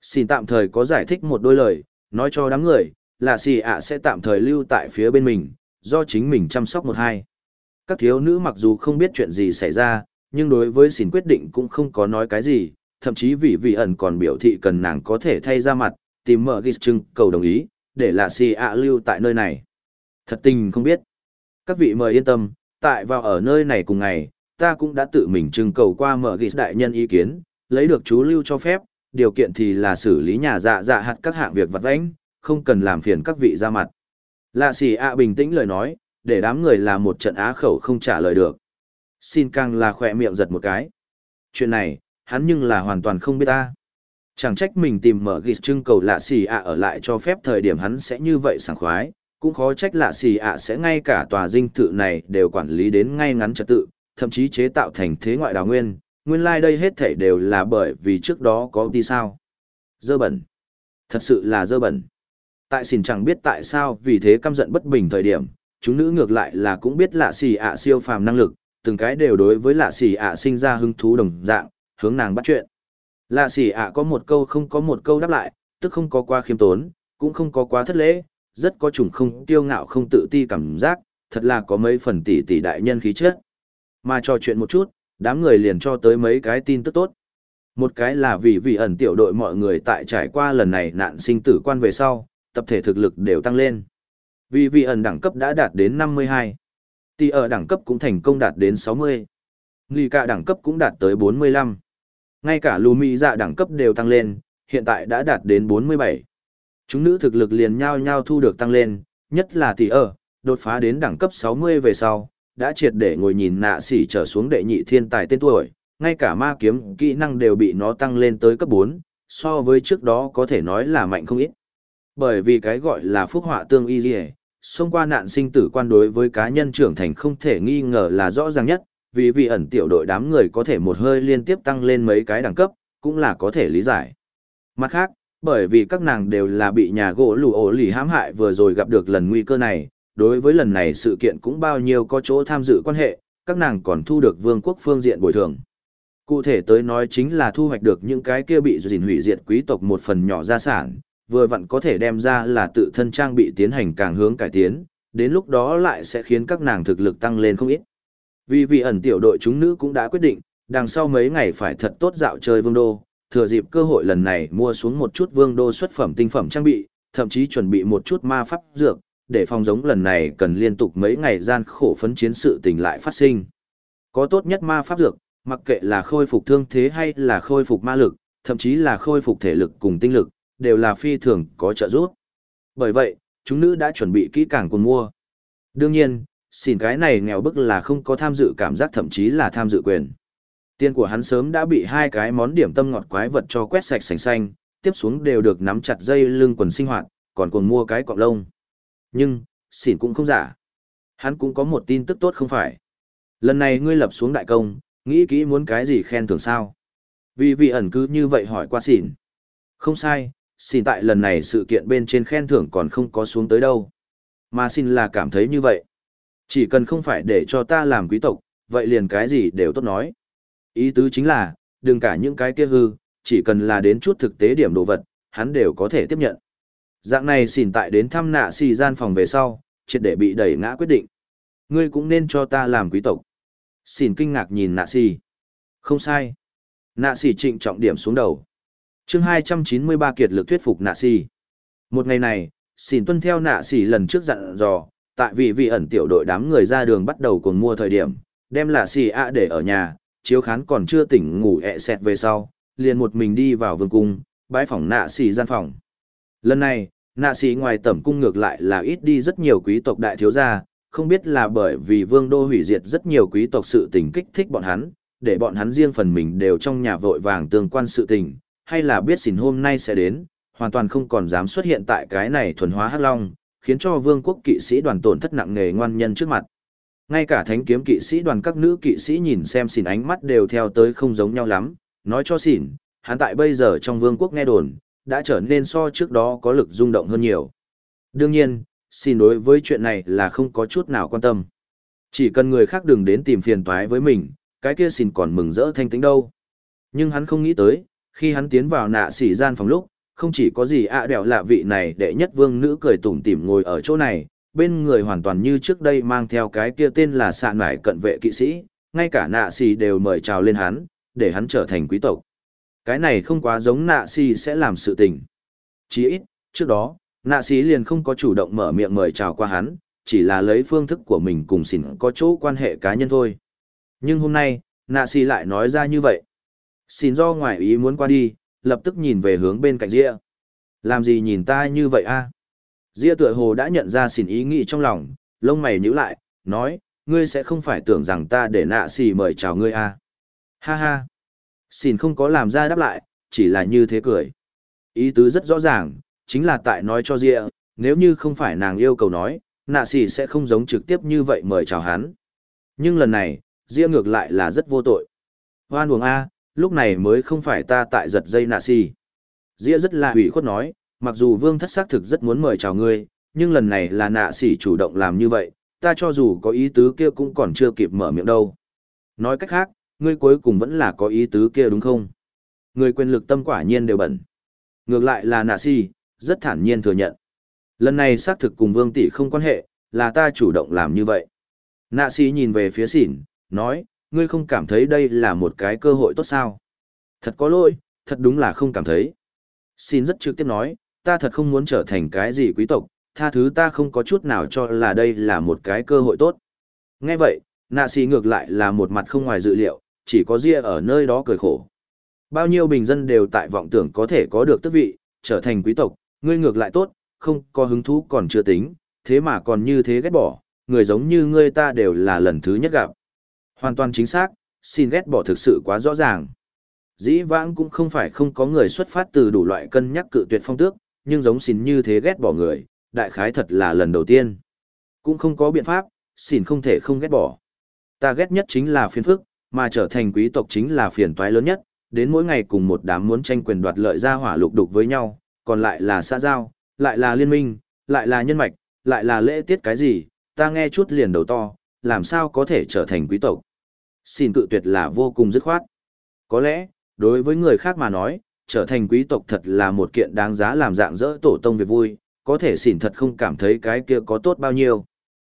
Xin tạm thời có giải thích một đôi lời, nói cho đám người, lạ xì ạ sẽ tạm thời lưu tại phía bên mình, do chính mình chăm sóc một hai. Các thiếu nữ mặc dù không biết chuyện gì xảy ra, nhưng đối với xin quyết định cũng không có nói cái gì, thậm chí vì vị ẩn còn biểu thị cần nàng có thể thay ra mặt, tìm mở ghi trưng cầu đồng ý, để là xì ạ lưu tại nơi này. Thật tình không biết. Các vị mời yên tâm, tại vào ở nơi này cùng ngày, ta cũng đã tự mình trưng cầu qua mở ghi đại nhân ý kiến, lấy được chú lưu cho phép, điều kiện thì là xử lý nhà dạ dạ hạt các hạng việc vặt vãnh, không cần làm phiền các vị ra mặt. Lạ xì ạ bình tĩnh lời nói, để đám người là một trận á khẩu không trả lời được. Xin càng là khỏe miệng giật một cái. Chuyện này, hắn nhưng là hoàn toàn không biết ta. Chẳng trách mình tìm mở ghi trưng cầu lạ xì ạ ở lại cho phép thời điểm hắn sẽ như vậy sảng khoái, cũng khó trách lạ xì ạ sẽ ngay cả tòa dinh thự này đều quản lý đến ngay ngắn trật tự, thậm chí chế tạo thành thế ngoại đào nguyên, nguyên lai like đây hết thảy đều là bởi vì trước đó có đi sao. Dơ bẩn. Thật sự là dơ bẩn. Tại xin chẳng biết tại sao vì thế căm giận bất bình thời điểm, chúng nữ ngược lại là cũng biết lạ xì ạ siêu phàm năng lực, từng cái đều đối với lạ xì ạ sinh ra hứng thú đồng dạng, hướng nàng bắt chuyện. Lạ xì ạ có một câu không có một câu đáp lại, tức không có quá khiêm tốn, cũng không có quá thất lễ, rất có chủng không tiêu ngạo không tự ti cảm giác, thật là có mấy phần tỷ tỷ đại nhân khí chất. Mà trò chuyện một chút, đám người liền cho tới mấy cái tin tức tốt. Một cái là vì vị ẩn tiểu đội mọi người tại trải qua lần này nạn sinh tử quan về sau, tập thể thực lực đều tăng lên. Vì vị ẩn đẳng cấp đã đạt đến 52. Tỷ ở đẳng cấp cũng thành công đạt đến 60. Nghi cả đẳng cấp cũng đạt tới 45. Ngay cả lù mỹ dạ đẳng cấp đều tăng lên, hiện tại đã đạt đến 47. Chúng nữ thực lực liền nhau nhau thu được tăng lên, nhất là tỷ ở, đột phá đến đẳng cấp 60 về sau, đã triệt để ngồi nhìn nạ xỉ trở xuống đệ nhị thiên tài tên tuổi, ngay cả ma kiếm kỹ năng đều bị nó tăng lên tới cấp 4, so với trước đó có thể nói là mạnh không ít. Bởi vì cái gọi là phúc họa tương y dì xông qua nạn sinh tử quan đối với cá nhân trưởng thành không thể nghi ngờ là rõ ràng nhất, vì vị ẩn tiểu đội đám người có thể một hơi liên tiếp tăng lên mấy cái đẳng cấp, cũng là có thể lý giải. Mặt khác, bởi vì các nàng đều là bị nhà gỗ lù ổ lì hãm hại vừa rồi gặp được lần nguy cơ này, đối với lần này sự kiện cũng bao nhiêu có chỗ tham dự quan hệ, các nàng còn thu được vương quốc phương diện bồi thường. Cụ thể tới nói chính là thu hoạch được những cái kia bị dình hủy diệt quý tộc một phần nhỏ gia sản, vừa vặn có thể đem ra là tự thân trang bị tiến hành càng hướng cải tiến, đến lúc đó lại sẽ khiến các nàng thực lực tăng lên không ít. Vì vị ẩn tiểu đội chúng nữ cũng đã quyết định, đằng sau mấy ngày phải thật tốt dạo chơi vương đô, thừa dịp cơ hội lần này mua xuống một chút vương đô xuất phẩm tinh phẩm trang bị, thậm chí chuẩn bị một chút ma pháp dược, để phòng giống lần này cần liên tục mấy ngày gian khổ phấn chiến sự tình lại phát sinh. Có tốt nhất ma pháp dược, mặc kệ là khôi phục thương thế hay là khôi phục ma lực, thậm chí là khôi phục thể lực cùng tinh lực, đều là phi thường có trợ giúp. Bởi vậy, chúng nữ đã chuẩn bị kỹ càng cùng mua. Đương nhiên, xỉn cái này nghèo bức là không có tham dự cảm giác thậm chí là tham dự quyền. Tiền của hắn sớm đã bị hai cái món điểm tâm ngọt quái vật cho quét sạch sành xanh, tiếp xuống đều được nắm chặt dây lưng quần sinh hoạt, còn còn mua cái cọng lông. Nhưng, xỉn cũng không giả. Hắn cũng có một tin tức tốt không phải. Lần này ngươi lập xuống đại công, nghĩ kỹ muốn cái gì khen thưởng sao? Vì vị ẩn cứ như vậy hỏi qua xỉn. Không sai, xin tại lần này sự kiện bên trên khen thưởng còn không có xuống tới đâu. Mà xin là cảm thấy như vậy. Chỉ cần không phải để cho ta làm quý tộc, vậy liền cái gì đều tốt nói. Ý tứ chính là, đừng cả những cái kia hư, chỉ cần là đến chút thực tế điểm đồ vật, hắn đều có thể tiếp nhận. Dạng này xỉn tại đến thăm nạ xì gian phòng về sau, triệt để bị đẩy ngã quyết định. Ngươi cũng nên cho ta làm quý tộc. Xỉn kinh ngạc nhìn nạ xì. Không sai. Nạ xì trịnh trọng điểm xuống đầu chương 293 kiệt lực thuyết phục nạ xì. Một ngày này, xỉn tuân theo nạ xì lần trước dặn dò, tại vì vị ẩn tiểu đội đám người ra đường bắt đầu cuồng mua thời điểm, đem lạ xì ạ để ở nhà, chiếu khán còn chưa tỉnh ngủ ẹ xẹt về sau, liền một mình đi vào vương cung, bãi phòng nạ xì gian phòng. Lần này, nạ xì ngoài tẩm cung ngược lại là ít đi rất nhiều quý tộc đại thiếu gia, không biết là bởi vì vương đô hủy diệt rất nhiều quý tộc sự tình kích thích bọn hắn, để bọn hắn riêng phần mình đều trong nhà vội vàng tương quan sự tình, hay là biết xỉn hôm nay sẽ đến, hoàn toàn không còn dám xuất hiện tại cái này thuần hóa hắc long, khiến cho vương quốc kỵ sĩ đoàn tổn thất nặng nề ngoan nhân trước mặt. Ngay cả thánh kiếm kỵ sĩ đoàn các nữ kỵ sĩ nhìn xem xỉn ánh mắt đều theo tới không giống nhau lắm, nói cho xỉn, hắn tại bây giờ trong vương quốc nghe đồn, đã trở nên so trước đó có lực rung động hơn nhiều. Đương nhiên, xin đối với chuyện này là không có chút nào quan tâm. Chỉ cần người khác đừng đến tìm phiền toái với mình, cái kia xin còn mừng rỡ thanh tĩnh đâu. Nhưng hắn không nghĩ tới, khi hắn tiến vào nạ sỉ gian phòng lúc, không chỉ có gì ạ à đẹo lạ vị này đệ nhất vương nữ cười tủm tỉm ngồi ở chỗ này, bên người hoàn toàn như trước đây mang theo cái kia tên là sạn nải cận vệ kỵ sĩ, ngay cả nạ xì đều mời chào lên hắn, để hắn trở thành quý tộc. Cái này không quá giống nạ xì sẽ làm sự tình. Chỉ ít, trước đó, nạ xì liền không có chủ động mở miệng mời chào qua hắn, chỉ là lấy phương thức của mình cùng xỉn có chỗ quan hệ cá nhân thôi. Nhưng hôm nay, nạ xì lại nói ra như vậy. Xin do ngoại ý muốn qua đi, lập tức nhìn về hướng bên cạnh Ria. Làm gì nhìn ta như vậy a? Ria tựa hồ đã nhận ra xin ý nghĩ trong lòng, lông mày nhíu lại, nói, ngươi sẽ không phải tưởng rằng ta để nạ xì mời chào ngươi a? Ha ha. Xin không có làm ra đáp lại, chỉ là như thế cười. Ý tứ rất rõ ràng, chính là tại nói cho Ria, nếu như không phải nàng yêu cầu nói, nạ xì sẽ không giống trực tiếp như vậy mời chào hắn. Nhưng lần này, Ria ngược lại là rất vô tội. Hoan buồng A, lúc này mới không phải ta tại giật dây nạ si. Dĩa rất là hủy khuất nói, mặc dù vương thất xác thực rất muốn mời chào ngươi, nhưng lần này là nạ xỉ chủ động làm như vậy, ta cho dù có ý tứ kia cũng còn chưa kịp mở miệng đâu. Nói cách khác, ngươi cuối cùng vẫn là có ý tứ kia đúng không? Người quyền lực tâm quả nhiên đều bẩn. Ngược lại là nạ xỉ, rất thản nhiên thừa nhận. Lần này xác thực cùng vương tỷ không quan hệ, là ta chủ động làm như vậy. Nạ xỉ nhìn về phía xỉn, nói, ngươi không cảm thấy đây là một cái cơ hội tốt sao? Thật có lỗi, thật đúng là không cảm thấy. Xin rất trực tiếp nói, ta thật không muốn trở thành cái gì quý tộc, tha thứ ta không có chút nào cho là đây là một cái cơ hội tốt. Nghe vậy, nạ xì ngược lại là một mặt không ngoài dự liệu, chỉ có ria ở nơi đó cười khổ. Bao nhiêu bình dân đều tại vọng tưởng có thể có được tước vị, trở thành quý tộc, ngươi ngược lại tốt, không có hứng thú còn chưa tính, thế mà còn như thế ghét bỏ, người giống như ngươi ta đều là lần thứ nhất gặp. Hoàn toàn chính xác, xin ghét bỏ thực sự quá rõ ràng. Dĩ vãng cũng không phải không có người xuất phát từ đủ loại cân nhắc cự tuyệt phong tước, nhưng giống xin như thế ghét bỏ người, đại khái thật là lần đầu tiên. Cũng không có biện pháp, xin không thể không ghét bỏ. Ta ghét nhất chính là phiền phức, mà trở thành quý tộc chính là phiền toái lớn nhất, đến mỗi ngày cùng một đám muốn tranh quyền đoạt lợi ra hỏa lục đục với nhau, còn lại là xã giao, lại là liên minh, lại là nhân mạch, lại là lễ tiết cái gì, ta nghe chút liền đầu to, làm sao có thể trở thành quý tộc. Xin cự tuyệt là vô cùng dứt khoát. Có lẽ, đối với người khác mà nói, trở thành quý tộc thật là một kiện đáng giá làm dạng dỡ tổ tông việc vui, có thể xỉn thật không cảm thấy cái kia có tốt bao nhiêu.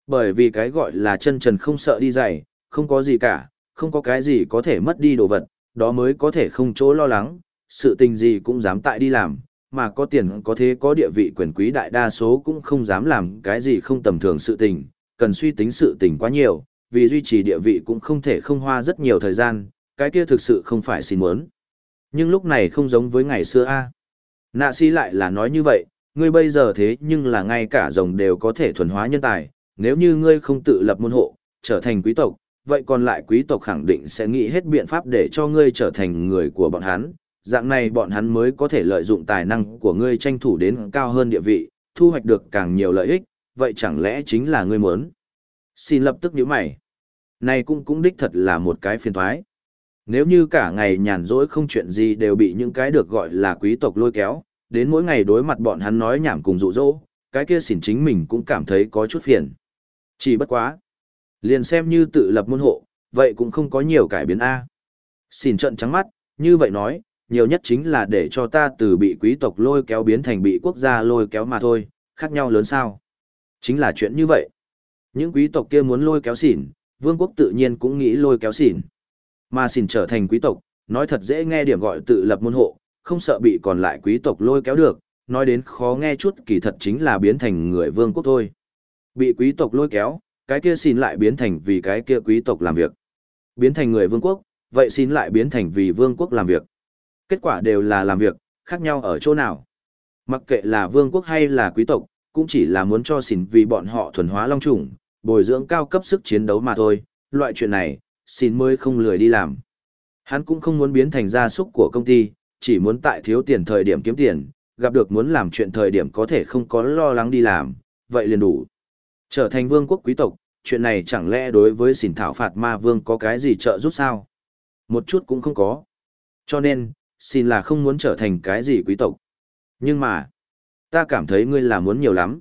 Bởi vì cái gọi là chân trần không sợ đi dày, không có gì cả, không có cái gì có thể mất đi đồ vật, đó mới có thể không chỗ lo lắng, sự tình gì cũng dám tại đi làm, mà có tiền có thế có địa vị quyền quý đại đa số cũng không dám làm cái gì không tầm thường sự tình, cần suy tính sự tình quá nhiều, vì duy trì địa vị cũng không thể không hoa rất nhiều thời gian, cái kia thực sự không phải xin muốn. Nhưng lúc này không giống với ngày xưa a. Nạ si lại là nói như vậy, ngươi bây giờ thế nhưng là ngay cả rồng đều có thể thuần hóa nhân tài, nếu như ngươi không tự lập môn hộ, trở thành quý tộc, vậy còn lại quý tộc khẳng định sẽ nghĩ hết biện pháp để cho ngươi trở thành người của bọn hắn, dạng này bọn hắn mới có thể lợi dụng tài năng của ngươi tranh thủ đến cao hơn địa vị, thu hoạch được càng nhiều lợi ích, vậy chẳng lẽ chính là ngươi muốn? Xin lập tức nhíu mày. Này cũng cũng đích thật là một cái phiền toái. Nếu như cả ngày nhàn rỗi không chuyện gì đều bị những cái được gọi là quý tộc lôi kéo, đến mỗi ngày đối mặt bọn hắn nói nhảm cùng dụ dỗ, cái kia xỉn chính mình cũng cảm thấy có chút phiền. Chỉ bất quá. Liền xem như tự lập môn hộ, vậy cũng không có nhiều cải biến A. Xỉn trận trắng mắt, như vậy nói, nhiều nhất chính là để cho ta từ bị quý tộc lôi kéo biến thành bị quốc gia lôi kéo mà thôi, khác nhau lớn sao. Chính là chuyện như vậy. Những quý tộc kia muốn lôi kéo xỉn, vương quốc tự nhiên cũng nghĩ lôi kéo xỉn. Mà xỉn trở thành quý tộc, nói thật dễ nghe điểm gọi tự lập môn hộ, không sợ bị còn lại quý tộc lôi kéo được, nói đến khó nghe chút kỳ thật chính là biến thành người vương quốc thôi. Bị quý tộc lôi kéo, cái kia xin lại biến thành vì cái kia quý tộc làm việc. Biến thành người vương quốc, vậy xin lại biến thành vì vương quốc làm việc. Kết quả đều là làm việc, khác nhau ở chỗ nào. Mặc kệ là vương quốc hay là quý tộc, cũng chỉ là muốn cho xin vì bọn họ thuần hóa long trùng, bồi dưỡng cao cấp sức chiến đấu mà thôi. Loại chuyện này, xin mới không lười đi làm. Hắn cũng không muốn biến thành gia súc của công ty, chỉ muốn tại thiếu tiền thời điểm kiếm tiền, gặp được muốn làm chuyện thời điểm có thể không có lo lắng đi làm, vậy liền đủ. Trở thành vương quốc quý tộc, chuyện này chẳng lẽ đối với xỉn thảo phạt ma vương có cái gì trợ giúp sao? Một chút cũng không có. Cho nên, xin là không muốn trở thành cái gì quý tộc. Nhưng mà, ta cảm thấy ngươi là muốn nhiều lắm.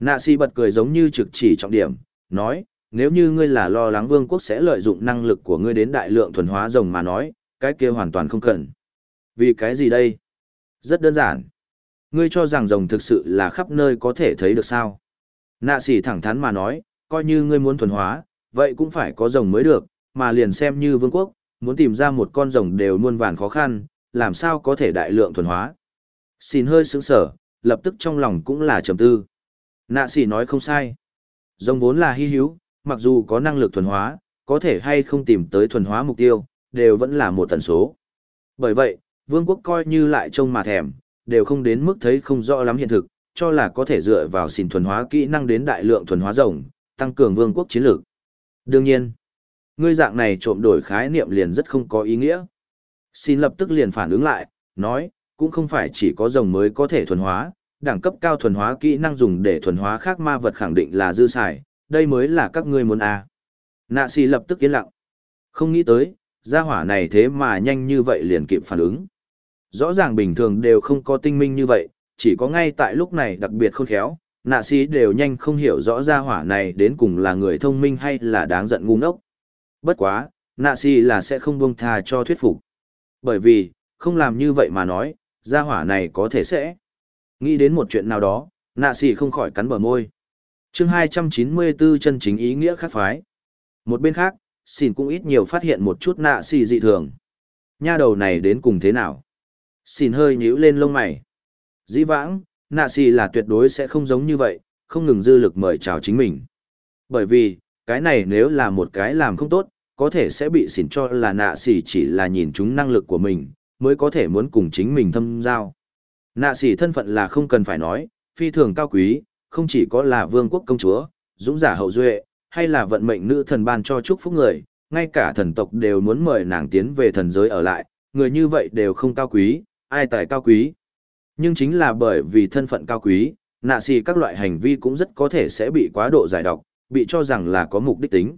Nạ si bật cười giống như trực chỉ trọng điểm, nói, nếu như ngươi là lo lắng vương quốc sẽ lợi dụng năng lực của ngươi đến đại lượng thuần hóa rồng mà nói, cái kia hoàn toàn không cần. Vì cái gì đây? Rất đơn giản. Ngươi cho rằng rồng thực sự là khắp nơi có thể thấy được sao? Nạ sĩ thẳng thắn mà nói, coi như ngươi muốn thuần hóa, vậy cũng phải có rồng mới được, mà liền xem như vương quốc, muốn tìm ra một con rồng đều muôn vàn khó khăn, làm sao có thể đại lượng thuần hóa. Xin hơi sững sở, lập tức trong lòng cũng là trầm tư. Nạ sĩ nói không sai. Rồng vốn là hy hữu, mặc dù có năng lực thuần hóa, có thể hay không tìm tới thuần hóa mục tiêu, đều vẫn là một tần số. Bởi vậy, vương quốc coi như lại trông mà thèm, đều không đến mức thấy không rõ lắm hiện thực, cho là có thể dựa vào xin thuần hóa kỹ năng đến đại lượng thuần hóa rồng, tăng cường vương quốc chiến lược. Đương nhiên, ngươi dạng này trộm đổi khái niệm liền rất không có ý nghĩa. Xin lập tức liền phản ứng lại, nói, cũng không phải chỉ có rồng mới có thể thuần hóa, đẳng cấp cao thuần hóa kỹ năng dùng để thuần hóa khác ma vật khẳng định là dư xài, đây mới là các ngươi muốn à. Nạ xì lập tức yên lặng. Không nghĩ tới, gia hỏa này thế mà nhanh như vậy liền kịp phản ứng. Rõ ràng bình thường đều không có tinh minh như vậy, chỉ có ngay tại lúc này đặc biệt khôn khéo, nạ sĩ đều nhanh không hiểu rõ gia hỏa này đến cùng là người thông minh hay là đáng giận ngu ngốc. Bất quá, nạ sĩ là sẽ không buông tha cho thuyết phục. Bởi vì, không làm như vậy mà nói, gia hỏa này có thể sẽ. Nghĩ đến một chuyện nào đó, nạ xỉ không khỏi cắn bờ môi. chương 294 chân chính ý nghĩa khác phái. Một bên khác, xin cũng ít nhiều phát hiện một chút nạ xỉ dị thường. Nha đầu này đến cùng thế nào? Xin hơi nhíu lên lông mày. Dĩ vãng, nạ xì là tuyệt đối sẽ không giống như vậy, không ngừng dư lực mời chào chính mình. Bởi vì, cái này nếu là một cái làm không tốt, có thể sẽ bị xỉn cho là nạ xì chỉ là nhìn chúng năng lực của mình, mới có thể muốn cùng chính mình thâm giao. Nạ sĩ thân phận là không cần phải nói, phi thường cao quý, không chỉ có là vương quốc công chúa, dũng giả hậu duệ, hay là vận mệnh nữ thần ban cho chúc phúc người, ngay cả thần tộc đều muốn mời nàng tiến về thần giới ở lại, người như vậy đều không cao quý, ai tài cao quý. Nhưng chính là bởi vì thân phận cao quý, nạ xì các loại hành vi cũng rất có thể sẽ bị quá độ giải độc, bị cho rằng là có mục đích tính.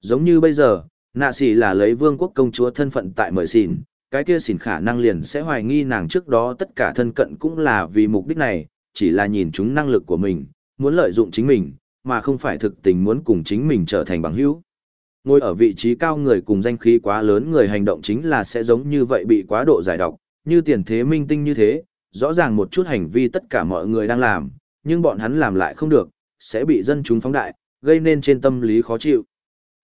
Giống như bây giờ, nạ xì là lấy vương quốc công chúa thân phận tại mời xin cái kia xỉn khả năng liền sẽ hoài nghi nàng trước đó tất cả thân cận cũng là vì mục đích này, chỉ là nhìn chúng năng lực của mình, muốn lợi dụng chính mình, mà không phải thực tình muốn cùng chính mình trở thành bằng hữu. Ngồi ở vị trí cao người cùng danh khí quá lớn người hành động chính là sẽ giống như vậy bị quá độ giải độc, như tiền thế minh tinh như thế, rõ ràng một chút hành vi tất cả mọi người đang làm, nhưng bọn hắn làm lại không được, sẽ bị dân chúng phóng đại, gây nên trên tâm lý khó chịu.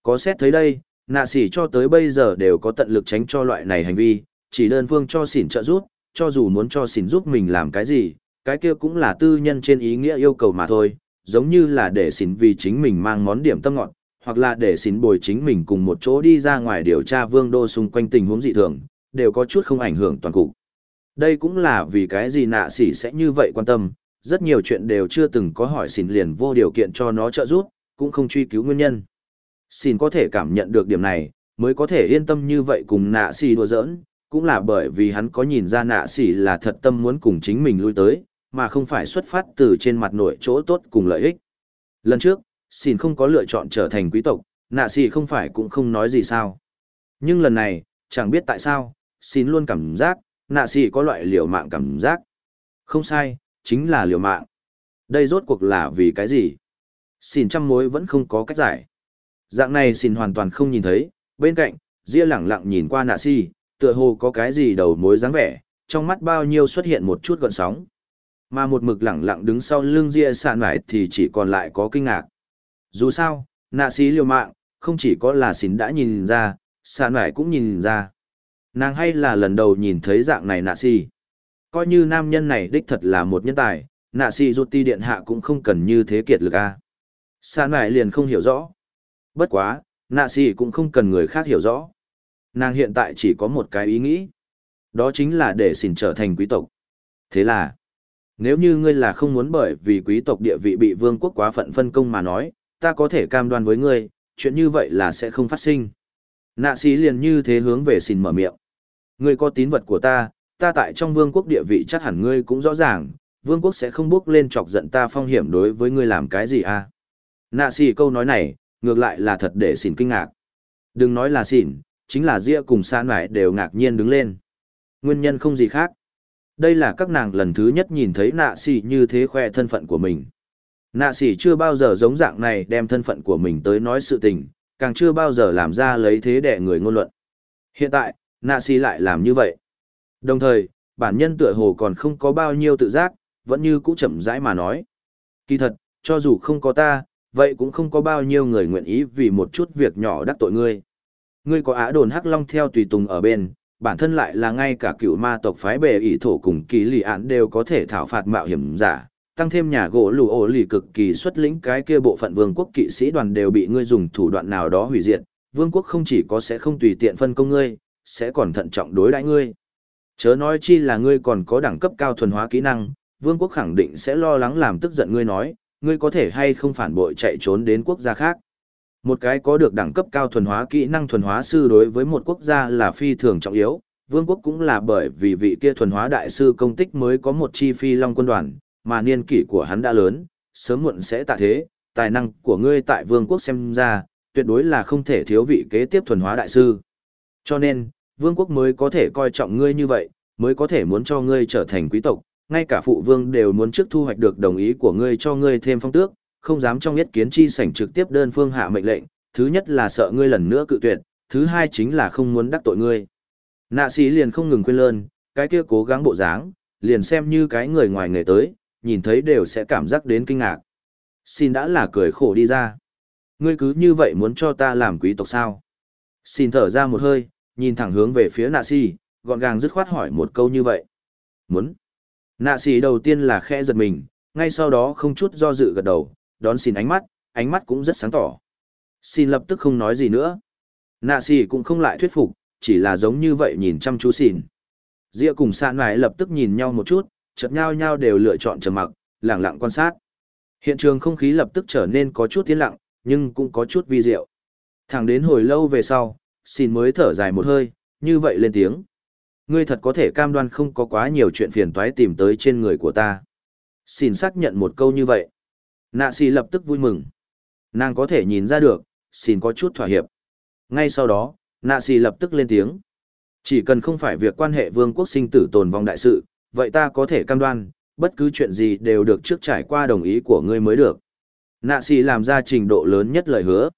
Có xét thấy đây, nạ sỉ cho tới bây giờ đều có tận lực tránh cho loại này hành vi, chỉ đơn phương cho xỉn trợ giúp, cho dù muốn cho xỉn giúp mình làm cái gì, cái kia cũng là tư nhân trên ý nghĩa yêu cầu mà thôi, giống như là để xỉn vì chính mình mang món điểm tâm ngọt, hoặc là để xỉn bồi chính mình cùng một chỗ đi ra ngoài điều tra vương đô xung quanh tình huống dị thường, đều có chút không ảnh hưởng toàn cục. Đây cũng là vì cái gì nạ sỉ sẽ như vậy quan tâm, rất nhiều chuyện đều chưa từng có hỏi xỉn liền vô điều kiện cho nó trợ giúp, cũng không truy cứu nguyên nhân. Xin có thể cảm nhận được điểm này, mới có thể yên tâm như vậy cùng nạ xì đùa giỡn, cũng là bởi vì hắn có nhìn ra nạ xì là thật tâm muốn cùng chính mình lui tới, mà không phải xuất phát từ trên mặt nội chỗ tốt cùng lợi ích. Lần trước, Xin không có lựa chọn trở thành quý tộc, nạ xì không phải cũng không nói gì sao. Nhưng lần này, chẳng biết tại sao, xin luôn cảm giác, nạ xì có loại liều mạng cảm giác. Không sai, chính là liều mạng. Đây rốt cuộc là vì cái gì? Xin trăm mối vẫn không có cách giải. Dạng này xin hoàn toàn không nhìn thấy, bên cạnh, Ria lẳng lặng nhìn qua nạ si, tựa hồ có cái gì đầu mối dáng vẻ, trong mắt bao nhiêu xuất hiện một chút gợn sóng. Mà một mực lẳng lặng đứng sau lưng Ria sạn mải thì chỉ còn lại có kinh ngạc. Dù sao, nạ si liều mạng, không chỉ có là xin đã nhìn ra, sạn mải cũng nhìn ra. Nàng hay là lần đầu nhìn thấy dạng này nạ si. Coi như nam nhân này đích thật là một nhân tài, nạ si rút ti điện hạ cũng không cần như thế kiệt lực a. À. Sàn lại liền không hiểu rõ. Bất quá, nạ xì cũng không cần người khác hiểu rõ. Nàng hiện tại chỉ có một cái ý nghĩ. Đó chính là để xin trở thành quý tộc. Thế là, nếu như ngươi là không muốn bởi vì quý tộc địa vị bị vương quốc quá phận phân công mà nói, ta có thể cam đoan với ngươi, chuyện như vậy là sẽ không phát sinh. Nạ sĩ liền như thế hướng về xin mở miệng. Ngươi có tín vật của ta, ta tại trong vương quốc địa vị chắc hẳn ngươi cũng rõ ràng, vương quốc sẽ không bước lên chọc giận ta phong hiểm đối với ngươi làm cái gì à. Nạ xì câu nói này, ngược lại là thật để xỉn kinh ngạc. Đừng nói là xỉn, chính là Ria cùng san mải đều ngạc nhiên đứng lên. Nguyên nhân không gì khác. Đây là các nàng lần thứ nhất nhìn thấy nạ xỉ như thế khoe thân phận của mình. Nạ xỉ chưa bao giờ giống dạng này đem thân phận của mình tới nói sự tình, càng chưa bao giờ làm ra lấy thế để người ngôn luận. Hiện tại, nạ xỉ lại làm như vậy. Đồng thời, bản nhân tựa hồ còn không có bao nhiêu tự giác, vẫn như cũ chậm rãi mà nói. Kỳ thật, cho dù không có ta, vậy cũng không có bao nhiêu người nguyện ý vì một chút việc nhỏ đắc tội ngươi. Ngươi có á đồn hắc long theo tùy tùng ở bên, bản thân lại là ngay cả cựu ma tộc phái bề ỷ thổ cùng kỳ lì án đều có thể thảo phạt mạo hiểm giả, tăng thêm nhà gỗ lù ổ lì cực kỳ xuất lĩnh cái kia bộ phận vương quốc kỵ sĩ đoàn đều bị ngươi dùng thủ đoạn nào đó hủy diệt, vương quốc không chỉ có sẽ không tùy tiện phân công ngươi, sẽ còn thận trọng đối đãi ngươi. Chớ nói chi là ngươi còn có đẳng cấp cao thuần hóa kỹ năng, vương quốc khẳng định sẽ lo lắng làm tức giận ngươi nói, ngươi có thể hay không phản bội chạy trốn đến quốc gia khác. Một cái có được đẳng cấp cao thuần hóa kỹ năng thuần hóa sư đối với một quốc gia là phi thường trọng yếu, vương quốc cũng là bởi vì vị kia thuần hóa đại sư công tích mới có một chi phi long quân đoàn, mà niên kỷ của hắn đã lớn, sớm muộn sẽ tạ thế, tài năng của ngươi tại vương quốc xem ra, tuyệt đối là không thể thiếu vị kế tiếp thuần hóa đại sư. Cho nên, vương quốc mới có thể coi trọng ngươi như vậy, mới có thể muốn cho ngươi trở thành quý tộc, ngay cả phụ vương đều muốn trước thu hoạch được đồng ý của ngươi cho ngươi thêm phong tước, không dám trong nhất kiến chi sảnh trực tiếp đơn phương hạ mệnh lệnh, thứ nhất là sợ ngươi lần nữa cự tuyệt, thứ hai chính là không muốn đắc tội ngươi. Nạ sĩ liền không ngừng quên lơn, cái kia cố gắng bộ dáng, liền xem như cái người ngoài nghề tới, nhìn thấy đều sẽ cảm giác đến kinh ngạc. Xin đã là cười khổ đi ra. Ngươi cứ như vậy muốn cho ta làm quý tộc sao? Xin thở ra một hơi, nhìn thẳng hướng về phía nạ sĩ, gọn gàng dứt khoát hỏi một câu như vậy. Muốn. Nạ sĩ đầu tiên là khẽ giật mình, ngay sau đó không chút do dự gật đầu, đón xin ánh mắt, ánh mắt cũng rất sáng tỏ. Xin lập tức không nói gì nữa. Nạ sĩ cũng không lại thuyết phục, chỉ là giống như vậy nhìn chăm chú xin. Dĩa cùng sạn ngài lập tức nhìn nhau một chút, chợt nhau nhau đều lựa chọn trầm mặc, lặng lặng quan sát. Hiện trường không khí lập tức trở nên có chút tiến lặng, nhưng cũng có chút vi diệu. Thẳng đến hồi lâu về sau, xin mới thở dài một hơi, như vậy lên tiếng. Ngươi thật có thể cam đoan không có quá nhiều chuyện phiền toái tìm tới trên người của ta. Xin xác nhận một câu như vậy. Nạ xì lập tức vui mừng. Nàng có thể nhìn ra được, xin có chút thỏa hiệp. Ngay sau đó, nạ xì lập tức lên tiếng. Chỉ cần không phải việc quan hệ vương quốc sinh tử tồn vong đại sự, vậy ta có thể cam đoan, bất cứ chuyện gì đều được trước trải qua đồng ý của ngươi mới được. Nạ xì làm ra trình độ lớn nhất lời hứa.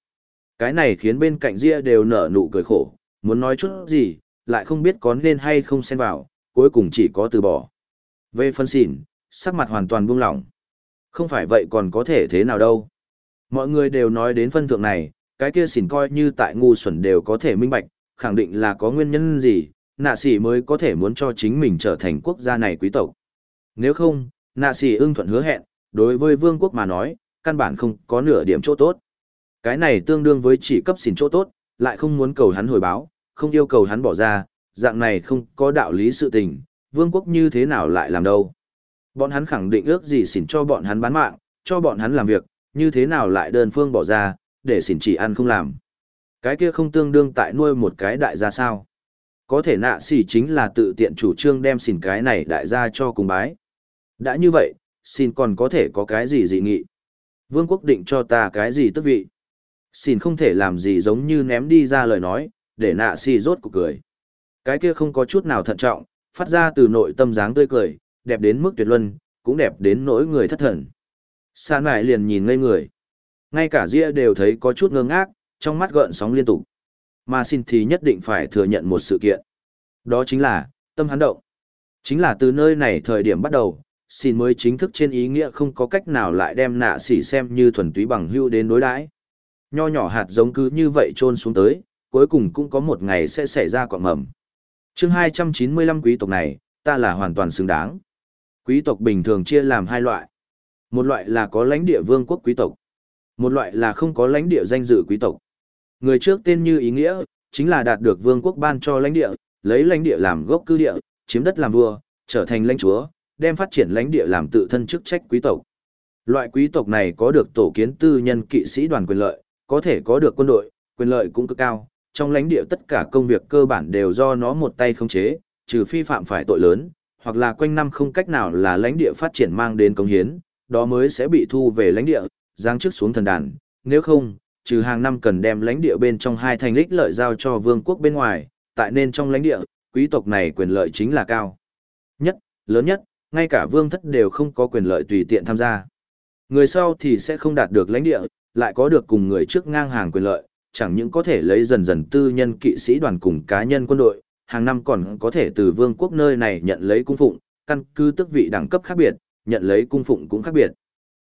Cái này khiến bên cạnh Ria đều nở nụ cười khổ, muốn nói chút gì, lại không biết có nên hay không xen vào, cuối cùng chỉ có từ bỏ. Về phân xỉn, sắc mặt hoàn toàn buông lỏng. Không phải vậy còn có thể thế nào đâu. Mọi người đều nói đến phân thượng này, cái kia xỉn coi như tại ngu xuẩn đều có thể minh bạch, khẳng định là có nguyên nhân gì, nạ sĩ mới có thể muốn cho chính mình trở thành quốc gia này quý tộc. Nếu không, nạ sĩ ưng thuận hứa hẹn, đối với vương quốc mà nói, căn bản không có nửa điểm chỗ tốt. Cái này tương đương với chỉ cấp xỉn chỗ tốt, lại không muốn cầu hắn hồi báo, không yêu cầu hắn bỏ ra, dạng này không có đạo lý sự tình, vương quốc như thế nào lại làm đâu. Bọn hắn khẳng định ước gì xỉn cho bọn hắn bán mạng, cho bọn hắn làm việc, như thế nào lại đơn phương bỏ ra, để xỉn chỉ ăn không làm. Cái kia không tương đương tại nuôi một cái đại gia sao. Có thể nạ xỉ chính là tự tiện chủ trương đem xỉn cái này đại gia cho cùng bái. Đã như vậy, xin còn có thể có cái gì dị nghị. Vương quốc định cho ta cái gì tức vị. Xin không thể làm gì giống như ném đi ra lời nói, để nạ xỉ rốt cuộc cười. Cái kia không có chút nào thận trọng, phát ra từ nội tâm dáng tươi cười, đẹp đến mức tuyệt luân, cũng đẹp đến nỗi người thất thần. Sàn lại liền nhìn ngây người. Ngay cả Ria đều thấy có chút ngơ ngác, trong mắt gợn sóng liên tục. Mà xin thì nhất định phải thừa nhận một sự kiện. Đó chính là, tâm hắn động. Chính là từ nơi này thời điểm bắt đầu, xin mới chính thức trên ý nghĩa không có cách nào lại đem nạ sỉ xem như thuần túy bằng hưu đến đối đãi. Nho nhỏ hạt giống cứ như vậy trôn xuống tới, cuối cùng cũng có một ngày sẽ xảy ra cọn mầm. chương 295 quý tộc này, ta là hoàn toàn xứng đáng. Quý tộc bình thường chia làm hai loại. Một loại là có lãnh địa vương quốc quý tộc. Một loại là không có lãnh địa danh dự quý tộc. Người trước tên như ý nghĩa, chính là đạt được vương quốc ban cho lãnh địa, lấy lãnh địa làm gốc cư địa, chiếm đất làm vua, trở thành lãnh chúa, đem phát triển lãnh địa làm tự thân chức trách quý tộc. Loại quý tộc này có được tổ kiến tư nhân kỵ sĩ đoàn quyền lợi, có thể có được quân đội, quyền lợi cũng cực cao, trong lãnh địa tất cả công việc cơ bản đều do nó một tay khống chế, trừ phi phạm phải tội lớn, hoặc là quanh năm không cách nào là lãnh địa phát triển mang đến công hiến, đó mới sẽ bị thu về lãnh địa, giáng chức xuống thần đàn, nếu không, trừ hàng năm cần đem lãnh địa bên trong hai thành lích lợi giao cho vương quốc bên ngoài, tại nên trong lãnh địa, quý tộc này quyền lợi chính là cao. Nhất, lớn nhất, ngay cả vương thất đều không có quyền lợi tùy tiện tham gia. Người sau thì sẽ không đạt được lãnh địa, lại có được cùng người trước ngang hàng quyền lợi, chẳng những có thể lấy dần dần tư nhân kỵ sĩ đoàn cùng cá nhân quân đội, hàng năm còn có thể từ vương quốc nơi này nhận lấy cung phụng, căn cứ tức vị đẳng cấp khác biệt, nhận lấy cung phụng cũng khác biệt.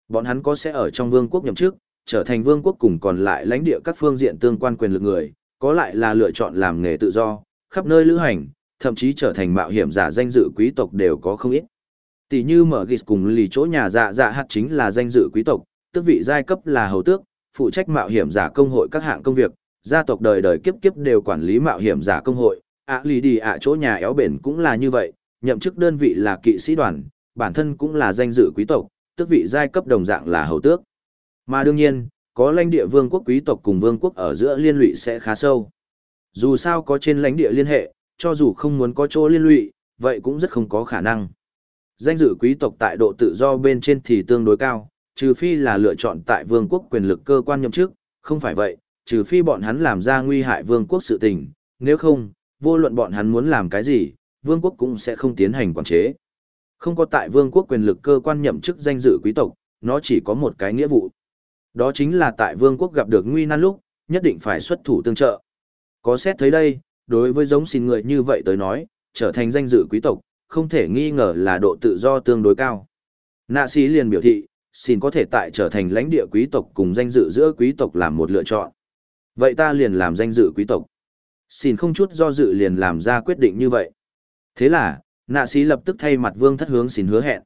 Bọn hắn có sẽ ở trong vương quốc nhậm chức, trở thành vương quốc cùng còn lại lãnh địa các phương diện tương quan quyền lực người, có lại là lựa chọn làm nghề tự do, khắp nơi lữ hành, thậm chí trở thành mạo hiểm giả danh dự quý tộc đều có không ít. Tỷ như mở ghis cùng lì chỗ nhà dạ dạ hạt chính là danh dự quý tộc, tước vị giai cấp là hầu tước, phụ trách mạo hiểm giả công hội các hạng công việc, gia tộc đời đời kiếp kiếp đều quản lý mạo hiểm giả công hội, ạ lì đi ạ chỗ nhà éo bền cũng là như vậy, nhậm chức đơn vị là kỵ sĩ đoàn, bản thân cũng là danh dự quý tộc, tước vị giai cấp đồng dạng là hầu tước. Mà đương nhiên, có lãnh địa vương quốc quý tộc cùng vương quốc ở giữa liên lụy sẽ khá sâu. Dù sao có trên lãnh địa liên hệ, cho dù không muốn có chỗ liên lụy, vậy cũng rất không có khả năng. Danh dự quý tộc tại độ tự do bên trên thì tương đối cao, trừ phi là lựa chọn tại vương quốc quyền lực cơ quan nhậm chức, không phải vậy, trừ phi bọn hắn làm ra nguy hại vương quốc sự tình, nếu không, vô luận bọn hắn muốn làm cái gì, vương quốc cũng sẽ không tiến hành quản chế. Không có tại vương quốc quyền lực cơ quan nhậm chức danh dự quý tộc, nó chỉ có một cái nghĩa vụ. Đó chính là tại vương quốc gặp được nguy nan lúc, nhất định phải xuất thủ tương trợ. Có xét thấy đây, đối với giống xin người như vậy tới nói, trở thành danh dự quý tộc, không thể nghi ngờ là độ tự do tương đối cao. Nạ sĩ liền biểu thị, xin có thể tại trở thành lãnh địa quý tộc cùng danh dự giữa quý tộc làm một lựa chọn. Vậy ta liền làm danh dự quý tộc. Xin không chút do dự liền làm ra quyết định như vậy. Thế là, nạ sĩ lập tức thay mặt vương thất hướng xin hứa hẹn.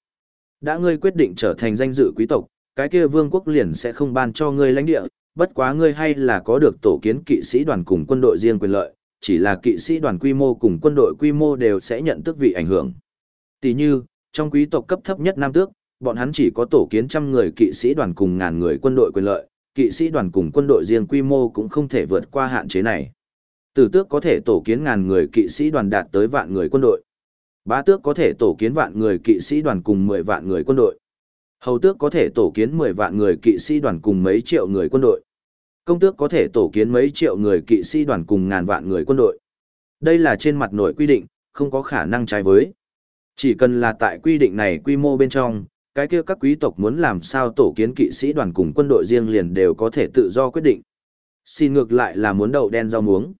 Đã ngươi quyết định trở thành danh dự quý tộc, cái kia vương quốc liền sẽ không ban cho ngươi lãnh địa, bất quá ngươi hay là có được tổ kiến kỵ sĩ đoàn cùng quân đội riêng quyền lợi, chỉ là kỵ sĩ đoàn quy mô cùng quân đội quy mô đều sẽ nhận tước vị ảnh hưởng. Tỷ như, trong quý tộc cấp thấp nhất nam tước, bọn hắn chỉ có tổ kiến trăm người kỵ sĩ đoàn cùng ngàn người quân đội quyền lợi, kỵ sĩ đoàn cùng quân đội riêng quy mô cũng không thể vượt qua hạn chế này. Tử tước có thể tổ kiến ngàn người kỵ sĩ đoàn đạt tới vạn người quân đội. Bá tước có thể tổ kiến vạn người kỵ sĩ đoàn cùng 10 vạn người quân đội. Hầu tước có thể tổ kiến 10 vạn người kỵ sĩ đoàn cùng mấy triệu người quân đội. Công tước có thể tổ kiến mấy triệu người kỵ sĩ đoàn cùng ngàn vạn người quân đội. Đây là trên mặt nội quy định, không có khả năng trái với. Chỉ cần là tại quy định này quy mô bên trong, cái kia các quý tộc muốn làm sao tổ kiến kỵ sĩ đoàn cùng quân đội riêng liền đều có thể tự do quyết định. Xin ngược lại là muốn đậu đen rau muống.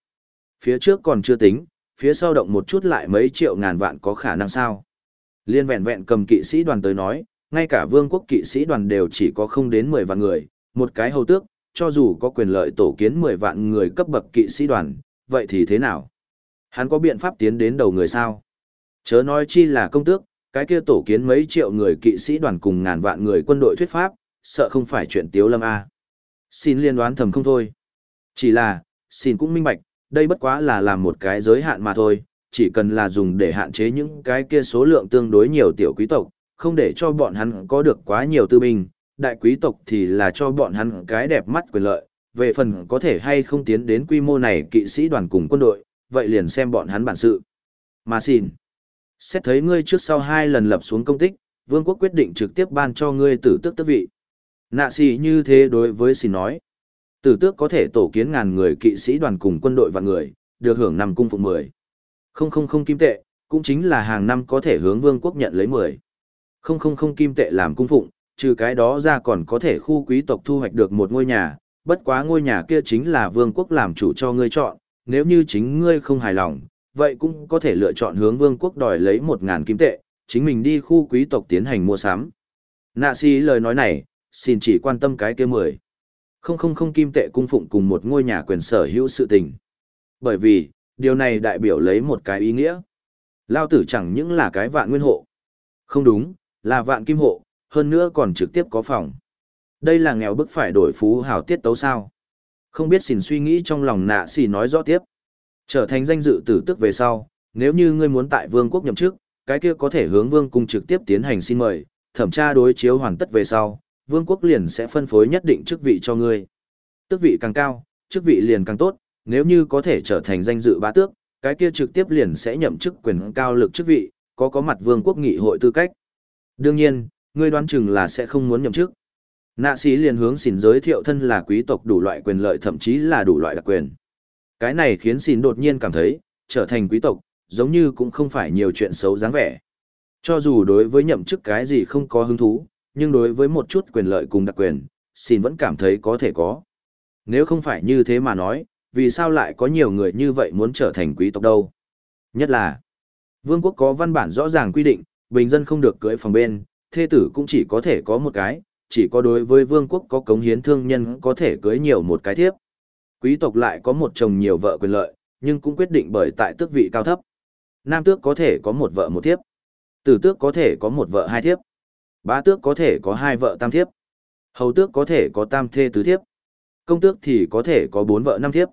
Phía trước còn chưa tính, phía sau động một chút lại mấy triệu ngàn vạn có khả năng sao. Liên vẹn vẹn cầm kỵ sĩ đoàn tới nói, ngay cả vương quốc kỵ sĩ đoàn đều chỉ có không đến 10 vạn người, một cái hầu tước, cho dù có quyền lợi tổ kiến 10 vạn người cấp bậc kỵ sĩ đoàn, vậy thì thế nào? Hắn có biện pháp tiến đến đầu người sao? Chớ nói chi là công tước, cái kia tổ kiến mấy triệu người kỵ sĩ đoàn cùng ngàn vạn người quân đội thuyết pháp, sợ không phải chuyện tiếu lâm a. Xin liên đoán thầm không thôi. Chỉ là, xin cũng minh bạch, đây bất quá là làm một cái giới hạn mà thôi, chỉ cần là dùng để hạn chế những cái kia số lượng tương đối nhiều tiểu quý tộc, không để cho bọn hắn có được quá nhiều tư binh, đại quý tộc thì là cho bọn hắn cái đẹp mắt quyền lợi, về phần có thể hay không tiến đến quy mô này kỵ sĩ đoàn cùng quân đội, vậy liền xem bọn hắn bản sự. Mà xin, xét thấy ngươi trước sau hai lần lập xuống công tích, vương quốc quyết định trực tiếp ban cho ngươi tử tước tước vị. Nạ xì như thế đối với xì nói, tử tước có thể tổ kiến ngàn người kỵ sĩ đoàn cùng quân đội và người, được hưởng năm cung phụng mười. Không không không kim tệ, cũng chính là hàng năm có thể hướng vương quốc nhận lấy mười. Không không không kim tệ làm cung phụng, trừ cái đó ra còn có thể khu quý tộc thu hoạch được một ngôi nhà, bất quá ngôi nhà kia chính là vương quốc làm chủ cho ngươi chọn, nếu như chính ngươi không hài lòng, vậy cũng có thể lựa chọn hướng vương quốc đòi lấy một ngàn kim tệ, chính mình đi khu quý tộc tiến hành mua sắm. Nạ si lời nói này, xin chỉ quan tâm cái kia mười. Không không không kim tệ cung phụng cùng một ngôi nhà quyền sở hữu sự tình. Bởi vì, điều này đại biểu lấy một cái ý nghĩa. Lao tử chẳng những là cái vạn nguyên hộ. Không đúng, là vạn kim hộ, hơn nữa còn trực tiếp có phòng. Đây là nghèo bức phải đổi phú hào tiết tấu sao. Không biết xin suy nghĩ trong lòng nạ xì nói rõ tiếp. Trở thành danh dự tử tức về sau, nếu như ngươi muốn tại vương quốc nhậm chức, cái kia có thể hướng vương cung trực tiếp tiến hành xin mời, thẩm tra đối chiếu hoàn tất về sau, vương quốc liền sẽ phân phối nhất định chức vị cho ngươi. Tước vị càng cao, chức vị liền càng tốt, nếu như có thể trở thành danh dự bá tước, cái kia trực tiếp liền sẽ nhậm chức quyền cao lực chức vị, có có mặt vương quốc nghị hội tư cách. Đương nhiên, ngươi đoán chừng là sẽ không muốn nhậm chức. Nạ sĩ liền hướng xin giới thiệu thân là quý tộc đủ loại quyền lợi thậm chí là đủ loại đặc quyền. Cái này khiến xin đột nhiên cảm thấy, trở thành quý tộc, giống như cũng không phải nhiều chuyện xấu dáng vẻ. Cho dù đối với nhậm chức cái gì không có hứng thú, nhưng đối với một chút quyền lợi cùng đặc quyền, xin vẫn cảm thấy có thể có. Nếu không phải như thế mà nói, vì sao lại có nhiều người như vậy muốn trở thành quý tộc đâu? Nhất là, vương quốc có văn bản rõ ràng quy định, bình dân không được cưỡi phòng bên, thê tử cũng chỉ có thể có một cái, chỉ có đối với vương quốc có cống hiến thương nhân có thể cưới nhiều một cái thiếp. Quý tộc lại có một chồng nhiều vợ quyền lợi, nhưng cũng quyết định bởi tại tước vị cao thấp. Nam tước có thể có một vợ một thiếp. Tử tước có thể có một vợ hai thiếp. Bá tước có thể có hai vợ tam thiếp. Hầu tước có thể có tam thê tứ thiếp. Công tước thì có thể có bốn vợ năm thiếp.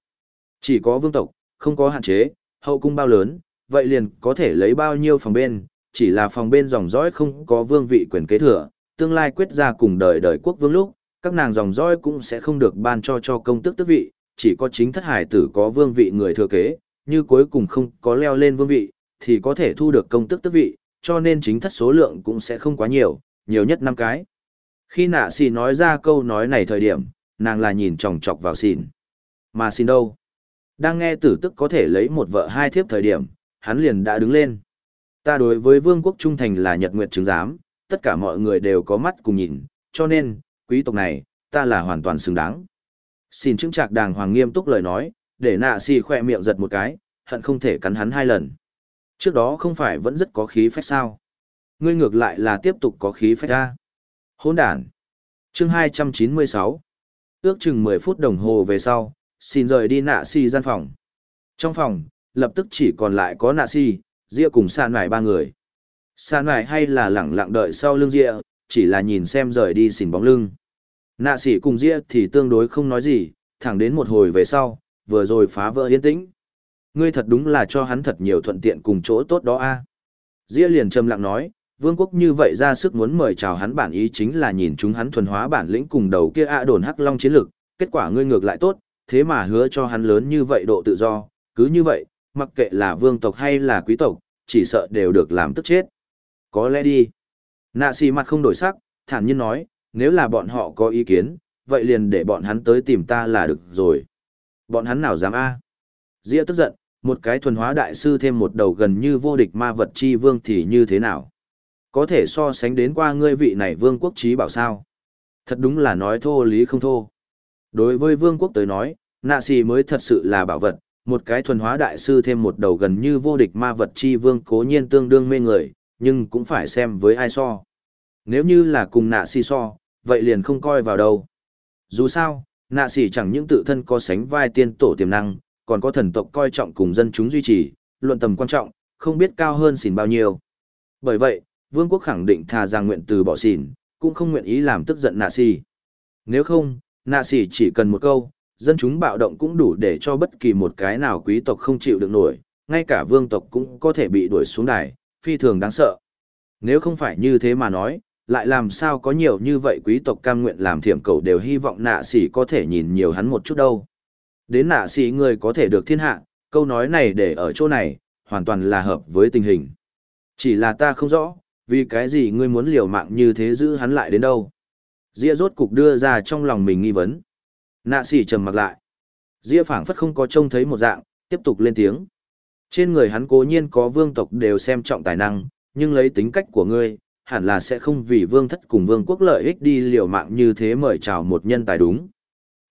Chỉ có vương tộc, không có hạn chế, hậu cung bao lớn, vậy liền có thể lấy bao nhiêu phòng bên, chỉ là phòng bên dòng dõi không có vương vị quyền kế thừa, tương lai quyết ra cùng đời đời quốc vương lúc, các nàng dòng dõi cũng sẽ không được ban cho cho công tước tước vị, chỉ có chính thất hải tử có vương vị người thừa kế, như cuối cùng không có leo lên vương vị, thì có thể thu được công tức tước vị, cho nên chính thất số lượng cũng sẽ không quá nhiều, nhiều nhất năm cái. Khi nạ xì nói ra câu nói này thời điểm, nàng là nhìn chòng chọc vào xìn. Mà xìn đâu? Đang nghe tử tức có thể lấy một vợ hai thiếp thời điểm, hắn liền đã đứng lên. Ta đối với vương quốc trung thành là nhật nguyệt chứng giám, tất cả mọi người đều có mắt cùng nhìn, cho nên, quý tộc này, ta là hoàn toàn xứng đáng. Xin chứng trạc đàng hoàng nghiêm túc lời nói, để nạ xì khoe miệng giật một cái, hận không thể cắn hắn hai lần. Trước đó không phải vẫn rất có khí phách sao. Ngươi ngược lại là tiếp tục có khí phách ra. Hôn đàn. Chương 296. Ước chừng 10 phút đồng hồ về sau, xin rời đi nạ xì gian phòng. Trong phòng, lập tức chỉ còn lại có nạ xì, Ria cùng sàn nải ba người. Sàn nải hay là lẳng lặng đợi sau lưng Ria, chỉ là nhìn xem rời đi xỉn bóng lưng. Nạ sĩ cùng Diệp thì tương đối không nói gì, thẳng đến một hồi về sau, vừa rồi phá vỡ yên tĩnh. Ngươi thật đúng là cho hắn thật nhiều thuận tiện cùng chỗ tốt đó a. À? Liền trầm lặng nói, vương quốc như vậy ra sức muốn mời chào hắn bản ý chính là nhìn chúng hắn thuần hóa bản lĩnh cùng đầu kia ạ đồn hắc long chiến lực, kết quả ngươi ngược lại tốt, thế mà hứa cho hắn lớn như vậy độ tự do, cứ như vậy, mặc kệ là vương tộc hay là quý tộc, chỉ sợ đều được làm tức chết. Có lẽ đi. Nạ xì mặt không đổi sắc, thản nhiên nói, nếu là bọn họ có ý kiến, vậy liền để bọn hắn tới tìm ta là được rồi. Bọn hắn nào dám a? À? Tức giận, một cái thuần hóa đại sư thêm một đầu gần như vô địch ma vật chi vương thì như thế nào? Có thể so sánh đến qua ngươi vị này vương quốc trí bảo sao? Thật đúng là nói thô lý không thô. Đối với vương quốc tới nói, nạ xì mới thật sự là bảo vật, một cái thuần hóa đại sư thêm một đầu gần như vô địch ma vật chi vương cố nhiên tương đương mê người, nhưng cũng phải xem với ai so. Nếu như là cùng nạ xì so, vậy liền không coi vào đâu. Dù sao, nạ sỉ chẳng những tự thân có sánh vai tiên tổ tiềm năng, còn có thần tộc coi trọng cùng dân chúng duy trì, luận tầm quan trọng, không biết cao hơn xỉn bao nhiêu. Bởi vậy, vương quốc khẳng định thà rằng nguyện từ bỏ xỉn, cũng không nguyện ý làm tức giận nạ sỉ Nếu không, nạ sỉ chỉ cần một câu, dân chúng bạo động cũng đủ để cho bất kỳ một cái nào quý tộc không chịu được nổi, ngay cả vương tộc cũng có thể bị đuổi xuống đài, phi thường đáng sợ. Nếu không phải như thế mà nói, lại làm sao có nhiều như vậy quý tộc cam nguyện làm thiểm cầu đều hy vọng nạ sĩ có thể nhìn nhiều hắn một chút đâu. Đến nạ sĩ người có thể được thiên hạ, câu nói này để ở chỗ này, hoàn toàn là hợp với tình hình. Chỉ là ta không rõ, vì cái gì ngươi muốn liều mạng như thế giữ hắn lại đến đâu. Dĩa rốt cục đưa ra trong lòng mình nghi vấn. Nạ sĩ trầm mặc lại. Dĩa phảng phất không có trông thấy một dạng, tiếp tục lên tiếng. Trên người hắn cố nhiên có vương tộc đều xem trọng tài năng, nhưng lấy tính cách của ngươi, hẳn là sẽ không vì vương thất cùng vương quốc lợi ích đi liều mạng như thế mời chào một nhân tài đúng.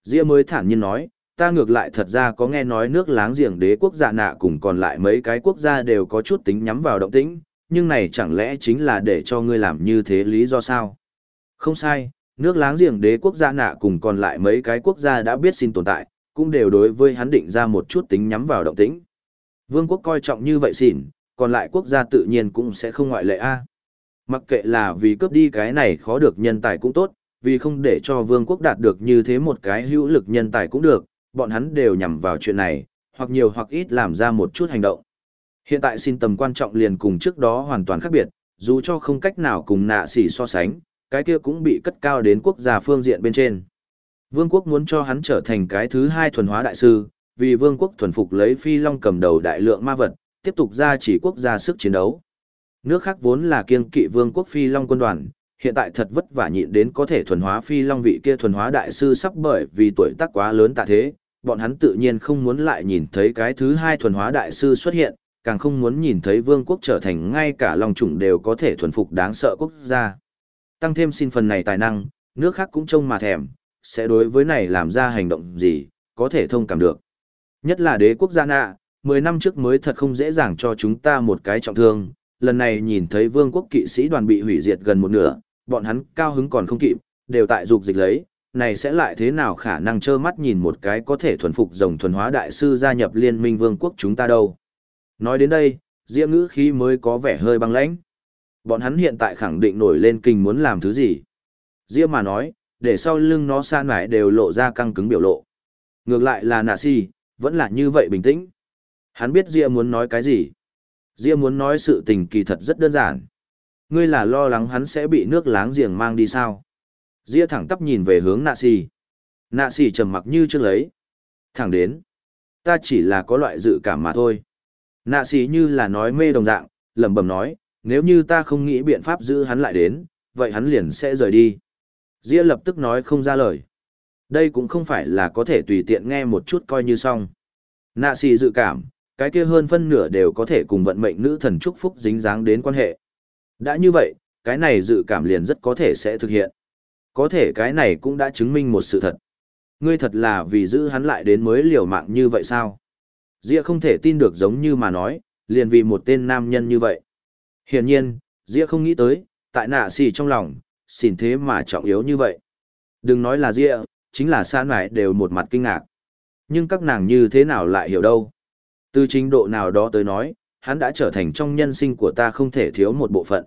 Dĩa mới thản nhiên nói, ta ngược lại thật ra có nghe nói nước láng giềng đế quốc dạ nạ cùng còn lại mấy cái quốc gia đều có chút tính nhắm vào động tĩnh, nhưng này chẳng lẽ chính là để cho ngươi làm như thế lý do sao? Không sai, nước láng giềng đế quốc dạ nạ cùng còn lại mấy cái quốc gia đã biết xin tồn tại, cũng đều đối với hắn định ra một chút tính nhắm vào động tĩnh. Vương quốc coi trọng như vậy xỉn, còn lại quốc gia tự nhiên cũng sẽ không ngoại lệ a. Mặc kệ là vì cướp đi cái này khó được nhân tài cũng tốt, vì không để cho vương quốc đạt được như thế một cái hữu lực nhân tài cũng được, bọn hắn đều nhằm vào chuyện này, hoặc nhiều hoặc ít làm ra một chút hành động. Hiện tại xin tầm quan trọng liền cùng trước đó hoàn toàn khác biệt, dù cho không cách nào cùng nạ xỉ so sánh, cái kia cũng bị cất cao đến quốc gia phương diện bên trên. Vương quốc muốn cho hắn trở thành cái thứ hai thuần hóa đại sư, vì vương quốc thuần phục lấy phi long cầm đầu đại lượng ma vật, tiếp tục ra chỉ quốc gia sức chiến đấu. Nước khác vốn là kiêng kỵ vương quốc phi long quân đoàn, hiện tại thật vất vả nhịn đến có thể thuần hóa phi long vị kia thuần hóa đại sư sắp bởi vì tuổi tác quá lớn tạ thế, bọn hắn tự nhiên không muốn lại nhìn thấy cái thứ hai thuần hóa đại sư xuất hiện, càng không muốn nhìn thấy vương quốc trở thành ngay cả long chủng đều có thể thuần phục đáng sợ quốc gia. Tăng thêm xin phần này tài năng, nước khác cũng trông mà thèm, sẽ đối với này làm ra hành động gì, có thể thông cảm được. Nhất là đế quốc gia nạ, 10 năm trước mới thật không dễ dàng cho chúng ta một cái trọng thương, lần này nhìn thấy vương quốc kỵ sĩ đoàn bị hủy diệt gần một nửa, bọn hắn cao hứng còn không kịp, đều tại dục dịch lấy, này sẽ lại thế nào khả năng trơ mắt nhìn một cái có thể thuần phục rồng thuần hóa đại sư gia nhập liên minh vương quốc chúng ta đâu. Nói đến đây, diễm ngữ khí mới có vẻ hơi băng lãnh. Bọn hắn hiện tại khẳng định nổi lên kinh muốn làm thứ gì. Diễm mà nói, để sau lưng nó san mãi đều lộ ra căng cứng biểu lộ. Ngược lại là nạ si, vẫn là như vậy bình tĩnh. Hắn biết Diễm muốn nói cái gì. Dĩa muốn nói sự tình kỳ thật rất đơn giản. Ngươi là lo lắng hắn sẽ bị nước láng giềng mang đi sao? Dĩa thẳng tắp nhìn về hướng nạ xì. Nạ xì trầm mặc như chưa lấy. Thẳng đến. Ta chỉ là có loại dự cảm mà thôi. Nạ xì như là nói mê đồng dạng, lẩm bẩm nói, nếu như ta không nghĩ biện pháp giữ hắn lại đến, vậy hắn liền sẽ rời đi. Dĩa lập tức nói không ra lời. Đây cũng không phải là có thể tùy tiện nghe một chút coi như xong. Nạ xì dự cảm, cái kia hơn phân nửa đều có thể cùng vận mệnh nữ thần chúc phúc dính dáng đến quan hệ. Đã như vậy, cái này dự cảm liền rất có thể sẽ thực hiện. Có thể cái này cũng đã chứng minh một sự thật. Ngươi thật là vì giữ hắn lại đến mới liều mạng như vậy sao? Dĩa không thể tin được giống như mà nói, liền vì một tên nam nhân như vậy. Hiển nhiên, Dĩa không nghĩ tới, tại nạ xì trong lòng, xỉn thế mà trọng yếu như vậy. Đừng nói là Dĩa, chính là xa mải đều một mặt kinh ngạc. Nhưng các nàng như thế nào lại hiểu đâu. Từ trình độ nào đó tới nói, hắn đã trở thành trong nhân sinh của ta không thể thiếu một bộ phận.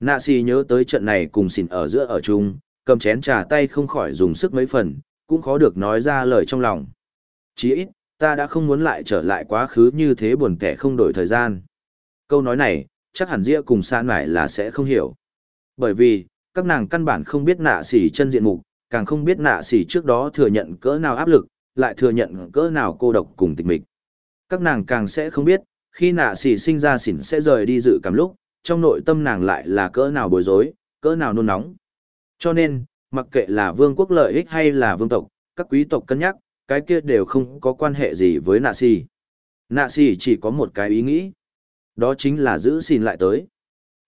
Nạ si nhớ tới trận này cùng xỉn ở giữa ở chung, cầm chén trà tay không khỏi dùng sức mấy phần, cũng khó được nói ra lời trong lòng. Chỉ ít, ta đã không muốn lại trở lại quá khứ như thế buồn kẻ không đổi thời gian. Câu nói này, chắc hẳn Dĩa cùng san nải là sẽ không hiểu. Bởi vì, các nàng căn bản không biết nạ xỉ chân diện mục, càng không biết nạ xỉ trước đó thừa nhận cỡ nào áp lực, lại thừa nhận cỡ nào cô độc cùng tịch mịch. Các nàng càng sẽ không biết, khi nạ xỉ sinh ra xỉn sẽ rời đi dự cảm lúc, trong nội tâm nàng lại là cỡ nào bối rối, cỡ nào nôn nóng. Cho nên, mặc kệ là vương quốc lợi ích hay là vương tộc, các quý tộc cân nhắc, cái kia đều không có quan hệ gì với nạ xỉ. Nạ xỉ chỉ có một cái ý nghĩ. Đó chính là giữ xỉn lại tới.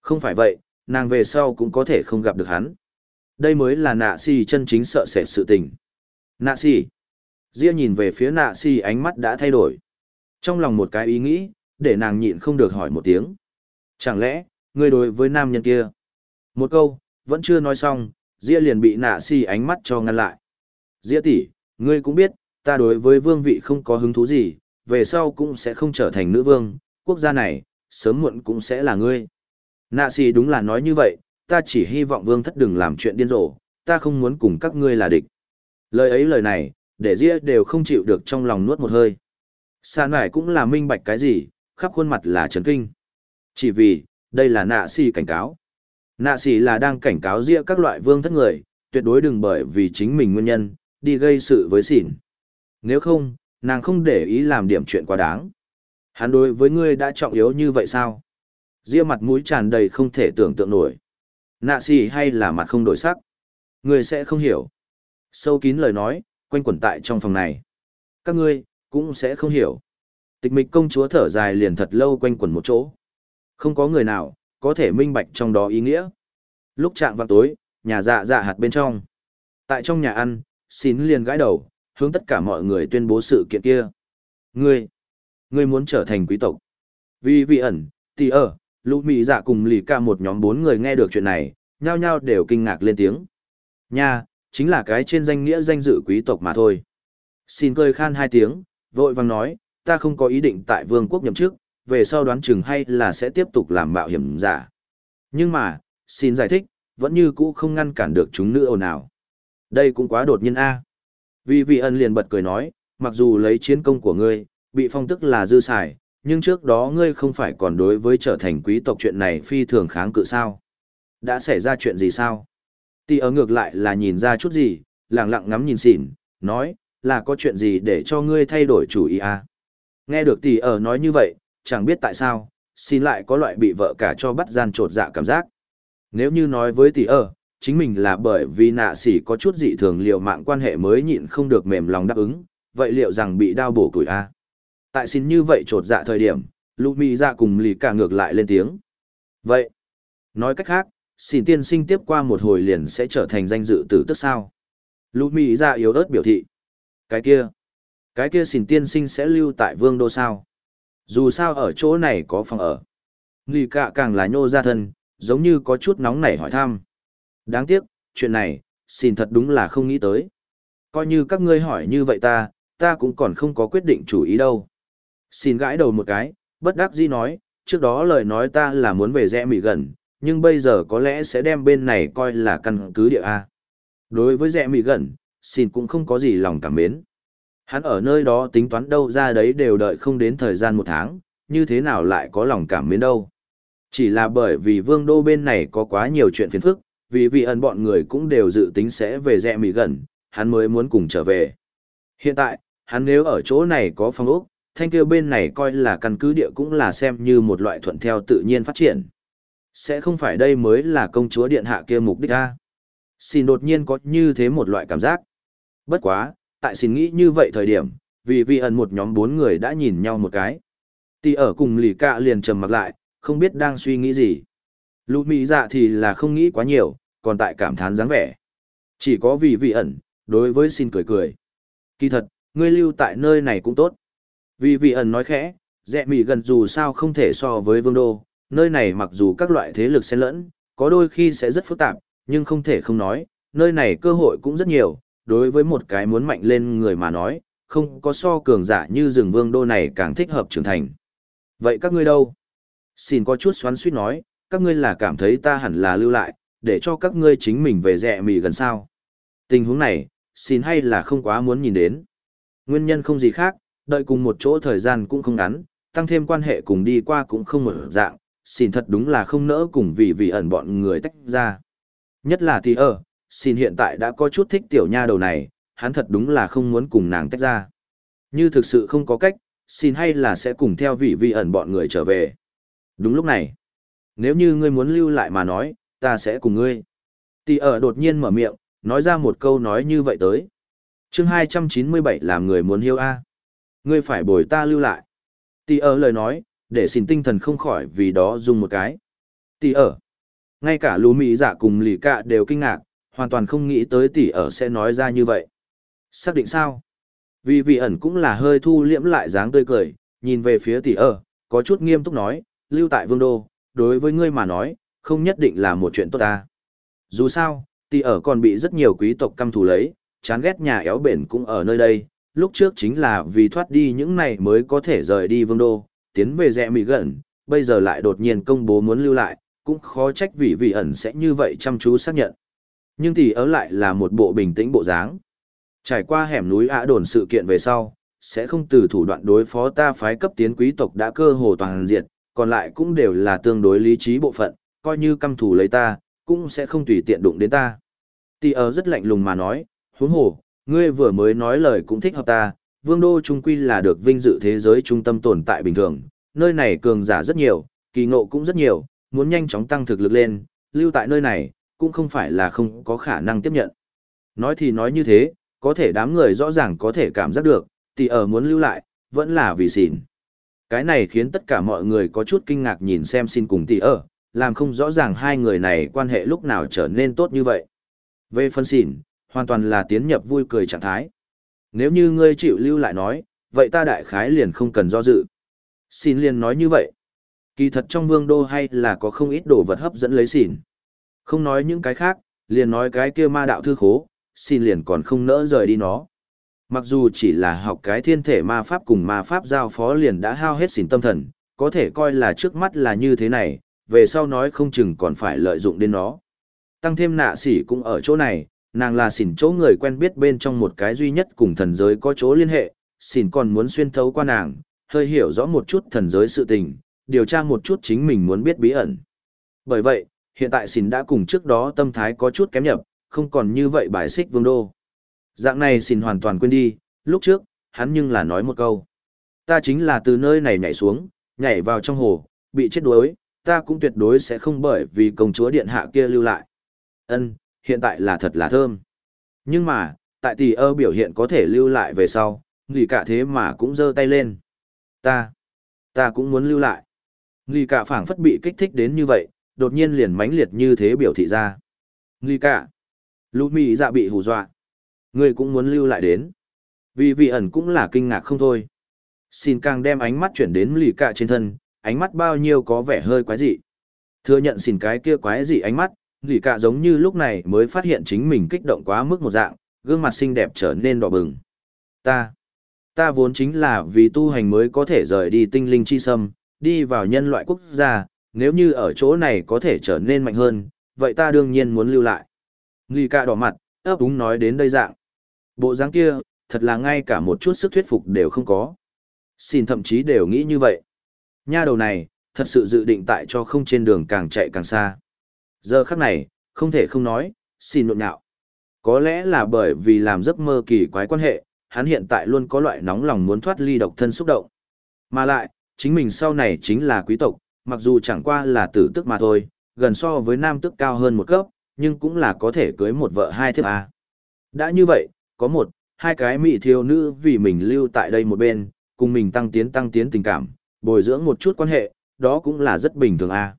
Không phải vậy, nàng về sau cũng có thể không gặp được hắn. Đây mới là nạ xỉ chân chính sợ sệt sự tình. Nạ xỉ. Ria nhìn về phía nạ xỉ ánh mắt đã thay đổi. Trong lòng một cái ý nghĩ, để nàng nhịn không được hỏi một tiếng. Chẳng lẽ, ngươi đối với nam nhân kia? Một câu, vẫn chưa nói xong, Ria liền bị nạ si ánh mắt cho ngăn lại. Ria tỷ, ngươi cũng biết, ta đối với vương vị không có hứng thú gì, về sau cũng sẽ không trở thành nữ vương, quốc gia này, sớm muộn cũng sẽ là ngươi. Nạ xì đúng là nói như vậy, ta chỉ hy vọng vương thất đừng làm chuyện điên rồ, ta không muốn cùng các ngươi là địch. Lời ấy lời này, để ria đều không chịu được trong lòng nuốt một hơi. Sàn nải cũng là minh bạch cái gì, khắp khuôn mặt là chấn kinh. Chỉ vì, đây là nạ xì cảnh cáo. Nạ xì là đang cảnh cáo ria các loại vương thất người, tuyệt đối đừng bởi vì chính mình nguyên nhân, đi gây sự với xỉn. Nếu không, nàng không để ý làm điểm chuyện quá đáng. Hắn đối với ngươi đã trọng yếu như vậy sao? Ria mặt mũi tràn đầy không thể tưởng tượng nổi. Nạ xì hay là mặt không đổi sắc? Ngươi sẽ không hiểu. Sâu kín lời nói, quanh quẩn tại trong phòng này. Các ngươi, cũng sẽ không hiểu. Tịch mịch công chúa thở dài liền thật lâu quanh quẩn một chỗ. Không có người nào, có thể minh bạch trong đó ý nghĩa. Lúc chạm vào tối, nhà dạ dạ hạt bên trong. Tại trong nhà ăn, xin liền gãi đầu, hướng tất cả mọi người tuyên bố sự kiện kia. Ngươi, ngươi muốn trở thành quý tộc. Vì vị ẩn, tì ở, lũ mỹ dạ cùng lì ca một nhóm bốn người nghe được chuyện này, nhao nhao đều kinh ngạc lên tiếng. Nha, chính là cái trên danh nghĩa danh dự quý tộc mà thôi. Xin cười khan hai tiếng, vội vàng nói, ta không có ý định tại vương quốc nhậm chức, về sau đoán chừng hay là sẽ tiếp tục làm mạo hiểm giả. Nhưng mà, xin giải thích, vẫn như cũ không ngăn cản được chúng nữ ồn ào. Đây cũng quá đột nhiên a. Vì vị ân liền bật cười nói, mặc dù lấy chiến công của ngươi, bị phong tức là dư xài, nhưng trước đó ngươi không phải còn đối với trở thành quý tộc chuyện này phi thường kháng cự sao. Đã xảy ra chuyện gì sao? Tì ở ngược lại là nhìn ra chút gì, lặng lặng ngắm nhìn xỉn, nói, là có chuyện gì để cho ngươi thay đổi chủ ý à? Nghe được tỷ ở nói như vậy, chẳng biết tại sao, xin lại có loại bị vợ cả cho bắt gian trột dạ cảm giác. Nếu như nói với tỷ ở, chính mình là bởi vì nạ sỉ có chút dị thường liệu mạng quan hệ mới nhịn không được mềm lòng đáp ứng, vậy liệu rằng bị đau bổ tuổi a? À? Tại xin như vậy trột dạ thời điểm, lũ mỹ dạ cùng lì cả ngược lại lên tiếng. Vậy, nói cách khác, xin tiên sinh tiếp qua một hồi liền sẽ trở thành danh dự tử tức sao? Lũ mỹ dạ yếu ớt biểu thị. Cái kia, cái kia xin tiên sinh sẽ lưu tại vương đô sao? Dù sao ở chỗ này có phòng ở. Lì cả càng là nhô ra thân, giống như có chút nóng nảy hỏi thăm. Đáng tiếc, chuyện này, xin thật đúng là không nghĩ tới. Coi như các ngươi hỏi như vậy ta, ta cũng còn không có quyết định chủ ý đâu. Xin gãi đầu một cái, bất đắc dĩ nói, trước đó lời nói ta là muốn về rẽ mị gần, nhưng bây giờ có lẽ sẽ đem bên này coi là căn cứ địa A. Đối với rẽ mị gần, xin cũng không có gì lòng cảm mến. Hắn ở nơi đó tính toán đâu ra đấy đều đợi không đến thời gian một tháng, như thế nào lại có lòng cảm mến đâu. Chỉ là bởi vì vương đô bên này có quá nhiều chuyện phiền phức, vì vị ẩn bọn người cũng đều dự tính sẽ về rẽ mì gần, hắn mới muốn cùng trở về. Hiện tại, hắn nếu ở chỗ này có phong ốc, thanh kêu bên này coi là căn cứ địa cũng là xem như một loại thuận theo tự nhiên phát triển. Sẽ không phải đây mới là công chúa điện hạ kia mục đích a Xin đột nhiên có như thế một loại cảm giác. Bất quá, tại xin nghĩ như vậy thời điểm, vì vị ẩn một nhóm bốn người đã nhìn nhau một cái. Tì ở cùng lì cạ liền trầm mặt lại, không biết đang suy nghĩ gì. Lũ mỹ dạ thì là không nghĩ quá nhiều, còn tại cảm thán dáng vẻ. Chỉ có vì vị ẩn, đối với xin cười cười. Kỳ thật, ngươi lưu tại nơi này cũng tốt. Vì vị ẩn nói khẽ, dẹ mỉ gần dù sao không thể so với vương đô, nơi này mặc dù các loại thế lực xen lẫn, có đôi khi sẽ rất phức tạp, nhưng không thể không nói, nơi này cơ hội cũng rất nhiều, đối với một cái muốn mạnh lên người mà nói, không có so cường giả như rừng vương đô này càng thích hợp trưởng thành. Vậy các ngươi đâu? Xin có chút xoắn suýt nói, các ngươi là cảm thấy ta hẳn là lưu lại, để cho các ngươi chính mình về rẹ mì gần sao. Tình huống này, xin hay là không quá muốn nhìn đến. Nguyên nhân không gì khác, đợi cùng một chỗ thời gian cũng không ngắn, tăng thêm quan hệ cùng đi qua cũng không một dạng, xin thật đúng là không nỡ cùng vì vì ẩn bọn người tách ra. Nhất là thì ở, xin hiện tại đã có chút thích tiểu nha đầu này, hắn thật đúng là không muốn cùng nàng tách ra. Như thực sự không có cách, xin hay là sẽ cùng theo vị vi ẩn bọn người trở về. Đúng lúc này, nếu như ngươi muốn lưu lại mà nói, ta sẽ cùng ngươi. Tỷ ở đột nhiên mở miệng, nói ra một câu nói như vậy tới. chương 297 làm người muốn hiêu A. Ngươi phải bồi ta lưu lại. Tỷ ở lời nói, để xin tinh thần không khỏi vì đó dùng một cái. Tỷ ở. Ngay cả lú mỹ giả cùng lì cạ đều kinh ngạc, hoàn toàn không nghĩ tới tỷ ở sẽ nói ra như vậy. Xác định sao? Vì vị ẩn cũng là hơi thu liễm lại dáng tươi cười, nhìn về phía tỷ ở, có chút nghiêm túc nói, lưu tại vương đô, đối với ngươi mà nói, không nhất định là một chuyện tốt ta. Dù sao, tỷ ở còn bị rất nhiều quý tộc căm thù lấy, chán ghét nhà éo bển cũng ở nơi đây, lúc trước chính là vì thoát đi những này mới có thể rời đi vương đô, tiến về rẽ mì gần, bây giờ lại đột nhiên công bố muốn lưu lại, cũng khó trách vị vị ẩn sẽ như vậy chăm chú xác nhận. Nhưng thì ở lại là một bộ bình tĩnh bộ dáng. Trải qua hẻm núi ạ đồn sự kiện về sau, sẽ không từ thủ đoạn đối phó ta phái cấp tiến quý tộc đã cơ hồ toàn diệt, còn lại cũng đều là tương đối lý trí bộ phận, coi như căm thù lấy ta, cũng sẽ không tùy tiện đụng đến ta. Tỷ ở rất lạnh lùng mà nói, huống hồ, ngươi vừa mới nói lời cũng thích hợp ta, vương đô trung quy là được vinh dự thế giới trung tâm tồn tại bình thường, nơi này cường giả rất nhiều, kỳ ngộ cũng rất nhiều, muốn nhanh chóng tăng thực lực lên, lưu tại nơi này, cũng không phải là không có khả năng tiếp nhận. Nói thì nói như thế, có thể đám người rõ ràng có thể cảm giác được, tỷ ở muốn lưu lại, vẫn là vì xỉn. Cái này khiến tất cả mọi người có chút kinh ngạc nhìn xem xin cùng tỷ ở, làm không rõ ràng hai người này quan hệ lúc nào trở nên tốt như vậy. Về phân xỉn, hoàn toàn là tiến nhập vui cười trạng thái. Nếu như ngươi chịu lưu lại nói, vậy ta đại khái liền không cần do dự. Xin liền nói như vậy. Kỳ thật trong vương đô hay là có không ít đồ vật hấp dẫn lấy xỉn. Không nói những cái khác, liền nói cái kia ma đạo thư khố, xin liền còn không nỡ rời đi nó. Mặc dù chỉ là học cái thiên thể ma pháp cùng ma pháp giao phó liền đã hao hết xỉn tâm thần, có thể coi là trước mắt là như thế này, về sau nói không chừng còn phải lợi dụng đến nó. Tăng thêm nạ sỉ cũng ở chỗ này, nàng là xỉn chỗ người quen biết bên trong một cái duy nhất cùng thần giới có chỗ liên hệ, xỉn còn muốn xuyên thấu qua nàng, hơi hiểu rõ một chút thần giới sự tình, điều tra một chút chính mình muốn biết bí ẩn. Bởi vậy, hiện tại xin đã cùng trước đó tâm thái có chút kém nhập, không còn như vậy bài xích vương đô. Dạng này xin hoàn toàn quên đi, lúc trước, hắn nhưng là nói một câu. Ta chính là từ nơi này nhảy xuống, nhảy vào trong hồ, bị chết đuối, ta cũng tuyệt đối sẽ không bởi vì công chúa điện hạ kia lưu lại. Ân, hiện tại là thật là thơm. Nhưng mà, tại tỷ ơ biểu hiện có thể lưu lại về sau, nghỉ cả thế mà cũng giơ tay lên. Ta, ta cũng muốn lưu lại. Nghỉ cả phảng phất bị kích thích đến như vậy, đột nhiên liền mãnh liệt như thế biểu thị ra. Nguy cả, lũ mỹ dạ bị hù dọa. Người cũng muốn lưu lại đến. Vì vị ẩn cũng là kinh ngạc không thôi. Xin càng đem ánh mắt chuyển đến lì cả trên thân, ánh mắt bao nhiêu có vẻ hơi quái dị. Thừa nhận xin cái kia quái dị ánh mắt, lì cả giống như lúc này mới phát hiện chính mình kích động quá mức một dạng, gương mặt xinh đẹp trở nên đỏ bừng. Ta, ta vốn chính là vì tu hành mới có thể rời đi tinh linh chi sâm, đi vào nhân loại quốc gia, nếu như ở chỗ này có thể trở nên mạnh hơn, vậy ta đương nhiên muốn lưu lại. Nghi cả đỏ mặt, ấp úng nói đến đây dạng. Bộ dáng kia, thật là ngay cả một chút sức thuyết phục đều không có. Xin thậm chí đều nghĩ như vậy. Nha đầu này, thật sự dự định tại cho không trên đường càng chạy càng xa. Giờ khắc này, không thể không nói, xin nộn nhạo. Có lẽ là bởi vì làm giấc mơ kỳ quái quan hệ, hắn hiện tại luôn có loại nóng lòng muốn thoát ly độc thân xúc động. Mà lại, chính mình sau này chính là quý tộc, mặc dù chẳng qua là tử tức mà thôi, gần so với nam tức cao hơn một cấp, nhưng cũng là có thể cưới một vợ hai thiếp à. Đã như vậy, có một, hai cái mỹ thiếu nữ vì mình lưu tại đây một bên, cùng mình tăng tiến tăng tiến tình cảm, bồi dưỡng một chút quan hệ, đó cũng là rất bình thường à.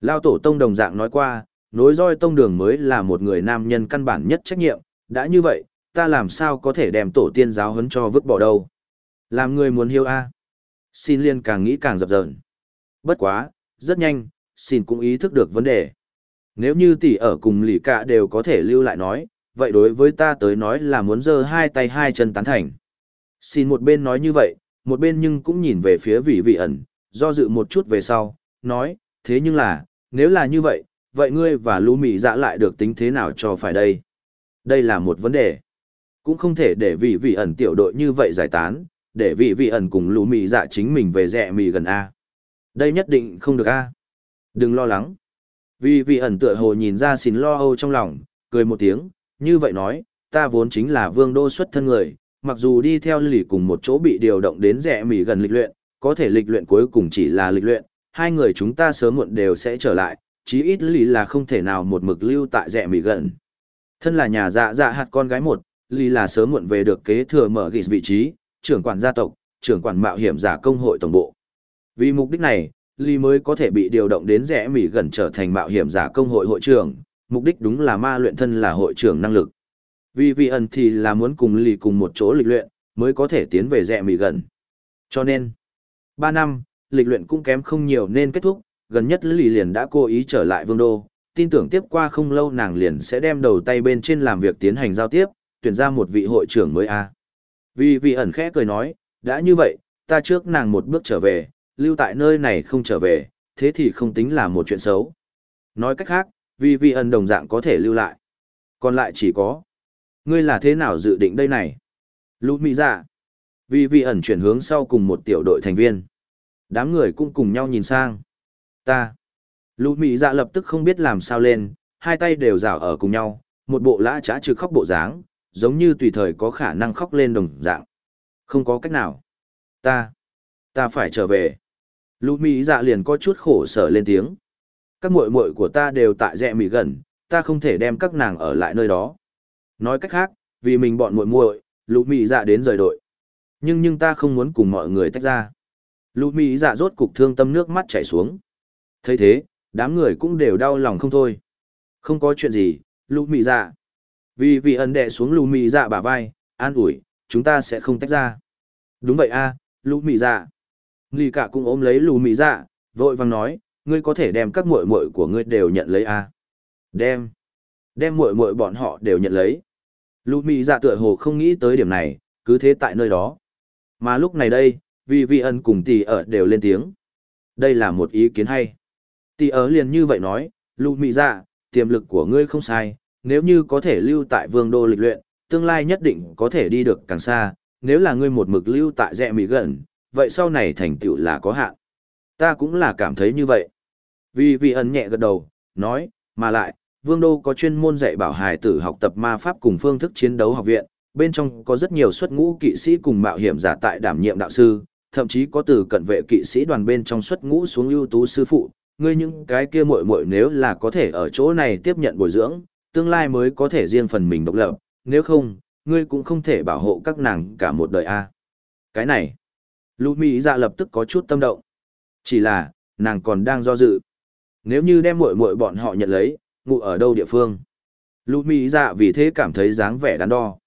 Lao tổ tông đồng dạng nói qua, nối roi tông đường mới là một người nam nhân căn bản nhất trách nhiệm, đã như vậy, ta làm sao có thể đem tổ tiên giáo huấn cho vứt bỏ đâu. Làm người muốn hiếu a Xin liên càng nghĩ càng dập dờn. Bất quá, rất nhanh, xin cũng ý thức được vấn đề. Nếu như tỷ ở cùng lì cả đều có thể lưu lại nói, vậy đối với ta tới nói là muốn giơ hai tay hai chân tán thành. Xin một bên nói như vậy, một bên nhưng cũng nhìn về phía vị vị ẩn, do dự một chút về sau, nói, thế nhưng là, nếu là như vậy, vậy ngươi và Lũ Mị Dạ lại được tính thế nào cho phải đây? Đây là một vấn đề. Cũng không thể để vị vị ẩn tiểu đội như vậy giải tán, để vị vị ẩn cùng Lũ Mị Dạ chính mình về rẻ mị gần A. Đây nhất định không được A. Đừng lo lắng. Vì vị ẩn tựa hồ nhìn ra xin lo âu trong lòng, cười một tiếng, như vậy nói, ta vốn chính là vương đô xuất thân người, mặc dù đi theo lì cùng một chỗ bị điều động đến rẻ mỉ gần lịch luyện, có thể lịch luyện cuối cùng chỉ là lịch luyện, hai người chúng ta sớm muộn đều sẽ trở lại, chí ít lì là không thể nào một mực lưu tại rẻ mỉ gần. Thân là nhà dạ dạ hạt con gái một, lì là sớm muộn về được kế thừa mở ghi vị trí, trưởng quản gia tộc, trưởng quản mạo hiểm giả công hội tổng bộ. Vì mục đích này, Lý mới có thể bị điều động đến rẽ mỉ gần trở thành mạo hiểm giả công hội hội trưởng, mục đích đúng là ma luyện thân là hội trưởng năng lực. Vì vị ẩn thì là muốn cùng Lý cùng một chỗ lịch luyện, mới có thể tiến về rẽ mỉ gần. Cho nên, 3 năm, lịch luyện cũng kém không nhiều nên kết thúc, gần nhất Lý liền đã cố ý trở lại vương đô, tin tưởng tiếp qua không lâu nàng liền sẽ đem đầu tay bên trên làm việc tiến hành giao tiếp, tuyển ra một vị hội trưởng mới a. Vì vị ẩn khẽ cười nói, đã như vậy, ta trước nàng một bước trở về, lưu tại nơi này không trở về, thế thì không tính là một chuyện xấu. Nói cách khác, vì vi ẩn đồng dạng có thể lưu lại. Còn lại chỉ có, ngươi là thế nào dự định đây này? Lũ mỹ dạ. Vì vi ẩn chuyển hướng sau cùng một tiểu đội thành viên. Đám người cũng cùng nhau nhìn sang. Ta. Lũ mỹ dạ lập tức không biết làm sao lên, hai tay đều rảo ở cùng nhau, một bộ lã trá trừ khóc bộ dáng, giống như tùy thời có khả năng khóc lên đồng dạng. Không có cách nào. Ta. Ta phải trở về. Lũ mỹ dạ liền có chút khổ sở lên tiếng. Các muội muội của ta đều tại rẽ mỹ gần, ta không thể đem các nàng ở lại nơi đó. Nói cách khác, vì mình bọn muội muội, lũ mỹ dạ đến rời đội. Nhưng nhưng ta không muốn cùng mọi người tách ra. Lũ mỹ dạ rốt cục thương tâm nước mắt chảy xuống. thấy thế, đám người cũng đều đau lòng không thôi. Không có chuyện gì, lũ mỹ dạ. Vì vị ẩn đệ xuống lũ mỹ dạ bả vai, an ủi, chúng ta sẽ không tách ra. Đúng vậy a, lũ mỹ dạ. Nghi cả cũng ôm lấy lù mị dạ, vội vàng nói, ngươi có thể đem các muội muội của ngươi đều nhận lấy à? Đem. Đem muội muội bọn họ đều nhận lấy. lù mị dạ tựa hồ không nghĩ tới điểm này, cứ thế tại nơi đó. Mà lúc này đây, vì Vi Ân cùng tỷ ở đều lên tiếng. Đây là một ý kiến hay. Tỷ ở liền như vậy nói, lù mị dạ, tiềm lực của ngươi không sai, nếu như có thể lưu tại vương đô lịch luyện, tương lai nhất định có thể đi được càng xa, nếu là ngươi một mực lưu tại rẽ mỹ gần, vậy sau này thành tựu là có hạn. Ta cũng là cảm thấy như vậy. Vì vị ẩn nhẹ gật đầu, nói, mà lại, vương đô có chuyên môn dạy bảo hài tử học tập ma pháp cùng phương thức chiến đấu học viện, bên trong có rất nhiều xuất ngũ kỵ sĩ cùng mạo hiểm giả tại đảm nhiệm đạo sư, thậm chí có từ cận vệ kỵ sĩ đoàn bên trong xuất ngũ xuống ưu tú sư phụ, ngươi những cái kia muội muội nếu là có thể ở chỗ này tiếp nhận bồi dưỡng, tương lai mới có thể riêng phần mình độc lập, nếu không, ngươi cũng không thể bảo hộ các nàng cả một đời a. Cái này, Lũ Mỹ dạ lập tức có chút tâm động. Chỉ là, nàng còn đang do dự. Nếu như đem muội muội bọn họ nhận lấy, ngụ ở đâu địa phương? Lũ Mỹ dạ vì thế cảm thấy dáng vẻ đắn đo.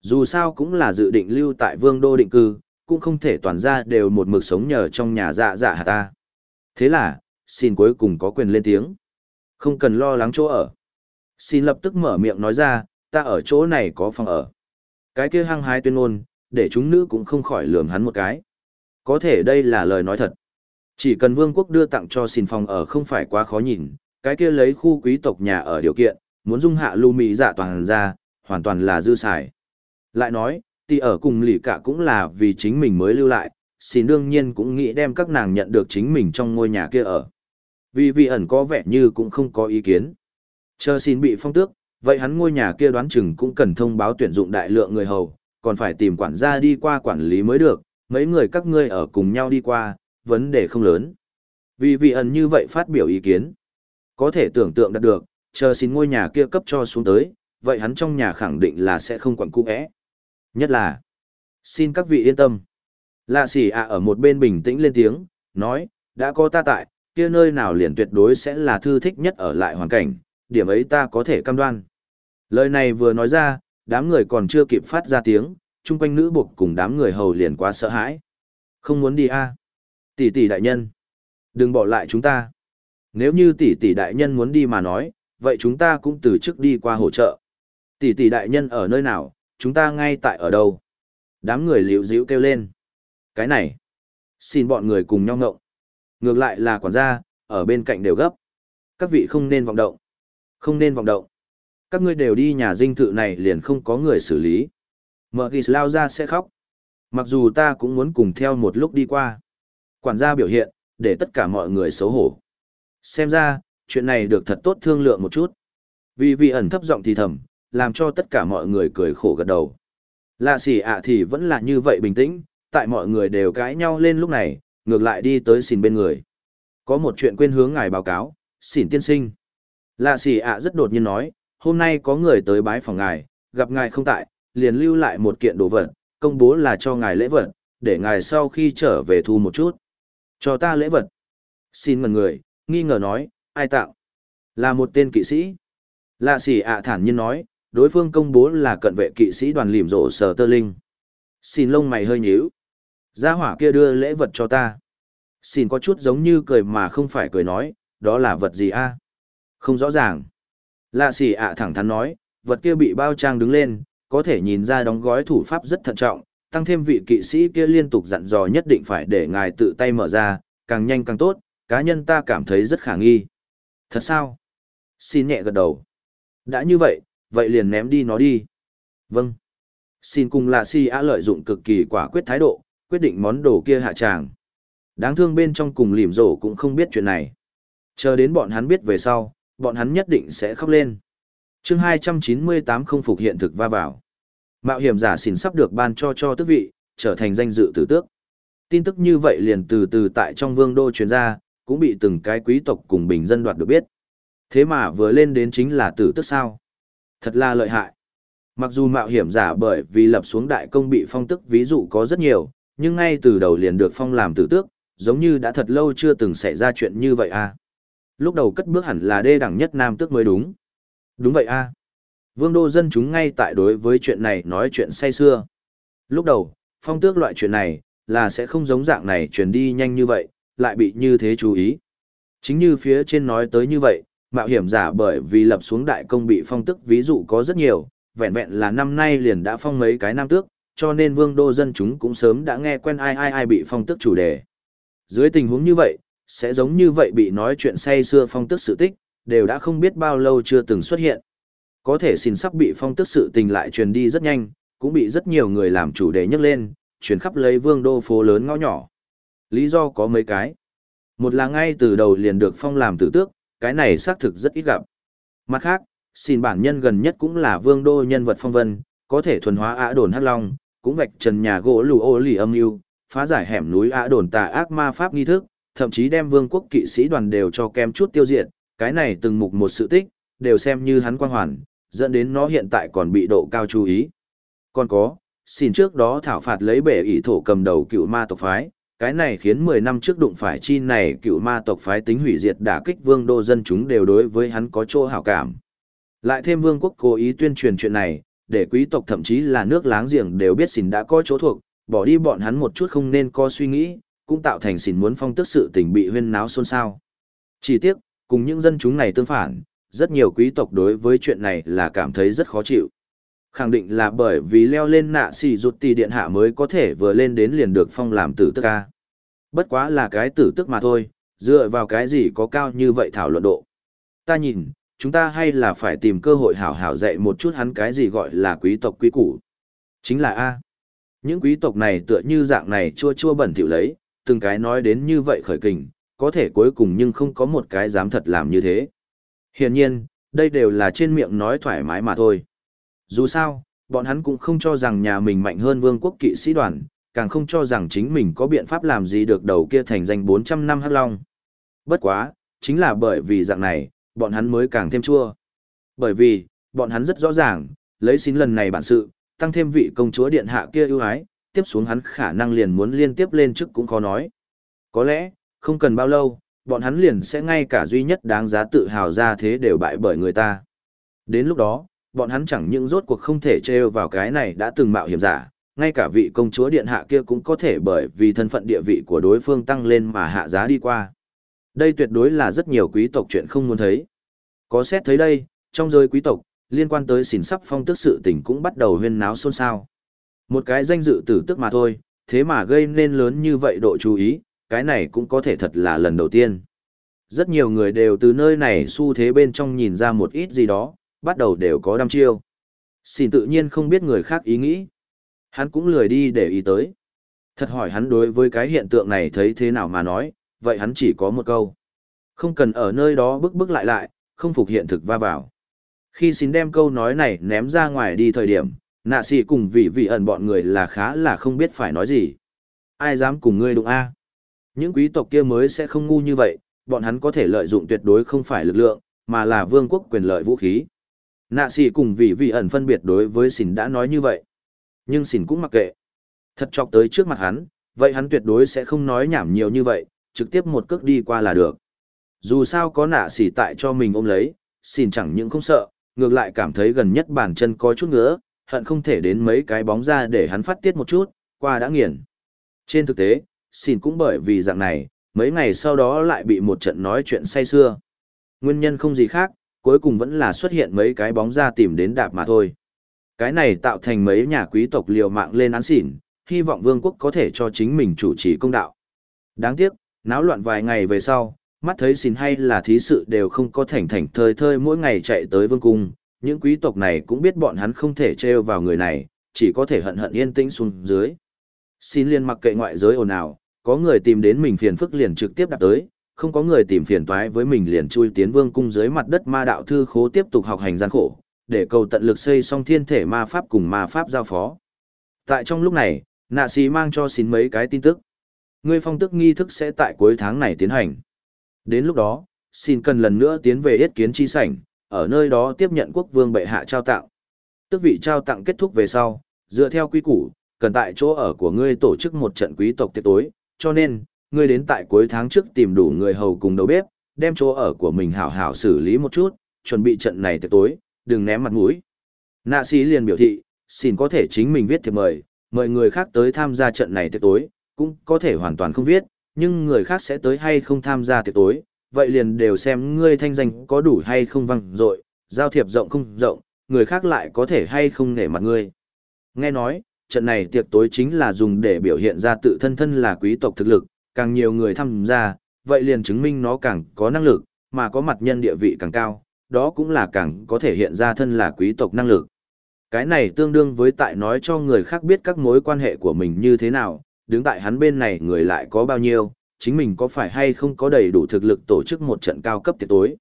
Dù sao cũng là dự định lưu tại vương đô định cư, cũng không thể toàn ra đều một mực sống nhờ trong nhà dạ dạ Hà ta. Thế là, xin cuối cùng có quyền lên tiếng. Không cần lo lắng chỗ ở. Xin lập tức mở miệng nói ra, ta ở chỗ này có phòng ở. Cái kia hăng hái tuyên ngôn, để chúng nữ cũng không khỏi lườm hắn một cái. Có thể đây là lời nói thật. Chỉ cần vương quốc đưa tặng cho xin phòng ở không phải quá khó nhìn, cái kia lấy khu quý tộc nhà ở điều kiện, muốn dung hạ lưu mỹ dạ toàn ra, hoàn toàn là dư xài. Lại nói, tỷ ở cùng lì cả cũng là vì chính mình mới lưu lại, xin đương nhiên cũng nghĩ đem các nàng nhận được chính mình trong ngôi nhà kia ở. Vì vị ẩn có vẻ như cũng không có ý kiến. Chờ xin bị phong tước, vậy hắn ngôi nhà kia đoán chừng cũng cần thông báo tuyển dụng đại lượng người hầu, còn phải tìm quản gia đi qua quản lý mới được, mấy người các ngươi ở cùng nhau đi qua, vấn đề không lớn. Vì vị ẩn như vậy phát biểu ý kiến. Có thể tưởng tượng đạt được, chờ xin ngôi nhà kia cấp cho xuống tới, vậy hắn trong nhà khẳng định là sẽ không quản cung ẽ. Nhất là, xin các vị yên tâm. Lạ xỉ ạ ở một bên bình tĩnh lên tiếng, nói, đã có ta tại, kia nơi nào liền tuyệt đối sẽ là thư thích nhất ở lại hoàn cảnh, điểm ấy ta có thể cam đoan. Lời này vừa nói ra, đám người còn chưa kịp phát ra tiếng, chung quanh nữ buộc cùng đám người hầu liền quá sợ hãi. Không muốn đi a à? Tỷ tỷ đại nhân. Đừng bỏ lại chúng ta. Nếu như tỷ tỷ đại nhân muốn đi mà nói, vậy chúng ta cũng từ chức đi qua hỗ trợ. Tỷ tỷ đại nhân ở nơi nào, chúng ta ngay tại ở đâu. Đám người liễu dĩu kêu lên. Cái này. Xin bọn người cùng nhau ngộng. Ngược lại là quản gia, ở bên cạnh đều gấp. Các vị không nên vọng động. Không nên vọng động. Các ngươi đều đi nhà dinh thự này liền không có người xử lý. Mở ghi lao ra sẽ khóc. Mặc dù ta cũng muốn cùng theo một lúc đi qua. Quản gia biểu hiện, để tất cả mọi người xấu hổ. Xem ra, chuyện này được thật tốt thương lượng một chút. Vì vị ẩn thấp giọng thì thầm, làm cho tất cả mọi người cười khổ gật đầu. Lạ xỉ ạ thì vẫn là như vậy bình tĩnh, tại mọi người đều cãi nhau lên lúc này, ngược lại đi tới xin bên người. Có một chuyện quên hướng ngài báo cáo, xỉn tiên sinh. Lạ xỉ ạ rất đột nhiên nói, hôm nay có người tới bái phòng ngài, gặp ngài không tại, liền lưu lại một kiện đồ vật, công bố là cho ngài lễ vật, để ngài sau khi trở về thu một chút. Cho ta lễ vật. Xin ngần người, nghi ngờ nói, ai tạo? Là một tên kỵ sĩ. Lạ sỉ ạ thản nhiên nói, đối phương công bố là cận vệ kỵ sĩ đoàn lìm rộ sở tơ linh. Xin lông mày hơi nhíu. Gia hỏa kia đưa lễ vật cho ta. Xin có chút giống như cười mà không phải cười nói, đó là vật gì a? Không rõ ràng. Lạ sỉ ạ thẳng thắn nói, vật kia bị bao trang đứng lên, có thể nhìn ra đóng gói thủ pháp rất thận trọng, tăng thêm vị kỵ sĩ kia liên tục dặn dò nhất định phải để ngài tự tay mở ra, càng nhanh càng tốt, cá nhân ta cảm thấy rất khả nghi. Thật sao? Xin nhẹ gật đầu. Đã như vậy, vậy liền ném đi nó đi. Vâng. Xin cùng là si á lợi dụng cực kỳ quả quyết thái độ, quyết định món đồ kia hạ tràng. Đáng thương bên trong cùng lìm rổ cũng không biết chuyện này. Chờ đến bọn hắn biết về sau, bọn hắn nhất định sẽ khóc lên. chương 298 không phục hiện thực va vào. Mạo hiểm giả xỉn sắp được ban cho cho tước vị, trở thành danh dự tử tước. Tin tức như vậy liền từ từ tại trong vương đô truyền ra, cũng bị từng cái quý tộc cùng bình dân đoạt được biết. Thế mà vừa lên đến chính là tử tước sao. Thật là lợi hại. Mặc dù mạo hiểm giả bởi vì lập xuống đại công bị phong tức ví dụ có rất nhiều, nhưng ngay từ đầu liền được phong làm tử tước, giống như đã thật lâu chưa từng xảy ra chuyện như vậy à. Lúc đầu cất bước hẳn là đê đẳng nhất nam tước mới đúng. Đúng vậy à. Vương đô dân chúng ngay tại đối với chuyện này nói chuyện say xưa. Lúc đầu, phong tước loại chuyện này, là sẽ không giống dạng này truyền đi nhanh như vậy, lại bị như thế chú ý. Chính như phía trên nói tới như vậy, mạo hiểm giả bởi vì lập xuống đại công bị phong tước ví dụ có rất nhiều, vẹn vẹn là năm nay liền đã phong mấy cái nam tước, cho nên vương đô dân chúng cũng sớm đã nghe quen ai ai ai bị phong tước chủ đề. Dưới tình huống như vậy, sẽ giống như vậy bị nói chuyện say xưa phong tước sự tích, đều đã không biết bao lâu chưa từng xuất hiện. Có thể xin sắp bị phong tức sự tình lại truyền đi rất nhanh, cũng bị rất nhiều người làm chủ đề nhắc lên, truyền khắp lấy vương đô phố lớn ngõ nhỏ. Lý do có mấy cái. Một là ngay từ đầu liền được phong làm tử tước, cái này xác thực rất ít gặp. Mặt khác, xin bản nhân gần nhất cũng là vương đô nhân vật phong vân, có thể thuần hóa ả đồn hắc long, cũng vạch trần nhà gỗ lù ô lì âm mưu phá giải hẻm núi ả đồn tà ác ma pháp nghi thức, thậm chí đem vương quốc kỵ sĩ đoàn đều cho kem chút tiêu diệt, cái này từng mục một sự tích, đều xem như hắn quan hoàn, dẫn đến nó hiện tại còn bị độ cao chú ý. Còn có, xin trước đó thảo phạt lấy bể ỷ thổ cầm đầu cựu ma tộc phái, cái này khiến 10 năm trước đụng phải chi này cựu ma tộc phái tính hủy diệt đả kích vương đô dân chúng đều đối với hắn có chỗ hảo cảm. Lại thêm vương quốc cố ý tuyên truyền chuyện này, để quý tộc thậm chí là nước láng giềng đều biết xỉn đã có chỗ thuộc, bỏ đi bọn hắn một chút không nên có suy nghĩ, cũng tạo thành xỉn muốn phong tức sự tình bị huyên náo xôn xao. Chỉ tiếc, cùng những dân chúng này tương phản, rất nhiều quý tộc đối với chuyện này là cảm thấy rất khó chịu. Khẳng định là bởi vì leo lên nạ xì rụt tì điện hạ mới có thể vừa lên đến liền được phong làm tử tức ca. Bất quá là cái tử tức mà thôi, dựa vào cái gì có cao như vậy thảo luận độ. Ta nhìn, chúng ta hay là phải tìm cơ hội hảo hảo dạy một chút hắn cái gì gọi là quý tộc quý củ. Chính là A. Những quý tộc này tựa như dạng này chua chua bẩn thỉu lấy, từng cái nói đến như vậy khởi kình, có thể cuối cùng nhưng không có một cái dám thật làm như thế. Hiển nhiên, đây đều là trên miệng nói thoải mái mà thôi. Dù sao, bọn hắn cũng không cho rằng nhà mình mạnh hơn vương quốc kỵ sĩ đoàn, càng không cho rằng chính mình có biện pháp làm gì được đầu kia thành danh 400 năm hắc long. Bất quá, chính là bởi vì dạng này, bọn hắn mới càng thêm chua. Bởi vì, bọn hắn rất rõ ràng, lấy xin lần này bản sự, tăng thêm vị công chúa điện hạ kia ưu ái, tiếp xuống hắn khả năng liền muốn liên tiếp lên chức cũng khó nói. Có lẽ, không cần bao lâu, bọn hắn liền sẽ ngay cả duy nhất đáng giá tự hào ra thế đều bại bởi người ta. Đến lúc đó, bọn hắn chẳng những rốt cuộc không thể trêu vào cái này đã từng mạo hiểm giả, ngay cả vị công chúa điện hạ kia cũng có thể bởi vì thân phận địa vị của đối phương tăng lên mà hạ giá đi qua. Đây tuyệt đối là rất nhiều quý tộc chuyện không muốn thấy. Có xét thấy đây, trong giới quý tộc, liên quan tới xỉn sắp phong tước sự tình cũng bắt đầu huyên náo xôn xao. Một cái danh dự tử tức mà thôi, thế mà gây nên lớn như vậy độ chú ý, cái này cũng có thể thật là lần đầu tiên. Rất nhiều người đều từ nơi này xu thế bên trong nhìn ra một ít gì đó, bắt đầu đều có đăm chiêu. Xin tự nhiên không biết người khác ý nghĩ. Hắn cũng lười đi để ý tới. Thật hỏi hắn đối với cái hiện tượng này thấy thế nào mà nói, vậy hắn chỉ có một câu. Không cần ở nơi đó bước bước lại lại, không phục hiện thực va vào. Khi xin đem câu nói này ném ra ngoài đi thời điểm, nạ sĩ cùng vị vị ẩn bọn người là khá là không biết phải nói gì. Ai dám cùng ngươi đụng A? Những quý tộc kia mới sẽ không ngu như vậy, bọn hắn có thể lợi dụng tuyệt đối không phải lực lượng, mà là vương quốc quyền lợi vũ khí. Nạ sĩ cùng vị vị ẩn phân biệt đối với xỉn đã nói như vậy. Nhưng xỉn cũng mặc kệ. Thật chọc tới trước mặt hắn, vậy hắn tuyệt đối sẽ không nói nhảm nhiều như vậy, trực tiếp một cước đi qua là được. Dù sao có nạ sĩ tại cho mình ôm lấy, xỉn chẳng những không sợ, ngược lại cảm thấy gần nhất bàn chân có chút ngứa, hận không thể đến mấy cái bóng ra để hắn phát tiết một chút, qua đã nghiền. Trên thực tế, Xin cũng bởi vì dạng này, mấy ngày sau đó lại bị một trận nói chuyện say xưa. Nguyên nhân không gì khác, cuối cùng vẫn là xuất hiện mấy cái bóng ra tìm đến đạp mà thôi. Cái này tạo thành mấy nhà quý tộc liều mạng lên án xỉn, hy vọng vương quốc có thể cho chính mình chủ trì công đạo. Đáng tiếc, náo loạn vài ngày về sau, mắt thấy xin hay là thí sự đều không có thảnh thảnh thơi thơi mỗi ngày chạy tới vương cung, những quý tộc này cũng biết bọn hắn không thể trêu vào người này, chỉ có thể hận hận yên tĩnh xuống dưới. Xin liên mặc kệ ngoại giới ồn ào, có người tìm đến mình phiền phức liền trực tiếp đặt tới, không có người tìm phiền toái với mình liền chui tiến vương cung dưới mặt đất ma đạo thư khố tiếp tục học hành gian khổ, để cầu tận lực xây xong thiên thể ma pháp cùng ma pháp giao phó. Tại trong lúc này, nạ sĩ mang cho xin mấy cái tin tức. Ngươi phong tức nghi thức sẽ tại cuối tháng này tiến hành. Đến lúc đó, xin cần lần nữa tiến về yết kiến chi sảnh, ở nơi đó tiếp nhận quốc vương bệ hạ trao tặng. Tức vị trao tặng kết thúc về sau, dựa theo quy củ, cần tại chỗ ở của ngươi tổ chức một trận quý tộc tiệc tối, cho nên, ngươi đến tại cuối tháng trước tìm đủ người hầu cùng đầu bếp, đem chỗ ở của mình hảo hảo xử lý một chút, chuẩn bị trận này tới tối, đừng ném mặt mũi. Nạ sĩ liền biểu thị, xin có thể chính mình viết thiệp mời, mời người khác tới tham gia trận này tới tối, cũng có thể hoàn toàn không viết, nhưng người khác sẽ tới hay không tham gia tiệc tối, vậy liền đều xem ngươi thanh danh có đủ hay không văng dội, giao thiệp rộng không rộng, người khác lại có thể hay không nể mặt ngươi. Nghe nói, trận này tiệc tối chính là dùng để biểu hiện ra tự thân thân là quý tộc thực lực, càng nhiều người tham gia, vậy liền chứng minh nó càng có năng lực, mà có mặt nhân địa vị càng cao, đó cũng là càng có thể hiện ra thân là quý tộc năng lực. Cái này tương đương với tại nói cho người khác biết các mối quan hệ của mình như thế nào, đứng tại hắn bên này người lại có bao nhiêu, chính mình có phải hay không có đầy đủ thực lực tổ chức một trận cao cấp tiệc tối.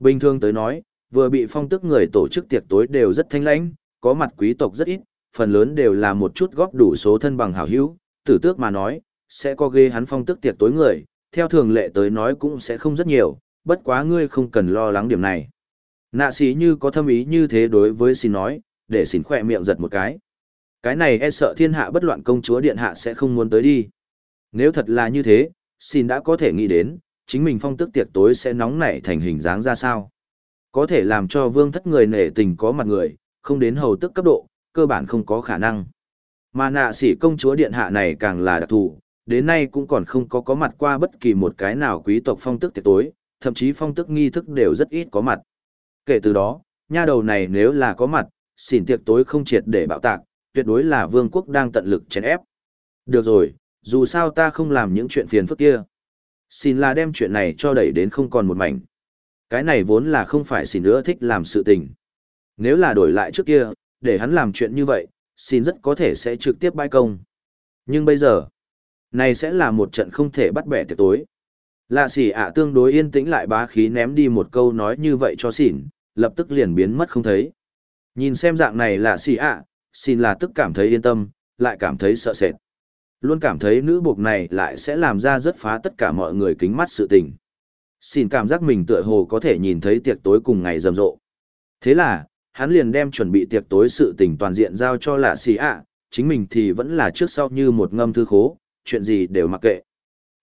Bình thường tới nói, vừa bị phong tức người tổ chức tiệc tối đều rất thanh lãnh, có mặt quý tộc rất ít, phần lớn đều là một chút góp đủ số thân bằng hảo hữu, tử tước mà nói, sẽ có ghê hắn phong tức tiệc tối người, theo thường lệ tới nói cũng sẽ không rất nhiều, bất quá ngươi không cần lo lắng điểm này. Nạ sĩ như có thâm ý như thế đối với xin nói, để xin khỏe miệng giật một cái. Cái này e sợ thiên hạ bất loạn công chúa điện hạ sẽ không muốn tới đi. Nếu thật là như thế, xin đã có thể nghĩ đến, chính mình phong tức tiệc tối sẽ nóng nảy thành hình dáng ra sao. Có thể làm cho vương thất người nể tình có mặt người, không đến hầu tức cấp độ, cơ bản không có khả năng. Mà nạ sĩ công chúa điện hạ này càng là đặc thù, đến nay cũng còn không có có mặt qua bất kỳ một cái nào quý tộc phong tức tiệc tối, thậm chí phong tức nghi thức đều rất ít có mặt. Kể từ đó, nha đầu này nếu là có mặt, xỉn tiệc tối không triệt để bạo tạc, tuyệt đối là vương quốc đang tận lực chèn ép. Được rồi, dù sao ta không làm những chuyện phiền phức kia. Xin là đem chuyện này cho đẩy đến không còn một mảnh. Cái này vốn là không phải xin nữa thích làm sự tình. Nếu là đổi lại trước kia, để hắn làm chuyện như vậy, xin rất có thể sẽ trực tiếp bãi công. Nhưng bây giờ, này sẽ là một trận không thể bắt bẻ tiệc tối. Lạ xỉ ạ tương đối yên tĩnh lại bá khí ném đi một câu nói như vậy cho xỉn, lập tức liền biến mất không thấy. Nhìn xem dạng này lạ xỉ ạ, xin là tức cảm thấy yên tâm, lại cảm thấy sợ sệt. Luôn cảm thấy nữ buộc này lại sẽ làm ra rất phá tất cả mọi người kính mắt sự tình. Xin cảm giác mình tựa hồ có thể nhìn thấy tiệc tối cùng ngày rầm rộ. Thế là, hắn liền đem chuẩn bị tiệc tối sự tình toàn diện giao cho lạ xì ạ, chính mình thì vẫn là trước sau như một ngâm thư khố, chuyện gì đều mặc kệ.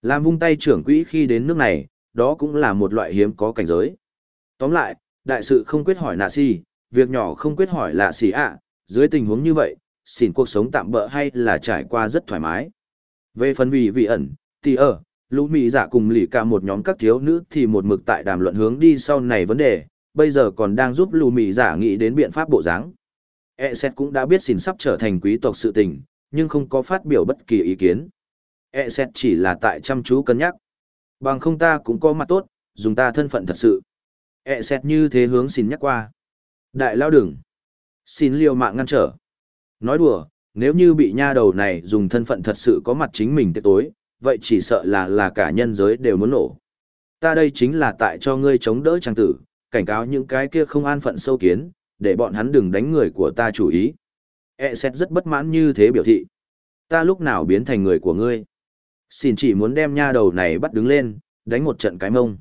Làm vung tay trưởng quỹ khi đến nước này, đó cũng là một loại hiếm có cảnh giới. Tóm lại, đại sự không quyết hỏi nạ xì, việc nhỏ không quyết hỏi lạ xì ạ, dưới tình huống như vậy, xỉn cuộc sống tạm bỡ hay là trải qua rất thoải mái. Về phần vì vị ẩn, thì ở, lũ mỹ giả dạ cùng lì cả một nhóm các thiếu nữ thì một mực tại đàm luận hướng đi sau này vấn đề, bây giờ còn đang giúp lù Mị giả nghĩ đến biện pháp bộ dáng. E xét cũng đã biết xin sắp trở thành quý tộc sự tình, nhưng không có phát biểu bất kỳ ý kiến. E xét chỉ là tại chăm chú cân nhắc. Bằng không ta cũng có mặt tốt, dùng ta thân phận thật sự. E xét như thế hướng xin nhắc qua. Đại lao đừng. Xin liều mạng ngăn trở. Nói đùa, nếu như bị nha đầu này dùng thân phận thật sự có mặt chính mình tới tối, vậy chỉ sợ là là cả nhân giới đều muốn nổ. Ta đây chính là tại cho ngươi chống đỡ trang tử, cảnh cáo những cái kia không an phận sâu kiến, để bọn hắn đừng đánh người của ta chủ ý. E xét rất bất mãn như thế biểu thị. Ta lúc nào biến thành người của ngươi? Xin chỉ muốn đem nha đầu này bắt đứng lên, đánh một trận cái mông.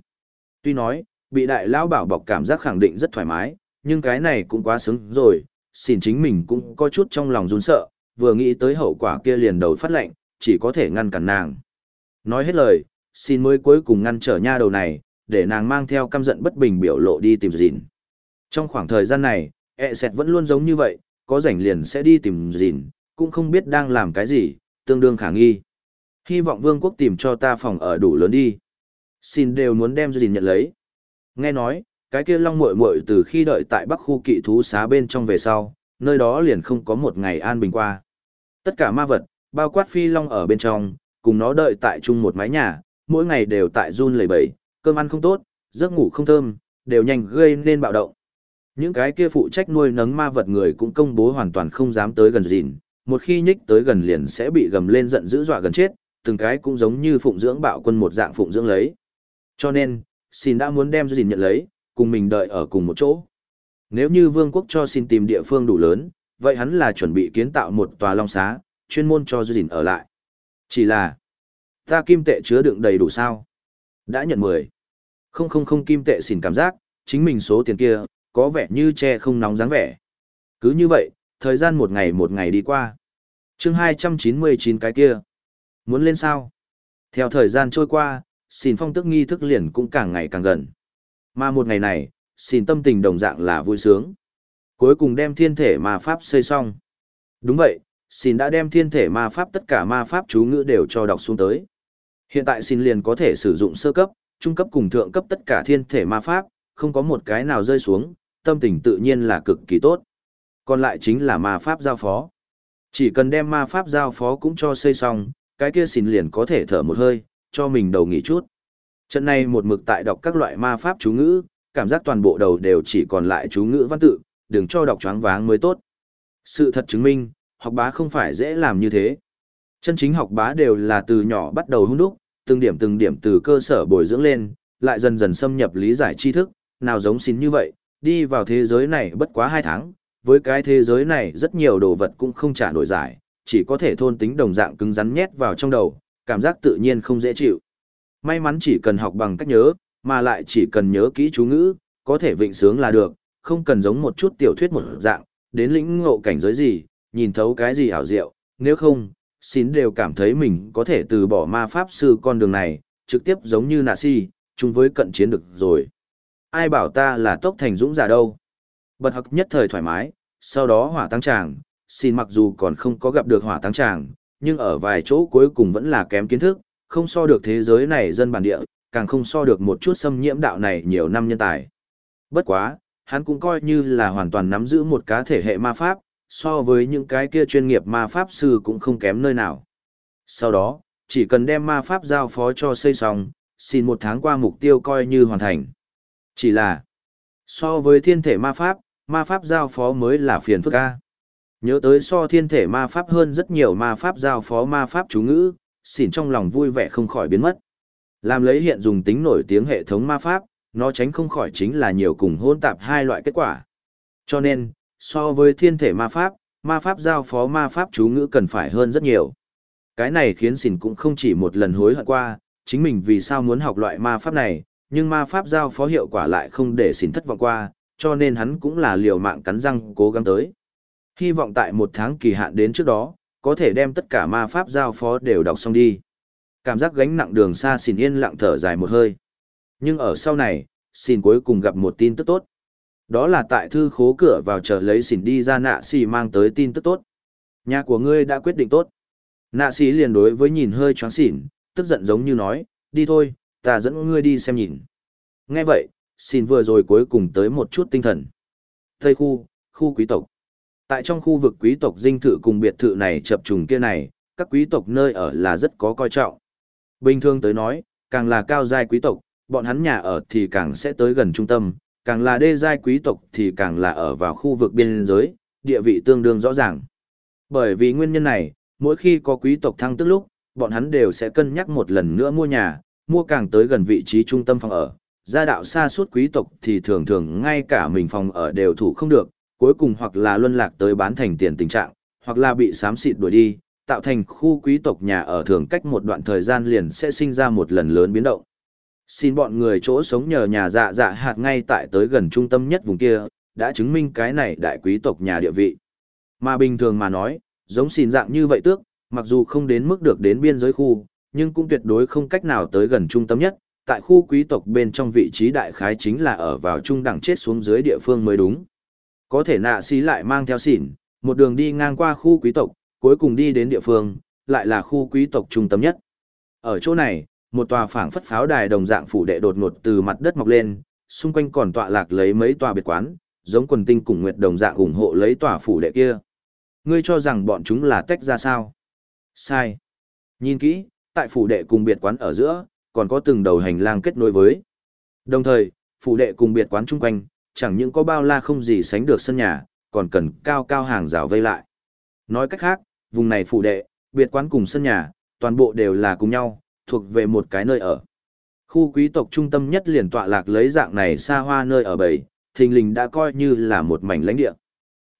Tuy nói, bị đại lão bảo bọc cảm giác khẳng định rất thoải mái, nhưng cái này cũng quá sướng rồi, xin chính mình cũng có chút trong lòng run sợ, vừa nghĩ tới hậu quả kia liền đầu phát lệnh, chỉ có thể ngăn cản nàng. Nói hết lời, xin mới cuối cùng ngăn trở nha đầu này, để nàng mang theo căm giận bất bình biểu lộ đi tìm dìn. Trong khoảng thời gian này, e sẹt vẫn luôn giống như vậy, có rảnh liền sẽ đi tìm dìn, cũng không biết đang làm cái gì, tương đương khả nghi. Hy vọng vương quốc tìm cho ta phòng ở đủ lớn đi. Xin đều muốn đem dìn nhận lấy. Nghe nói, cái kia long muội muội từ khi đợi tại bắc khu kỵ thú xá bên trong về sau, nơi đó liền không có một ngày an bình qua. Tất cả ma vật, bao quát phi long ở bên trong, cùng nó đợi tại chung một mái nhà, mỗi ngày đều tại run lẩy bẩy, cơm ăn không tốt, giấc ngủ không thơm, đều nhanh gây nên bạo động. Những cái kia phụ trách nuôi nấng ma vật người cũng công bố hoàn toàn không dám tới gần gìn, một khi nhích tới gần liền sẽ bị gầm lên giận dữ dọa gần chết, từng cái cũng giống như phụng dưỡng bạo quân một dạng phụng dưỡng lấy. Cho nên, xin đã muốn đem gìn nhận lấy, cùng mình đợi ở cùng một chỗ. Nếu như vương quốc cho xin tìm địa phương đủ lớn, vậy hắn là chuẩn bị kiến tạo một tòa long xá, chuyên môn cho gìn ở lại. Chỉ là, ta kim tệ chứa đựng đầy đủ sao? Đã nhận 10. Không không không kim tệ xỉn cảm giác, chính mình số tiền kia, có vẻ như che không nóng dáng vẻ. Cứ như vậy, thời gian một ngày một ngày đi qua. chương 299 cái kia. Muốn lên sao? Theo thời gian trôi qua, xỉn phong tức nghi thức liền cũng càng ngày càng gần. Mà một ngày này, xỉn tâm tình đồng dạng là vui sướng. Cuối cùng đem thiên thể ma pháp xây xong. Đúng vậy, xỉn đã đem thiên thể ma pháp tất cả ma pháp chú ngữ đều cho đọc xuống tới. Hiện tại xin liền có thể sử dụng sơ cấp, trung cấp cùng thượng cấp tất cả thiên thể ma pháp, không có một cái nào rơi xuống, tâm tình tự nhiên là cực kỳ tốt. Còn lại chính là ma pháp giao phó. Chỉ cần đem ma pháp giao phó cũng cho xây xong, cái kia xin liền có thể thở một hơi, cho mình đầu nghỉ chút. Trận này một mực tại đọc các loại ma pháp chú ngữ, cảm giác toàn bộ đầu đều chỉ còn lại chú ngữ văn tự, đừng cho đọc choáng váng mới tốt. Sự thật chứng minh, học bá không phải dễ làm như thế. Chân chính học bá đều là từ nhỏ bắt đầu hung đúc, từng điểm từng điểm từ cơ sở bồi dưỡng lên, lại dần dần xâm nhập lý giải tri thức, nào giống xin như vậy, đi vào thế giới này bất quá hai tháng, với cái thế giới này rất nhiều đồ vật cũng không trả nổi giải, chỉ có thể thôn tính đồng dạng cứng rắn nhét vào trong đầu, cảm giác tự nhiên không dễ chịu. May mắn chỉ cần học bằng cách nhớ, mà lại chỉ cần nhớ kỹ chú ngữ, có thể vịnh sướng là được, không cần giống một chút tiểu thuyết một dạng, đến lĩnh ngộ cảnh giới gì, nhìn thấu cái gì ảo diệu, nếu không, xin đều cảm thấy mình có thể từ bỏ ma pháp sư con đường này, trực tiếp giống như nạ si, chung với cận chiến được rồi. Ai bảo ta là tốc thành dũng giả đâu. Bật hặc nhất thời thoải mái, sau đó hỏa tăng tràng, xin mặc dù còn không có gặp được hỏa tăng tràng, nhưng ở vài chỗ cuối cùng vẫn là kém kiến thức, không so được thế giới này dân bản địa, càng không so được một chút xâm nhiễm đạo này nhiều năm nhân tài. Bất quá, hắn cũng coi như là hoàn toàn nắm giữ một cá thể hệ ma pháp, so với những cái kia chuyên nghiệp ma pháp sư cũng không kém nơi nào. Sau đó, chỉ cần đem ma pháp giao phó cho xây xong, xin một tháng qua mục tiêu coi như hoàn thành. Chỉ là, so với thiên thể ma pháp, ma pháp giao phó mới là phiền phức ca. Nhớ tới so thiên thể ma pháp hơn rất nhiều ma pháp giao phó ma pháp chú ngữ, xỉn trong lòng vui vẻ không khỏi biến mất. Làm lấy hiện dùng tính nổi tiếng hệ thống ma pháp, nó tránh không khỏi chính là nhiều cùng hôn tạp hai loại kết quả. Cho nên, so với thiên thể ma pháp, ma pháp giao phó ma pháp chú ngữ cần phải hơn rất nhiều. Cái này khiến xỉn cũng không chỉ một lần hối hận qua, chính mình vì sao muốn học loại ma pháp này, nhưng ma pháp giao phó hiệu quả lại không để xỉn thất vọng qua, cho nên hắn cũng là liều mạng cắn răng cố gắng tới. Hy vọng tại một tháng kỳ hạn đến trước đó, có thể đem tất cả ma pháp giao phó đều đọc xong đi. Cảm giác gánh nặng đường xa xỉn yên lặng thở dài một hơi. Nhưng ở sau này, xỉn cuối cùng gặp một tin tức tốt. Đó là tại thư khố cửa vào chờ lấy xỉn đi ra nạ xỉ mang tới tin tức tốt. Nhà của ngươi đã quyết định tốt. Nạ xỉ liền đối với nhìn hơi choáng xỉn, tức giận giống như nói, đi thôi, ta dẫn ngươi đi xem nhìn. Nghe vậy, xỉn vừa rồi cuối cùng tới một chút tinh thần. Tây khu, khu quý tộc. Tại trong khu vực quý tộc dinh thự cùng biệt thự này chập trùng kia này, các quý tộc nơi ở là rất có coi trọng. Bình thường tới nói, càng là cao giai quý tộc, bọn hắn nhà ở thì càng sẽ tới gần trung tâm, càng là đê giai quý tộc thì càng là ở vào khu vực biên giới, địa vị tương đương rõ ràng. Bởi vì nguyên nhân này, mỗi khi có quý tộc thăng tức lúc, bọn hắn đều sẽ cân nhắc một lần nữa mua nhà, mua càng tới gần vị trí trung tâm phòng ở. Gia đạo xa suốt quý tộc thì thường thường ngay cả mình phòng ở đều thủ không được, cuối cùng hoặc là luân lạc tới bán thành tiền tình trạng, hoặc là bị xám xịt đuổi đi, tạo thành khu quý tộc nhà ở thường cách một đoạn thời gian liền sẽ sinh ra một lần lớn biến động. Xin bọn người chỗ sống nhờ nhà dạ dạ hạt ngay tại tới gần trung tâm nhất vùng kia, đã chứng minh cái này đại quý tộc nhà địa vị. Mà bình thường mà nói, giống xin dạng như vậy tước, mặc dù không đến mức được đến biên giới khu, nhưng cũng tuyệt đối không cách nào tới gần trung tâm nhất, tại khu quý tộc bên trong vị trí đại khái chính là ở vào trung đẳng chết xuống dưới địa phương mới đúng. Có thể nạ xí lại mang theo xỉn, một đường đi ngang qua khu quý tộc, cuối cùng đi đến địa phương, lại là khu quý tộc trung tâm nhất. Ở chỗ này, một tòa phảng phất pháo đài đồng dạng phủ đệ đột ngột từ mặt đất mọc lên, xung quanh còn tọa lạc lấy mấy tòa biệt quán, giống quần tinh cùng nguyệt đồng dạng ủng hộ lấy tòa phủ đệ kia. Ngươi cho rằng bọn chúng là tách ra sao? Sai. Nhìn kỹ, tại phủ đệ cùng biệt quán ở giữa, còn có từng đầu hành lang kết nối với. Đồng thời, phủ đệ cùng biệt quán chung quanh, chẳng những có bao la không gì sánh được sân nhà, còn cần cao cao hàng rào vây lại. Nói cách khác, vùng này phủ đệ, biệt quán cùng sân nhà, toàn bộ đều là cùng nhau, thuộc về một cái nơi ở. Khu quý tộc trung tâm nhất liền tọa lạc lấy dạng này xa hoa nơi ở bầy, thình lình đã coi như là một mảnh lãnh địa.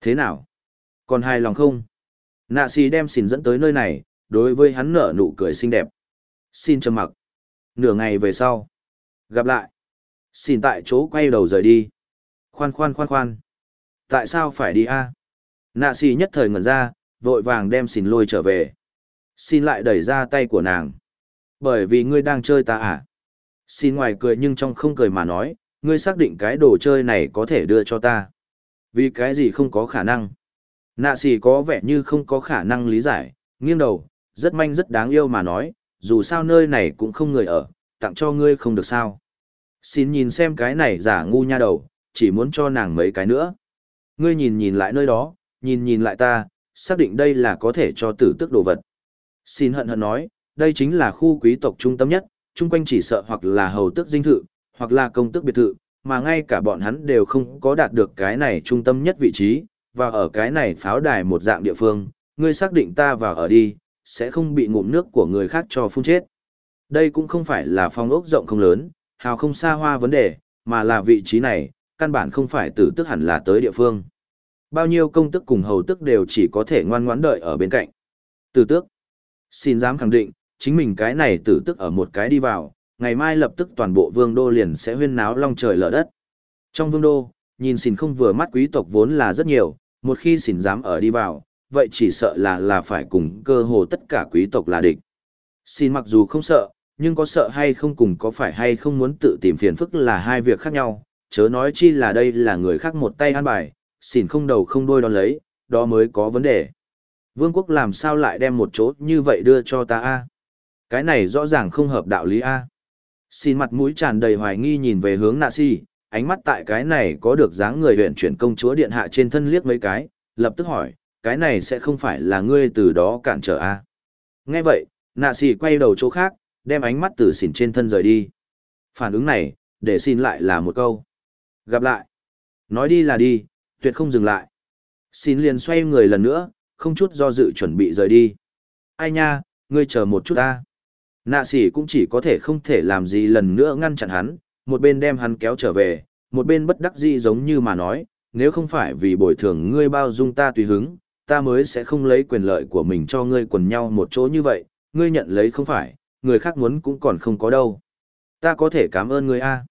Thế nào? Còn hài lòng không? Nạ xì đem xin dẫn tới nơi này, đối với hắn nở nụ cười xinh đẹp. Xin trầm mặc. Nửa ngày về sau. Gặp lại. Xin tại chỗ quay đầu rời đi. Khoan khoan khoan khoan. Tại sao phải đi a? Nạ xì nhất thời ngẩn ra, vội vàng đem xin lôi trở về. Xin lại đẩy ra tay của nàng. Bởi vì ngươi đang chơi ta à? Xin ngoài cười nhưng trong không cười mà nói, ngươi xác định cái đồ chơi này có thể đưa cho ta. Vì cái gì không có khả năng. Nạ xì có vẻ như không có khả năng lý giải, nghiêng đầu, rất manh rất đáng yêu mà nói, dù sao nơi này cũng không người ở, tặng cho ngươi không được sao. Xin nhìn xem cái này giả ngu nha đầu, chỉ muốn cho nàng mấy cái nữa. Ngươi nhìn nhìn lại nơi đó, nhìn nhìn lại ta, xác định đây là có thể cho tử tức đồ vật. Xin hận hận nói, đây chính là khu quý tộc trung tâm nhất, chung quanh chỉ sợ hoặc là hầu tước dinh thự, hoặc là công tước biệt thự, mà ngay cả bọn hắn đều không có đạt được cái này trung tâm nhất vị trí, và ở cái này pháo đài một dạng địa phương, ngươi xác định ta vào ở đi, sẽ không bị ngụm nước của người khác cho phun chết. Đây cũng không phải là phong ốc rộng không lớn, hào không xa hoa vấn đề, mà là vị trí này, căn bản không phải tử tức hẳn là tới địa phương. Bao nhiêu công tức cùng hầu tức đều chỉ có thể ngoan ngoãn đợi ở bên cạnh. Tử tước, xin dám khẳng định, chính mình cái này tử tức ở một cái đi vào, ngày mai lập tức toàn bộ vương đô liền sẽ huyên náo long trời lở đất. Trong vương đô, nhìn xỉn không vừa mắt quý tộc vốn là rất nhiều, một khi xỉn dám ở đi vào, vậy chỉ sợ là là phải cùng cơ hồ tất cả quý tộc là địch. Xin mặc dù không sợ, nhưng có sợ hay không cùng có phải hay không muốn tự tìm phiền phức là hai việc khác nhau, chớ nói chi là đây là người khác một tay an bài, xỉn không đầu không đôi đón lấy, đó mới có vấn đề. Vương quốc làm sao lại đem một chỗ như vậy đưa cho ta a? Cái này rõ ràng không hợp đạo lý a. Xin mặt mũi tràn đầy hoài nghi nhìn về hướng nạ si, ánh mắt tại cái này có được dáng người huyện chuyển công chúa điện hạ trên thân liếc mấy cái, lập tức hỏi, cái này sẽ không phải là ngươi từ đó cản trở a? Nghe vậy, nạ si quay đầu chỗ khác, đem ánh mắt từ xỉn trên thân rời đi. Phản ứng này, để xin lại là một câu. Gặp lại. Nói đi là đi, tuyệt không dừng lại. Xin liền xoay người lần nữa, không chút do dự chuẩn bị rời đi. Ai nha, ngươi chờ một chút ta. Nạ sỉ cũng chỉ có thể không thể làm gì lần nữa ngăn chặn hắn, một bên đem hắn kéo trở về, một bên bất đắc dĩ giống như mà nói, nếu không phải vì bồi thường ngươi bao dung ta tùy hứng, ta mới sẽ không lấy quyền lợi của mình cho ngươi quần nhau một chỗ như vậy, ngươi nhận lấy không phải, người khác muốn cũng còn không có đâu. Ta có thể cảm ơn ngươi a.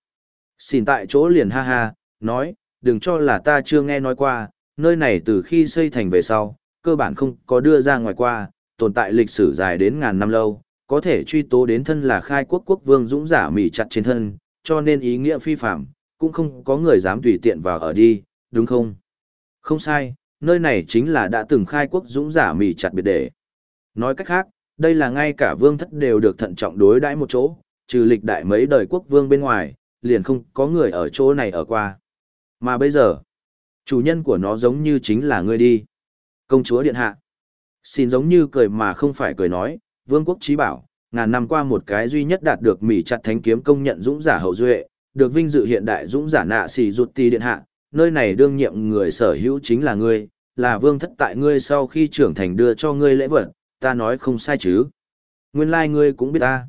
Xin tại chỗ liền ha ha, nói, đừng cho là ta chưa nghe nói qua, nơi này từ khi xây thành về sau, cơ bản không có đưa ra ngoài qua, tồn tại lịch sử dài đến ngàn năm lâu, có thể truy tố đến thân là khai quốc quốc vương dũng giả mỉ chặt trên thân, cho nên ý nghĩa phi phạm, cũng không có người dám tùy tiện vào ở đi, đúng không? Không sai, nơi này chính là đã từng khai quốc dũng giả mỉ chặt biệt đề. Nói cách khác, đây là ngay cả vương thất đều được thận trọng đối đãi một chỗ, trừ lịch đại mấy đời quốc vương bên ngoài, liền không có người ở chỗ này ở qua. Mà bây giờ, chủ nhân của nó giống như chính là ngươi đi. Công chúa điện hạ. Xin giống như cười mà không phải cười nói, vương quốc trí bảo, ngàn năm qua một cái duy nhất đạt được mỹ chặt thánh kiếm công nhận dũng giả hậu duệ, được vinh dự hiện đại dũng giả nạ xì rụt ti điện hạ, nơi này đương nhiệm người sở hữu chính là ngươi, là vương thất tại ngươi sau khi trưởng thành đưa cho ngươi lễ vật, ta nói không sai chứ. Nguyên lai like ngươi cũng biết ta.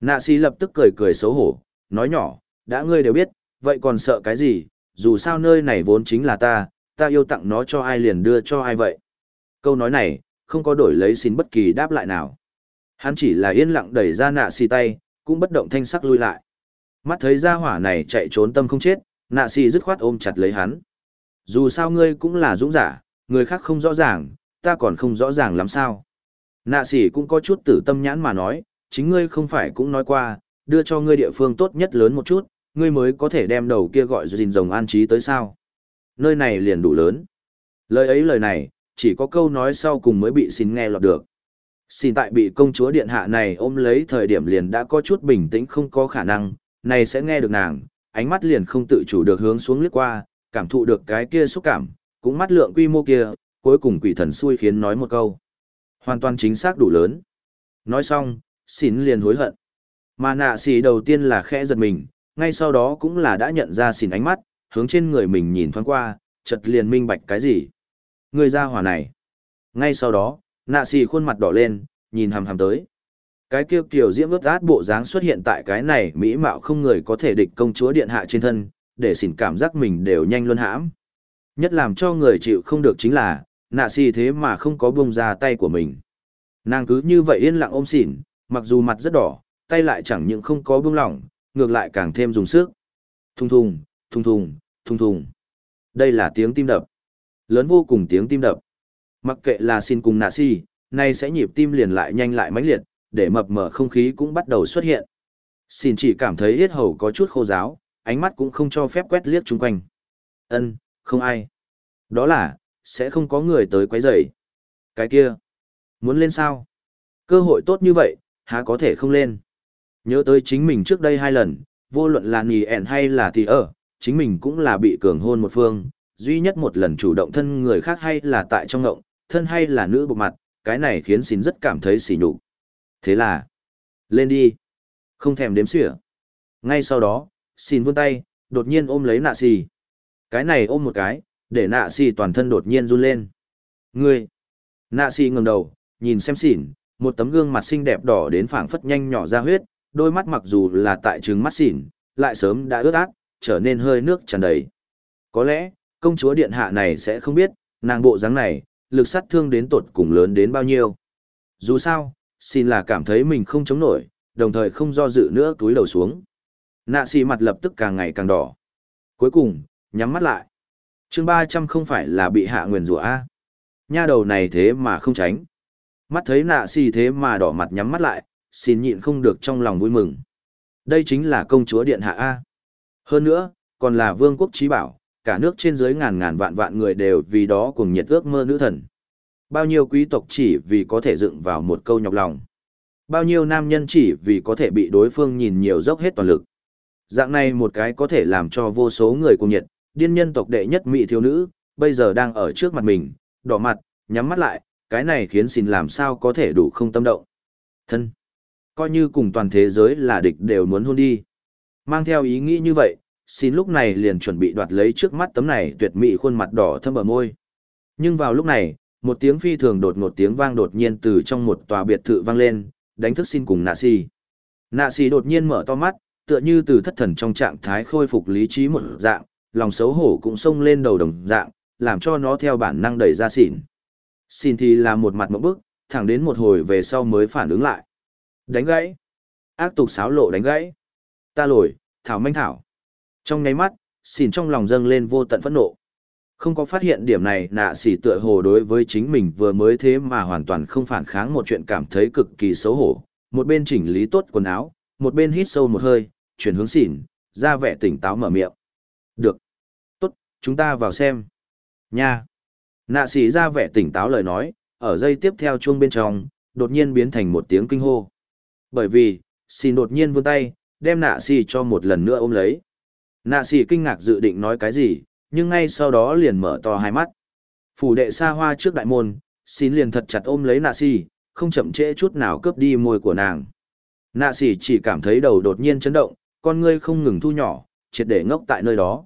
Nạ xì lập tức cười cười xấu hổ, nói nhỏ, đã ngươi đều biết, vậy còn sợ cái gì, dù sao nơi này vốn chính là ta, ta yêu tặng nó cho ai liền đưa cho ai vậy. Câu nói này, không có đổi lấy xin bất kỳ đáp lại nào. Hắn chỉ là yên lặng đẩy ra nạ xì tay, cũng bất động thanh sắc lui lại. Mắt thấy ra hỏa này chạy trốn tâm không chết, nạ xì dứt khoát ôm chặt lấy hắn. Dù sao ngươi cũng là dũng giả, người khác không rõ ràng, ta còn không rõ ràng lắm sao. Nạ xì cũng có chút tử tâm nhãn mà nói, chính ngươi không phải cũng nói qua, đưa cho ngươi địa phương tốt nhất lớn một chút, ngươi mới có thể đem đầu kia gọi dình rồng an trí tới sao. Nơi này liền đủ lớn. Lời ấy lời này, chỉ có câu nói sau cùng mới bị xin nghe lọt được. Xin tại bị công chúa điện hạ này ôm lấy thời điểm liền đã có chút bình tĩnh không có khả năng, này sẽ nghe được nàng, ánh mắt liền không tự chủ được hướng xuống lướt qua, cảm thụ được cái kia xúc cảm, cũng mắt lượng quy mô kia, cuối cùng quỷ thần xui khiến nói một câu. Hoàn toàn chính xác đủ lớn. Nói xong, xin liền hối hận. Mà nạ xì đầu tiên là khẽ giật mình, ngay sau đó cũng là đã nhận ra xin ánh mắt, hướng trên người mình nhìn thoáng qua, chợt liền minh bạch cái gì. Người ra hỏa này. Ngay sau đó, nạ xì khuôn mặt đỏ lên, nhìn hằm hằm tới. Cái kia kiểu diễm ướt át bộ dáng xuất hiện tại cái này mỹ mạo không người có thể địch công chúa điện hạ trên thân, để xỉn cảm giác mình đều nhanh luôn hãm. Nhất làm cho người chịu không được chính là, nạ xì thế mà không có buông ra tay của mình. Nàng cứ như vậy yên lặng ôm xỉn, mặc dù mặt rất đỏ, tay lại chẳng những không có buông lỏng, ngược lại càng thêm dùng sức. Thùng thùng, thùng thùng, thùng thùng. Đây là tiếng tim đập. Lớn vô cùng tiếng tim đập. Mặc kệ là xin cùng nạ si, nay sẽ nhịp tim liền lại nhanh lại mãnh liệt, để mập mờ không khí cũng bắt đầu xuất hiện. Xin chỉ cảm thấy yết hầu có chút khô giáo, ánh mắt cũng không cho phép quét liếc chung quanh. Ân, không ai. Đó là, sẽ không có người tới quấy rầy. Cái kia, muốn lên sao? Cơ hội tốt như vậy, há có thể không lên? Nhớ tới chính mình trước đây hai lần, vô luận là nì ẻn hay là thì ở, chính mình cũng là bị cường hôn một phương, duy nhất một lần chủ động thân người khác hay là tại trong ngộng, thân hay là nữ bộ mặt, cái này khiến xin rất cảm thấy xỉ nhục. Thế là, lên đi. Không thèm đếm xỉa. Ngay sau đó, xin vươn tay, đột nhiên ôm lấy nạ xì. Cái này ôm một cái, để nạ xì toàn thân đột nhiên run lên. Ngươi! Nạ xì ngẩng đầu, nhìn xem xỉn, một tấm gương mặt xinh đẹp đỏ đến phảng phất nhanh nhỏ ra huyết, đôi mắt mặc dù là tại trứng mắt xỉn, lại sớm đã ướt át, trở nên hơi nước tràn đầy. Có lẽ, công chúa điện hạ này sẽ không biết, nàng bộ dáng này, lực sát thương đến tột cùng lớn đến bao nhiêu. Dù sao, xin là cảm thấy mình không chống nổi, đồng thời không do dự nữa túi đầu xuống. Nạ xì mặt lập tức càng ngày càng đỏ. Cuối cùng, nhắm mắt lại. chương 300 không phải là bị hạ nguyền rủa A. Nha đầu này thế mà không tránh. Mắt thấy nạ xì thế mà đỏ mặt nhắm mắt lại, xin nhịn không được trong lòng vui mừng. Đây chính là công chúa điện hạ A. Hơn nữa, còn là vương quốc trí bảo, cả nước trên dưới ngàn ngàn vạn vạn người đều vì đó cùng nhiệt ước mơ nữ thần. Bao nhiêu quý tộc chỉ vì có thể dựng vào một câu nhọc lòng. Bao nhiêu nam nhân chỉ vì có thể bị đối phương nhìn nhiều dốc hết toàn lực. Dạng này một cái có thể làm cho vô số người cùng nhiệt, điên nhân tộc đệ nhất mỹ thiếu nữ, bây giờ đang ở trước mặt mình, đỏ mặt, nhắm mắt lại, cái này khiến xin làm sao có thể đủ không tâm động. Thân coi như cùng toàn thế giới là địch đều muốn hôn đi. Mang theo ý nghĩ như vậy, xin lúc này liền chuẩn bị đoạt lấy trước mắt tấm này tuyệt mỹ khuôn mặt đỏ thâm bờ môi. Nhưng vào lúc này, một tiếng phi thường đột ngột tiếng vang đột nhiên từ trong một tòa biệt thự vang lên, đánh thức xin cùng nạ si. Nạ si đột nhiên mở to mắt, tựa như từ thất thần trong trạng thái khôi phục lý trí một dạng, lòng xấu hổ cũng xông lên đầu đồng dạng, làm cho nó theo bản năng đẩy ra xỉn. Xin thì là một mặt mẫu bức, thẳng đến một hồi về sau mới phản ứng lại. Đánh gãy. Ác tục xáo lộ đánh gãy. Ta lồi, thảo manh thảo. Trong nháy mắt, xỉn trong lòng dâng lên vô tận phẫn nộ. Không có phát hiện điểm này nạ xỉ tựa hồ đối với chính mình vừa mới thế mà hoàn toàn không phản kháng một chuyện cảm thấy cực kỳ xấu hổ. Một bên chỉnh lý tốt quần áo, một bên hít sâu một hơi, chuyển hướng xỉn, ra vẻ tỉnh táo mở miệng. Được. Tốt, chúng ta vào xem. Nha. Nạ xỉ ra vẻ tỉnh táo lời nói, ở dây tiếp theo chuông bên trong, đột nhiên biến thành một tiếng kinh hô. Bởi vì, xỉn đột nhiên vươn tay, đem nạ xỉ cho một lần nữa ôm lấy. Nạ xỉ kinh ngạc dự định nói cái gì, nhưng ngay sau đó liền mở to hai mắt. Phủ đệ xa hoa trước đại môn, xin liền thật chặt ôm lấy nạ xỉ, không chậm trễ chút nào cướp đi môi của nàng. Nạ xỉ chỉ cảm thấy đầu đột nhiên chấn động, con ngươi không ngừng thu nhỏ, triệt để ngốc tại nơi đó.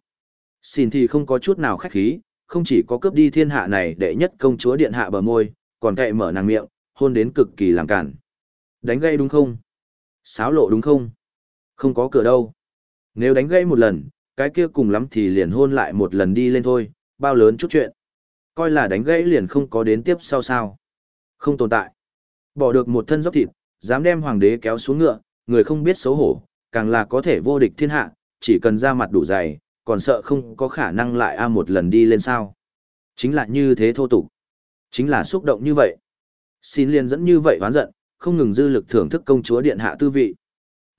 Xin thì không có chút nào khách khí, không chỉ có cướp đi thiên hạ này đệ nhất công chúa điện hạ bờ môi, còn cậy mở nàng miệng, hôn đến cực kỳ làm cản. Đánh gây đúng không? Sáo lộ đúng không? Không có cửa đâu. Nếu đánh gây một lần, cái kia cùng lắm thì liền hôn lại một lần đi lên thôi, bao lớn chút chuyện. Coi là đánh gãy liền không có đến tiếp sau sao. Không tồn tại. Bỏ được một thân dốc thịt, dám đem hoàng đế kéo xuống ngựa, người không biết xấu hổ, càng là có thể vô địch thiên hạ, chỉ cần ra mặt đủ dày, còn sợ không có khả năng lại a một lần đi lên sao. Chính là như thế thô tục. Chính là xúc động như vậy. Xin liền dẫn như vậy oán giận, không ngừng dư lực thưởng thức công chúa điện hạ tư vị.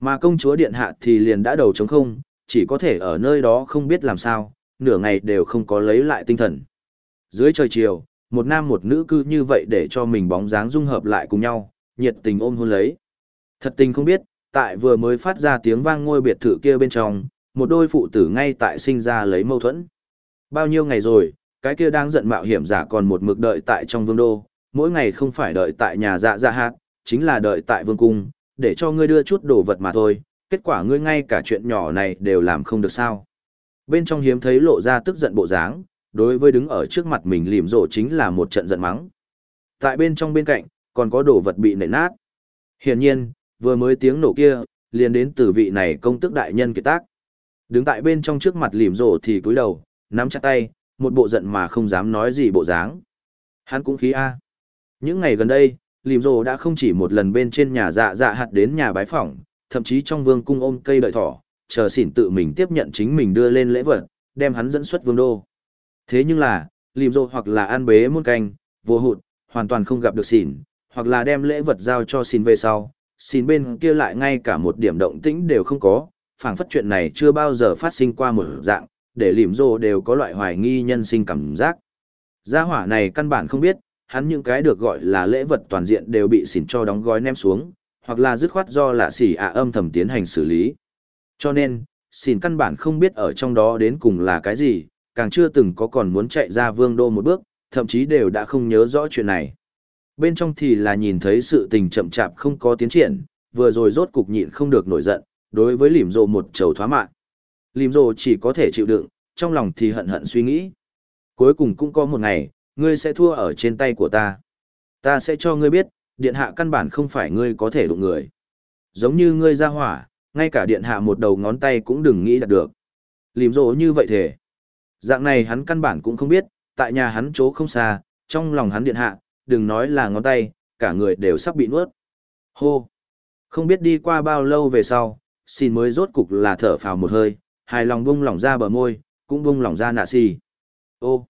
Mà công chúa điện hạ thì liền đã đầu trống không, chỉ có thể ở nơi đó không biết làm sao, nửa ngày đều không có lấy lại tinh thần. Dưới trời chiều, một nam một nữ cư như vậy để cho mình bóng dáng dung hợp lại cùng nhau, nhiệt tình ôm hôn lấy. Thật tình không biết, tại vừa mới phát ra tiếng vang ngôi biệt thự kia bên trong, một đôi phụ tử ngay tại sinh ra lấy mâu thuẫn. Bao nhiêu ngày rồi, cái kia đang giận mạo hiểm giả còn một mực đợi tại trong vương đô, mỗi ngày không phải đợi tại nhà dạ dạ hạt, chính là đợi tại vương cung, để cho ngươi đưa chút đồ vật mà thôi, kết quả ngươi ngay cả chuyện nhỏ này đều làm không được sao. Bên trong hiếm thấy lộ ra tức giận bộ dáng, đối với đứng ở trước mặt mình lìm rộ chính là một trận giận mắng. Tại bên trong bên cạnh, còn có đồ vật bị nện nát. Hiển nhiên, vừa mới tiếng nổ kia, liền đến từ vị này công tức đại nhân kiệt tác. Đứng tại bên trong trước mặt lìm rộ thì cúi đầu, nắm chặt tay, một bộ giận mà không dám nói gì bộ dáng. Hắn cũng khí A. Những ngày gần đây, lìm rồ đã không chỉ một lần bên trên nhà dạ dạ hạt đến nhà bái phỏng, thậm chí trong vương cung ôm cây đợi thỏ, chờ xỉn tự mình tiếp nhận chính mình đưa lên lễ vật, đem hắn dẫn xuất vương đô. Thế nhưng là, lìm rồ hoặc là an bế muôn canh, vô hụt, hoàn toàn không gặp được xỉn, hoặc là đem lễ vật giao cho xỉn về sau, xỉn bên kia lại ngay cả một điểm động tĩnh đều không có, phảng phất chuyện này chưa bao giờ phát sinh qua một dạng, để lìm rồ đều có loại hoài nghi nhân sinh cảm giác. Gia hỏa này căn bản không biết, hắn những cái được gọi là lễ vật toàn diện đều bị xỉn cho đóng gói ném xuống, hoặc là dứt khoát do lạ xỉ ạ âm thầm tiến hành xử lý. Cho nên, xỉn căn bản không biết ở trong đó đến cùng là cái gì, càng chưa từng có còn muốn chạy ra vương đô một bước, thậm chí đều đã không nhớ rõ chuyện này. Bên trong thì là nhìn thấy sự tình chậm chạp không có tiến triển, vừa rồi rốt cục nhịn không được nổi giận, đối với lìm rồ một chầu thoá mạng. Lìm rồ chỉ có thể chịu đựng, trong lòng thì hận hận suy nghĩ. Cuối cùng cũng có một ngày, ngươi sẽ thua ở trên tay của ta. Ta sẽ cho ngươi biết, điện hạ căn bản không phải ngươi có thể đụng người. Giống như ngươi ra hỏa, ngay cả điện hạ một đầu ngón tay cũng đừng nghĩ đạt được. Lìm rồ như vậy thể. Dạng này hắn căn bản cũng không biết, tại nhà hắn chỗ không xa, trong lòng hắn điện hạ, đừng nói là ngón tay, cả người đều sắp bị nuốt. Hô! Không biết đi qua bao lâu về sau, xin mới rốt cục là thở phào một hơi, hài lòng bung lỏng ra bờ môi, cũng bung lỏng ra nạ xì. Ô!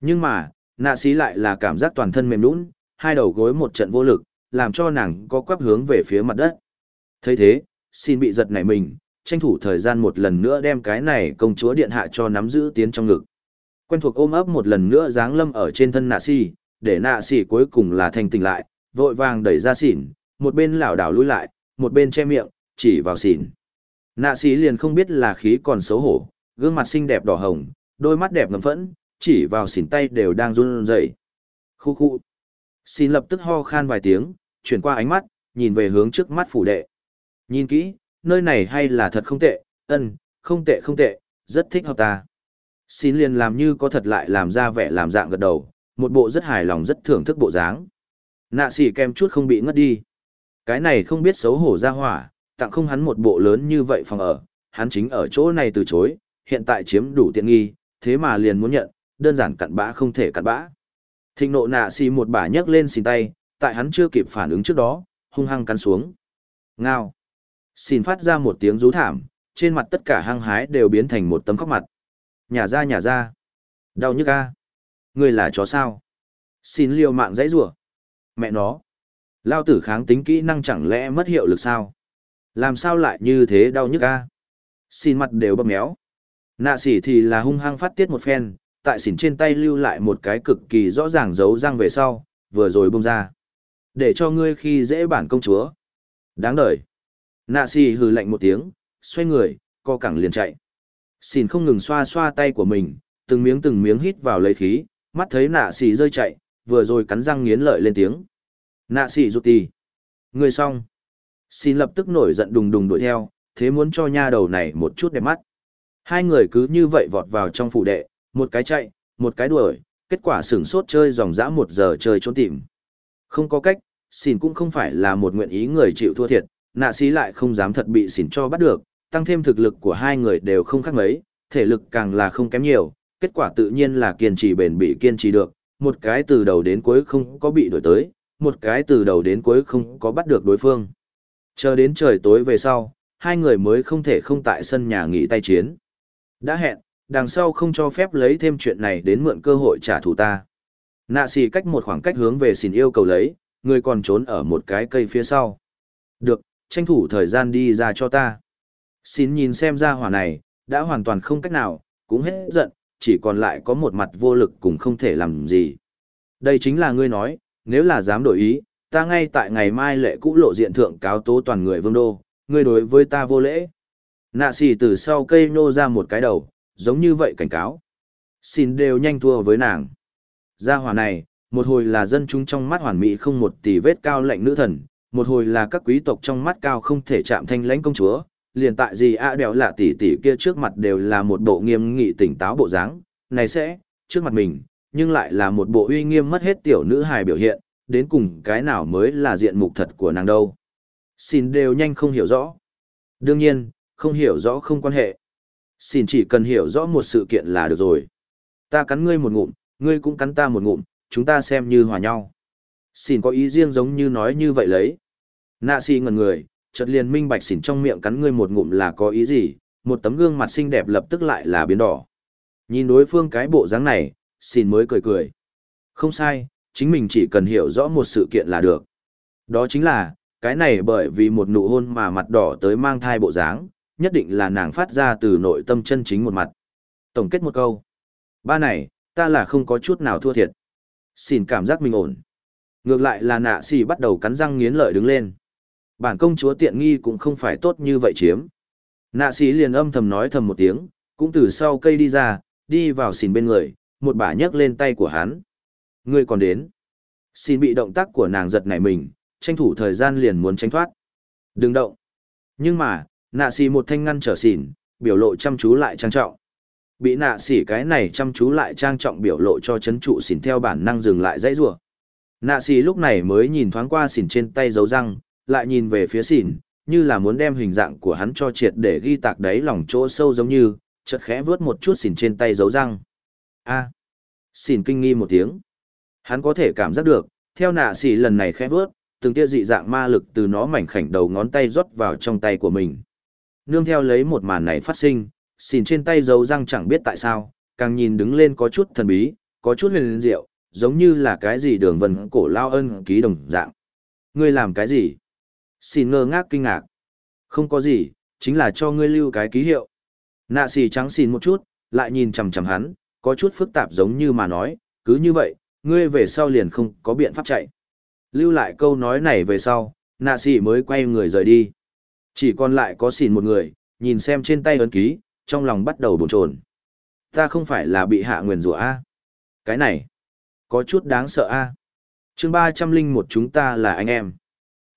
Nhưng mà, nạ xí lại là cảm giác toàn thân mềm lún, hai đầu gối một trận vô lực, làm cho nàng có quắp hướng về phía mặt đất. thấy thế, xin bị giật nảy mình, tranh thủ thời gian một lần nữa đem cái này công chúa điện hạ cho nắm giữ tiến trong ngực. Quen thuộc ôm ấp một lần nữa giáng lâm ở trên thân nạ xì, để nạ xì cuối cùng là thành tỉnh lại, vội vàng đẩy ra xỉn, một bên lảo đảo lui lại, một bên che miệng, chỉ vào xỉn. Nạ xì liền không biết là khí còn xấu hổ, gương mặt xinh đẹp đỏ hồng, đôi mắt đẹp ngầm phẫn, chỉ vào xỉn tay đều đang run rẩy. Khu khu. Xin lập tức ho khan vài tiếng, chuyển qua ánh mắt, nhìn về hướng trước mắt phủ đệ. Nhìn kỹ, nơi này hay là thật không tệ, ân, không tệ không tệ, rất thích hợp ta. Xin liền làm như có thật lại làm ra vẻ làm dạng gật đầu, một bộ rất hài lòng rất thưởng thức bộ dáng. Nạ xỉ kem chút không bị ngất đi. Cái này không biết xấu hổ ra hỏa, tặng không hắn một bộ lớn như vậy phòng ở, hắn chính ở chỗ này từ chối, hiện tại chiếm đủ tiện nghi, thế mà liền muốn nhận, đơn giản cặn bã không thể cặn bã. Thịnh nộ nạ xì một bả nhấc lên xin tay, tại hắn chưa kịp phản ứng trước đó, hung hăng cắn xuống. Ngao. Xin phát ra một tiếng rú thảm, trên mặt tất cả hăng hái đều biến thành một tấm khóc mặt. Nhả ra nhả ra. Đau nhức a. Người là chó sao? Xin liều mạng dãy rủa. Mẹ nó. Lao tử kháng tính kỹ năng chẳng lẽ mất hiệu lực sao? Làm sao lại như thế đau nhức a? Xin mặt đều bầm méo. Nạ sỉ thì là hung hăng phát tiết một phen, tại xỉn trên tay lưu lại một cái cực kỳ rõ ràng dấu răng về sau, vừa rồi bông ra. Để cho ngươi khi dễ bản công chúa. Đáng đời. Nạ xì hừ lạnh một tiếng, xoay người, co cẳng liền chạy. Xỉn không ngừng xoa xoa tay của mình, từng miếng từng miếng hít vào lấy khí, mắt thấy nạ xì rơi chạy, vừa rồi cắn răng nghiến lợi lên tiếng. Nạ xì rụt tì. Ngươi xong. Xin lập tức nổi giận đùng đùng đuổi theo, thế muốn cho nha đầu này một chút đẹp mắt. Hai người cứ như vậy vọt vào trong phủ đệ, một cái chạy, một cái đuổi, kết quả sửng sốt chơi dòng dã một giờ chơi trốn tìm. Không có cách, xỉn cũng không phải là một nguyện ý người chịu thua thiệt, nạ xí lại không dám thật bị xỉn cho bắt được, tăng thêm thực lực của hai người đều không khác mấy, thể lực càng là không kém nhiều, kết quả tự nhiên là kiên trì bền bị kiên trì được, một cái từ đầu đến cuối không có bị đổi tới, một cái từ đầu đến cuối không có bắt được đối phương. Chờ đến trời tối về sau, hai người mới không thể không tại sân nhà nghỉ tay chiến. Đã hẹn, đằng sau không cho phép lấy thêm chuyện này đến mượn cơ hội trả thù ta. Nạ xì cách một khoảng cách hướng về xin yêu cầu lấy, người còn trốn ở một cái cây phía sau. Được, tranh thủ thời gian đi ra cho ta. Xin nhìn xem ra hỏa này, đã hoàn toàn không cách nào, cũng hết giận, chỉ còn lại có một mặt vô lực cũng không thể làm gì. Đây chính là ngươi nói, nếu là dám đổi ý, ta ngay tại ngày mai lệ cũ lộ diện thượng cáo tố toàn người vương đô, ngươi đối với ta vô lễ. Nạ xì từ sau cây nô ra một cái đầu, giống như vậy cảnh cáo. Xin đều nhanh thua với nàng. Gia hỏa này, một hồi là dân chúng trong mắt hoàn mỹ không một tỷ vết cao lạnh nữ thần, một hồi là các quý tộc trong mắt cao không thể chạm thanh lãnh công chúa, liền tại gì a đèo lạ tỷ tỷ kia trước mặt đều là một bộ nghiêm nghị tỉnh táo bộ dáng, này sẽ, trước mặt mình, nhưng lại là một bộ uy nghiêm mất hết tiểu nữ hài biểu hiện, đến cùng cái nào mới là diện mục thật của nàng đâu. Xin đều nhanh không hiểu rõ. Đương nhiên, không hiểu rõ không quan hệ. Xin chỉ cần hiểu rõ một sự kiện là được rồi. Ta cắn ngươi một ngụm, ngươi cũng cắn ta một ngụm, chúng ta xem như hòa nhau. Xin có ý riêng giống như nói như vậy lấy. Nạ xì ngẩn người, chợt liền minh bạch xỉn trong miệng cắn ngươi một ngụm là có ý gì, một tấm gương mặt xinh đẹp lập tức lại là biến đỏ. Nhìn đối phương cái bộ dáng này, xỉn mới cười cười. Không sai, chính mình chỉ cần hiểu rõ một sự kiện là được. Đó chính là, cái này bởi vì một nụ hôn mà mặt đỏ tới mang thai bộ dáng, nhất định là nàng phát ra từ nội tâm chân chính một mặt. Tổng kết một câu. Ba này, ta là không có chút nào thua thiệt. Xin cảm giác mình ổn. Ngược lại là nạ xì bắt đầu cắn răng nghiến lợi đứng lên. Bản công chúa tiện nghi cũng không phải tốt như vậy chiếm. Nạ xì liền âm thầm nói thầm một tiếng, cũng từ sau cây đi ra, đi vào xìn bên người, một bà nhấc lên tay của hắn. Ngươi còn đến. Xin bị động tác của nàng giật nảy mình, tranh thủ thời gian liền muốn tránh thoát. Đừng động. Nhưng mà, nạ xì một thanh ngăn trở xỉn, biểu lộ chăm chú lại trang trọng. Bị nạ xỉ cái này chăm chú lại trang trọng biểu lộ cho chấn trụ xỉn theo bản năng dừng lại dãy rủa Nạ xỉ lúc này mới nhìn thoáng qua xỉn trên tay dấu răng, lại nhìn về phía xỉn, như là muốn đem hình dạng của hắn cho triệt để ghi tạc đáy lòng chỗ sâu giống như, chợt khẽ vớt một chút xỉn trên tay dấu răng. A. Xỉn kinh nghi một tiếng. Hắn có thể cảm giác được, theo nạ xỉ lần này khẽ vớt từng tia dị dạng ma lực từ nó mảnh khảnh đầu ngón tay rót vào trong tay của mình. Nương theo lấy một màn này phát sinh, xìn trên tay dấu răng chẳng biết tại sao, càng nhìn đứng lên có chút thần bí, có chút huyền diệu, giống như là cái gì đường vân cổ lao ân ký đồng dạng. Ngươi làm cái gì? Xin ngơ ngác kinh ngạc. Không có gì, chính là cho ngươi lưu cái ký hiệu. Nạ xì trắng xìn một chút, lại nhìn chằm chằm hắn, có chút phức tạp giống như mà nói, cứ như vậy, ngươi về sau liền không có biện pháp chạy. Lưu lại câu nói này về sau, nạ xì mới quay người rời đi. Chỉ còn lại có xỉn một người, nhìn xem trên tay ấn ký, trong lòng bắt đầu bồn chồn. Ta không phải là bị hạ nguyền rủa a. Cái này, có chút đáng sợ a. Chương ba trăm linh một chúng ta là anh em.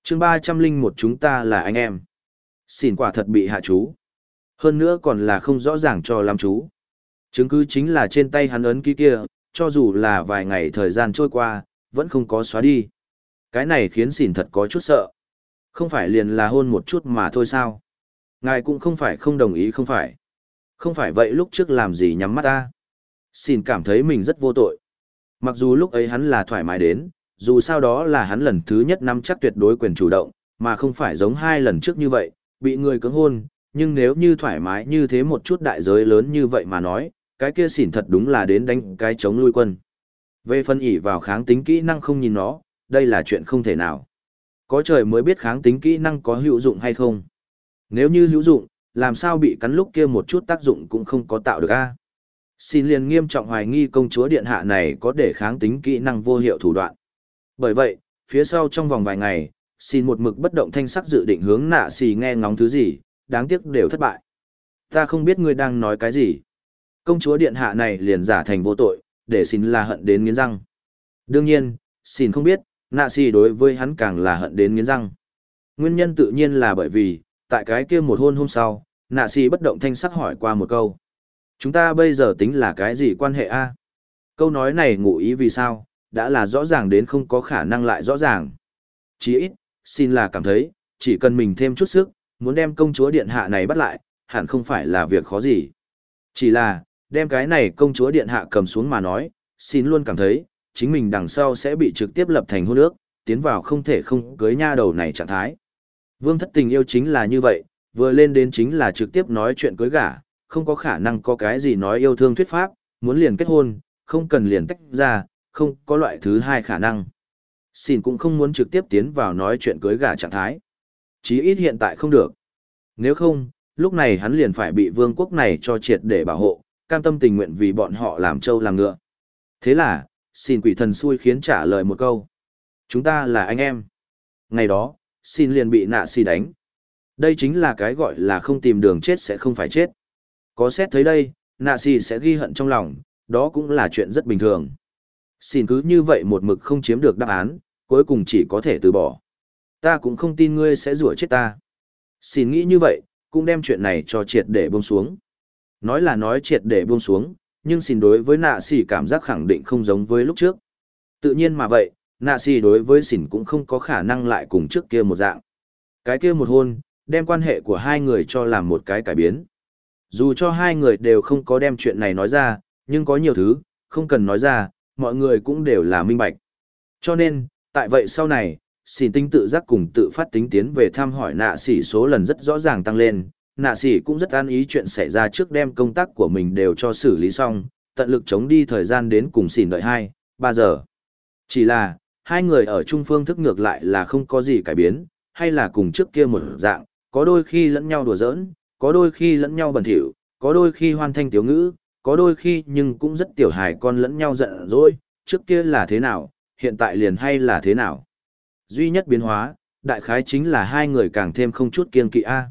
Chương ba trăm linh một chúng ta là anh em. Xỉn quả thật bị hạ chú. Hơn nữa còn là không rõ ràng cho lắm chú. Chứng cứ chính là trên tay hắn ấn ký kia cho dù là vài ngày thời gian trôi qua vẫn không có xóa đi. Cái này khiến xỉn thật có chút sợ không phải liền là hôn một chút mà thôi sao ngài cũng không phải không đồng ý không phải không phải vậy lúc trước làm gì nhắm mắt ta xin cảm thấy mình rất vô tội mặc dù lúc ấy hắn là thoải mái đến dù sao đó là hắn lần thứ nhất nắm chắc tuyệt đối quyền chủ động, mà không phải giống hai lần trước như vậy, bị người cưỡng hôn, nhưng nếu như thoải mái như thế một chút đại giới lớn như vậy mà nói, cái kia xỉn thật đúng là đến đánh cái chống lui quân. Về phân ỉ vào kháng tính kỹ năng không nhìn nó, đây là chuyện không thể nào. Có trời mới biết kháng tính kỹ năng có hữu dụng hay không. Nếu như hữu dụng, làm sao bị cắn lúc kia một chút tác dụng cũng không có tạo được a xin liền nghiêm trọng hoài nghi công chúa điện hạ này có để kháng tính kỹ năng vô hiệu thủ đoạn bởi vậy, phía sau trong vòng vài ngày, xin một mực bất động thanh sắc dự định hướng nạ xì nghe ngóng thứ gì, đáng tiếc đều thất bại. Ta không biết ngươi đang nói cái gì. Công chúa điện hạ này liền giả thành vô tội, để xin là hận đến nghiến răng. Đương nhiên, xin không biết, nạ xì đối với hắn càng là hận đến nghiến răng. Nguyên nhân tự nhiên là bởi vì, tại cái kia một hôn hôm sau, nạ xì bất động thanh sắc hỏi qua một câu. Chúng ta bây giờ tính là cái gì quan hệ a? Câu nói này ngụ ý vì sao, đã là rõ ràng đến không có khả năng lại rõ ràng. Chỉ ít, xin là cảm thấy, chỉ cần mình thêm chút sức, muốn đem công chúa điện hạ này bắt lại, hẳn không phải là việc khó gì. Chỉ là, đem cái này công chúa điện hạ cầm xuống mà nói, xin luôn cảm thấy, chính mình đằng sau sẽ bị trực tiếp lập thành hôn ước, tiến vào không thể không cưới nha đầu này trạng thái. Vương thất tình yêu chính là như vậy, vừa lên đến chính là trực tiếp nói chuyện cưới gả, không có khả năng có cái gì nói yêu thương thuyết pháp, muốn liền kết hôn, không cần liền tách ra, không có loại thứ hai khả năng. Xin cũng không muốn trực tiếp tiến vào nói chuyện cưới gả trạng thái. Chí ít hiện tại không được. Nếu không, lúc này hắn liền phải bị vương quốc này cho triệt để bảo hộ, cam tâm tình nguyện vì bọn họ làm trâu làm ngựa. Thế là, xin quỷ thần xui khiến trả lời một câu. Chúng ta là anh em. Ngày đó, xin liền bị nạ xì đánh. Đây chính là cái gọi là không tìm đường chết sẽ không phải chết. Có xét thấy đây, nạ xì sẽ ghi hận trong lòng, đó cũng là chuyện rất bình thường. Xin cứ như vậy một mực không chiếm được đáp án, cuối cùng chỉ có thể từ bỏ. Ta cũng không tin ngươi sẽ rủa chết ta. Xin nghĩ như vậy, cũng đem chuyện này cho triệt để buông xuống. Nói là nói triệt để buông xuống, nhưng xin đối với nạ xỉ cảm giác khẳng định không giống với lúc trước. Tự nhiên mà vậy, nạ xỉ đối với xỉn cũng không có khả năng lại cùng trước kia một dạng. Cái kia một hôn, đem quan hệ của hai người cho làm một cái cải biến. Dù cho hai người đều không có đem chuyện này nói ra, nhưng có nhiều thứ, không cần nói ra, mọi người cũng đều là minh bạch. Cho nên, tại vậy sau này, xỉn tinh tự giác cùng tự phát tính tiến về thăm hỏi nạ xỉ số lần rất rõ ràng tăng lên, nạ sĩ cũng rất an ý chuyện xảy ra trước đem công tác của mình đều cho xử lý xong, tận lực chống đi thời gian đến cùng xỉn đợi 2, 3 giờ. Chỉ là, hai người ở trung phương thức ngược lại là không có gì cải biến, hay là cùng trước kia một dạng, có đôi khi lẫn nhau đùa giỡn, có đôi khi lẫn nhau bẩn thỉu, có đôi khi hoan thanh tiểu ngữ, có đôi khi nhưng cũng rất tiểu hài con lẫn nhau giận dỗi, trước kia là thế nào, hiện tại liền hay là thế nào. Duy nhất biến hóa, đại khái chính là hai người càng thêm không chút kiên kỵ a.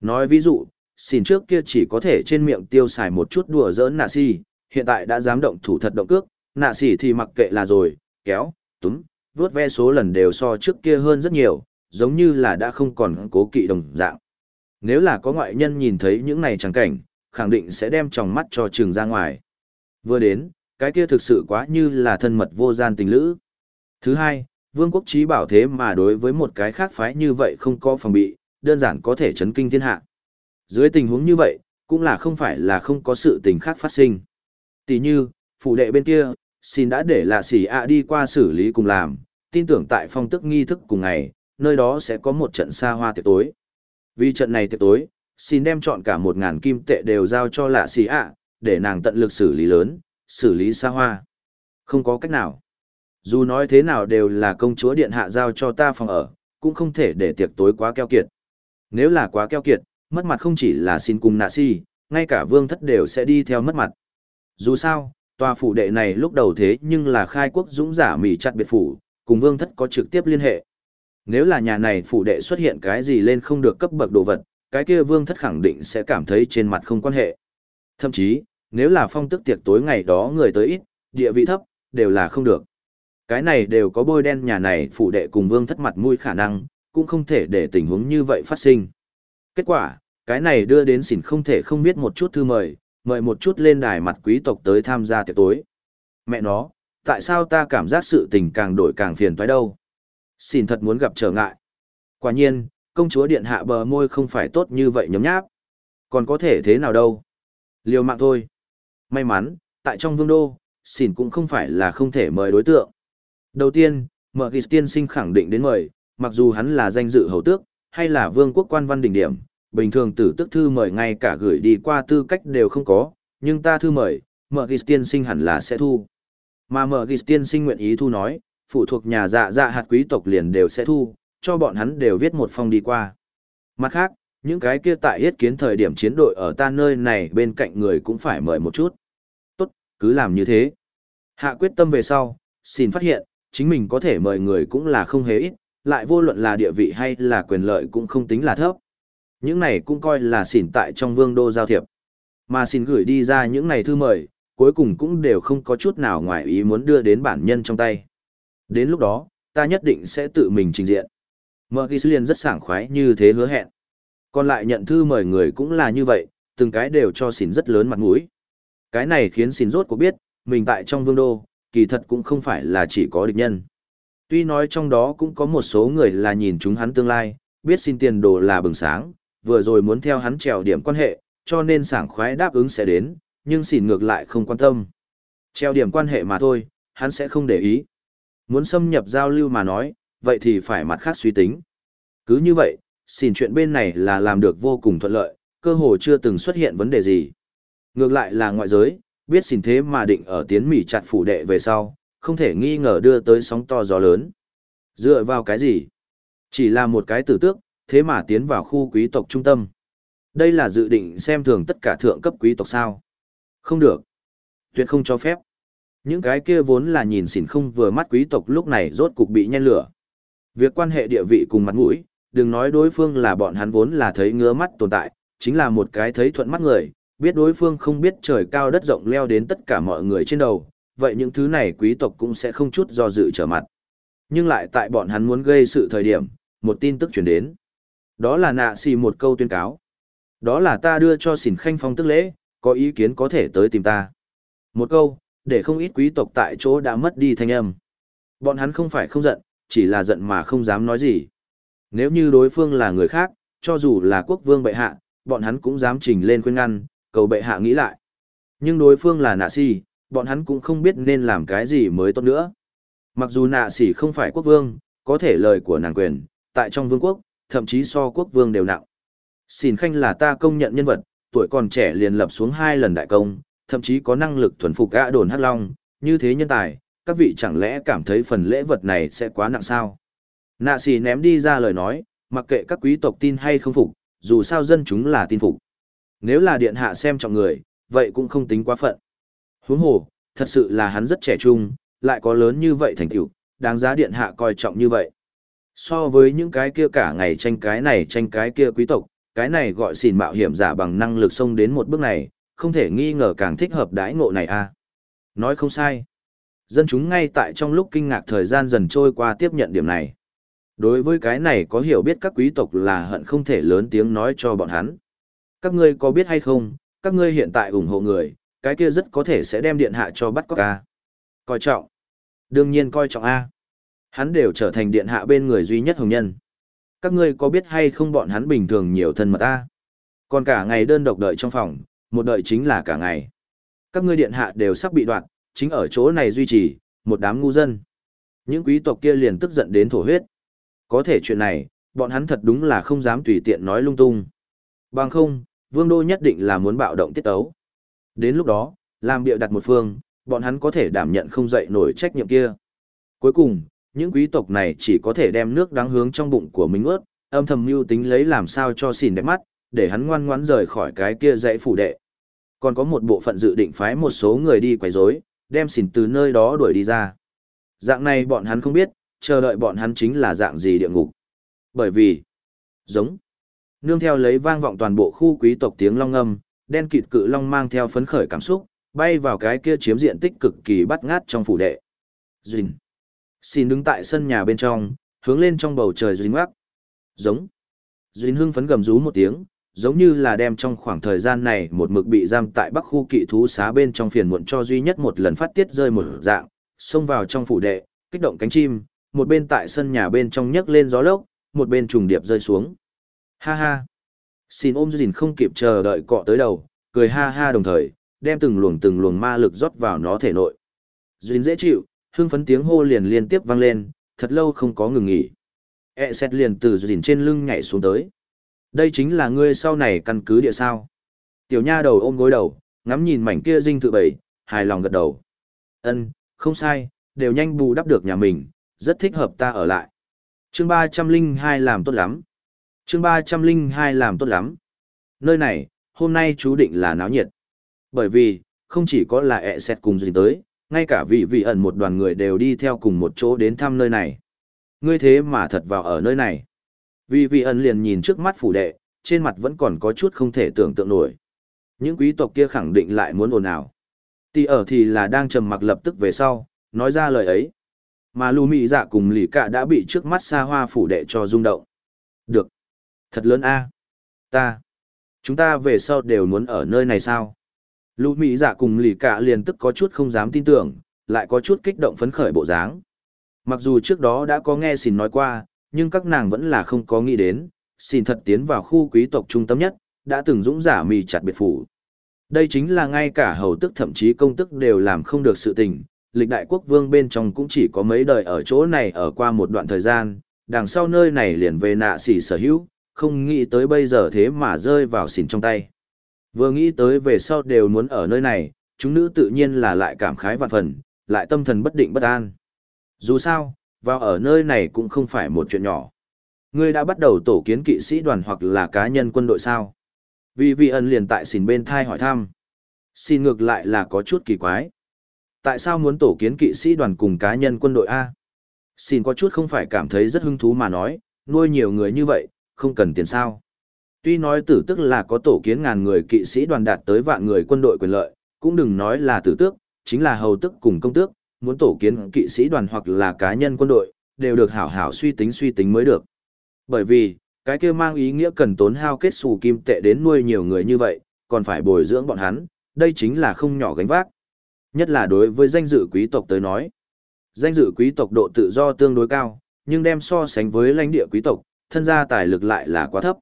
Nói ví dụ, xin trước kia chỉ có thể trên miệng tiêu xài một chút đùa giỡn nạ si, hiện tại đã dám động thủ thật động cước, nạ xỉ thì mặc kệ là rồi, kéo, túm, vướt ve số lần đều so trước kia hơn rất nhiều, giống như là đã không còn cố kỵ đồng dạng. Nếu là có ngoại nhân nhìn thấy những này chẳng cảnh, khẳng định sẽ đem tròng mắt cho trường ra ngoài. Vừa đến, cái kia thực sự quá như là thân mật vô gian tình lữ. Thứ hai, vương quốc trí bảo thế mà đối với một cái khác phái như vậy không có phòng bị, đơn giản có thể chấn kinh thiên hạ. Dưới tình huống như vậy, cũng là không phải là không có sự tình khác phát sinh. Tỷ như, phụ đệ bên kia, xin đã để lạ xỉ ạ đi qua xử lý cùng làm, tin tưởng tại phong tức nghi thức cùng ngày, nơi đó sẽ có một trận xa hoa tiệc tối. Vì trận này tiệc tối, xin đem chọn cả một ngàn kim tệ đều giao cho lạ xì ạ, để nàng tận lực xử lý lớn, xử lý xa hoa. Không có cách nào. Dù nói thế nào đều là công chúa điện hạ giao cho ta phòng ở, cũng không thể để tiệc tối quá keo kiệt. Nếu là quá keo kiệt, mất mặt không chỉ là xin cùng nạ si, ngay cả vương thất đều sẽ đi theo mất mặt. Dù sao, tòa phủ đệ này lúc đầu thế nhưng là khai quốc dũng giả mỉ chặt biệt phủ, cùng vương thất có trực tiếp liên hệ. Nếu là nhà này phủ đệ xuất hiện cái gì lên không được cấp bậc đồ vật, cái kia vương thất khẳng định sẽ cảm thấy trên mặt không quan hệ. Thậm chí, nếu là phong tức tiệc tối ngày đó người tới ít, địa vị thấp, đều là không được. Cái này đều có bôi đen nhà này phủ đệ cùng vương thất mặt mũi khả năng, cũng không thể để tình huống như vậy phát sinh. Kết quả, cái này đưa đến xỉn không thể không biết một chút thư mời, mời một chút lên đài mặt quý tộc tới tham gia tiệc tối. Mẹ nó, tại sao ta cảm giác sự tình càng đổi càng phiền toái đâu? xỉn thật muốn gặp trở ngại. Quả nhiên, công chúa điện hạ bờ môi không phải tốt như vậy nhấm nháp. Còn có thể thế nào đâu? Liều mạng thôi. May mắn, tại trong vương đô, xỉn cũng không phải là không thể mời đối tượng. Đầu tiên, mở kỳ tiên sinh khẳng định đến mời, mặc dù hắn là danh dự hầu tước, hay là vương quốc quan văn đỉnh điểm, bình thường tử tức thư mời ngay cả gửi đi qua tư cách đều không có, nhưng ta thư mời, mở ghis tiên sinh hẳn là sẽ thu. Mà mở ghis tiên sinh nguyện ý thu nói, phụ thuộc nhà dạ dạ hạt quý tộc liền đều sẽ thu, cho bọn hắn đều viết một phong đi qua. Mặt khác, những cái kia tại yết kiến thời điểm chiến đội ở ta nơi này bên cạnh người cũng phải mời một chút. Tốt, cứ làm như thế. Hạ quyết tâm về sau, xin phát hiện, chính mình có thể mời người cũng là không hề ít, lại vô luận là địa vị hay là quyền lợi cũng không tính là thấp. Những này cũng coi là xỉn tại trong vương đô giao thiệp. Mà xin gửi đi ra những này thư mời, cuối cùng cũng đều không có chút nào ngoài ý muốn đưa đến bản nhân trong tay. Đến lúc đó, ta nhất định sẽ tự mình trình diện. Mở ghi liền rất sảng khoái như thế hứa hẹn. Còn lại nhận thư mời người cũng là như vậy, từng cái đều cho xỉn rất lớn mặt mũi. Cái này khiến xỉn rốt cuộc biết, mình tại trong vương đô, kỳ thật cũng không phải là chỉ có địch nhân. Tuy nói trong đó cũng có một số người là nhìn chúng hắn tương lai, biết xin tiền đồ là bừng sáng, vừa rồi muốn theo hắn trèo điểm quan hệ, cho nên sảng khoái đáp ứng sẽ đến, nhưng xỉn ngược lại không quan tâm. Treo điểm quan hệ mà thôi, hắn sẽ không để ý. Muốn xâm nhập giao lưu mà nói, vậy thì phải mặt khác suy tính. Cứ như vậy, xỉn chuyện bên này là làm được vô cùng thuận lợi, cơ hồ chưa từng xuất hiện vấn đề gì. Ngược lại là ngoại giới, biết xỉn thế mà định ở tiến mỉ chặt phủ đệ về sau, không thể nghi ngờ đưa tới sóng to gió lớn. Dựa vào cái gì? Chỉ là một cái tử tước, thế mà tiến vào khu quý tộc trung tâm. Đây là dự định xem thường tất cả thượng cấp quý tộc sao. Không được. Tuyệt không cho phép. Những cái kia vốn là nhìn xỉn không vừa mắt quý tộc lúc này rốt cục bị nhen lửa. Việc quan hệ địa vị cùng mặt mũi, đừng nói đối phương là bọn hắn vốn là thấy ngứa mắt tồn tại, chính là một cái thấy thuận mắt người, biết đối phương không biết trời cao đất rộng leo đến tất cả mọi người trên đầu, vậy những thứ này quý tộc cũng sẽ không chút do dự trở mặt. Nhưng lại tại bọn hắn muốn gây sự thời điểm, một tin tức chuyển đến. Đó là nạ xì một câu tuyên cáo. Đó là ta đưa cho xỉn khanh phong tức lễ, có ý kiến có thể tới tìm ta. Một câu, để không ít quý tộc tại chỗ đã mất đi thanh âm. Bọn hắn không phải không giận, chỉ là giận mà không dám nói gì. Nếu như đối phương là người khác, cho dù là quốc vương bệ hạ, bọn hắn cũng dám trình lên khuyên ngăn, cầu bệ hạ nghĩ lại. Nhưng đối phương là nạ si, bọn hắn cũng không biết nên làm cái gì mới tốt nữa. Mặc dù nạ sỉ không phải quốc vương, có thể lời của nàng quyền, tại trong vương quốc, thậm chí so quốc vương đều nặng. Xin khanh là ta công nhận nhân vật, tuổi còn trẻ liền lập xuống hai lần đại công, thậm chí có năng lực thuần phục gã đồn hắc long, như thế nhân tài, các vị chẳng lẽ cảm thấy phần lễ vật này sẽ quá nặng sao? Nạ sỉ ném đi ra lời nói, mặc kệ các quý tộc tin hay không phục, dù sao dân chúng là tin phục. Nếu là điện hạ xem trọng người, vậy cũng không tính quá phận. Huống hồ, thật sự là hắn rất trẻ trung, lại có lớn như vậy thành tựu, đáng giá điện hạ coi trọng như vậy. So với những cái kia cả ngày tranh cái này tranh cái kia quý tộc, cái này gọi xỉn mạo hiểm giả bằng năng lực xông đến một bước này, không thể nghi ngờ càng thích hợp đãi ngộ này a. À. Nói không sai. Dân chúng ngay tại trong lúc kinh ngạc thời gian dần trôi qua tiếp nhận điểm này. Đối với cái này có hiểu biết các quý tộc là hận không thể lớn tiếng nói cho bọn hắn. Các ngươi có biết hay không, các ngươi hiện tại ủng hộ người, cái kia rất có thể sẽ đem điện hạ cho bắt cóc ca. Coi trọng. Đương nhiên coi trọng A. Hắn đều trở thành điện hạ bên người duy nhất hồng nhân. Các ngươi có biết hay không bọn hắn bình thường nhiều thân mật A. Còn cả ngày đơn độc đợi trong phòng, một đợi chính là cả ngày. Các ngươi điện hạ đều sắp bị đoạn, chính ở chỗ này duy trì, một đám ngu dân. Những quý tộc kia liền tức giận đến thổ huyết. Có thể chuyện này, bọn hắn thật đúng là không dám tùy tiện nói lung tung. Bằng không, vương đô nhất định là muốn bạo động tiết tấu. Đến lúc đó, làm bịa đặt một phương, bọn hắn có thể đảm nhận không dậy nổi trách nhiệm kia. Cuối cùng, những quý tộc này chỉ có thể đem nước đáng hướng trong bụng của mình ướt, âm thầm mưu tính lấy làm sao cho xỉn đẹp mắt, để hắn ngoan ngoãn rời khỏi cái kia dãy phủ đệ. Còn có một bộ phận dự định phái một số người đi quấy rối, đem xỉn từ nơi đó đuổi đi ra. Dạng này bọn hắn không biết, chờ đợi bọn hắn chính là dạng gì địa ngục. Bởi vì, giống, nương theo lấy vang vọng toàn bộ khu quý tộc tiếng long âm, đen kịt cự long mang theo phấn khởi cảm xúc, bay vào cái kia chiếm diện tích cực kỳ bắt ngát trong phủ đệ. Duyên. Xin đứng tại sân nhà bên trong, hướng lên trong bầu trời Duyên ngoác. Giống. Duyên hưng phấn gầm rú một tiếng, giống như là đem trong khoảng thời gian này một mực bị giam tại bắc khu kỵ thú xá bên trong phiền muộn cho duy nhất một lần phát tiết rơi một dạng, xông vào trong phủ đệ, kích động cánh chim, một bên tại sân nhà bên trong nhấc lên gió lốc, một bên trùng điệp rơi xuống. Ha ha. Xin ôm dìn không kịp chờ đợi cọ tới đầu, cười ha ha đồng thời, đem từng luồng từng luồng ma lực rót vào nó thể nội. Dìn dễ chịu, hưng phấn tiếng hô liền liên tiếp vang lên, thật lâu không có ngừng nghỉ. E xét liền từ dìn trên lưng nhảy xuống tới. Đây chính là ngươi sau này căn cứ địa sao. Tiểu nha đầu ôm gối đầu, ngắm nhìn mảnh kia dinh tự bảy, hài lòng gật đầu. Ân, không sai, đều nhanh bù đắp được nhà mình, rất thích hợp ta ở lại. Chương ba trăm linh hai làm tốt lắm. Chương ba trăm linh hai làm tốt lắm. Nơi này, hôm nay chú định là náo nhiệt. Bởi vì, không chỉ có là ẹ xét cùng gì tới, ngay cả vị vị ẩn một đoàn người đều đi theo cùng một chỗ đến thăm nơi này. Ngươi thế mà thật vào ở nơi này. Vị vị ẩn liền nhìn trước mắt phủ đệ, trên mặt vẫn còn có chút không thể tưởng tượng nổi. Những quý tộc kia khẳng định lại muốn ồn ào. Tì ở thì là đang trầm mặc lập tức về sau, nói ra lời ấy. Mà lù mị dạ cùng lì cạ đã bị trước mắt xa hoa phủ đệ cho rung động. Được. Thật lớn a Ta. Chúng ta về sau đều muốn ở nơi này sao? Lũ Mỹ dạ cùng lì cả liền tức có chút không dám tin tưởng, lại có chút kích động phấn khởi bộ dáng. Mặc dù trước đó đã có nghe xin nói qua, nhưng các nàng vẫn là không có nghĩ đến, xin thật tiến vào khu quý tộc trung tâm nhất, đã từng dũng giả mì chặt biệt phủ. Đây chính là ngay cả hầu tức thậm chí công tức đều làm không được sự tình, lịch đại quốc vương bên trong cũng chỉ có mấy đời ở chỗ này ở qua một đoạn thời gian, đằng sau nơi này liền về nạ xỉ sở hữu, không nghĩ tới bây giờ thế mà rơi vào xỉn trong tay. Vừa nghĩ tới về sau đều muốn ở nơi này, chúng nữ tự nhiên là lại cảm khái vạn phần, lại tâm thần bất định bất an. Dù sao, vào ở nơi này cũng không phải một chuyện nhỏ. Ngươi đã bắt đầu tổ kiến kỵ sĩ đoàn hoặc là cá nhân quân đội sao? Vì vị ẩn liền tại xỉn bên thai hỏi thăm. Xin ngược lại là có chút kỳ quái. Tại sao muốn tổ kiến kỵ sĩ đoàn cùng cá nhân quân đội A? Xin có chút không phải cảm thấy rất hứng thú mà nói, nuôi nhiều người như vậy, không cần tiền sao. Tuy nói tử tức là có tổ kiến ngàn người kỵ sĩ đoàn đạt tới vạn người quân đội quyền lợi, cũng đừng nói là tử tước, chính là hầu tức cùng công tước, muốn tổ kiến kỵ sĩ đoàn hoặc là cá nhân quân đội, đều được hảo hảo suy tính suy tính mới được. Bởi vì, cái kia mang ý nghĩa cần tốn hao kết xù kim tệ đến nuôi nhiều người như vậy, còn phải bồi dưỡng bọn hắn, đây chính là không nhỏ gánh vác. Nhất là đối với danh dự quý tộc tới nói. Danh dự quý tộc độ tự do tương đối cao, nhưng đem so sánh với lãnh địa quý tộc, thân gia tài lực lại là quá thấp.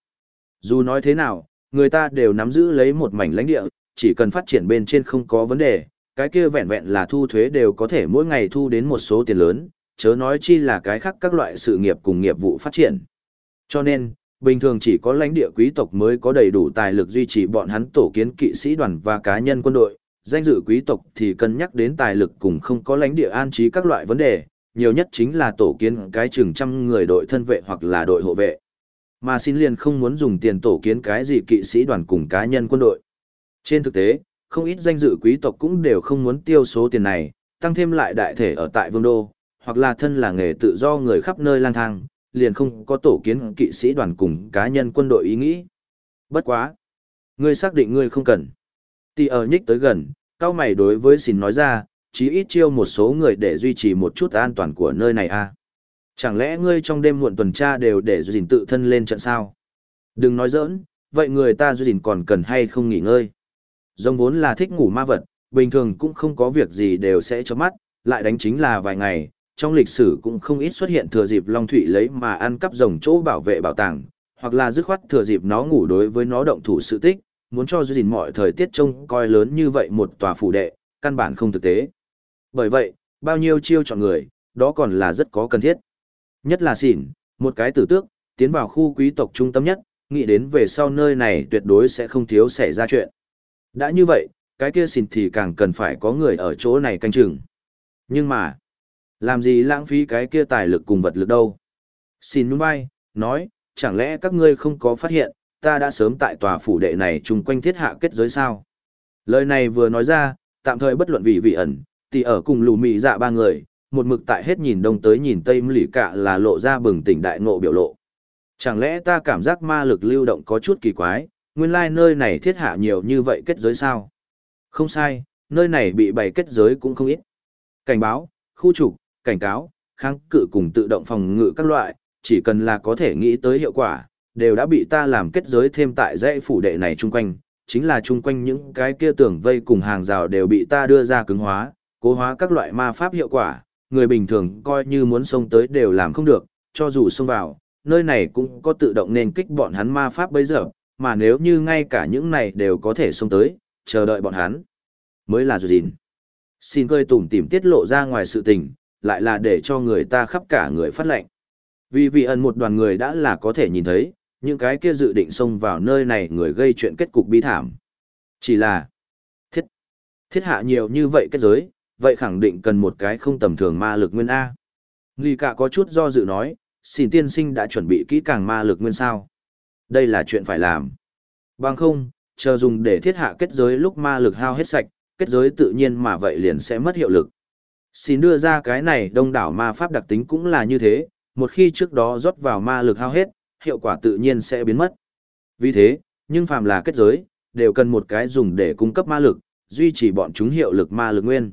Dù nói thế nào, người ta đều nắm giữ lấy một mảnh lãnh địa, chỉ cần phát triển bên trên không có vấn đề, cái kia vẹn vẹn là thu thuế đều có thể mỗi ngày thu đến một số tiền lớn, chớ nói chi là cái khác các loại sự nghiệp cùng nghiệp vụ phát triển. Cho nên, bình thường chỉ có lãnh địa quý tộc mới có đầy đủ tài lực duy trì bọn hắn tổ kiến kỵ sĩ đoàn và cá nhân quân đội, danh dự quý tộc thì cân nhắc đến tài lực cùng không có lãnh địa an trí các loại vấn đề, nhiều nhất chính là tổ kiến cái chừng trăm người đội thân vệ hoặc là đội hộ vệ. Mà xin liền không muốn dùng tiền tổ kiến cái gì kỵ sĩ đoàn cùng cá nhân quân đội. Trên thực tế, không ít danh dự quý tộc cũng đều không muốn tiêu số tiền này, tăng thêm lại đại thể ở tại vương đô, hoặc là thân là nghề tự do người khắp nơi lang thang, liền không có tổ kiến kỵ sĩ đoàn cùng cá nhân quân đội ý nghĩ. Bất quá. Ngươi xác định ngươi không cần. Tì ở nhích tới gần, cao mày đối với xin nói ra, chí ít chiêu một số người để duy trì một chút an toàn của nơi này a. À? Chẳng lẽ ngươi trong đêm muộn tuần tra đều để dình tự thân lên trận sao? Đừng nói giỡn, vậy người ta dình còn cần hay không nghỉ ngơi? Rồng vốn là thích ngủ ma vật, bình thường cũng không có việc gì đều sẽ chớp mắt, lại đánh chính là vài ngày, trong lịch sử cũng không ít xuất hiện thừa dịp Long Thụy lấy mà ăn cắp rồng chỗ bảo vệ bảo tàng, hoặc là dứt khoát thừa dịp nó ngủ đối với nó động thủ sự tích, muốn cho gìn mọi thời tiết trông coi lớn như vậy một tòa phủ đệ, căn bản không thực tế. Bởi vậy, bao nhiêu chiêu chọn người, đó còn là rất có cần thiết. Nhất là xỉn, một cái tử tước, tiến vào khu quý tộc trung tâm nhất, nghĩ đến về sau nơi này tuyệt đối sẽ không thiếu xảy ra chuyện. Đã như vậy, cái kia xỉn thì càng cần phải có người ở chỗ này canh chừng. Nhưng mà, làm gì lãng phí cái kia tài lực cùng vật lực đâu? Xin nhún vai, nói, chẳng lẽ các ngươi không có phát hiện, ta đã sớm tại tòa phủ đệ này chung quanh thiết hạ kết giới sao? Lời này vừa nói ra, tạm thời bất luận vị vị ẩn, thì ở cùng lù mị dạ ba người, một mực tại hết nhìn đông tới nhìn tây lì cả là lộ ra bừng tỉnh đại ngộ biểu lộ. Chẳng lẽ ta cảm giác ma lực lưu động có chút kỳ quái, nguyên lai nơi này thiết hạ nhiều như vậy kết giới sao? Không sai, nơi này bị bày kết giới cũng không ít. Cảnh báo, khu trục, cảnh cáo, kháng cự cùng tự động phòng ngự các loại, chỉ cần là có thể nghĩ tới hiệu quả, đều đã bị ta làm kết giới thêm tại dãy phủ đệ này chung quanh, chính là chung quanh những cái kia tường vây cùng hàng rào đều bị ta đưa ra cứng hóa, cố hóa các loại ma pháp hiệu quả, người bình thường coi như muốn xông tới đều làm không được, cho dù xông vào, nơi này cũng có tự động nên kích bọn hắn ma pháp bây giờ, mà nếu như ngay cả những này đều có thể xông tới, chờ đợi bọn hắn, mới là dù gìn. Xin cơi tủm tỉm tiết lộ ra ngoài sự tình, lại là để cho người ta khắp cả người phát lệnh. Vì vị ẩn một đoàn người đã là có thể nhìn thấy, những cái kia dự định xông vào nơi này người gây chuyện kết cục bi thảm. Chỉ là, thiết, thiết hạ nhiều như vậy kết giới, vậy khẳng định cần một cái không tầm thường ma lực nguyên A. Nghi cả có chút do dự nói, xin tiên sinh đã chuẩn bị kỹ càng ma lực nguyên sao. Đây là chuyện phải làm. Bằng không, chờ dùng để thiết hạ kết giới lúc ma lực hao hết sạch, kết giới tự nhiên mà vậy liền sẽ mất hiệu lực. Xin đưa ra cái này đông đảo ma pháp đặc tính cũng là như thế, một khi trước đó rót vào ma lực hao hết, hiệu quả tự nhiên sẽ biến mất. Vì thế, nhưng phàm là kết giới, đều cần một cái dùng để cung cấp ma lực, duy trì bọn chúng hiệu lực ma lực nguyên.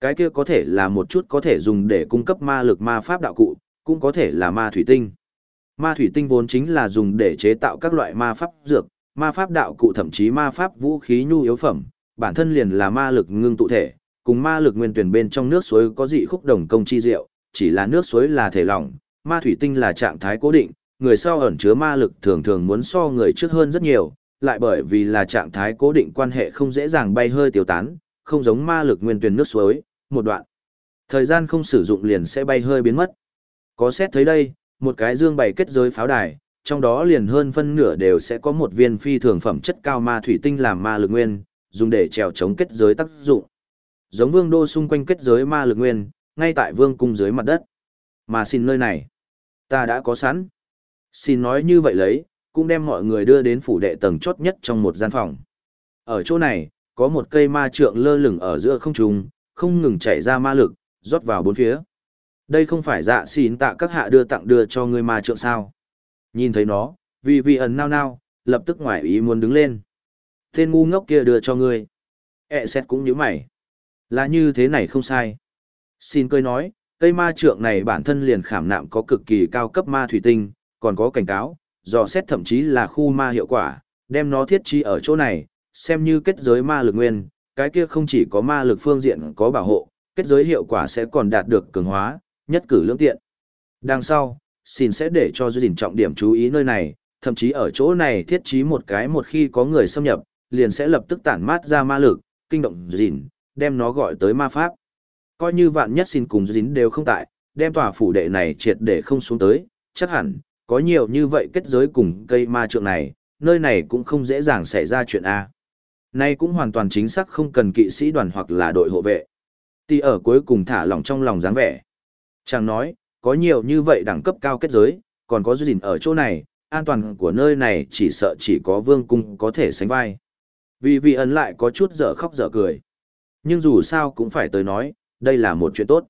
Cái kia có thể là một chút có thể dùng để cung cấp ma lực ma pháp đạo cụ, cũng có thể là ma thủy tinh. Ma thủy tinh vốn chính là dùng để chế tạo các loại ma pháp dược, ma pháp đạo cụ thậm chí ma pháp vũ khí nhu yếu phẩm, bản thân liền là ma lực ngưng tụ thể, cùng ma lực nguyên tuyển bên trong nước suối có dị khúc đồng công chi diệu, chỉ là nước suối là thể lỏng, ma thủy tinh là trạng thái cố định, người sau ẩn chứa ma lực thường thường muốn so người trước hơn rất nhiều, lại bởi vì là trạng thái cố định quan hệ không dễ dàng bay hơi tiêu tán, không giống ma lực nguyên tuyển nước suối, một đoạn. Thời gian không sử dụng liền sẽ bay hơi biến mất. Có xét thấy đây, một cái dương bày kết giới pháo đài, trong đó liền hơn phân nửa đều sẽ có một viên phi thường phẩm chất cao ma thủy tinh làm ma lực nguyên, dùng để trèo chống kết giới tác dụng. Giống vương đô xung quanh kết giới ma lực nguyên, ngay tại vương cung dưới mặt đất. Mà xin nơi này, ta đã có sẵn. Xin nói như vậy lấy, cũng đem mọi người đưa đến phủ đệ tầng chốt nhất trong một gian phòng. Ở chỗ này, có một cây ma trượng lơ lửng ở giữa không trung, không ngừng chảy ra ma lực, rót vào bốn phía. Đây không phải dạ xin tạ các hạ đưa tặng đưa cho người ma trượng sao. Nhìn thấy nó, vì vị ẩn nao nao, lập tức ngoài ý muốn đứng lên. Tên ngu ngốc kia đưa cho ngươi. E xét cũng như mày. Là như thế này không sai. Xin cười nói, cây ma trượng này bản thân liền khảm nạm có cực kỳ cao cấp ma thủy tinh, còn có cảnh cáo, dò xét thậm chí là khu ma hiệu quả, đem nó thiết trí ở chỗ này, xem như kết giới ma lực nguyên, cái kia không chỉ có ma lực phương diện có bảo hộ, kết giới hiệu quả sẽ còn đạt được cường hóa, nhất cử lưỡng tiện. Đằng sau, xin sẽ để cho duyên trọng điểm chú ý nơi này, thậm chí ở chỗ này thiết trí một cái một khi có người xâm nhập, liền sẽ lập tức tản mát ra ma lực, kinh động dìn, đem nó gọi tới ma pháp. Coi như vạn nhất xin cùng dính đều không tại, đem tòa phủ đệ này triệt để không xuống tới, chắc hẳn, có nhiều như vậy kết giới cùng cây ma trượng này, nơi này cũng không dễ dàng xảy ra chuyện A. Nay cũng hoàn toàn chính xác không cần kỵ sĩ đoàn hoặc là đội hộ vệ. Tì ở cuối cùng thả lỏng trong lòng dáng vẻ. Chàng nói, có nhiều như vậy đẳng cấp cao kết giới, còn có duy duyên ở chỗ này, an toàn của nơi này chỉ sợ chỉ có vương cung có thể sánh vai. Vì vị ấn lại có chút dở khóc dở cười. Nhưng dù sao cũng phải tới nói, đây là một chuyện tốt.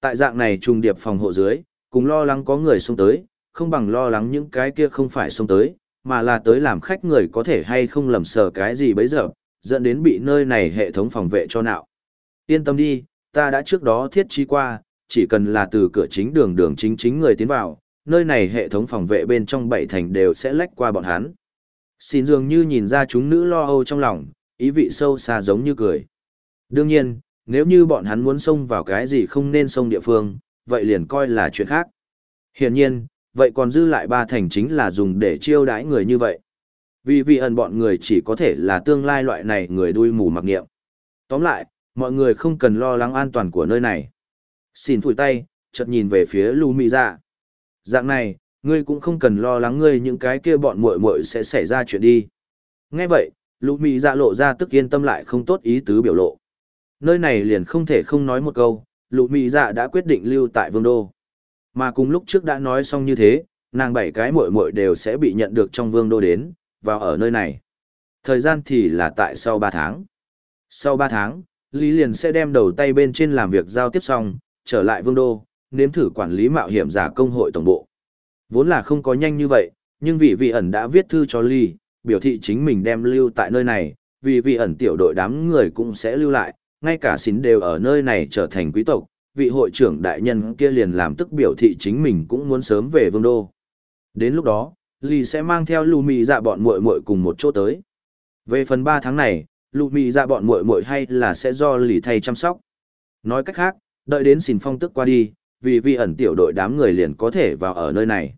Tại dạng này trùng điệp phòng hộ dưới, cùng lo lắng có người xông tới, không bằng lo lắng những cái kia không phải xông tới, mà là tới làm khách người có thể hay không lầm sờ cái gì bấy giờ, dẫn đến bị nơi này hệ thống phòng vệ cho nạo. Yên tâm đi, ta đã trước đó thiết trí qua, chỉ cần là từ cửa chính đường đường chính chính người tiến vào, nơi này hệ thống phòng vệ bên trong bảy thành đều sẽ lách qua bọn hắn. Xin dường như nhìn ra chúng nữ lo âu trong lòng, ý vị sâu xa giống như cười. Đương nhiên, nếu như bọn hắn muốn xông vào cái gì không nên xông địa phương, vậy liền coi là chuyện khác. Hiển nhiên, vậy còn dư lại ba thành chính là dùng để chiêu đãi người như vậy. Vì vì ẩn bọn người chỉ có thể là tương lai loại này người đuôi mù mặc nghiệm. Tóm lại, mọi người không cần lo lắng an toàn của nơi này. Xin phủi tay, chợt nhìn về phía Lù Mị Dạ. Dạng này, ngươi cũng không cần lo lắng ngươi những cái kia bọn muội muội sẽ xảy ra chuyện đi. Nghe vậy, Lù Mị Dạ lộ ra tức yên tâm lại không tốt ý tứ biểu lộ. Nơi này liền không thể không nói một câu, Lù Mị Dạ đã quyết định lưu tại Vương Đô. Mà cùng lúc trước đã nói xong như thế, nàng bảy cái muội muội đều sẽ bị nhận được trong Vương Đô đến, vào ở nơi này. Thời gian thì là tại sau 3 tháng. Sau 3 tháng, Lý liền sẽ đem đầu tay bên trên làm việc giao tiếp xong, trở lại vương đô, nếm thử quản lý mạo hiểm giả công hội tổng bộ. Vốn là không có nhanh như vậy, nhưng vị vị ẩn đã viết thư cho Lý, biểu thị chính mình đem lưu tại nơi này, vì vị ẩn tiểu đội đám người cũng sẽ lưu lại, ngay cả xín đều ở nơi này trở thành quý tộc, vị hội trưởng đại nhân kia liền làm tức biểu thị chính mình cũng muốn sớm về vương đô. Đến lúc đó, lì sẽ mang theo Lù Mị dạ bọn muội muội cùng một chỗ tới. Về phần 3 tháng này, Lù Mị dạ bọn muội muội hay là sẽ do lì thay chăm sóc. Nói cách khác, đợi đến xin phong tức qua đi, vì vi ẩn tiểu đội đám người liền có thể vào ở nơi này.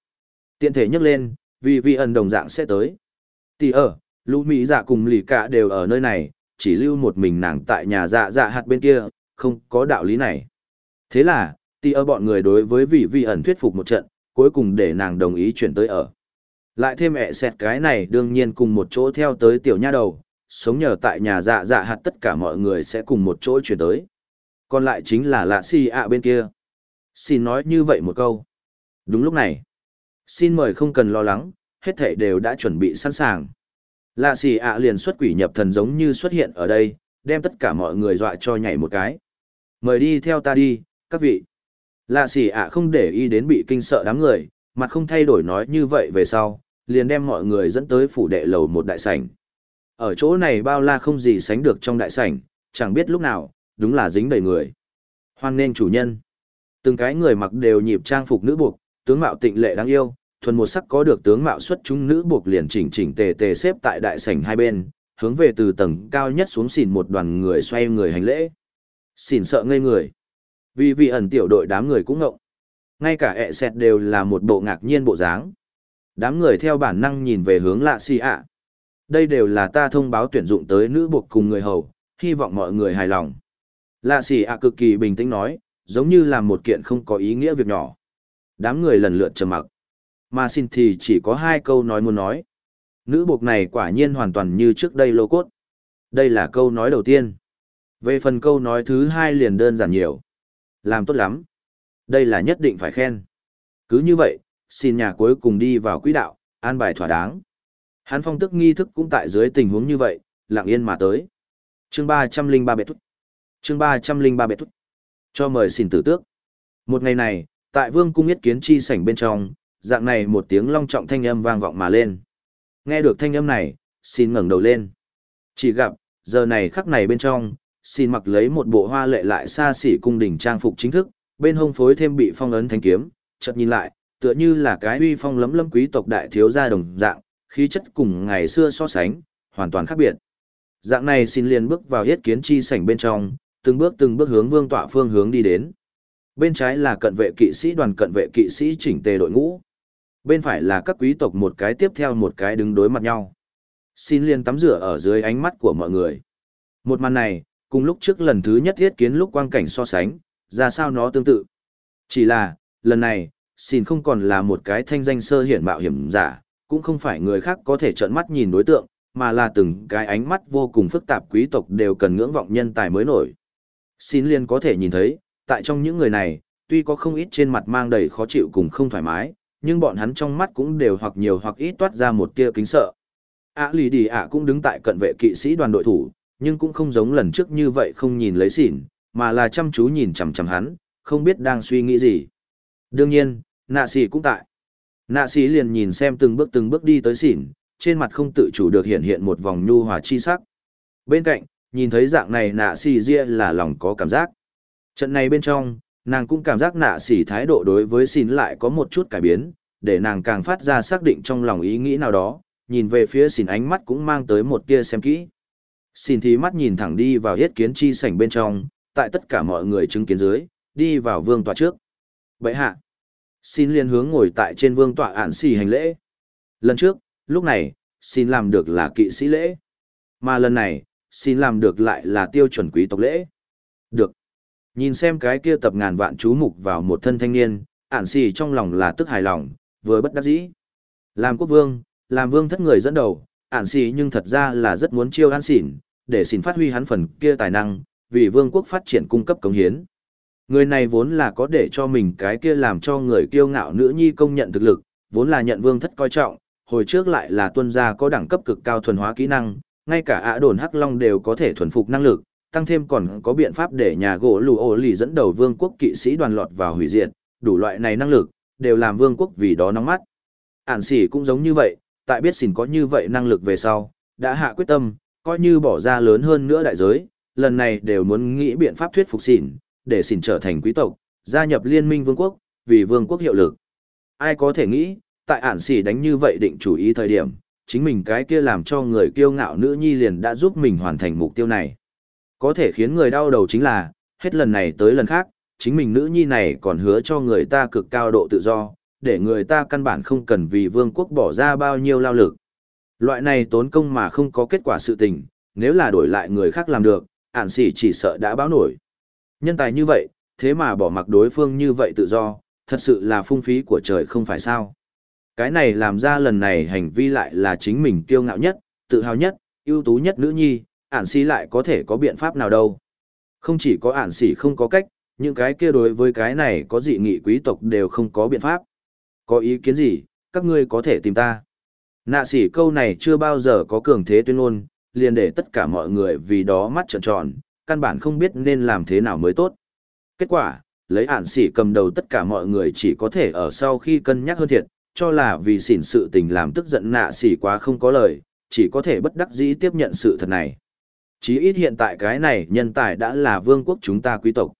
Tiện thể nhắc lên, vì vi ẩn đồng dạng sẽ tới. Tỷ ở, Lù Mị dạ cùng lì cả đều ở nơi này, chỉ lưu một mình nàng tại nhà dạ dạ hạt bên kia, không có đạo lý này. Thế là, tỷ ở bọn người đối với vị vi ẩn thuyết phục một trận, cuối cùng để nàng đồng ý chuyển tới ở. Lại thêm ẹ xẹt cái này đương nhiên cùng một chỗ theo tới tiểu nha đầu, sống nhờ tại nhà dạ dạ hạt tất cả mọi người sẽ cùng một chỗ chuyển tới. Còn lại chính là lạ si ạ bên kia. Xin nói như vậy một câu. Đúng lúc này. Xin mời không cần lo lắng, hết thảy đều đã chuẩn bị sẵn sàng. Lạ xì ạ liền xuất quỷ nhập thần giống như xuất hiện ở đây, đem tất cả mọi người dọa cho nhảy một cái. Mời đi theo ta đi, các vị. Lạ xì ạ không để ý đến bị kinh sợ đám người, mặt không thay đổi nói như vậy về sau, liền đem mọi người dẫn tới phủ đệ lầu một đại sảnh. Ở chỗ này bao la không gì sánh được trong đại sảnh, chẳng biết lúc nào, đúng là dính đầy người. Hoan nên chủ nhân. Từng cái người mặc đều nhịp trang phục nữ buộc, tướng mạo tịnh lệ đáng yêu, thuần một sắc có được tướng mạo xuất chúng nữ buộc liền chỉnh chỉnh tề tề xếp tại đại sảnh hai bên, hướng về từ tầng cao nhất xuống xỉn một đoàn người xoay người hành lễ. Xỉn sợ ngây người. Vì vị ẩn tiểu đội đám người cũng ngộng. Ngay cả ẹ xẹt đều là một bộ ngạc nhiên bộ dáng. Đám người theo bản năng nhìn về hướng lạ xì ạ. Đây đều là ta thông báo tuyển dụng tới nữ buộc cùng người hầu, hy vọng mọi người hài lòng. Lạ xì ạ cực kỳ bình tĩnh nói, giống như là một kiện không có ý nghĩa việc nhỏ. Đám người lần lượt trầm mặc. Mà xin thì chỉ có hai câu nói muốn nói. Nữ buộc này quả nhiên hoàn toàn như trước đây lô cốt. Đây là câu nói đầu tiên. Về phần câu nói thứ hai liền đơn giản nhiều. Làm tốt lắm. Đây là nhất định phải khen. Cứ như vậy, xin nhà cuối cùng đi vào quỹ đạo, an bài thỏa đáng. Hắn phong tức nghi thức cũng tại dưới tình huống như vậy, lặng yên mà tới. Chương ba trăm linh ba bệ thúc. Chương ba trăm linh ba bệ thúc. Cho mời xin tử tước. Một ngày này, tại vương cung yết kiến chi sảnh bên trong, dạng này một tiếng long trọng thanh âm vang vọng mà lên. Nghe được thanh âm này, xin ngẩng đầu lên. Chỉ gặp, giờ này khắc này bên trong, xin mặc lấy một bộ hoa lệ lại xa xỉ cung đình trang phục chính thức, bên hông phối thêm bị phong ấn thanh kiếm, chợt nhìn lại, Tựa như là cái uy phong lấm lấm quý tộc đại thiếu gia đồng dạng, khí chất cùng ngày xưa so sánh, hoàn toàn khác biệt. Dạng này xin liền bước vào yết kiến chi sảnh bên trong, từng bước từng bước hướng vương tọa phương hướng đi đến. Bên trái là cận vệ kỵ sĩ đoàn cận vệ kỵ sĩ chỉnh tề đội ngũ. Bên phải là các quý tộc một cái tiếp theo một cái đứng đối mặt nhau. Xin liền tắm rửa ở dưới ánh mắt của mọi người. Một màn này, cùng lúc trước lần thứ nhất thiết kiến lúc quang cảnh so sánh, ra sao nó tương tự. Chỉ là, lần này, xin không còn là một cái thanh danh sơ hiển mạo hiểm giả, cũng không phải người khác có thể trợn mắt nhìn đối tượng, mà là từng cái ánh mắt vô cùng phức tạp quý tộc đều cần ngưỡng vọng nhân tài mới nổi. Xin liền có thể nhìn thấy, tại trong những người này, tuy có không ít trên mặt mang đầy khó chịu cùng không thoải mái, nhưng bọn hắn trong mắt cũng đều hoặc nhiều hoặc ít toát ra một tia kính sợ. Ả lì đi ạ cũng đứng tại cận vệ kỵ sĩ đoàn đội thủ, nhưng cũng không giống lần trước như vậy không nhìn lấy xỉn, mà là chăm chú nhìn chằm chằm hắn, không biết đang suy nghĩ gì. Đương nhiên, nạ sĩ cũng tại. Nạ sĩ liền nhìn xem từng bước từng bước đi tới xỉn, trên mặt không tự chủ được hiện hiện một vòng nhu hòa chi sắc. Bên cạnh, nhìn thấy dạng này nạ sĩ ria là lòng có cảm giác. Trận này bên trong, nàng cũng cảm giác nạ sĩ thái độ đối với xỉn lại có một chút cải biến, để nàng càng phát ra xác định trong lòng ý nghĩ nào đó, nhìn về phía xỉn ánh mắt cũng mang tới một tia xem kỹ. Xin thì mắt nhìn thẳng đi vào yết kiến chi sảnh bên trong, tại tất cả mọi người chứng kiến dưới, đi vào vương tọa trước. bệ hạ, xin liên hướng ngồi tại trên vương tọa ản xì hành lễ. Lần trước, lúc này, xin làm được là kỵ sĩ lễ. Mà lần này, xin làm được lại là tiêu chuẩn quý tộc lễ. Được. Nhìn xem cái kia tập ngàn vạn chú mục vào một thân thanh niên, ản xì trong lòng là tức hài lòng, vừa bất đắc dĩ. Làm quốc vương, làm vương thất người dẫn đầu, ản xì nhưng thật ra là rất muốn chiêu an xỉn, để xin phát huy hắn phần kia tài năng, vì vương quốc phát triển cung cấp cống hiến. Người này vốn là có để cho mình cái kia làm cho người kiêu ngạo nữ nhi công nhận thực lực, vốn là nhận vương thất coi trọng, hồi trước lại là tuân gia có đẳng cấp cực cao thuần hóa kỹ năng, ngay cả ạ đồn hắc long đều có thể thuần phục năng lực, tăng thêm còn có biện pháp để nhà gỗ lù ô lì dẫn đầu vương quốc kỵ sĩ đoàn lọt vào hủy diệt, đủ loại này năng lực, đều làm vương quốc vì đó nóng mắt. Ản xỉ cũng giống như vậy, tại biết xỉn có như vậy năng lực về sau, đã hạ quyết tâm, coi như bỏ ra lớn hơn nữa đại giới, lần này đều muốn nghĩ biện pháp thuyết phục xỉn, để xỉn trở thành quý tộc, gia nhập liên minh vương quốc, vì vương quốc hiệu lực. Ai có thể nghĩ, tại ản xỉ đánh như vậy định chủ ý thời điểm, chính mình cái kia làm cho người kiêu ngạo nữ nhi liền đã giúp mình hoàn thành mục tiêu này. Có thể khiến người đau đầu chính là, hết lần này tới lần khác, chính mình nữ nhi này còn hứa cho người ta cực cao độ tự do, để người ta căn bản không cần vì vương quốc bỏ ra bao nhiêu lao lực. Loại này tốn công mà không có kết quả sự tình, nếu là đổi lại người khác làm được, ản xỉ chỉ sợ đã báo nổi. Nhân tài như vậy, thế mà bỏ mặc đối phương như vậy tự do, thật sự là phung phí của trời không phải sao. Cái này làm ra lần này hành vi lại là chính mình kiêu ngạo nhất, tự hào nhất, ưu tú nhất nữ nhi, ản xỉ lại có thể có biện pháp nào đâu. Không chỉ có ản xỉ không có cách, những cái kia đối với cái này có dị nghị quý tộc đều không có biện pháp. Có ý kiến gì, các ngươi có thể tìm ta. Nạ sỉ câu này chưa bao giờ có cường thế tuyên ngôn, liền để tất cả mọi người vì đó mắt trợn tròn, căn bản không biết nên làm thế nào mới tốt. Kết quả, lấy ản sỉ cầm đầu tất cả mọi người chỉ có thể ở sau khi cân nhắc hơn thiệt, cho là vì xỉn sự tình làm tức giận nạ sỉ quá không có lời, chỉ có thể bất đắc dĩ tiếp nhận sự thật này. Chí ít hiện tại cái này nhân tài đã là vương quốc chúng ta quý tộc.